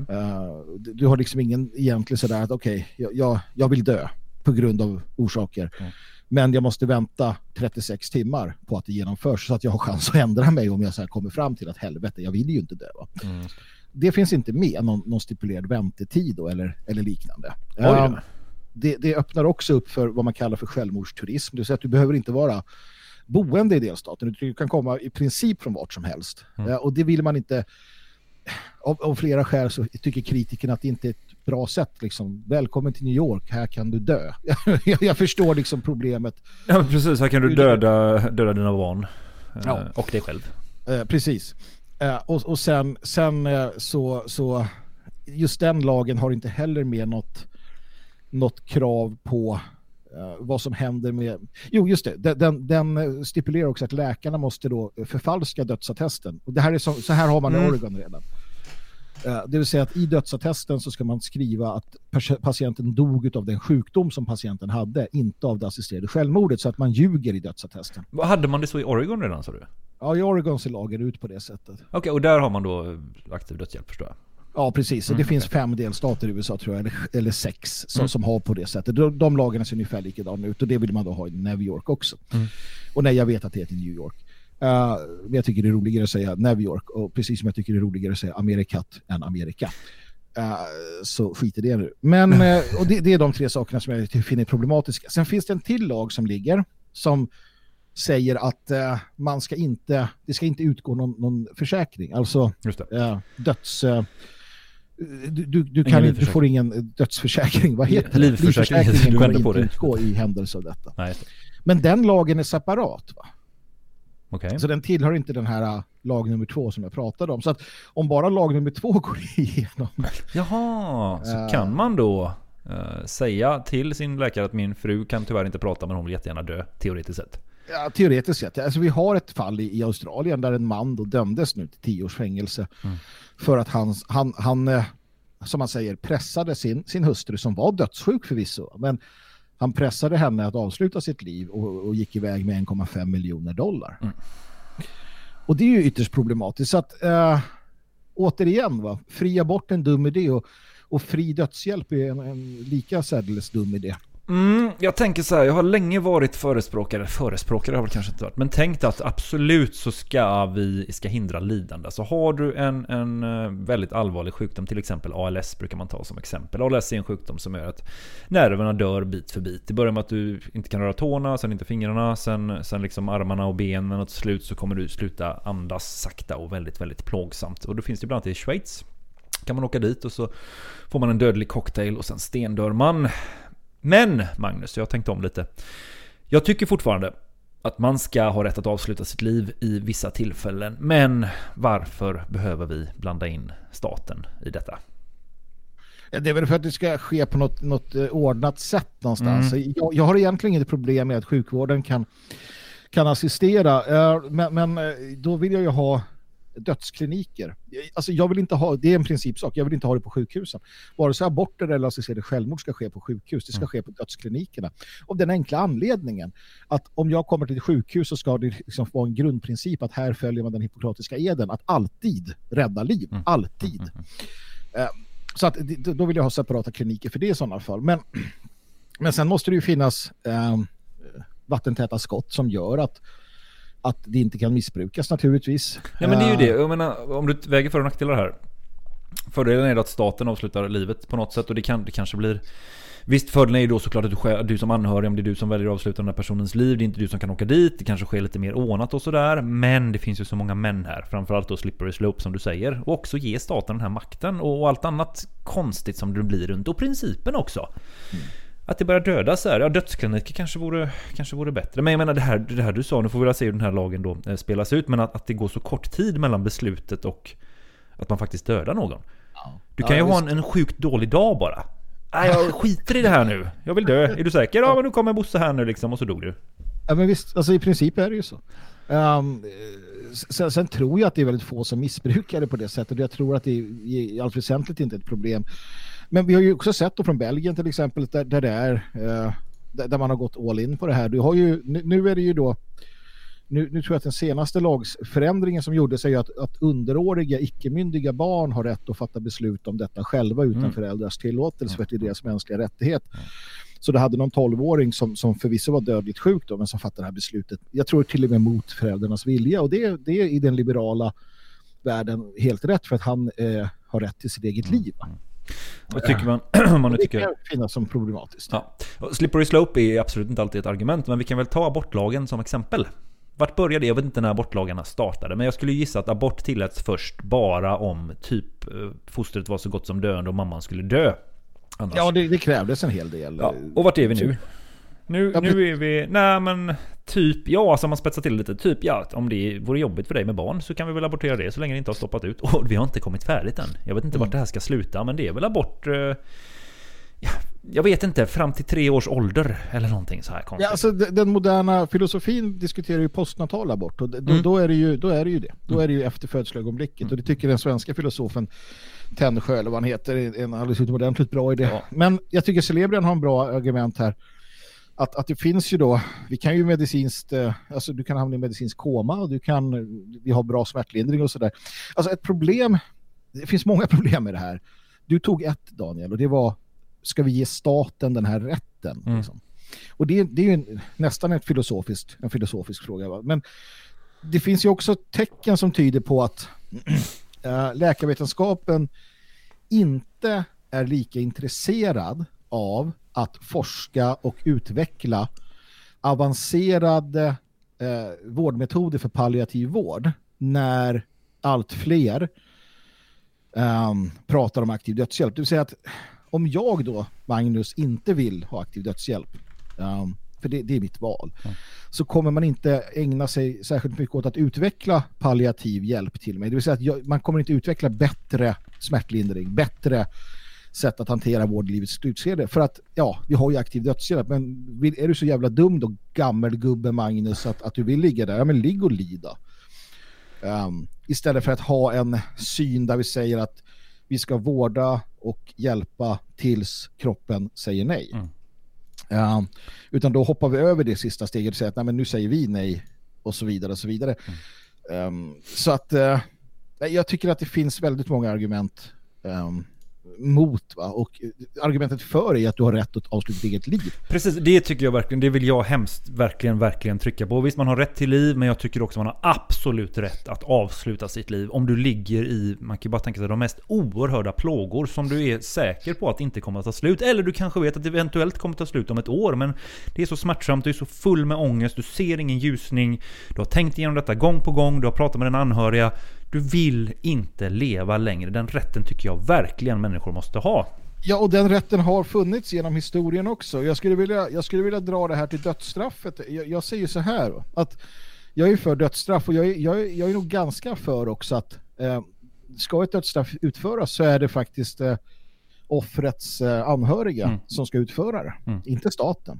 Eh, du, du har liksom ingen egentlig sådär att okej, jag, jag, jag vill dö på grund av orsaker. Men jag måste vänta 36 timmar på att det genomförs så att jag har chans att ändra mig om jag så kommer fram till att helvete, jag vill ju inte dö. Va? Det finns inte med någon, någon stipulerad väntetid då, eller, eller liknande. Um, det, det öppnar också upp för vad man kallar för självmordsturism. Det vill säga att du behöver inte vara boende i delstaten. Du kan komma i princip från vart som helst. Mm. Eh, och det vill man inte... Av, av flera skäl så tycker kritikerna att det inte är ett bra sätt. Liksom, Välkommen till New York, här kan du dö. jag, jag förstår liksom problemet. Ja precis, här kan du döda, döda dina barn. Ja. Och dig själv. Eh, precis. Eh, och, och sen, sen eh, så, så just den lagen har inte heller med något, något krav på eh, vad som händer med... Jo, just det. Den, den, stipulerar också att läkarna måste då förfalska dödsattesten. Och det här är så, så här har man i Mm. Oregon redan. Eh, Det vill säga att i dödsattesten så ska man skriva att patienten dog av den sjukdom som patienten hade, inte av det assisterade självmordet, så att man ljuger i dödsattesten. Hade man det så i Oregon redan sa du? Ja, i Oregon ser lagen ut på det sättet. Okej, och där har man då aktiv dödshjälp förstår jag. Ja, precis. Och det finns fem delstater i USA tror jag, eller, eller sex, som, Mm. som har på det sättet. De, de lagarna ser ungefär likadana ut och det vill man då ha i New York också. Mm. Och nej, jag vet att det heter New York. Uh, jag tycker det är roligare att säga New York och precis som jag tycker det är roligare att säga Amerikat än Amerika. Uh, så skit i det nu. Men, eh, och det, det är de tre sakerna som jag finner problematiska. Sen finns det en till lag som ligger som säger att eh, man ska inte, det ska inte utgå någon, någon försäkring. Alltså döds... du, du, du, kan, inte- du får ingen dödsförsäkring. Vad heter det? Livförsäkring, du Livförsäkringen kommer inte det. utgå i händelse av detta. Nej, det. Men den lagen är separat. Va? Okej. Så den tillhör inte den här äh, lag nummer två som jag pratade om. Så att om bara lag nummer två går igenom. Jaha, så Eh. kan man då eh, säga till sin läkare att min fru kan tyvärr inte prata men hon vill jättegärna dö, teoretiskt sett. Ja, teoretiskt sett. Alltså, vi har ett fall i, i Australien där en man då dömdes nu till tio års fängelse Mm. för att han, han, han eh, som man säger, pressade sin, sin hustru som var dödssjuk förvisso. Men han pressade henne att avsluta sitt liv och, och gick iväg med 1,5 miljoner dollar. Mm. Och det är ju ytterst problematiskt. Så att, eh, återigen, va, fri abort är en dum idé och, och fri dödshjälp är en, en lika särdeles dum idé. Mm, jag tänker så här, jag har länge varit förespråkare, förespråkare har väl kanske inte varit, men tänkt att absolut så ska vi ska hindra lidande. Så har du en, en eh, väldigt allvarlig sjukdom, till exempel ALS brukar man ta som exempel. ALS är en sjukdom som gör att nerverna dör bit för bit. Det börjar med att du inte kan röra tårna, sen inte fingrarna, sen, sen liksom armarna och benen och till slut så kommer du sluta andas sakta och väldigt, väldigt plågsamt. Och då finns det bland annat i Schweiz. Kan man åka dit och så får man en dödlig cocktail och sen stendör man. Men Magnus, jag har tänkt om lite. Jag tycker fortfarande att man ska ha rätt att avsluta sitt liv i vissa tillfällen. Men varför behöver vi blanda in staten i detta? Det är väl för att det ska ske på något, något eh, ordnat sätt någonstans. Mm. Jag, jag har egentligen inget problem med att sjukvården kan, kan assistera. eh, Men, men eh, då vill jag ju ha dödskliniker. Alltså jag vill inte ha, det är en principsak, jag vill inte ha det på sjukhusen. Vare sig aborter eller assisterade självmord ska ske på sjukhus, det ska Mm. ske på dödsklinikerna. Av den enkla anledningen att om jag kommer till ett sjukhus så ska det liksom vara en grundprincip att här följer man den hippokratiska eden, att alltid rädda liv. Mm. Alltid. Eh, Så att, då vill jag ha separata kliniker för det i sådana fall. Men, men sen måste det ju finnas eh, vattentäta skott som gör att, att det inte kan missbrukas naturligtvis. Ja men det är ju Eh, det. Jag menar, om du väger för och nackdelar här. Fördelen är att staten avslutar livet på något sätt och det, kan, det kanske blir... Visst, fördelen är ju då såklart att du, själv, du som anhörig, om det är du som väljer att avsluta den här personens liv, det är inte du som kan åka dit, det kanske sker lite mer ordnat och sådär. Men det finns ju så många män här, framförallt då slippery slope som du säger. Och också ge staten den här makten och, och allt annat konstigt som det blir runt. Och principen också. Att det börjar dödas här, ja dödskliniker kanske vore, kanske vore bättre. Men jag menar det här, det här du sa, nu får vi väl se hur den här lagen då eh, spelas ut. Men att, att det går så kort tid mellan beslutet och att man faktiskt dödar någon. Du kan Ja, ju ha en, en sjukt dålig dag bara. Nej, jag skiter i det här nu. Jag vill dö. Är du säker? Ja, men nu kommer Bosse här nu liksom och så dog du. Ja men visst, alltså i princip är det ju så. Um, sen, sen tror jag att det är väldigt få som missbrukar det på det sättet. Jag tror att det är i allt väsentligt inte ett problem. Men vi har ju också sett då från Belgien till exempel där, där det är eh, där, man har gått all in på det här. Du har ju, nu, är det ju då nu, nu tror jag att den senaste lagsförändringen som gjordes är att, att underåriga icke-myndiga barn har rätt att fatta beslut om detta själva utan Mm. föräldrars tillåtelse för att det är deras mänskliga rättighet. Så det hade någon 12-åring som, som förvisso var dödligt sjuk då, men som fattade det här beslutet. Jag tror till och med mot föräldrarnas vilja och det, det är i den liberala världen helt rätt för att han eh, har rätt till sitt eget liv. Vad tycker man? man nu det tycker... kan finnas som problematiskt. Ja. Och Slippery slope är absolut inte alltid ett argument, men vi kan väl ta abortlagen som exempel. Vart började det? Jag vet inte när abortlagarna startade, men jag skulle gissa att abort tilläts först bara om typ eh, fostret var så gott som döende och mamman skulle dö. Annars. Ja, det, det krävdes en hel del. Ja, och vart är vi nu? Nu, Ja, nu är vi... Nej men typ, ja alltså om man spetsar till lite. Typ ja, om det vore jobbigt för dig med barn så kan vi väl abortera det så länge det inte har stoppat ut. Och vi har inte kommit färdigt än. Jag vet inte vart det här ska sluta men det är väl abort... eh, Ja, jag vet inte, fram till tre års ålder eller någonting så här konstigt. Ja, alltså, den moderna filosofin diskuterar ju postnatal abort och då, Mm. då, är det ju, då är det ju det. Då är det ju efter födsloögonblicket och det tycker den svenska filosofen Tännsjö eller vad han heter är en alldeles utomordentligt bra idé. Men jag tycker Celebrian har en bra argument här. Att, att det finns ju då, vi kan ju medicinskt, eh, alltså du kan hamna i medicinsk koma och du kan, vi har bra smärtlindring och sådär. Alltså ett problem, det finns många problem med det här. Du tog ett Daniel och det var, ska vi ge staten den här rätten? Mm. Liksom? Och det, det är ju en, nästan ett filosofiskt, en filosofisk fråga. Va? Men det finns ju också tecken som tyder på att äh, läkarvetenskapen inte är lika intresserad av att forska och utveckla avancerade eh, vårdmetoder för palliativ vård när allt fler ehm, pratar om aktiv dödshjälp. Det vill säga att om jag då, Magnus, inte vill ha aktiv dödshjälp, ehm, för det, det är mitt val, så kommer man inte ägna sig särskilt mycket åt att utveckla palliativ hjälp till mig. Det vill säga att jag, man kommer inte utveckla bättre smärtlindring, bättre sätt att hantera vård i livets slutskede. För att, ja, vi har ju aktiv dödshjälp, men är du så jävla dum då, gammelgubbe Magnus, att, att du vill ligga där? Ja, men ligg och lida. Um, istället för att ha en syn där vi säger att vi ska vårda och hjälpa tills kroppen säger nej. Um, utan då hoppar vi över det sista steget och säger att nej, men nu säger vi nej och så vidare och så vidare. Um, så att uh, jag tycker att det finns väldigt många argument um, mot va? och eh, argumentet för är att du har rätt att avsluta ditt eget liv. Precis, det tycker jag verkligen, det vill jag hemskt verkligen, verkligen trycka på. Visst, man har rätt till liv, men jag tycker också man har absolut rätt att avsluta sitt liv. Om du ligger i, man kan ju bara tänka sig de mest oerhörda plågor som du är säker på att inte kommer att ta slut. Eller du kanske vet att det eventuellt kommer att ta slut om ett år, men det är så smärtsamt, du är så full med ångest, du ser ingen ljusning, du har tänkt igenom detta gång på gång, du har pratat med dina anhöriga. Du vill inte leva längre. Den rätten tycker jag verkligen människor måste ha. Ja, och den rätten har funnits genom historien också. Jag skulle vilja, jag skulle vilja dra det här till dödsstraffet. Jag, jag säger så här, att jag är för dödsstraff och jag är, jag, är, jag är nog ganska för också att eh, ska ett dödsstraff utföras så är det faktiskt eh, offrets eh, anhöriga Mm. som ska utföra det, Mm. inte staten.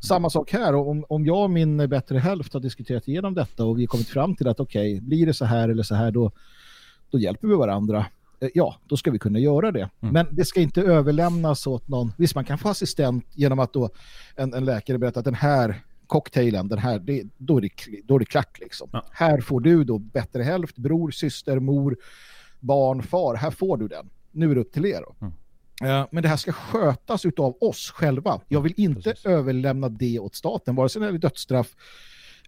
Samma sak här, om, om jag och min bättre hälft har diskuterat igenom detta och vi har kommit fram till att okej, blir det så här eller så här då, då hjälper vi varandra. Eh, Ja, då ska vi kunna göra det. Men det ska inte överlämnas åt någon. Visst, man kan få assistent genom att då en, en läkare berättar att den här cocktailen, den här, det, då, är det, då är det klart liksom. Här får du då bättre hälft, bror, syster, mor, barn, far. Här får du den. Nu är det upp till er då. Eh, Men det här ska skötas utav oss själva. Jag vill inte överlämna det åt staten, vare sig när det är dödsstraff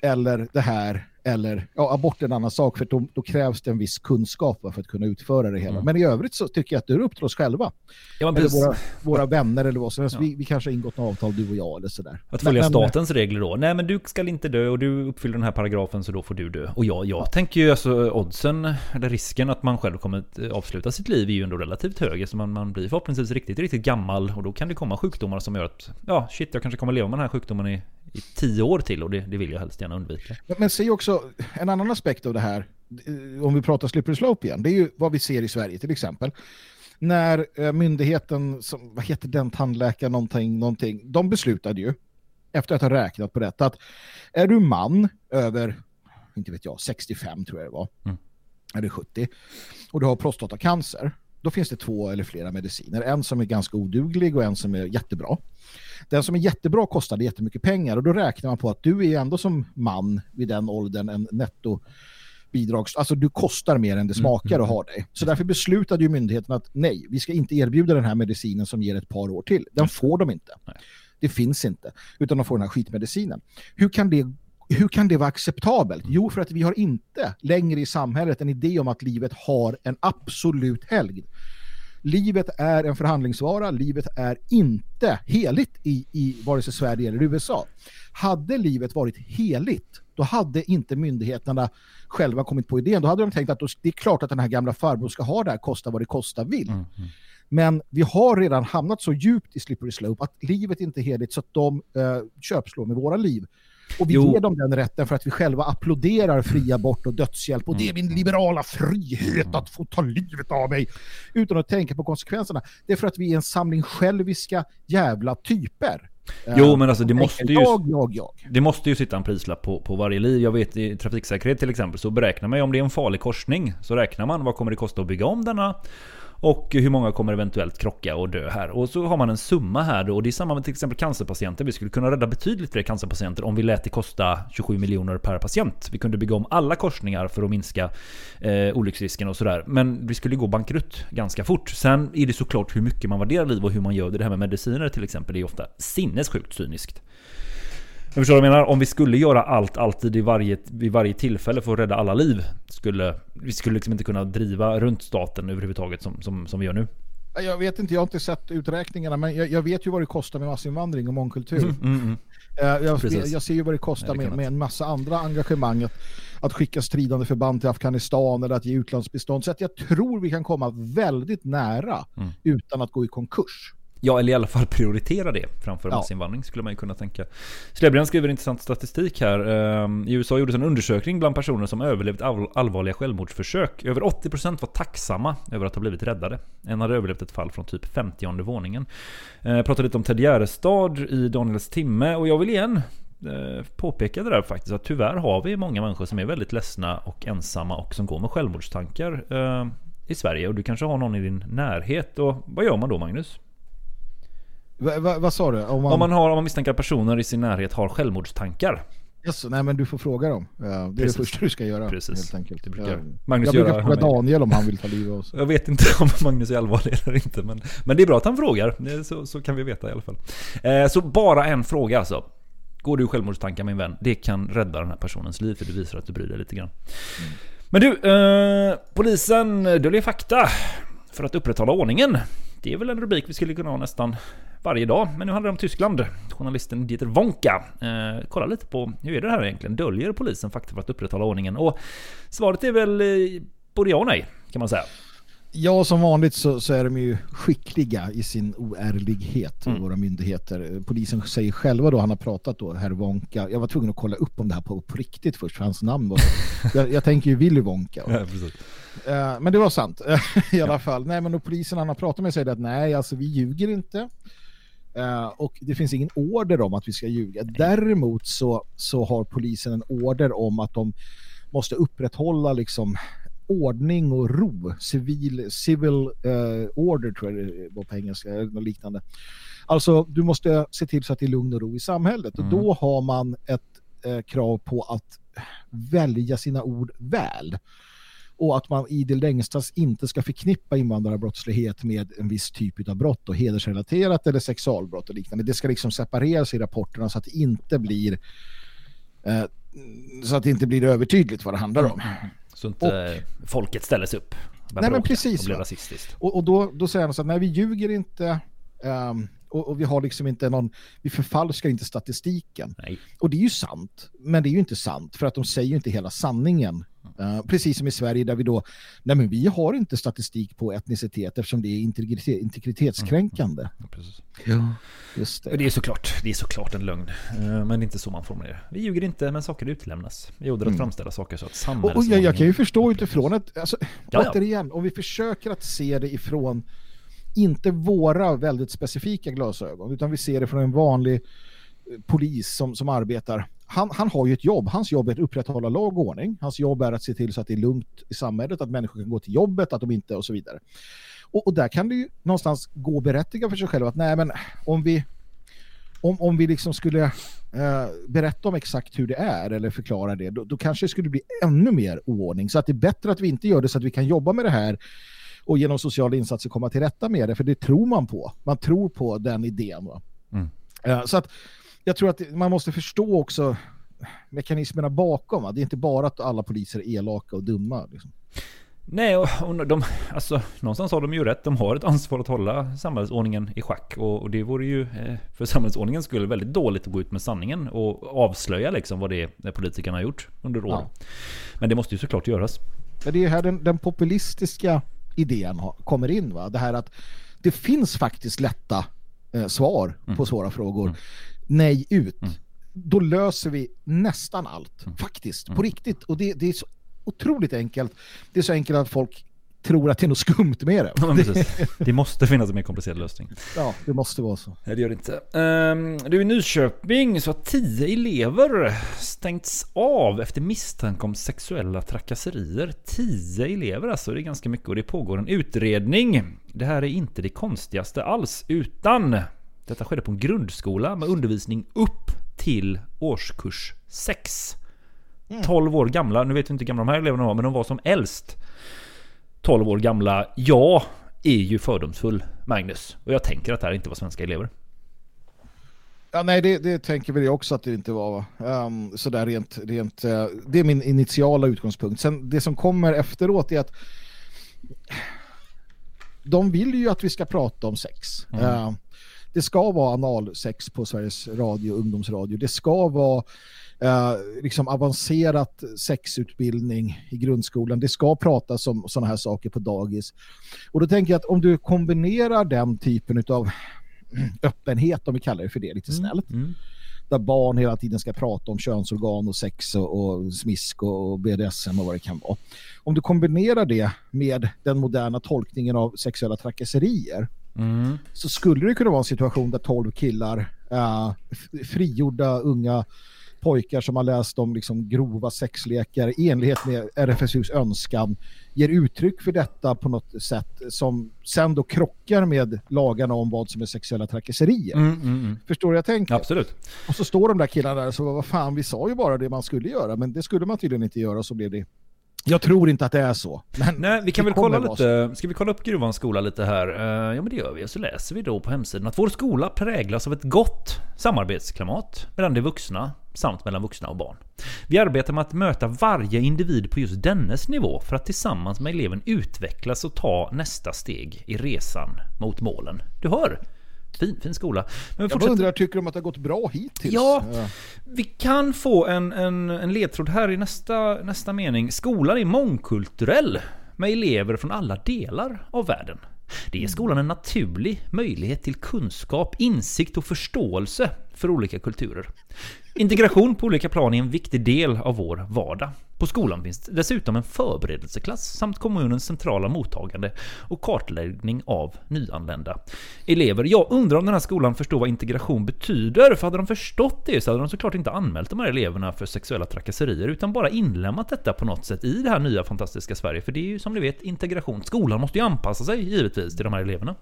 eller det här, eller ja, abort är en annan sak, för då, då krävs det en viss kunskap för att kunna utföra det hela. Mm. Men i övrigt så tycker jag att det är upp till oss själva. Ja, men eller våra, våra vänner eller vad som helst. Vi, vi kanske har ingått något avtal, du och jag, eller sådär. Att följa Men- men- statens regler då. Nej men du ska inte dö och du uppfyller den här paragrafen så då får du dö. Och jag, jag tänker ju alltså oddsen, eller risken att man själv kommer att avsluta sitt liv är ju ändå relativt hög. Så man, man blir förhoppningsvis riktigt, riktigt gammal och då kan det komma sjukdomar som gör att ja shit jag kanske kommer leva med den här sjukdomen i, i tio år till och det, det vill jag helst gärna undvika. Men, men se också en annan aspekt av det här, eh, om vi pratar slippery slope igen, det är ju vad vi ser i Sverige till exempel. När eh, myndigheten, som, vad heter den, tandläkare någonting, någonting, de beslutade ju, efter att ha räknat på detta, att är du man över, inte vet jag, 65 tror jag det var, Mm. eller 70, och du har prostatacancer, då finns det två eller flera mediciner. En som är ganska oduglig och en som är jättebra. Den som är jättebra kostade jättemycket pengar och då räknar man på att du är ändå som man vid den åldern en netto bidrags... Alltså du kostar mer än det smakar att ha dig. Så därför beslutade ju myndigheten att nej, vi ska inte erbjuda den här medicinen som ger ett par år till. Den får de inte. Det finns inte. Utan de får den här skitmedicinen. Hur kan det hur kan det vara acceptabelt? Jo, för att vi har inte längre i samhället en idé om att livet har en absolut helgd. Livet är en förhandlingsvara, livet är inte heligt i, i vare sig Sverige eller USA. Hade livet varit heligt, då hade inte myndigheterna själva kommit på idén. Då hade de tänkt att det är klart att den här gamla farbror ska ha det här, kosta vad det kosta vill. Men vi har redan hamnat så djupt i slippery slope att livet inte är heligt så att de eh, köpslår med våra liv. Och vi Jo. ger dem den rätten för att vi själva applåderar fri abort och dödshjälp och det är min liberala frihet att få ta livet av mig utan att tänka på konsekvenserna. Det är för att vi är en samling själviska jävla typer. Jo Eh, men alltså det måste ju... Jag, jag, jag. Det måste ju sitta en prislapp på, på varje liv. Jag vet i trafiksäkerhet till exempel så beräknar man ju om det är en farlig korsning så räknar man vad kommer det kosta att bygga om denna och hur många kommer eventuellt krocka och dö här. Och så har man en summa här då. Och det är samma med till exempel cancerpatienter. Vi skulle kunna rädda betydligt fler cancerpatienter om vi lät det kosta 27 miljoner per patient. Vi kunde bygga om alla korsningar för att minska eh, olycksrisken och sådär. Men vi skulle gå bankrutt ganska fort. Sen är det såklart hur mycket man värderar liv och hur man gör det. Det här med mediciner till exempel, det är ofta sinnessjukt cyniskt. Jag förstår vad jag menar. Om vi skulle göra allt alltid i varje, vid varje tillfälle för att rädda alla liv. Skulle, vi skulle liksom inte kunna driva runt staten överhuvudtaget som, som, som vi gör nu. Jag vet inte, jag har inte sett uträkningarna men jag, jag vet ju vad det kostar med massinvandring och mångkultur. Mm, mm, mm. Eh, Jag, jag ser ju vad det kostar Nej, det med, med en massa andra engagemang att, att skicka stridande förband till Afghanistan eller att ge utlandsbistånd. Så att jag tror vi kan komma väldigt nära Mm. utan att gå i konkurs. Ja, eller i alla fall prioritera det framför Ja. massinvandring skulle man ju kunna tänka. Slebrian skriver intressant statistik här. Ehm, I USA gjordes en undersökning bland personer som överlevt all- allvarliga självmordsförsök. Över 80% var tacksamma över att ha blivit räddade. En hade överlevt ett fall från typ 50 våningen. Eh, Jag pratade lite om Ted Gärdestad i Daniels timme och jag vill igen eh, påpeka det där faktiskt att tyvärr har vi många människor som är väldigt ledsna och ensamma och som går med självmordstankar eh, i Sverige och du kanske har någon i din närhet och vad gör man då Magnus? Va, va, vad sa du? Om man, Om man, har, om man misstänker att personer i sin närhet har självmordstankar. Yes, nej men du får fråga dem. Det är Precis. det första du ska göra. Precis. Helt enkelt. Det brukar. Magnus jag brukar göra fråga. Daniel om han vill ta livet av oss. Jag vet inte om Magnus är allvarlig eller inte men, men det är bra att han frågar. Så, så kan vi veta i alla fall. Eh, så bara en fråga alltså. Går du i självmordstankar min vän? Det kan rädda den här personens liv för det visar att du bryr dig lite grann. Men du, eh, polisen döljer fakta för att upprätthålla ordningen. Det är väl en rubrik vi skulle kunna ha nästan varje dag. Men nu handlar det om Tyskland. Journalisten Dieter Wonka eh, kollar lite på hur är det här egentligen? Döljer polisen fakta för att upprätthålla ordningen? Och svaret är väl eh, både ja och nej kan man säga. Ja, som vanligt så, så är de ju skickliga i sin oärlighet, Mm. våra myndigheter. Polisen säger själva då, han har pratat då, herr Wonka. Jag var tvungen att kolla upp om det här på, på riktigt först, för hans namn var jag, jag tänker ju Willy Wonka. Ja. Eh, men det var sant i alla fall. Nej, men och polisen han har pratat med säger att nej, alltså vi ljuger inte. Eh, och det finns ingen order om att vi ska ljuga. Däremot så, så har polisen en order om att de måste upprätthålla liksom ordning och ro. Civil, civil eh, order tror jag det var på engelska, eller något liknande. Alltså du måste se till så att det är lugn och ro i samhället. Mm. Och då har man ett eh, krav på att välja sina ord väl och att man i det längsta inte ska förknippa invandrarbrottslighet med en viss typ av brott och hedersrelaterat eller sexualbrott och liknande. Det ska liksom separeras i rapporterna så att det inte blir eh, så att det inte blir övertydligt vad det handlar om. Så inte folket ställer sig upp. och Nej, men precis, Och blir rasistiskt. Och, och då, då säger han så att nej vi ljuger inte ehm, och, och vi har liksom inte någon, vi förfalskar inte statistiken. Nej. Och det är ju sant, men det är ju inte sant för att de säger ju inte hela sanningen. Eh, precis som i Sverige där vi då, nej men vi har inte statistik på etnicitet eftersom det är integritet, integritetskränkande. Precis. Ja, just det. Det är såklart, det är såklart en lögn. Eh, Men det är inte så man formulerar. Vi ljuger inte, men saker utelämnas. Vi gjorde att Mm. framställa saker så att Och, samhället... och jag, jag kan ju förstå utifrån att, alltså, Ja, ja. återigen, om vi försöker att se det ifrån inte våra väldigt specifika glasögon, utan vi ser det från en vanlig eh, polis som, som arbetar. Han, han har ju ett jobb. Hans jobb är att upprätthålla lag och ordning. Hans jobb är att se till så att det är lugnt i samhället, att människor kan gå till jobbet, att de inte och så vidare. Och, och där kan det ju någonstans gå berättiga för sig själv att nej men om vi om, om vi liksom skulle eh, berätta om exakt hur det är eller förklara det, då, då kanske det skulle bli ännu mer oordning. Så att det är bättre att vi inte gör det så att vi kan jobba med det här och genom sociala insatser komma till rätta med det, för det tror man på. Man tror på den idén. Mm. Eh, så att jag tror att man måste förstå också mekanismerna bakom. Va? Det är inte bara att alla poliser är elaka och dumma. Liksom. Nej, och, och de, alltså, någonstans har de ju rätt. De har ett ansvar att hålla samhällsordningen i schack. Och, och det vore ju eh, för samhällsordningens skull väldigt dåligt att gå ut med sanningen och avslöja liksom vad det är politikerna har gjort under åren. Men det måste ju såklart göras. Men det är här den, den populistiska idén kommer in. Va? Det här att det finns faktiskt lätta eh, svar Mm. på svåra frågor. Nej ut. då löser vi nästan allt. Mm. Faktiskt, på riktigt. Och det, det är så otroligt enkelt. Det är så enkelt att folk tror att det är något skumt med det. Ja, precis. Det måste finnas en mer komplicerad lösning. Ja, det måste vara så. Nej, det gör det inte. Um, du, i Nyköping så har tio elever stängts av efter misstanke om sexuella trakasserier. Tio elever alltså, det är ganska mycket och det pågår en utredning. Det här är inte det konstigaste alls, utan detta skedde på en grundskola med undervisning upp till årskurs 6. 12 år gamla, nu vet vi inte hur gamla de här eleverna var, men de var som äldst. 12 år gamla. Jag är ju fördomsfull, Magnus. Och jag tänker att det här inte var svenska elever. Ja, nej, det, det tänker väl jag också att det inte var. Va? Um, så där rent, rent, uh, det är min initiala utgångspunkt. Sen det som kommer efteråt är att de vill ju att vi ska prata om sex. Mm. Uh, det ska vara analsex på Sveriges Radio, ungdomsradio. Det ska vara uh, liksom avancerat sexutbildning i grundskolan. Det ska pratas om sådana här saker på dagis. Och då tänker jag att om du kombinerar den typen av öppenhet, om vi kallar det för det lite snällt. Mm. Där barn hela tiden ska prata om könsorgan och sex och, och smisk och, BDSM och vad det kan vara. Om du kombinerar det med den moderna tolkningen av sexuella trakasserier Mm. så skulle det kunna vara en situation där 12 killar, uh, frigjorda unga pojkar som har läst om liksom grova sexlekar i enlighet med RFSUs önskan ger uttryck för detta på något sätt som sen då krockar med lagarna om vad som är sexuella trakasserier. Mm, mm, mm. Förstår du jag tänker? Absolut. Och så står de där killarna där så vad fan, vi sa ju bara det man skulle göra men det skulle man tydligen inte göra och så blev det jag tror inte att det är så. Nej, vi kan väl kolla lite. Ska vi kolla upp Gruvans skola lite här? Eh, Ja, men det gör vi. Och så läser vi då på hemsidan att vår skola präglas av ett gott samarbetsklimat mellan de vuxna samt mellan vuxna och barn. Vi arbetar med att möta varje individ på just dennes nivå för att tillsammans med eleven utvecklas och ta nästa steg i resan mot målen. Du hör! Fin, fin skola. Men Jag fortsätter- undrar, tycker de att det har gått bra hittills? Ja, vi kan få en, en, en ledtråd här i nästa, nästa mening. Skolan är mångkulturell med elever från alla delar av världen. Det ger skolan en naturlig möjlighet till kunskap, insikt och förståelse för olika kulturer. Integration på olika plan är en viktig del av vår vardag. På skolan finns dessutom en förberedelseklass samt kommunens centrala mottagande och kartläggning av nyanlända elever. Jag undrar om den här skolan förstår vad integration betyder, för hade de förstått det så hade de såklart inte anmält de här eleverna för sexuella trakasserier utan bara inlämnat detta på något sätt i det här nya fantastiska Sverige. För det är ju som ni vet integration. Skolan måste ju anpassa sig givetvis till de här eleverna.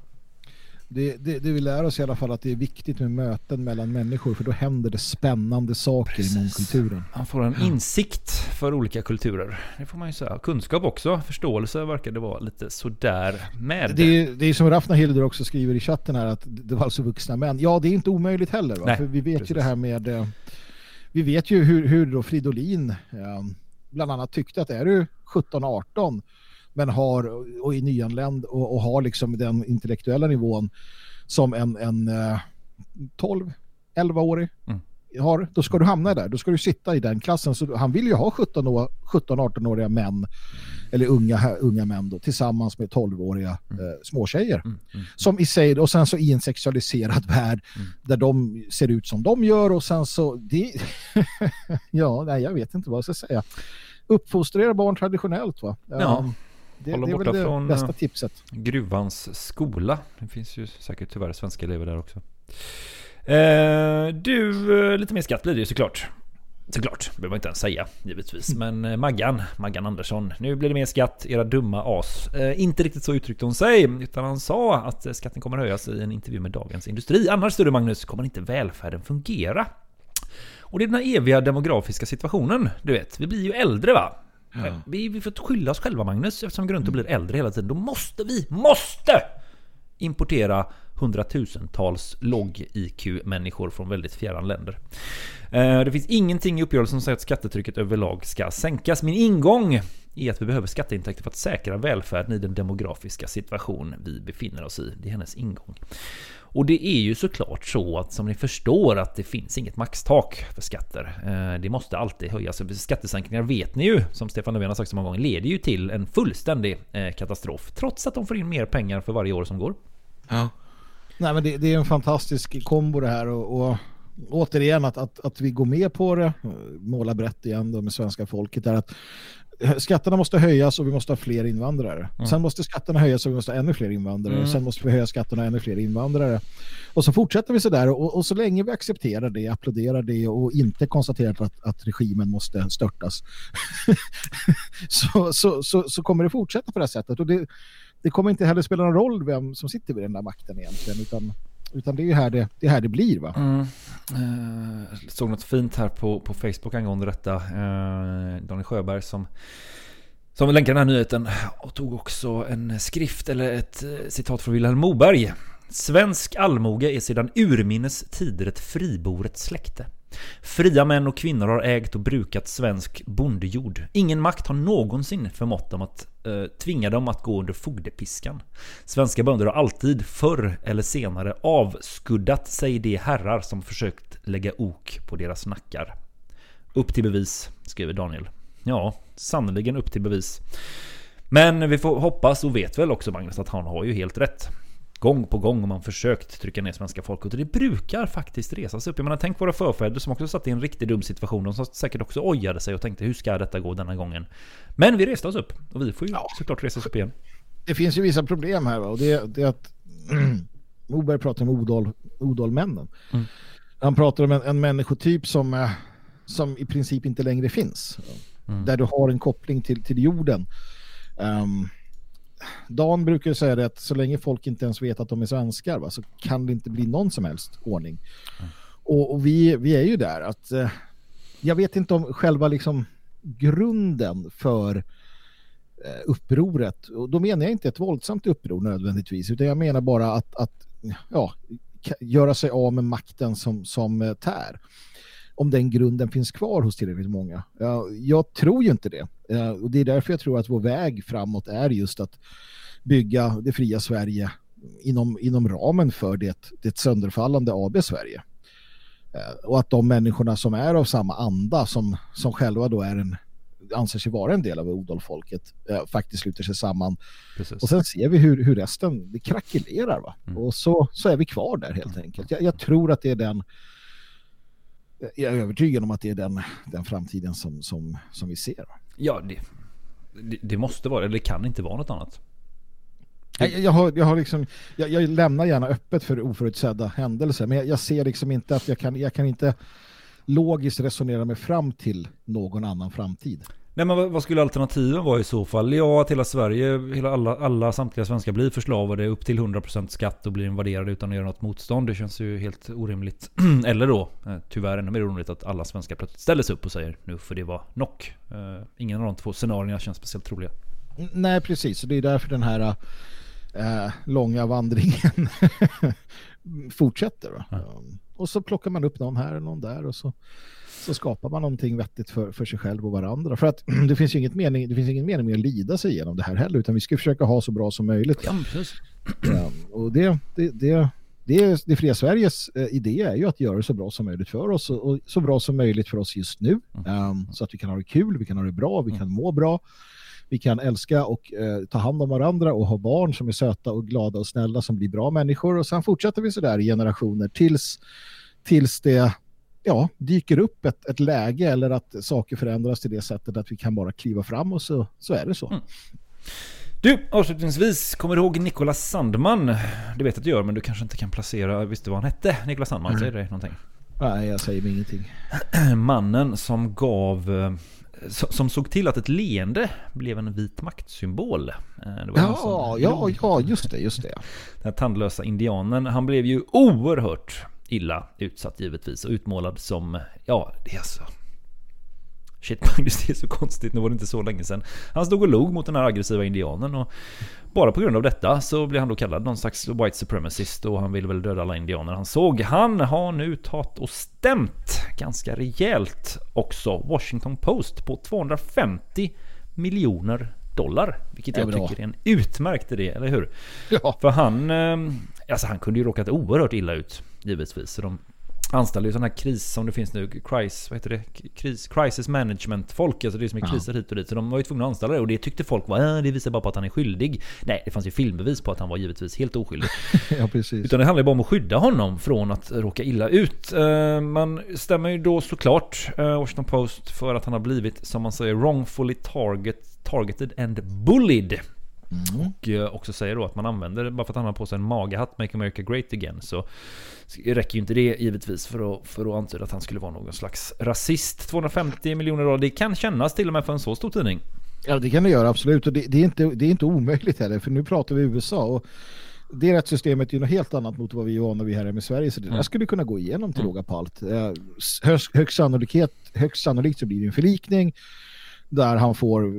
Det, det, det vi lär oss i alla fall att det är viktigt med möten mellan människor för då händer det spännande saker i mångkulturen. Man får en insikt för olika kulturer. Det får man ju säga. Kunskap också. Förståelse verkar det vara lite sådär med. Det är, det är som Rafna Hilder också skriver i chatten här att det var alltså vuxna män. Ja, det är inte omöjligt heller. Va? Nej, för vi vet precis. ju det här med... eh, Vi vet ju hur, hur då Fridolin eh, bland annat tyckte att är du 17-18 men har och är nyanländ och, och har liksom den intellektuella nivån som en, en eh, 12-11-årig Mm. har, då ska du hamna där. Då ska du sitta i den klassen. Så han vill ju ha 17 år- 17-18-åriga män eller unga, unga män då, tillsammans med 12-åriga eh, småtjejer. Som i sig, och sen så i en sexualiserad värld där de ser ut som de gör och sen så det, ja, nej, jag vet inte vad jag ska säga. Uppfostra era barn traditionellt va? Ja. Um, det, Hålla det är väl det från, bästa eh, tipset. Gruvans skola. Det finns ju säkert tyvärr svenska elever där också. Eh, du, eh, lite mer skatt blir det ju såklart. Såklart, behöver man inte ens säga givetvis. Men eh, Maggan, Maggan Andersson. Nu blir det mer skatt, era dumma as. Eh, inte riktigt så uttryckte hon sig, utan han sa att skatten kommer höjas i en intervju med Dagens Industri. Annars, du Magnus, kommer inte välfärden fungera. Och det är den här eviga demografiska situationen, du vet. Vi blir ju äldre va? Ja. Eh, vi, vi får skylla oss själva Magnus, eftersom vi går runt och blir äldre hela tiden. Då måste vi, måste! importera hundratusentals låg-IQ-människor från väldigt fjärran länder. Eh, det finns ingenting i uppgörelsen som säger att skattetrycket överlag ska sänkas. Min ingång är att vi behöver skatteintäkter för att säkra välfärden i den demografiska situation vi befinner oss i. Det är hennes ingång. Och det är ju såklart så att som ni förstår att det finns inget maxtak för skatter. Eh, Det måste alltid höjas. Skattesänkningar vet ni ju, som Stefan Löfven har sagt så många gånger, leder ju till en fullständig eh, katastrof. Trots att de får in mer pengar för varje år som går. Nej, men det, det är en fantastisk kombo det här och, och återigen att, att, att vi går med på det, måla brett igen då med svenska folket, är att skatterna måste höjas och vi måste ha fler invandrare. Mm. Sen måste skatterna höjas och vi måste ha ännu fler invandrare. Mm. Sen måste vi höja skatterna och ännu fler invandrare. Och så fortsätter vi så där och, och så länge vi accepterar det, applåderar det och inte konstaterar att, att regimen måste störtas så, så, så, så, kommer det fortsätta på det här sättet. Och det, det kommer inte heller spela någon roll vem som sitter vid den där makten egentligen utan utan det är ju här det, det, är här det blir va? Mm. Jag såg något fint här på, på Facebook angående detta. Eh, Daniel Sjöberg som som länkade den här nyheten och tog också en skrift eller ett eh, citat från Wilhelm Moberg. Svensk allmoge är sedan urminnes tider ett friboret släkte. Fria män och kvinnor har ägt och brukat svensk bondejord. Ingen makt har någonsin förmått dem att eh, tvinga dem att gå under fogdepiskan. Svenska bönder har alltid, förr eller senare, avskuddat sig de herrar som försökt lägga ok på deras nackar. Upp till bevis, skriver Daniel. Ja, sannoliken upp till bevis. Men vi får hoppas och vet väl också Magnus att han har ju helt rätt gång på gång har man försökt trycka ner svenska folket och det brukar faktiskt resa sig upp. Jag menar, tänk våra förfäder som också satt i en riktigt dum situation. De som säkert också ojade sig och tänkte hur ska detta gå denna gången? Men vi reste oss upp och vi får ju ja. såklart resa oss upp igen. Det finns ju vissa problem här va? och det, det är att Moberg pratar om odol, odolmännen. Mm. Han pratar om en, en människotyp som, som i princip inte längre finns. Mm. Där du har en koppling till, till jorden. Um, Dan brukar säga det att så länge folk inte ens vet att de är svenskar va, så kan det inte bli någon som helst ordning. Mm. Och, och, vi, vi är ju där att eh, jag vet inte om själva liksom grunden för eh, upproret, och då menar jag inte ett våldsamt uppror nödvändigtvis, utan jag menar bara att, att ja, göra sig av med makten som, som eh, tär om den grunden finns kvar hos tillräckligt många. Jag tror ju inte det. Och det är därför jag tror att vår väg framåt är just att bygga det fria Sverige inom, inom ramen för det, det sönderfallande AB Sverige. Och att de människorna som är av samma anda som, som själva då är en anser sig vara en del av odolfolket eh, faktiskt sluter sig samman. Precis. Och sen ser vi hur, hur resten det krackelerar va? Mm. Och så, så är vi kvar där helt enkelt. Jag, jag tror att det är den jag är övertygad om att det är den, den framtiden som, som, som vi ser. Ja, det, det, det måste vara, eller det kan inte vara något annat. Jag, jag, har, jag, har liksom, jag, jag, lämnar gärna öppet för oförutsedda händelser men jag, jag, ser liksom inte att jag kan, jag kan inte logiskt resonera mig fram till någon annan framtid. Nej men vad skulle alternativen vara i så fall? Ja, att hela Sverige, hela alla, alla samtliga svenskar blir förslavade upp till 100% skatt och blir invaderade utan att göra något motstånd. Det känns ju helt orimligt. Eller då, eh, tyvärr ännu mer orimligt att alla svenskar plötsligt ställer sig upp och säger nu får det vara knock. Uh, ingen av de två scenarierna känns speciellt troliga. Nej, precis. Det är därför den här äh, långa vandringen fortsätter. Ja. Och så plockar man upp någon här och någon där och så så skapar man någonting vettigt för, för sig själv och varandra. För att det finns ju inget mening, det finns ingen mening med att lida sig igenom det här heller, utan vi ska försöka ha så bra som möjligt. Ja, ja, och det, det, det, det, det fria Sveriges eh, idé är ju att göra det så bra som möjligt för oss och, och så bra som möjligt för oss just nu. Um, så att vi kan ha det kul, vi kan ha det bra, vi kan må bra. Vi kan älska och eh, ta hand om varandra och ha barn som är söta och glada och snälla som blir bra människor. Och sen fortsätter vi så där i generationer tills, tills det ja, dyker upp ett, ett läge eller att saker förändras till det sättet att vi kan bara kliva fram och så, så är det så. Mm. Du, avslutningsvis, kommer du ihåg Nikolas Sandman? Det vet att du gör, men du kanske inte kan placera, visste vad han hette? Nikolas Sandman, mm. säger det någonting? Nej, jag säger mig ingenting. Mannen som gav eh, som såg till att ett leende blev en vit maktsymbol. Eh, ja, ja, ja, just det, just det. Den här tandlösa indianen, han blev ju oerhört illa utsatt givetvis och utmålad som, ja, det är så... Shit Magnus, det är så konstigt, nu var det inte så länge sedan. Han stod och log mot den här aggressiva indianen och bara på grund av detta så blev han då kallad någon slags white supremacist och han ville väl döda alla indianer han såg. Han har nu tagit och stämt ganska rejält också Washington Post på 250 miljoner dollar. Vilket jag tycker är en utmärkt idé, eller hur? Ja. För han, eh, alltså han kunde ju råkat oerhört illa ut givetvis. Så de anställde ju sån här kris som det finns nu, crisis, vad heter det? Kris, crisis management folk, alltså det är som är kriser hit och dit. Så de var ju tvungna att anställa det och det tyckte folk var, äh, det visar bara på att han är skyldig. Nej, det fanns ju filmbevis på att han var givetvis helt oskyldig. ja, precis. Utan det handlar ju bara om att skydda honom från att råka illa ut. Eh, Man stämmer ju då såklart eh, Washington Post för att han har blivit, som man säger, wrongfully target, targeted and bullied. Och eh, också säger då att man använder, bara för att han har på sig en magahatt, Make America Great Again, så räcker ju inte det givetvis för att, för att antyda att han skulle vara någon slags rasist. 250 miljoner dollar, det kan kännas till och med för en så stor tidning. Ja, det kan det göra absolut. Och det, det, är inte, det är inte omöjligt heller, för nu pratar vi USA. Och det rättssystemet är ju något helt annat mot vad vi är vana vid här hemma i Sverige. Så det där Mm. skulle kunna gå igenom till råga på allt. Eh, Högst, högst, sannolikhet, högst sannolikt så blir det en förlikning där han får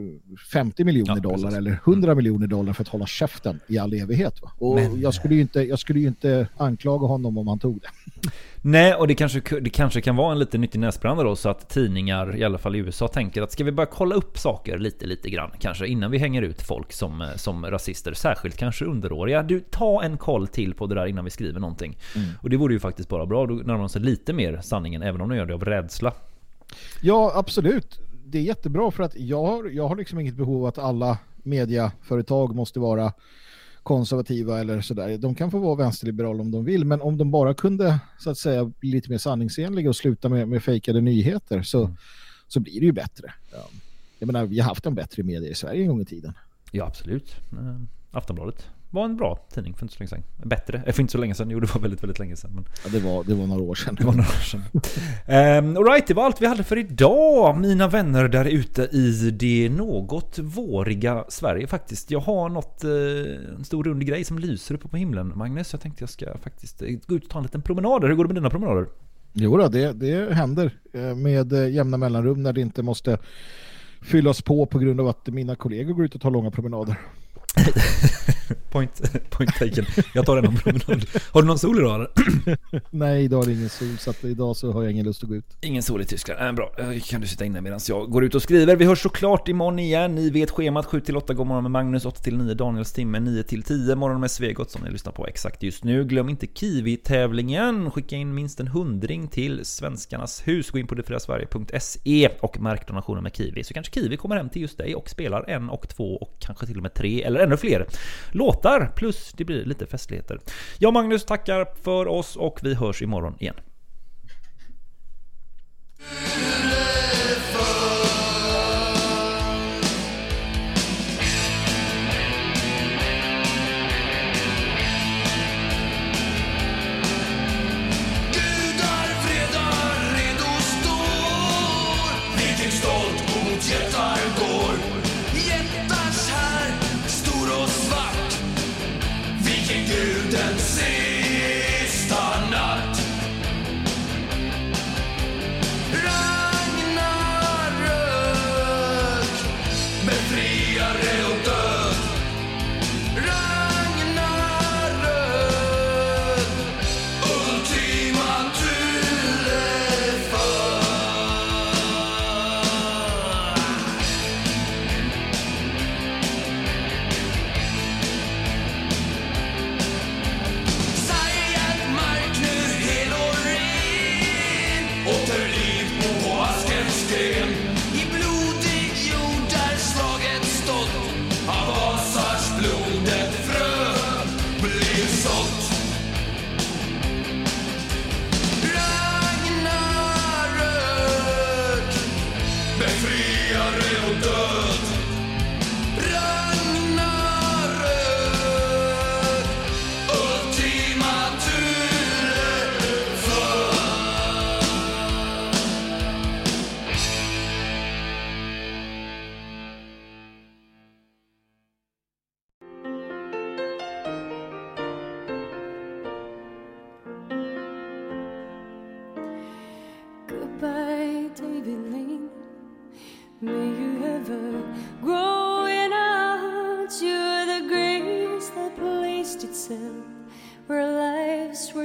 50 miljoner dollar eller 100 miljoner dollar för att hålla käften i all evighet. Va? Och Men- jag, skulle ju inte, jag skulle ju inte anklaga honom om han tog det. Nej, och det kanske, det kanske kan vara en lite nyttig näsbränna då så att tidningar, i alla fall i USA, tänker att ska vi bara kolla upp saker lite, lite grann kanske innan vi hänger ut folk som, som rasister, särskilt kanske underåriga. Du, ta en koll till på det där innan vi skriver någonting. Mm. Och det vore ju faktiskt bara bra, då närmar de sig lite mer sanningen, även om de gör det av rädsla. Ja, absolut. Det är jättebra för att jag har, jag har liksom inget behov att alla mediaföretag måste vara konservativa eller sådär. De kan få vara vänsterliberala om de vill, men om de bara kunde så att säga bli lite mer sanningsenliga och sluta med, med fejkade nyheter så, så blir det ju bättre. Ja. Jag menar, vi har haft en bättre media i Sverige en gång i tiden. Ja, absolut. Eh, Aftonbladet var en bra tidning för inte så länge sedan. Bättre, eh, för inte så länge sedan. Jo, det var väldigt, väldigt länge sedan. Men... Ja, det, var, det var några år sedan. Det var några år sedan. Um, Alright, det var allt vi hade för idag, mina vänner där ute i det något våriga Sverige faktiskt. Jag har något, eh, en stor rund grej som lyser uppe på himlen, Magnus. Jag tänkte jag ska faktiskt eh, gå ut och ta en liten promenad. Hur går det med dina promenader? Jo då, det, det händer eh, med jämna mellanrum när det inte måste fyllas på på grund av att mina kollegor går ut och tar långa promenader. Point, point taken. Jag tar en promenad. Har du någon sol idag eller? Nej, idag är det ingen sol så att idag så har jag ingen lust att gå ut. Ingen sol i Tyskland. Äh, bra, Eh, kan du sitta inne medan jag går ut och skriver. Vi hörs såklart imorgon igen. Ni vet schemat 7-8 går morgon med Magnus, 8-9 Daniels timme, 9-10 morgon med Svegot som ni lyssnar på exakt just nu. Glöm inte Kiwi-tävlingen. Skicka in minst en hundring till Svenskarnas hus. Gå in på detfriasverige.se och märk donationen med Kiwi. Så kanske Kiwi kommer hem till just dig och spelar en och två och kanske till och med tre eller ännu fler låtar. Plus det blir lite festligheter. Jag och Magnus tackar för oss och vi hörs imorgon igen.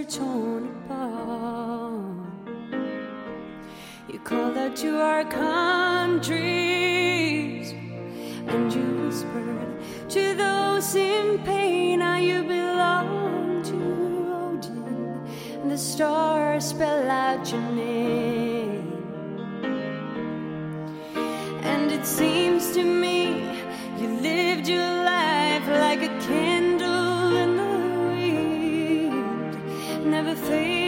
were torn apart. You called out to our countries, and you whispered to those in pain Now you belong to Odin. And the stars spell out your name. And it seems to me you lived your life never fade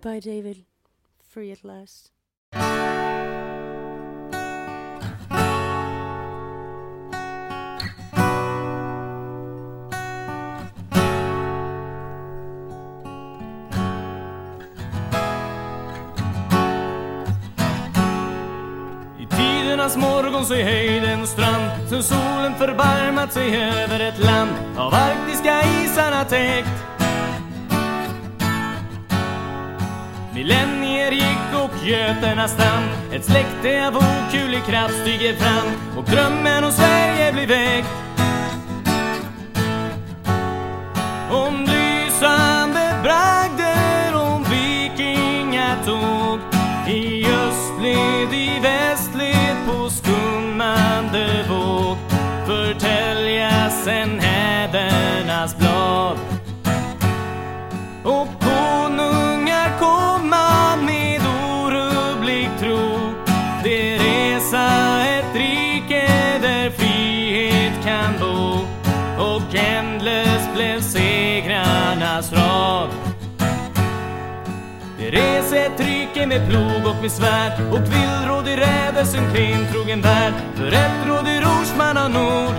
Goodbye David, free at last. Tidernas morgon så höjd en strand Sen solen förbarmat sig över ett land Av arktiska isarna täckt Göternas stam Ett släkte av okulig kraft stiger fram och drömmen om Sverige blir väckt. Om lysande bragder, om vikingatåg. I östled, i västled, på skummande våg. Förtäljas en häder med plog och med svärd och villråd i rädelsen trogen värld. För ett råd i rorsman av nord.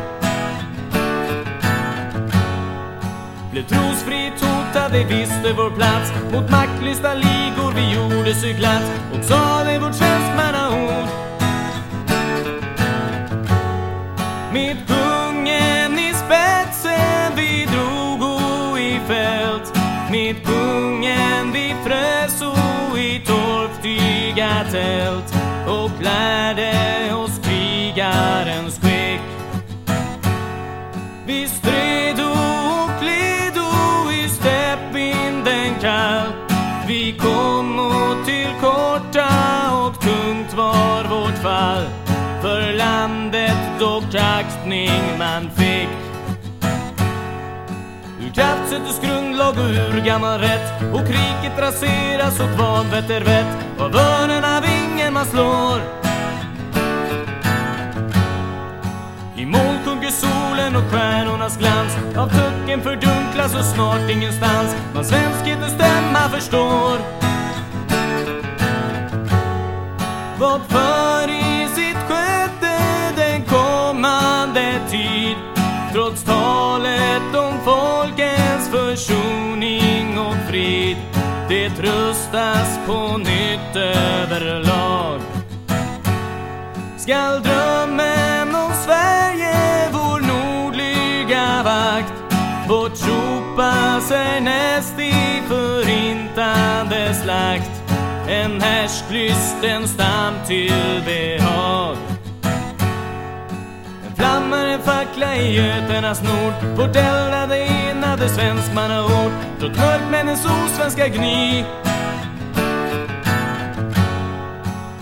Blev trosfritt hotade, visste vår plats Mot maktlysta ligor vi gjorde cyklats Och sade vårt svenskmannaord aktning man fick. Ur kraftsättets grundlag och ur gammal rätt. Och kriget raseras och vanvett är vett. Av örnen av ingen man slår. I moln sjunker solen och stjärnornas glans. Av tucken fördunklas och snart ingenstans. Man svenskhetens stämma förstår. Vad för i sitt sköte den komma tid. Trots talet om folkens försoning och frid Det tröstas på nytt överlag. Skall drömmen om Sverige, vår nordliga vakt Bortropa sig näst i förintande slakt. En härsklysten stam till behag flammar en fackla i Göternas nord. Vårt eldade enade svenskmannaord. Trots mörkmännens osvenska gny.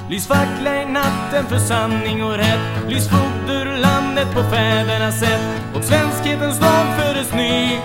Lys fackla i natten för sanning och rätt. Lys fogd ur landet på fädernas sätt. Och svenskhetens dag föres ny.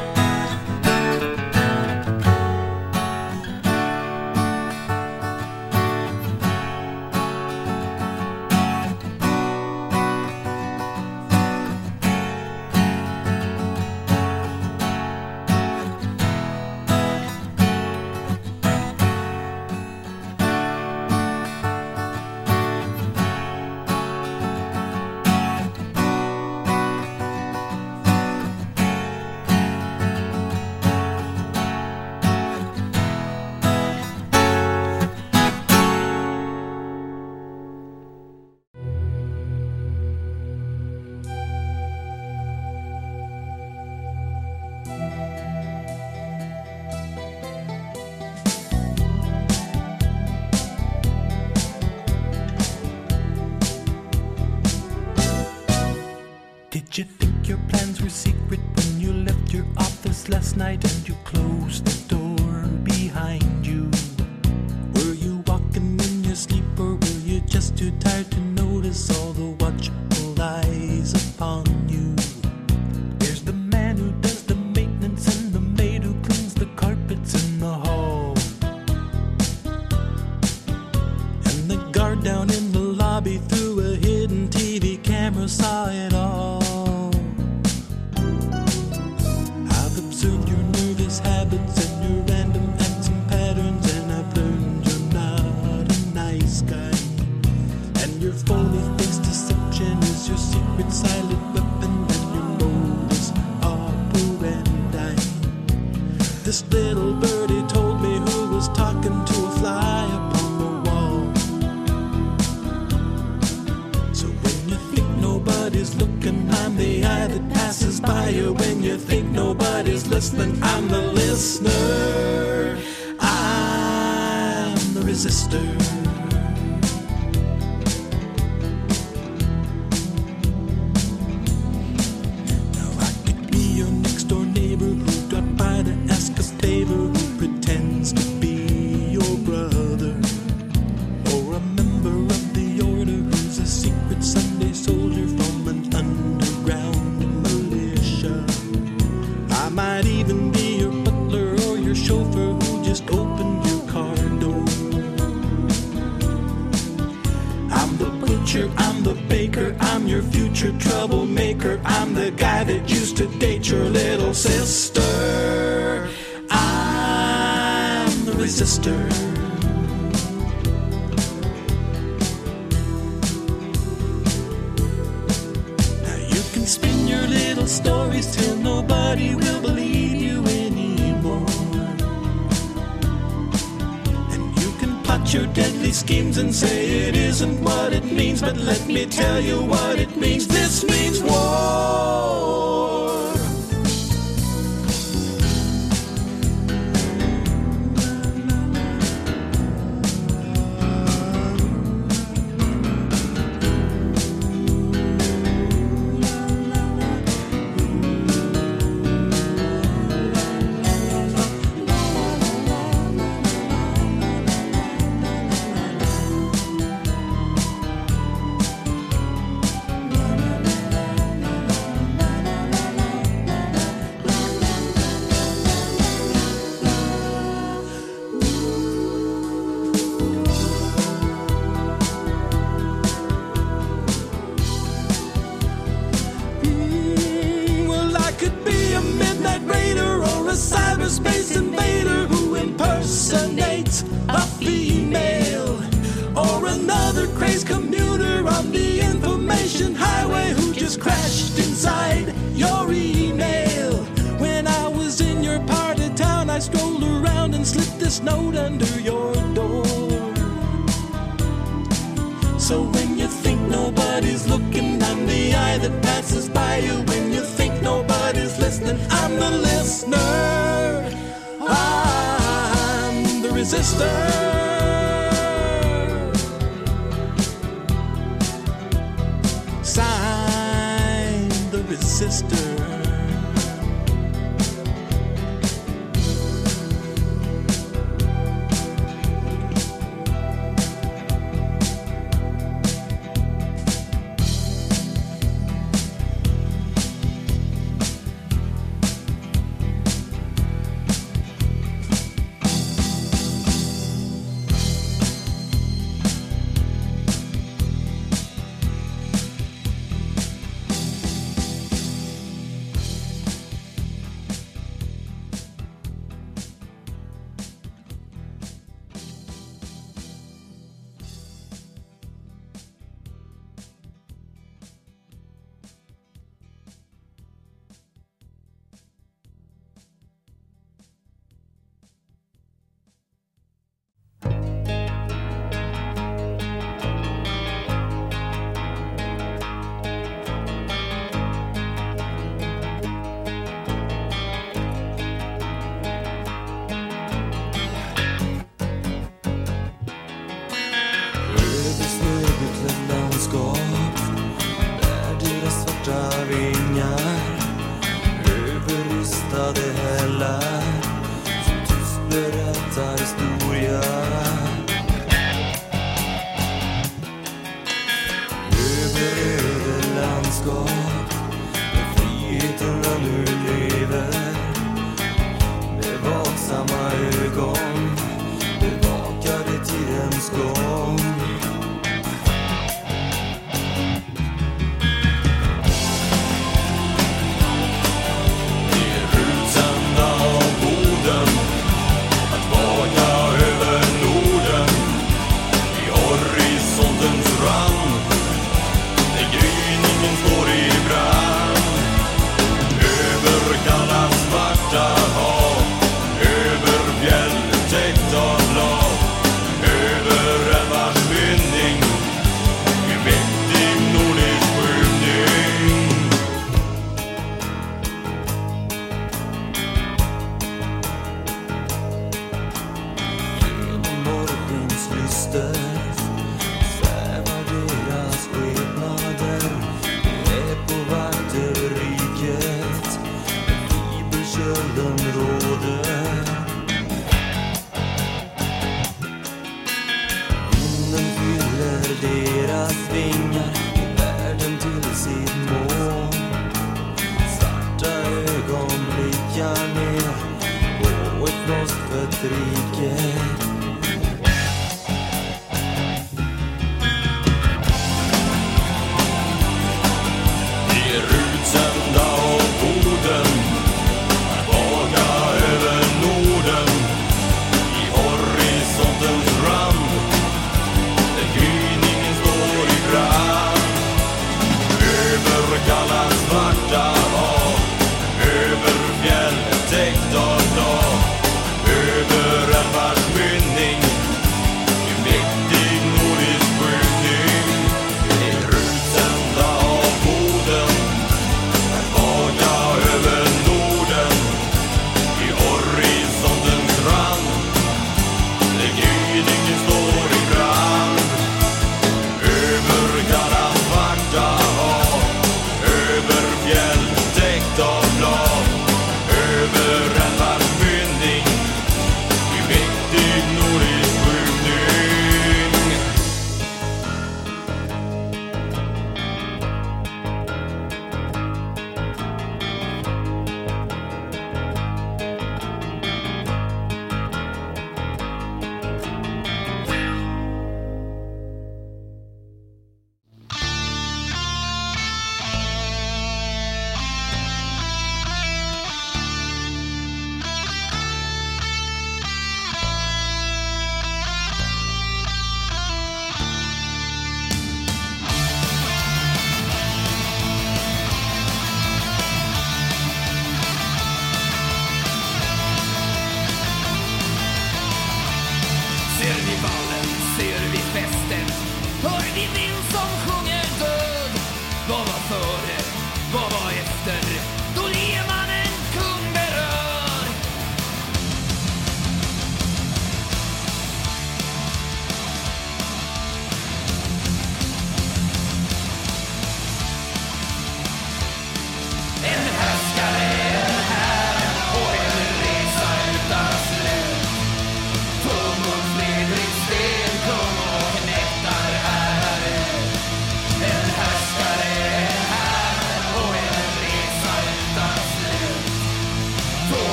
The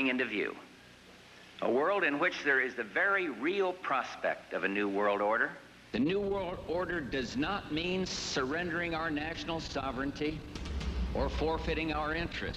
coming into view. A world in which there is the very real prospect of a new world order. The new world order does not mean surrendering our national sovereignty or forfeiting our interests.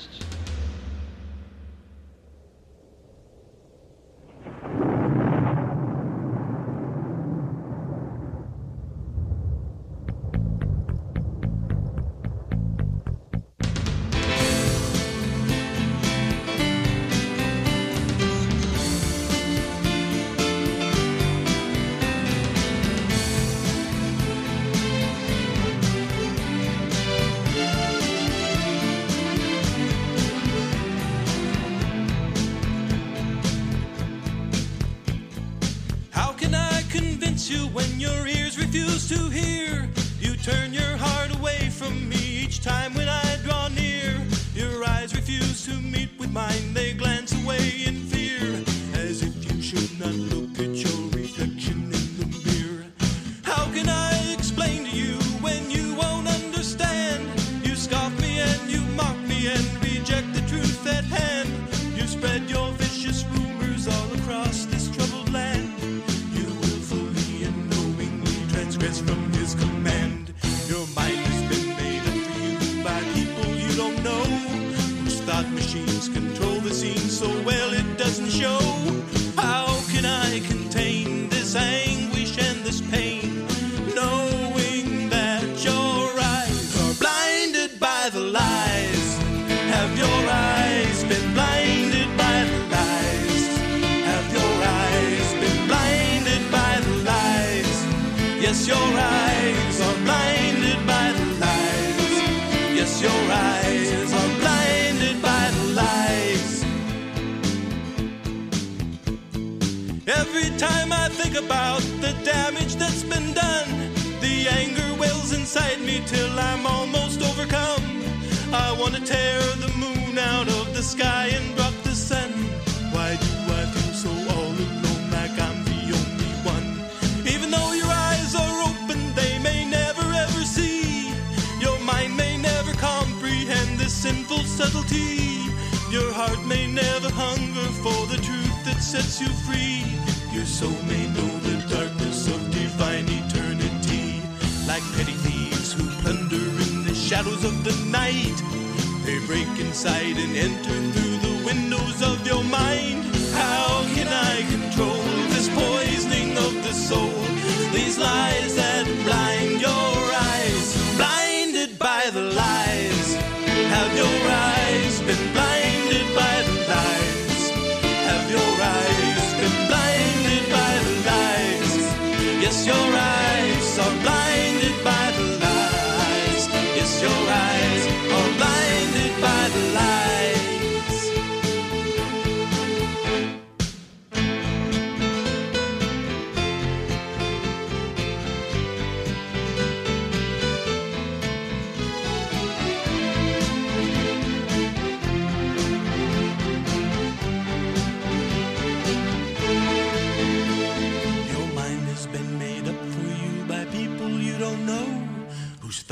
sets you free. Your soul may know the darkness of divine eternity. Like petty thieves who plunder in the shadows of the night, they break inside and enter through the windows of your mind. How can I control this poisoning of the soul? These lies that blind your eyes, blinded by the lies, have your eyes. your you're right.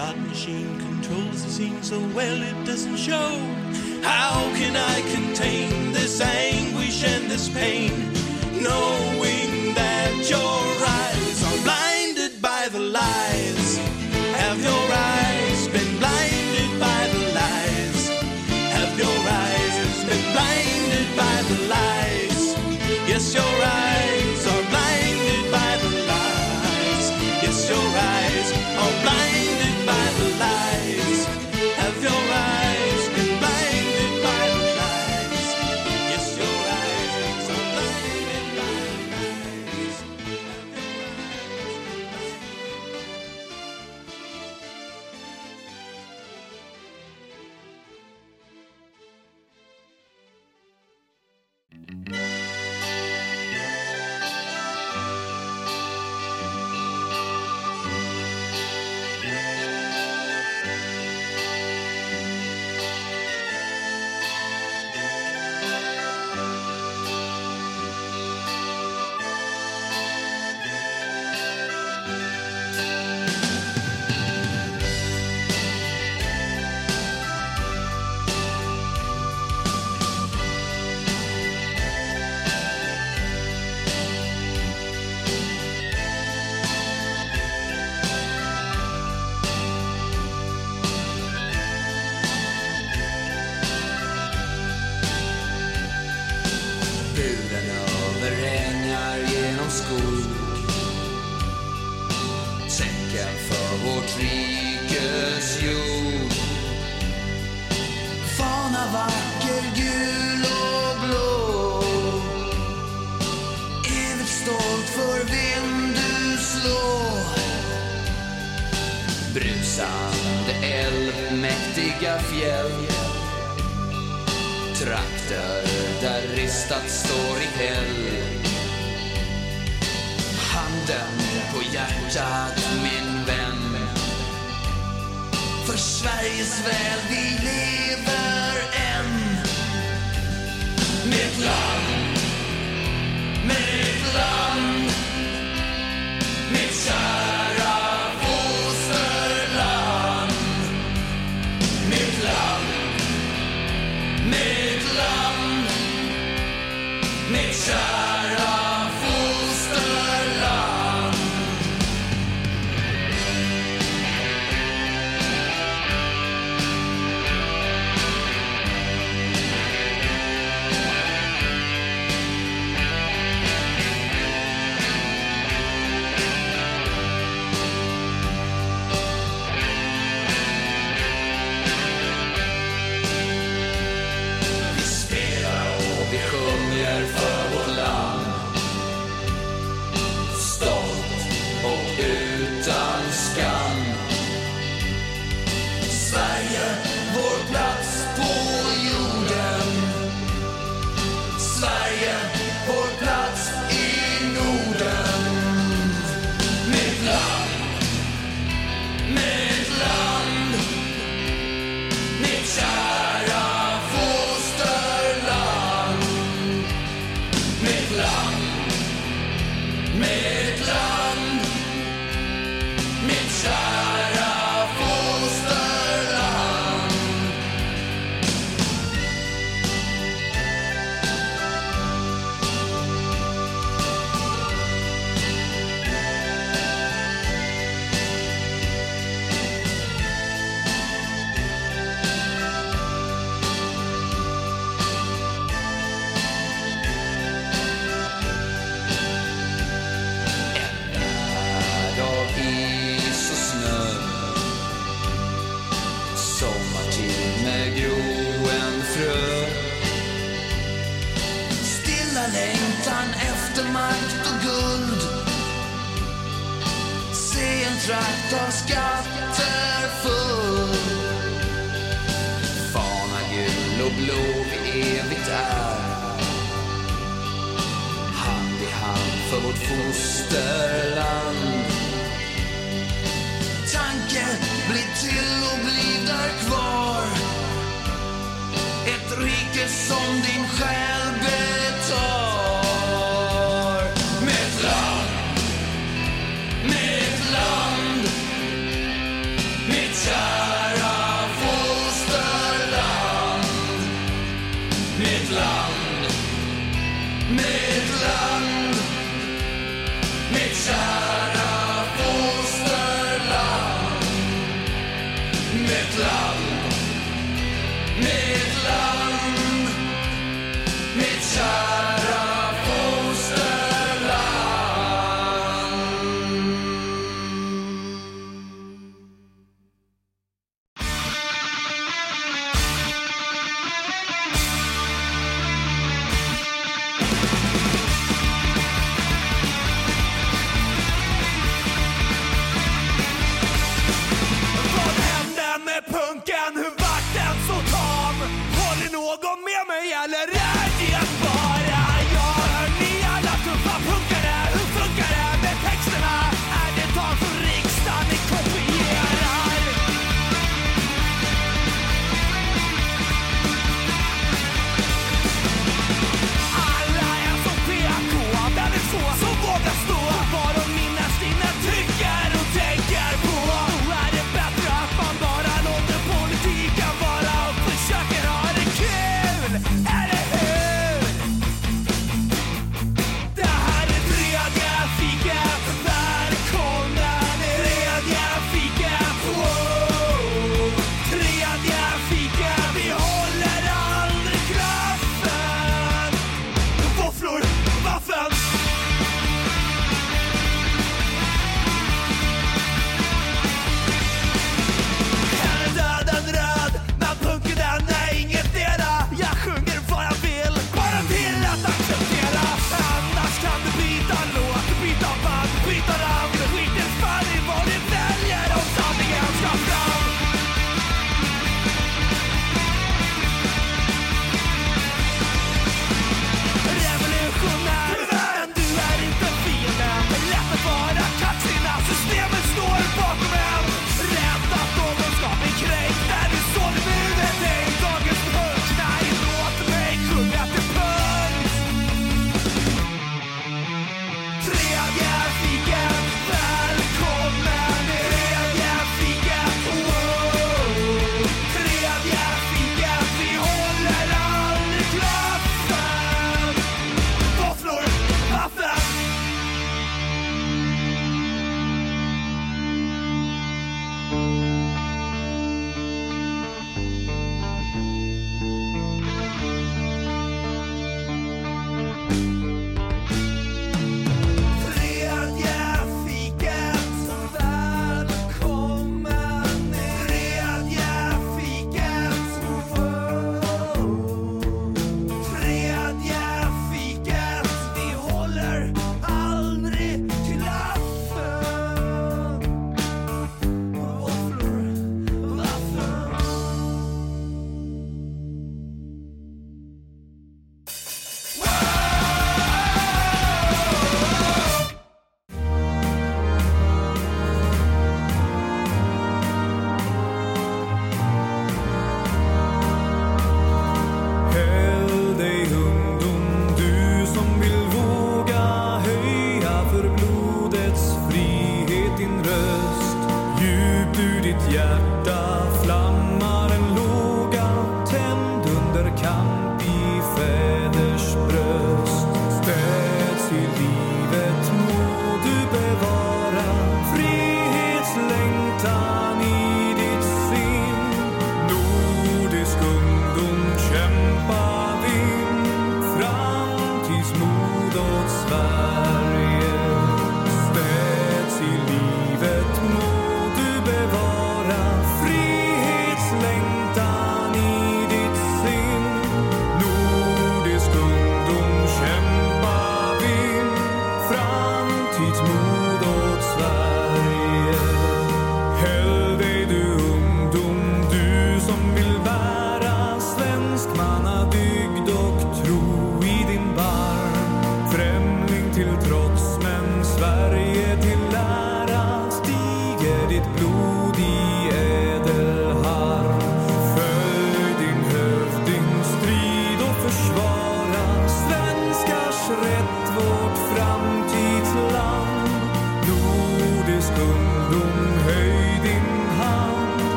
That machine controls the scene so well it doesn't show. How can I contain this anguish and this pain, knowing that you're?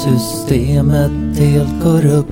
Systemet helt korrupt.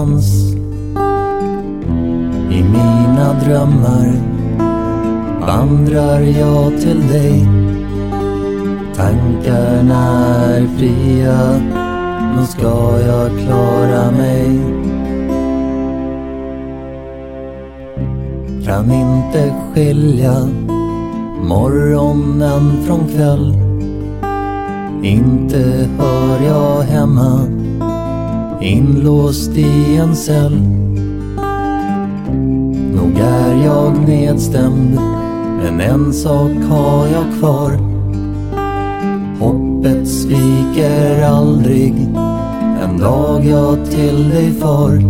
Dans. I mina drömmar vandrar jag till dig. Tankarna är fria, nu ska jag klara mig. Kan inte skilja morgonen från kväll. Inte hör jag hemma, inlåst i en cell. Nog är jag nedstämd, men en sak har jag kvar. Hoppet sviker aldrig, en dag jag till dig far.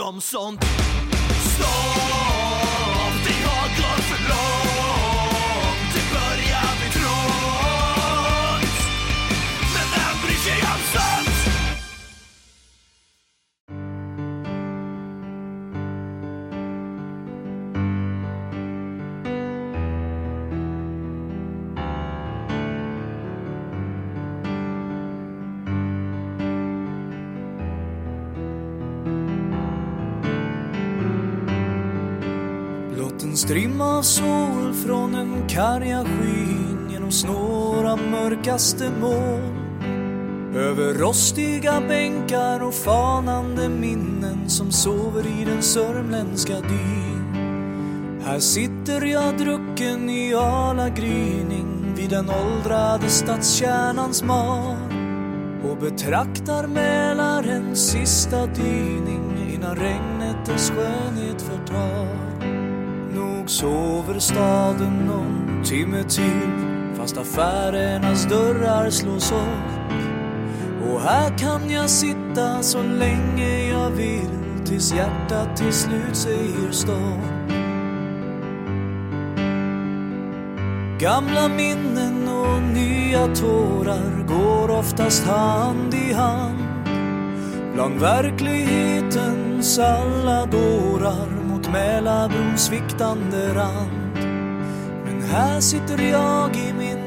Om sånt? Mörkaste moln över rostiga bänkar och fanande minnen som sover i den sörmländska dyn. Här sitter jag drucken i ala gryning vid den åldrade stadskärnans mar och betraktar Mälarens sista dyning innan regnet dess skönhet förtar. Nog sover staden någon timme till fast affärernas dörrar slås upp. Och här kan jag sitta så länge jag vill tills hjärtat till slut säger stopp. Gamla minnen och nya tårar går oftast hand i hand bland verklighetens alla dårar mot Mälarbrons sviktande rand. Men här sitter jag i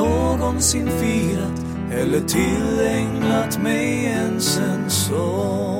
någonsin firat eller tillägnat mig ens en sång.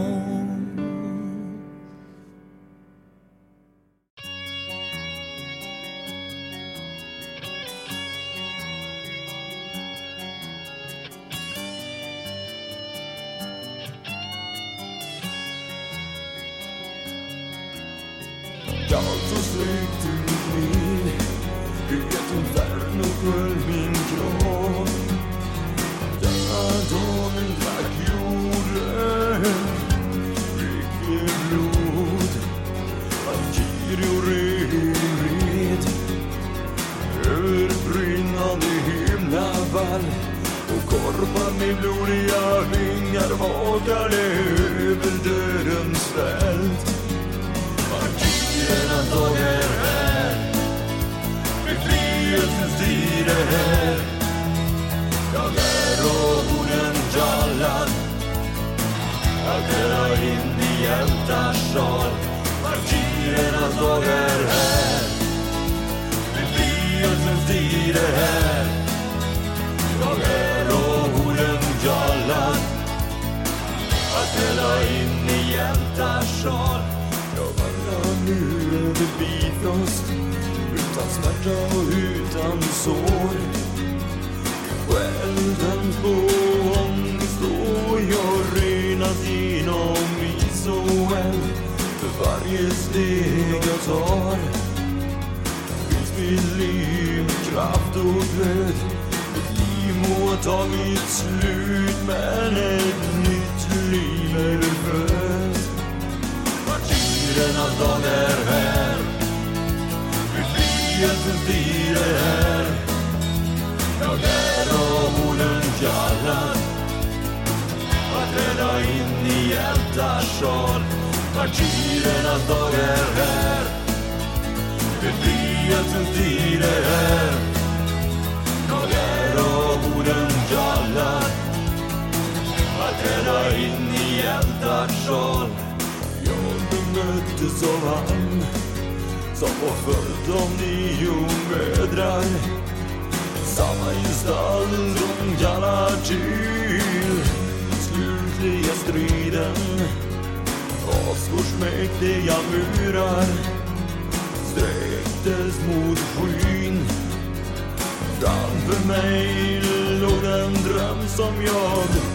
Som jag.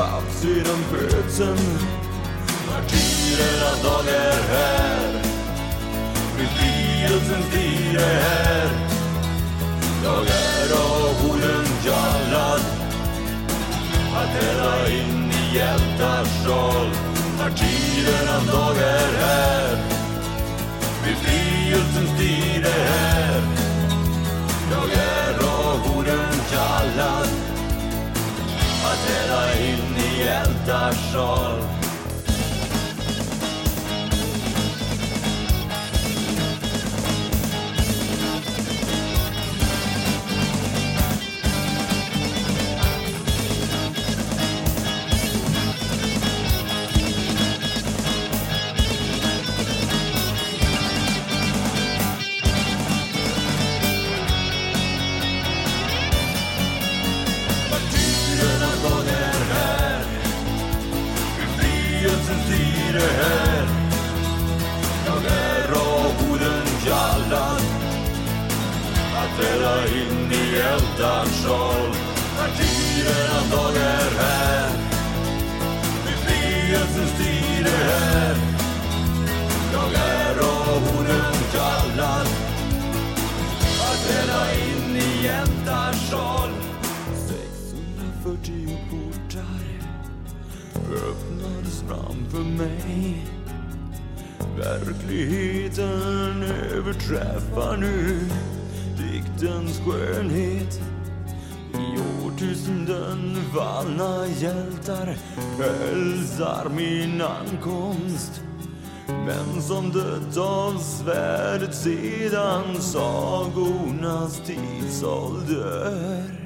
Haft sedan födseln. Martyrernas dag är här. Befrielsens tid är här. Jag är av orden kallad Att träda in i hjältars sal Martyrernas dag är här. Befrielsens träda in i hjältars sal Att in i hjältars sal Martyrernas dag är här. Befrielsens tid är här. Jag är av orden kallad att träda in i jämtars sal 640 portar öppnades framför mig. Verkligheten överträffar nu diktens skönhet. I årtusenden fallna hjältar hälsar min ankomst. Men som dött av svärdet sedan sagornas tidsålder.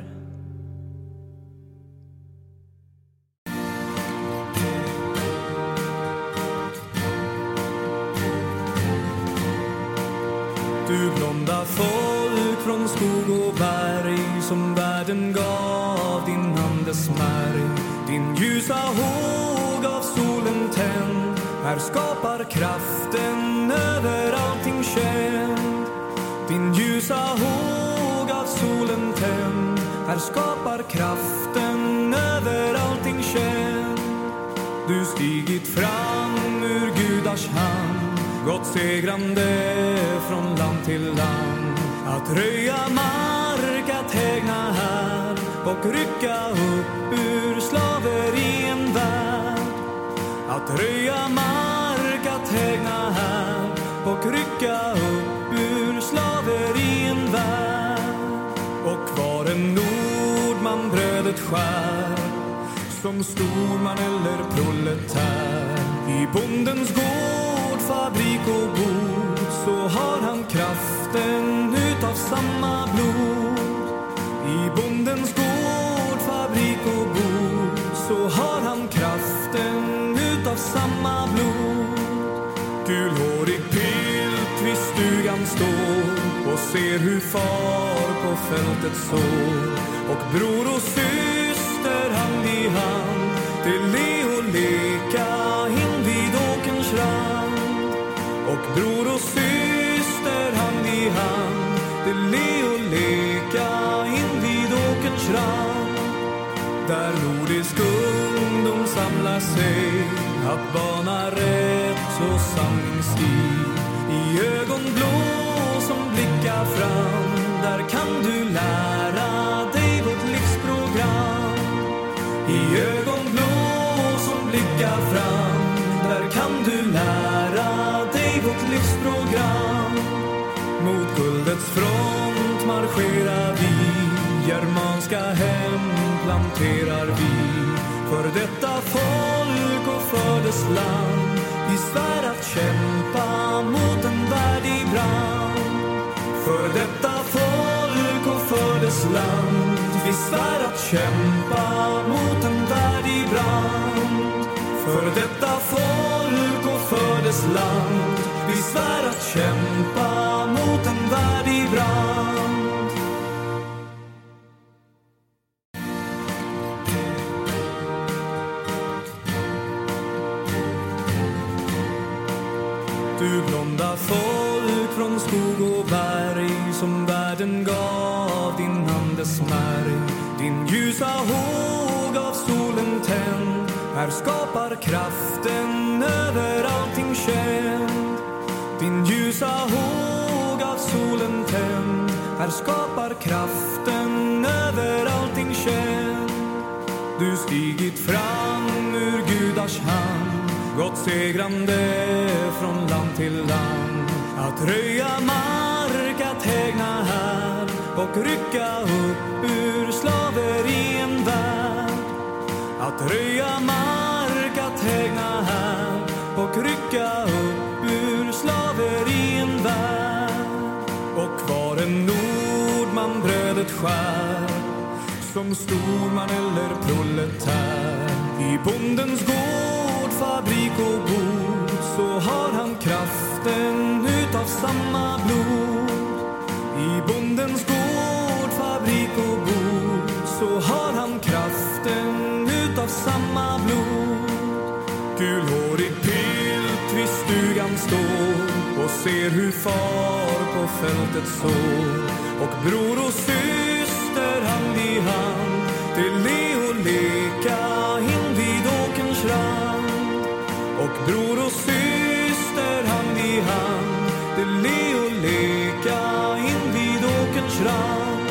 Här skapar kraften över allting känd Din ljusa håg av solen tänd. Här skapar kraften över allting känd Du stigit fram ur gudars hand. Gått segrande från land till land. Att röja mark, att hägna här. Och rycka upp ur slaveriet att röja mark, att hägna här och rycka upp ur slaverien värld. Och var en nordman brödet skär som storman eller proletär. I bondens gård, fabrik och bod så har han kraften utav samma blod. I bondens gård, Gulhårig pilt vid stugan står och ser hur far på fältet sår. Och bror och syster hand i hand till le och leka invid åkerns rand. Och bror och syster hand i hand till le och leka invid åkerns rand. Där nordisk ungdom samlar sig att bana rätt och samla ögonblå som blickar fram. Där kan du lära dig vårt livsprogram. I ögonblå som blickar fram. Där kan du lära dig vårt livsprogram. Mot guldets front marscherar vi. Germanska hem planterar vi. För detta folk och för dess land. Vi svär att kämpa land. Vi svär att kämpa mot en värld i brand. För detta folk och för dess land. Vi svär att kämpa mot en här skapar kraften över allting känd Din ljusa håg av solen tänd. Här skapar kraften över allting känd Du stigit fram ur gudars hand. Gått segrande från land till land. Att röja mark, att hägna här. Och rycka upp ur slaverien värld. Att röja mark, hägna hand och rycka upp ur slaverien värld. Och var en nordman brödet skär som storman eller proletär. I bondens gård, fabrik och bod så har han kraften utav samma blod. Står och ser hur far på fältet sår. Och bror och syster hand i hand till le och leka invid åkerns rand. Och bror och syster hand i hand till le och leka invid åkerns rand.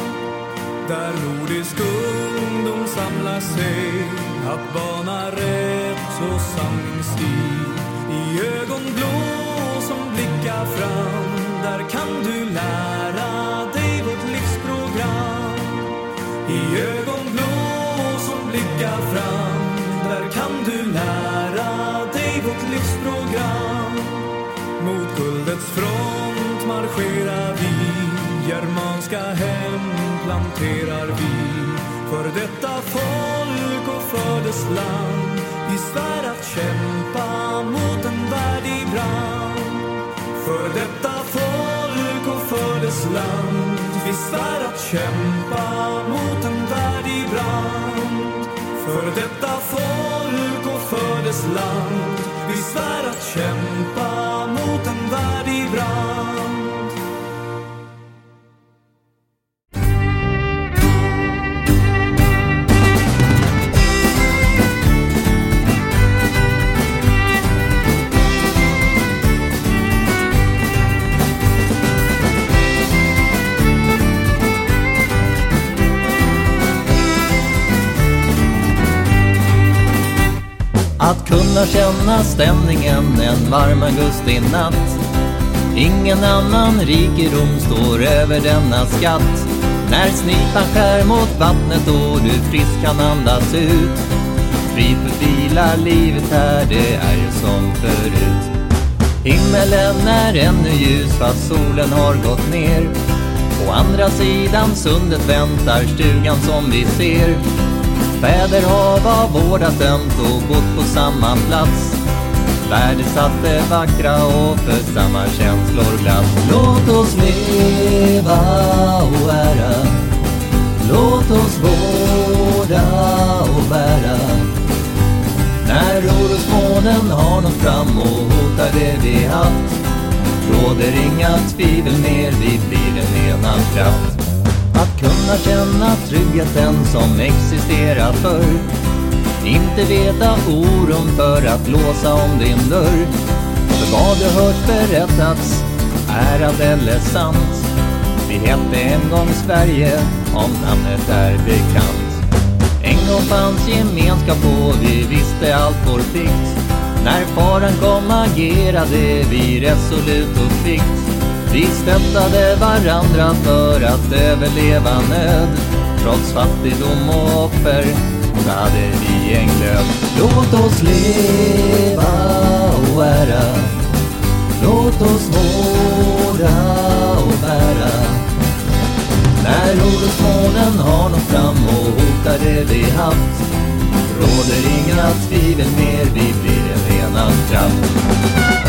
Där nordisk ungdom samlar sig att bana rätt och sanningsstil I ögonblå front marscherar vi. Germanska hem planterar vi. För detta folk och för dess land Vi svär att kämpa mot en värdig brand. För detta folk och för dess land Vi svär att kämpa mot en värdig brand. För detta folk och för dess land Vi svär att kämpa mot en värdig brand Att kunna känna stämningen en varm augustinatt. Ingen annan rikedom står över denna skatt. När snipan skär mot vattnet och du friskt kan andas ut. Frid vila, livet här, det är ju som förut. Himmelen är ännu ljus fast solen har gått ner. På andra sidan sundet väntar stugan som vi ser. Fäder har vårdat ömt och bott på samma plats. Värdesatte, vackra och för samma känslor glatt Låt oss leva och ära Låt oss vårda och bära. När orosmolnen har nått fram och hotar det vi haft Råder inga tvivel mer, vi blir en enad kraft. Att kunna känna tryggheten som existerat förr. Inte veta oron för att låsa om din dörr. För vad du hört berättats är att eller sant. Vi hette en gång Sverige om namnet är bekant. En gång fanns gemenskap och vi visste allt vår plikt. När faran kom agerade vi resolut och kvickt. Vi stöttade varandra för att överleva nöd. Trots fattigdom och offer så i en glöd Låt oss leva och ära. Låt oss vårda och bära. När orosmolnen har nått fram och hotar det vi haft Råder inga tvivel mer, vi blir en enad kraft.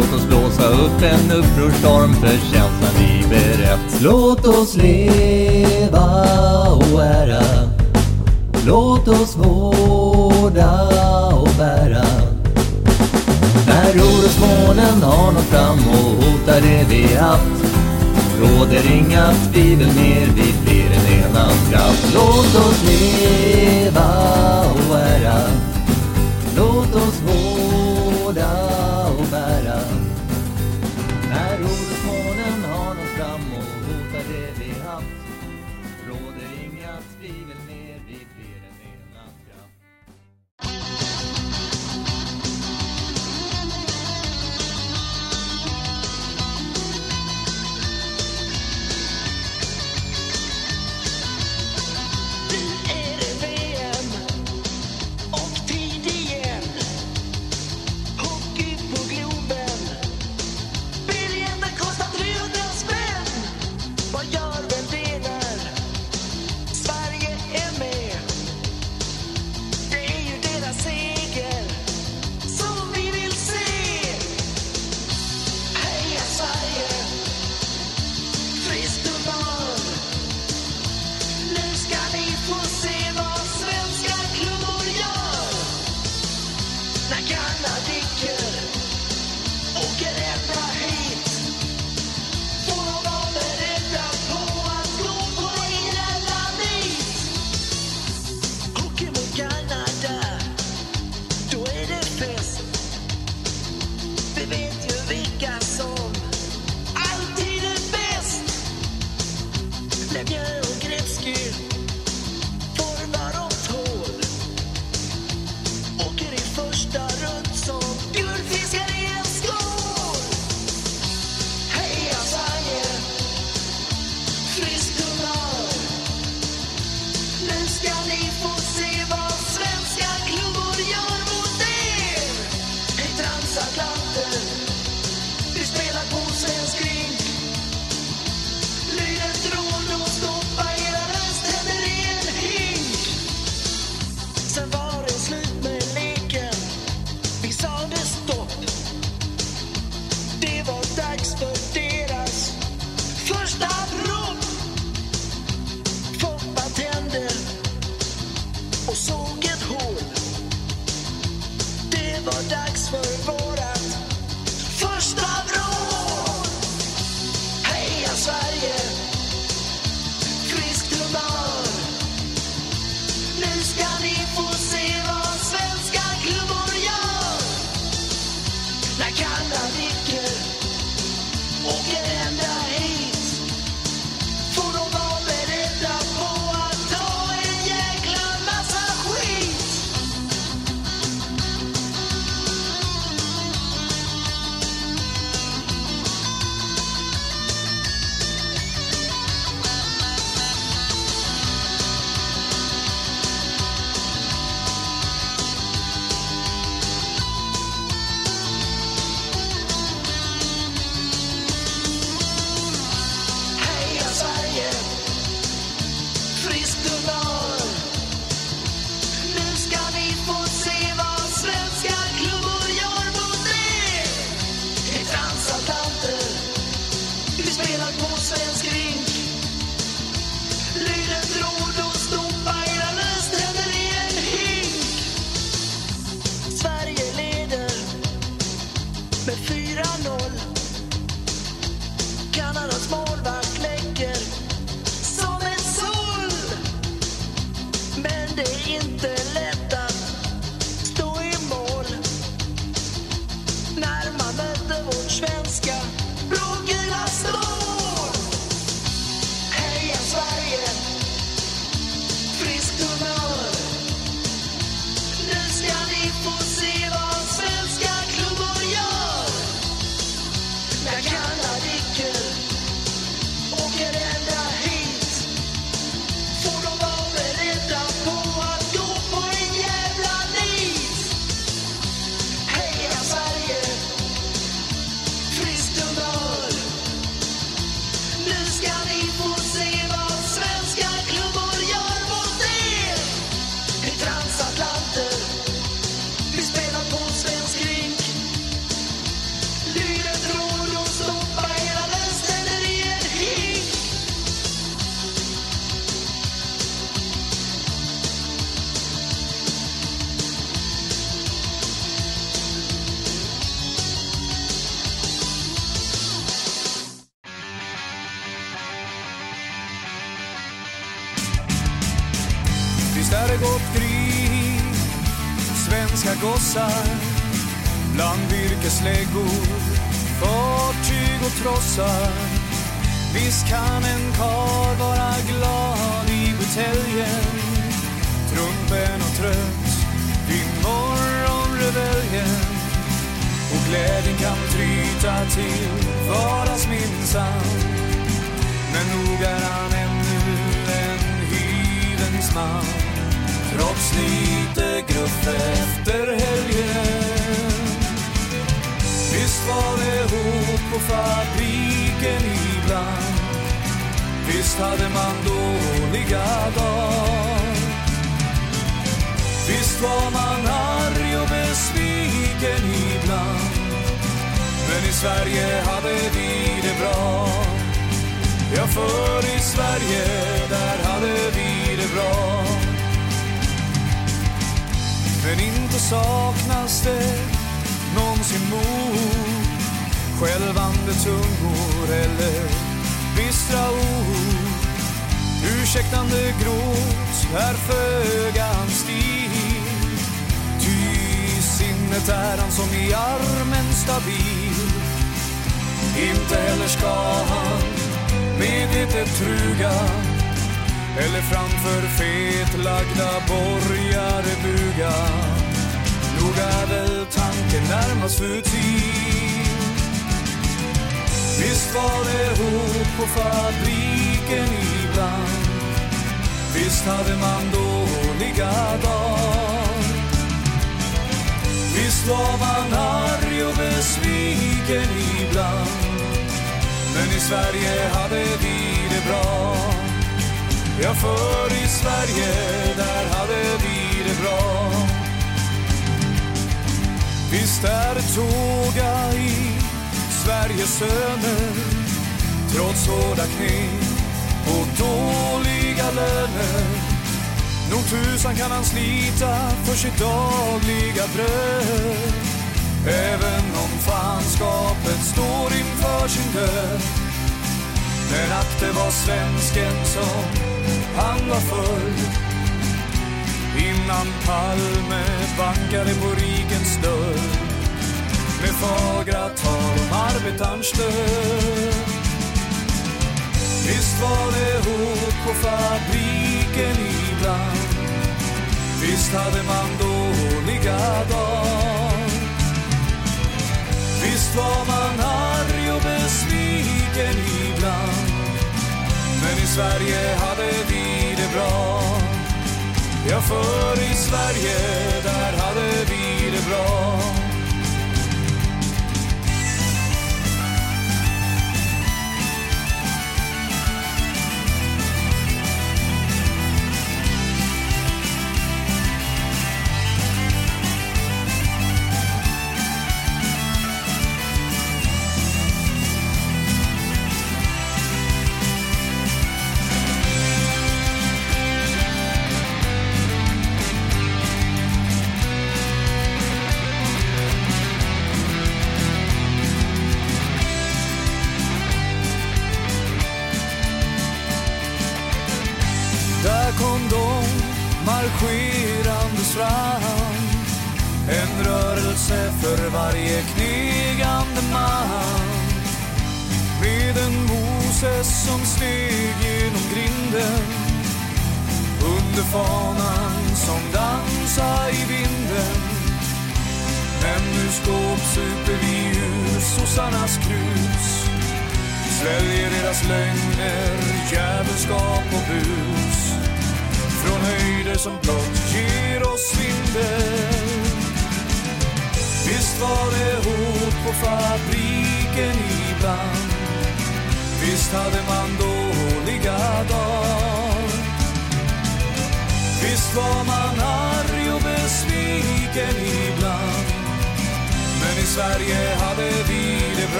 Låt oss blåsa upp en upprorstorm för känslan vi berätt Låt oss leva och ära. Låt oss vårda och bära. När orosmolnen har nått fram och hotar det vi haft Råder inga tvivel mer, vi blir en enad kraft Låt oss leva och ära. Låt oss vårda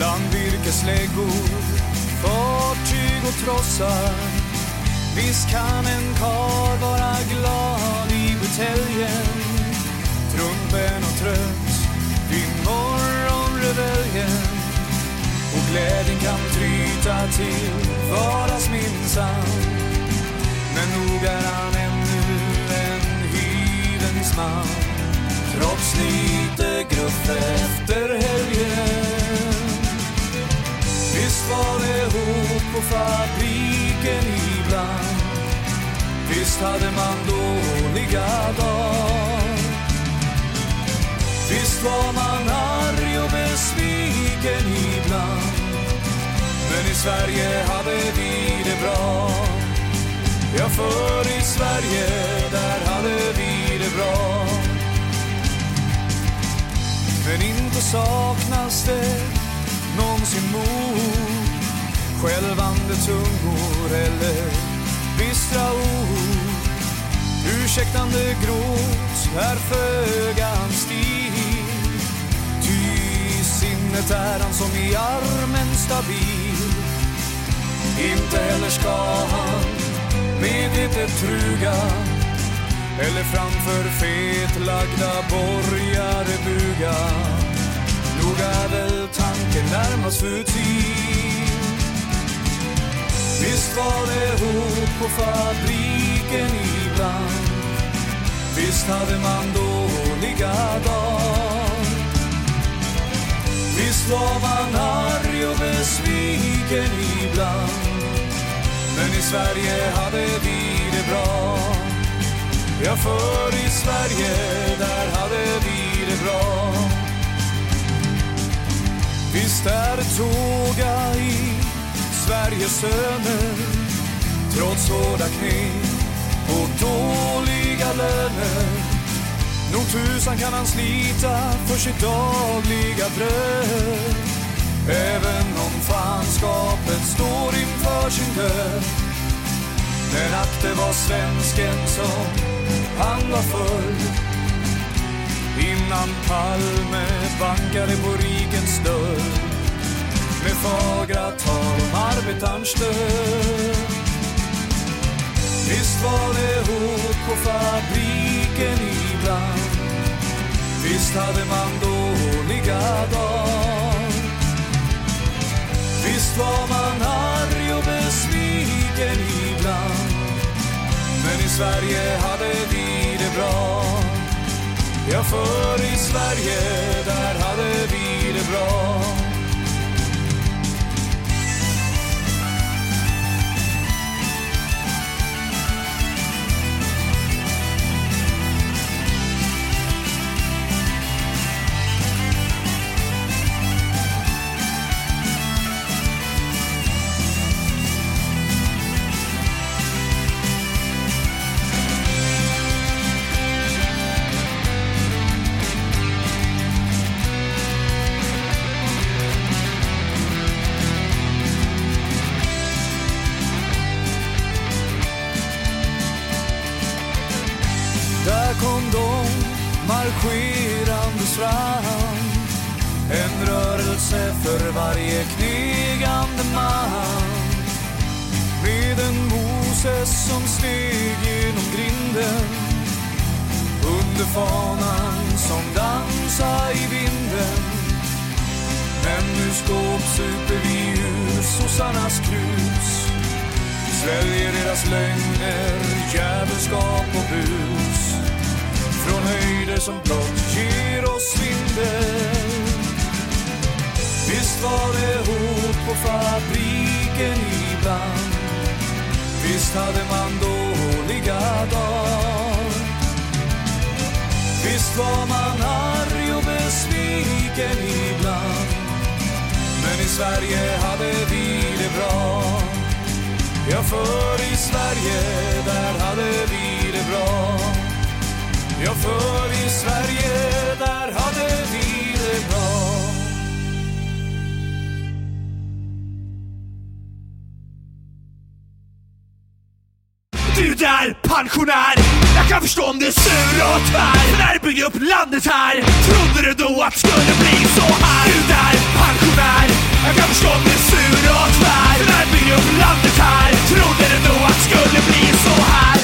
bland virkesläggor, fartyg och trossar. Visst kan en karl vara glad i buteljen, trumpen och trött vid morgonreveljen. Och glädjen kan tryta till vardagsminsann. Men nog är han ännu en hyvens man Trots lite gruff efter helgen var det hot på fabriken ibland. Visst hade man dåliga dagar. Visst var man arg och besviken ibland. Men i Sverige hade vi det bra. Ja, för i Sverige, där hade vi det bra. Men inte saknas det någonsin mod. Skälvande tungor eller bistra ord. Ursäktande gråt är föga hans stil Ty i sinnet är han som i armen stabil. Inte heller ska han medvetet truga. Eller framför fetlagda borgare buga. Nog är väl tanken närmast futil Visst var det hot på fabriken ibland. Visst hade man dåliga dagar. Visst var man arg och besviken ibland. Men i Sverige hade vi det bra. Ja, för i Sverige, där hade vi det bra. Visst är det tåga i Sveriges söner trots hårda knep och dåliga löner. Nog tusan kan han slita för sitt dagliga bröd. Även om fanskapet står inför sin död. Men att det var svensken som han var förr. Innan Palme bankade på rikens dörr. Med fagra tal om arbetarns död. Visst var det hårt på fabriken ibland. Visst hade man dåliga dagar. Visst var man arg och besviken ibland. Men i Sverige hade vi det bra. Ja, för i Sverige, där hade vi det bra. Super vi ur sossarnas krus. Sväljer deras lögner, djävulskap och bus. Från höjder som blott ger oss svindel Visst var det hårt på fabriken ibland. Visst hade man dåliga dagar. Visst var man arg och besviken ibland. Sverige hade vi det bra. Ja, för i Sverige, där hade vi det bra. Ja, för i Sverige, där hade vi det bra. Du där pensionär, jag kan förstå om du är sur och tvär. När du byggde upp landet här, trodde du då att det skulle bli så här? Du där pensionär, jag kan förstå att du är sur och tvär. För när du byggde upp landet här, trodde du då att det skulle bli så här?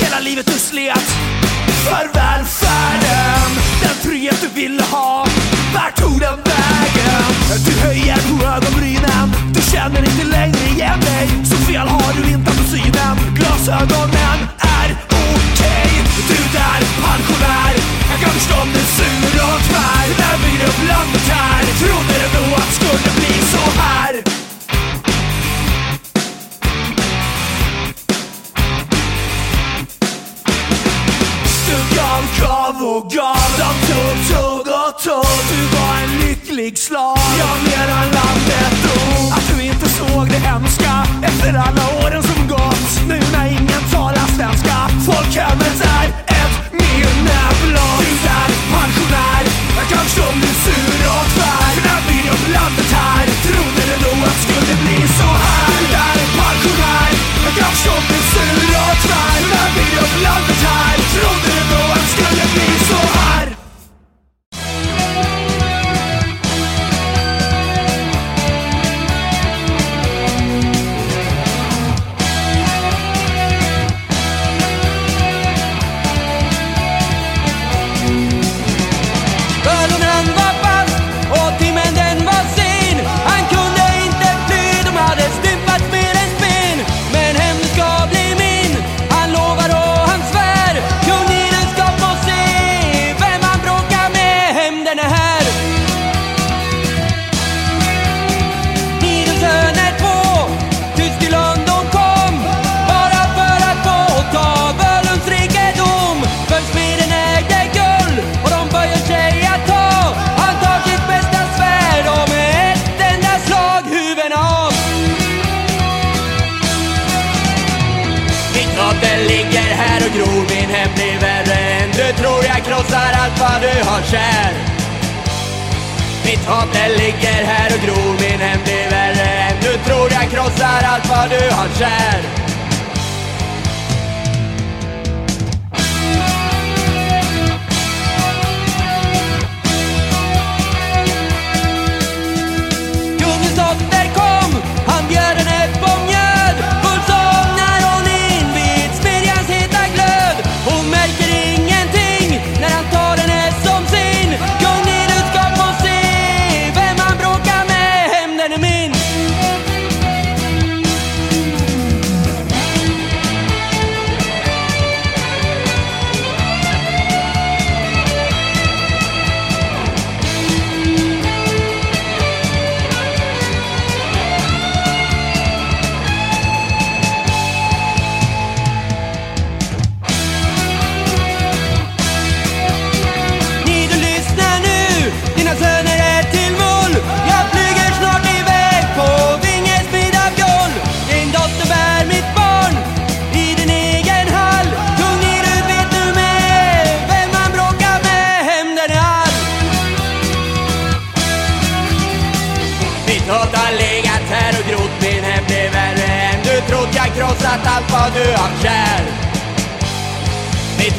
Hela livet du slet för välfärden Den frihet du ville ha, vart tog den vägen? Du höjer på ögonbrynen, du känner inte längre igen dig Så fel har du inte på synen, glasögonen pensionär, jag kan förstå om du är sur och tvär När vi upp landet här, trodde du nog att det skulle bli så här? Du gav, gav och gav De tog, tog och tog. Du var en lycklig slav. Jag menar landet dog. Att du inte såg det hemska Efter alla åren som gått. Nu när ingen talar svenska. Folkhemmet är ett minne blott Du där pensionär Jag kan förstå om du är sur och har kär. Mitt hat det ligger här och gror Min hämnd blir värre än du tror. Jag krossar allt vad du har kär.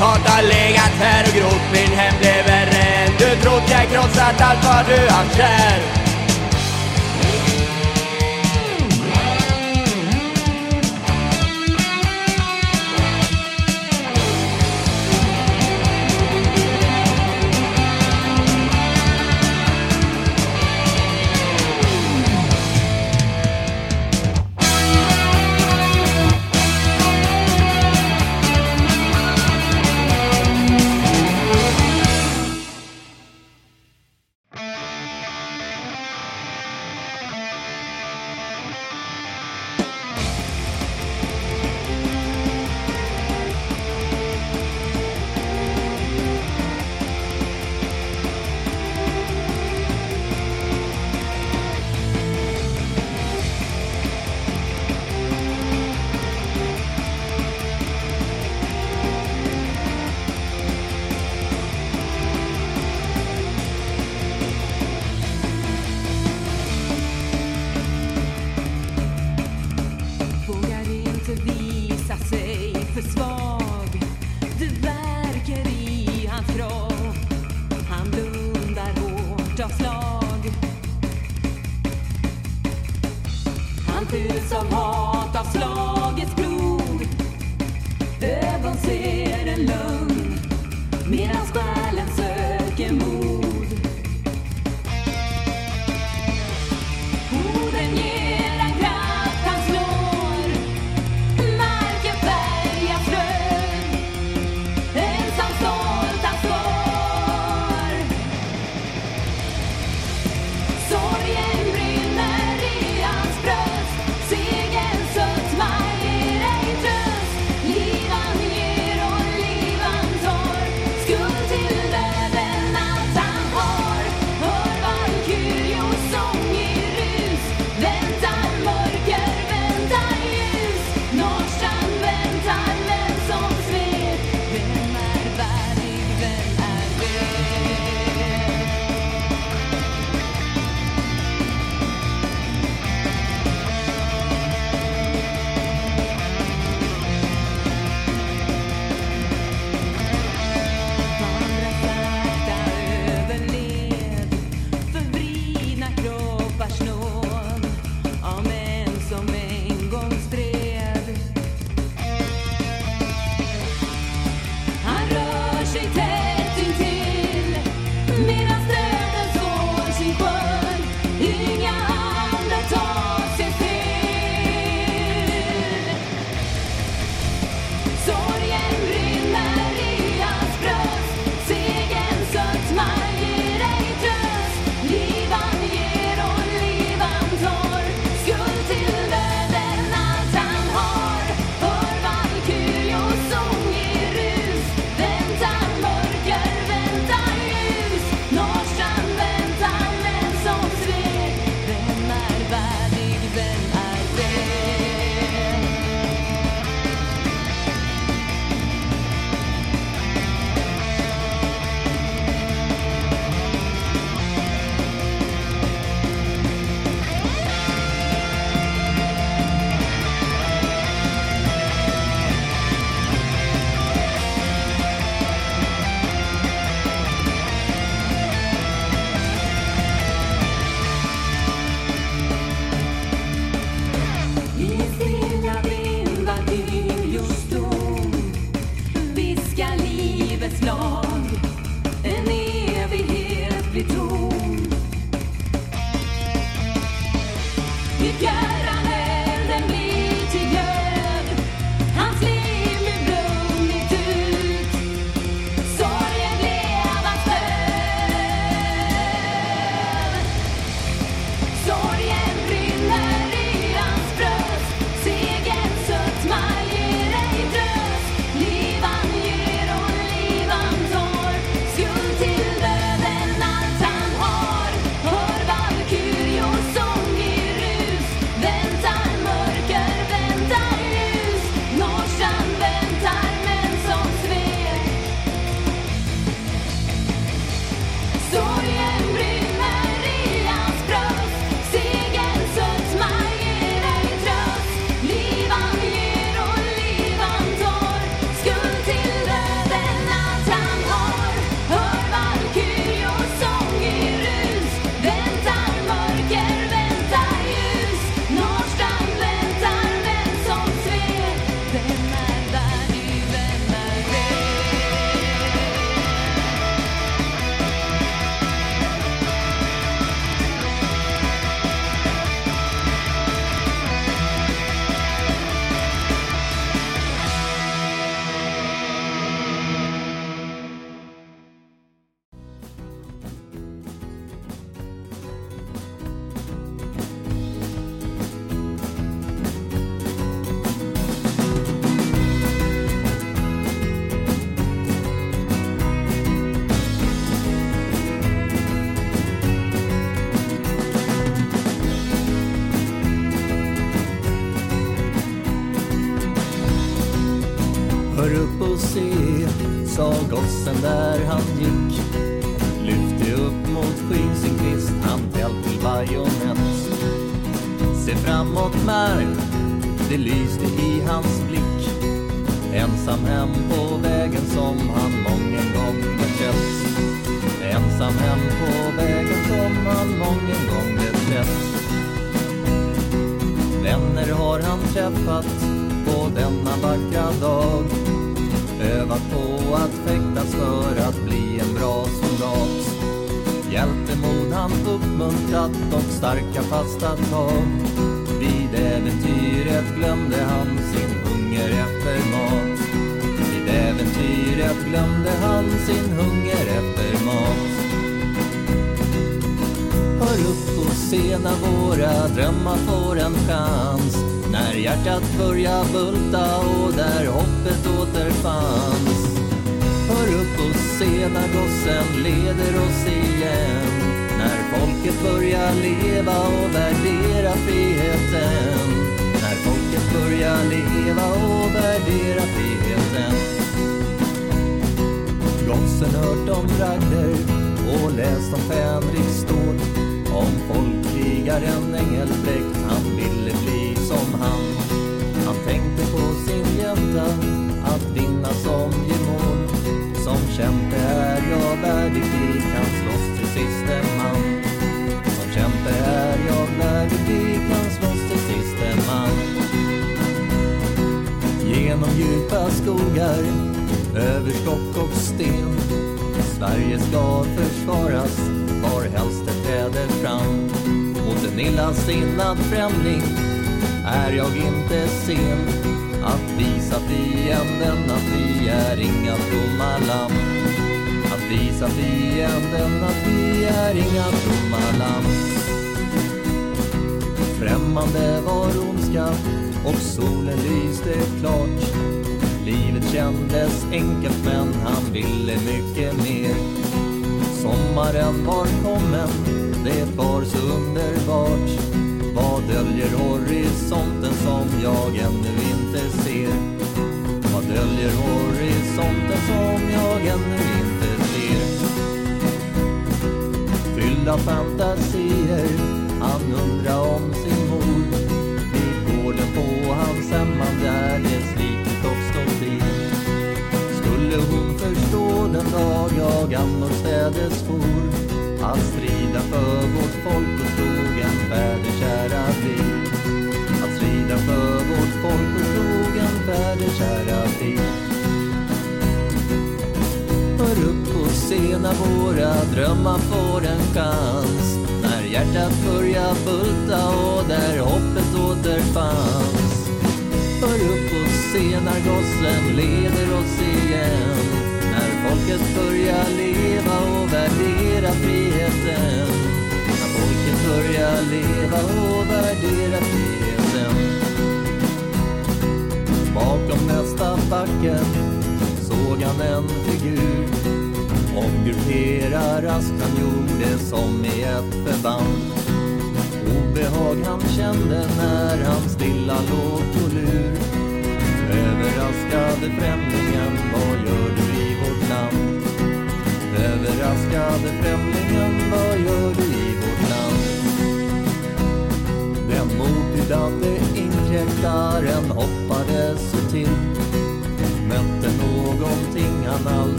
Snart har legat här och grott Min hem. Blev värre än du trott. Jag krossat allt vad du haft kär.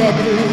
dead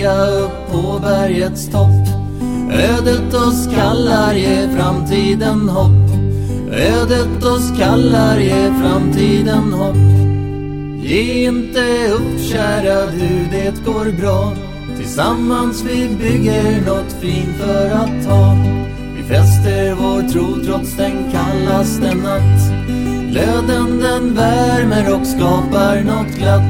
stiga upp på bergets topp. Ödet oss kallar, ge framtiden hopp. Ödet oss kallar, ge framtiden hopp. Ge inte upp, kära du, det går bra. Tillsammans vi bygger något fint för att ta. Vi fäster vår tro trots den kallaste natt. Glöden den värmer och skapar något glatt.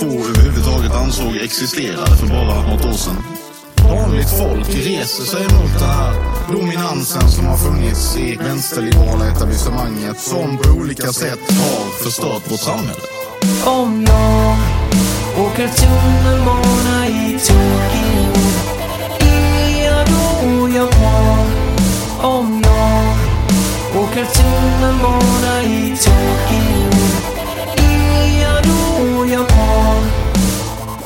Få överhuvudtaget ansåg existerade för bara något år sedan. Vanligt folk reser sig mot den här dominansen som har funnits i vänsterliberala etablissemanget som på olika sätt har förstört vårt samhälle. Om jag åker tunnelbana i Tokyo Är jag då jag var? Om jag åker tunnelbana i Tokyo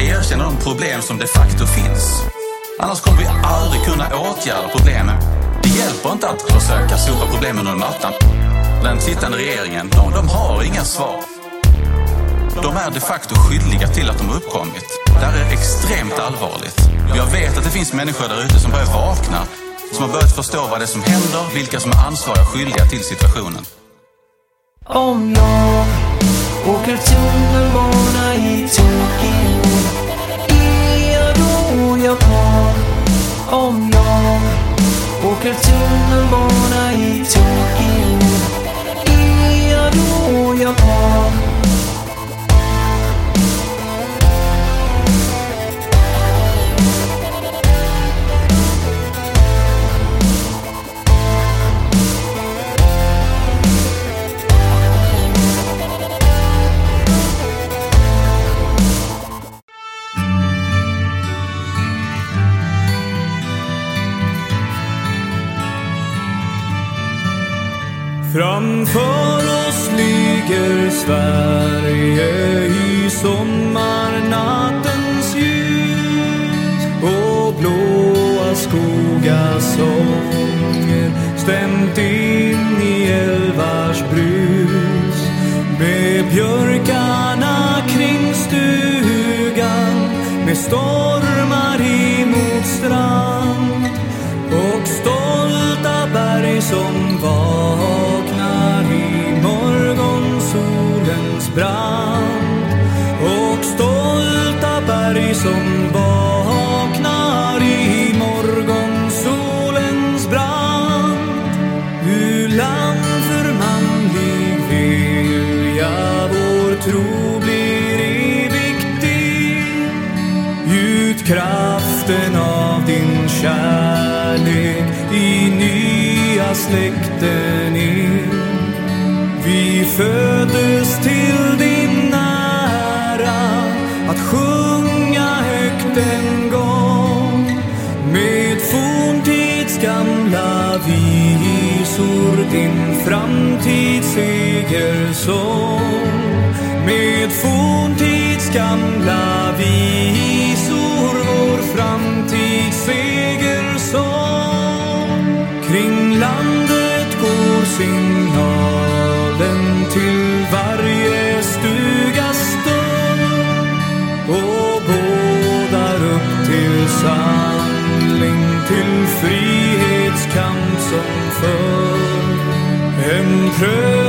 Erkänna de problem som de facto finns. Annars kommer vi aldrig kunna åtgärda problemen. Det hjälper inte att försöka sopa problemen under mattan. Den sittande regeringen, de, de har inga svar. De är de facto skyldiga till att de har uppkommit. Det här är extremt allvarligt. Jag vet att det finns människor där ute som börjar vakna. Som har börjat förstå vad det är som händer, vilka som är ansvariga och skyldiga till situationen. Bibelns gamla visor vår framtids segersång. Kring landet går signalen till varje stugas dörr och bådar upp till samling, till frihetskamp som för. En pröv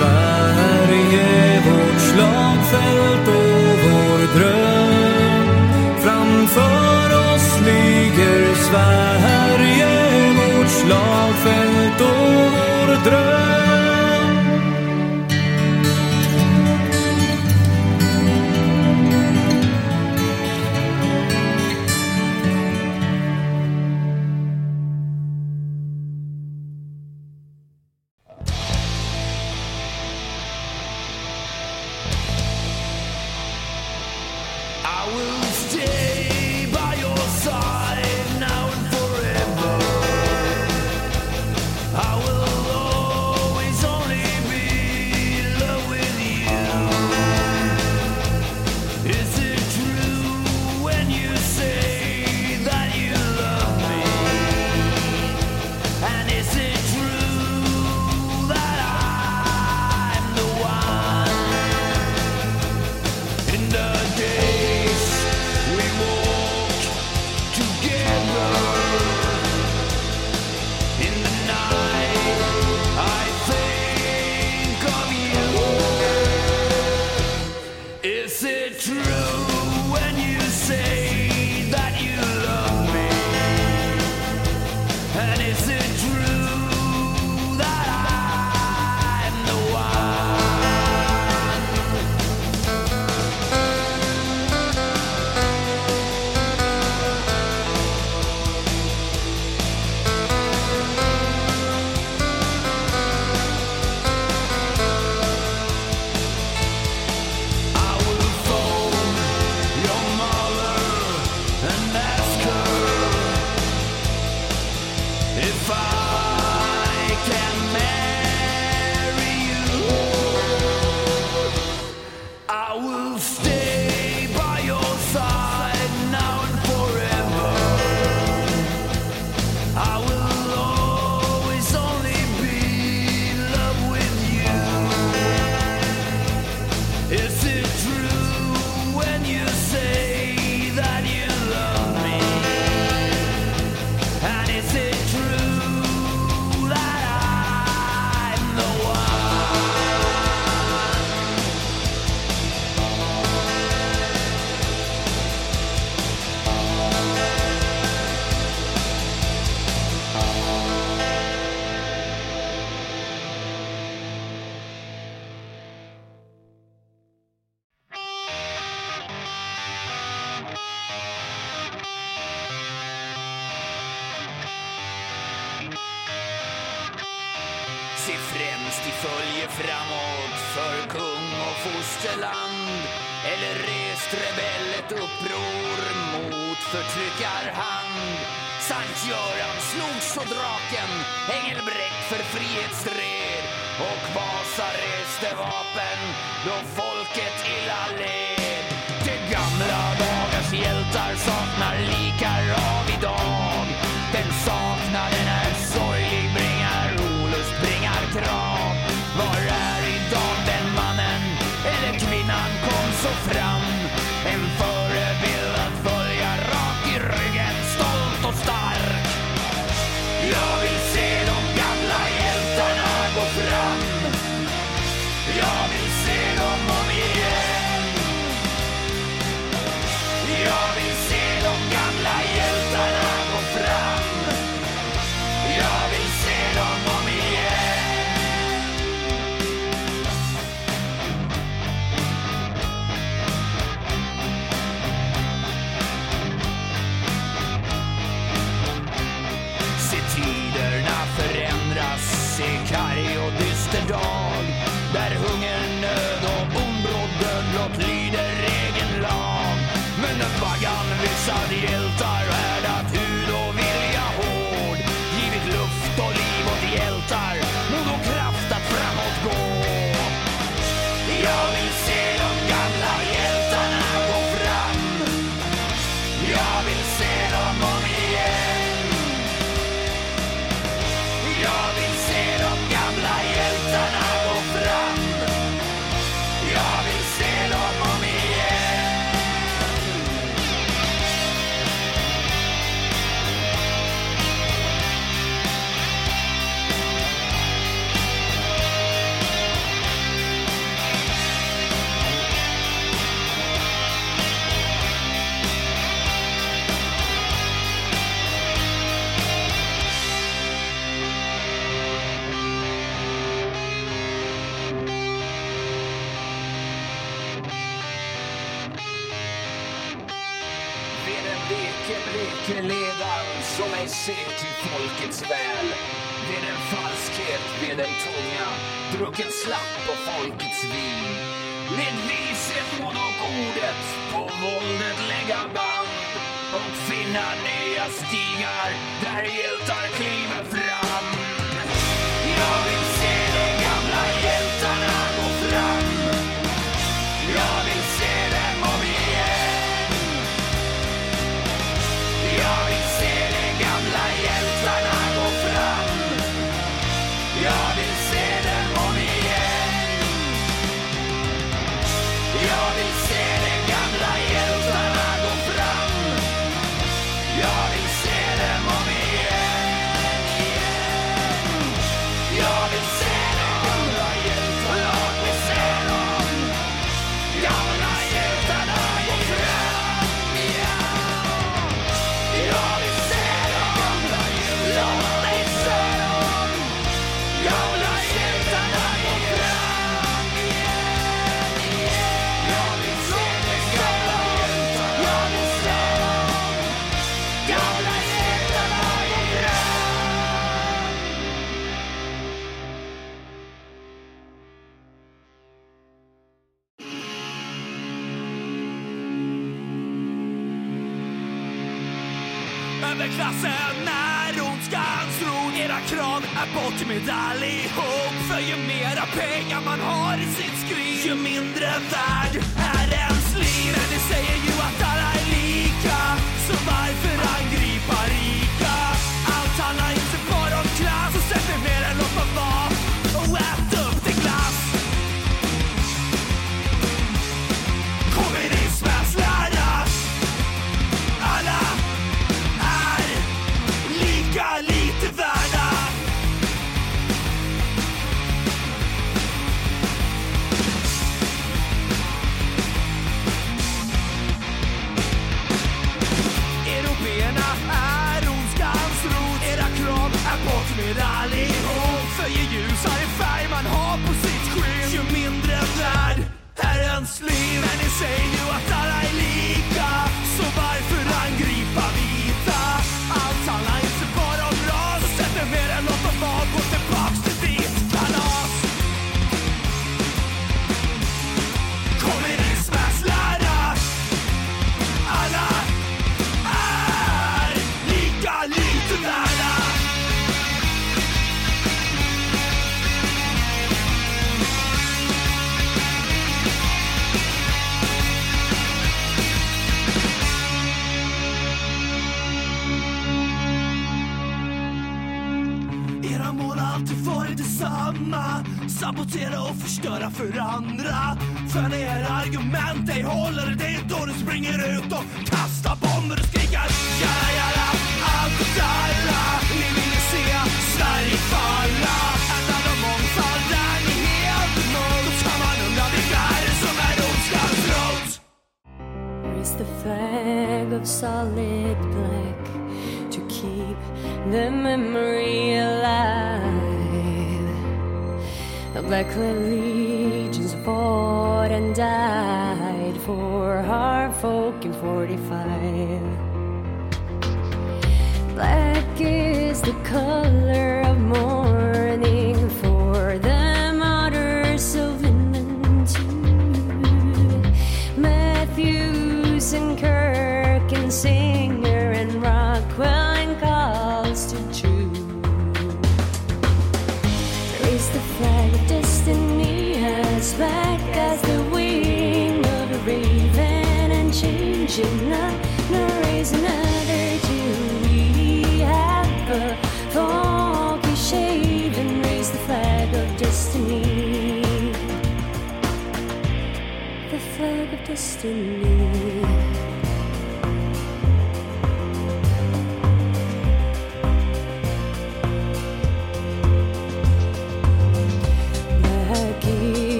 Sverige, vårt slagfält och vår dröm. Framför oss ligger Sverige, vårt slagfält och vår dröm.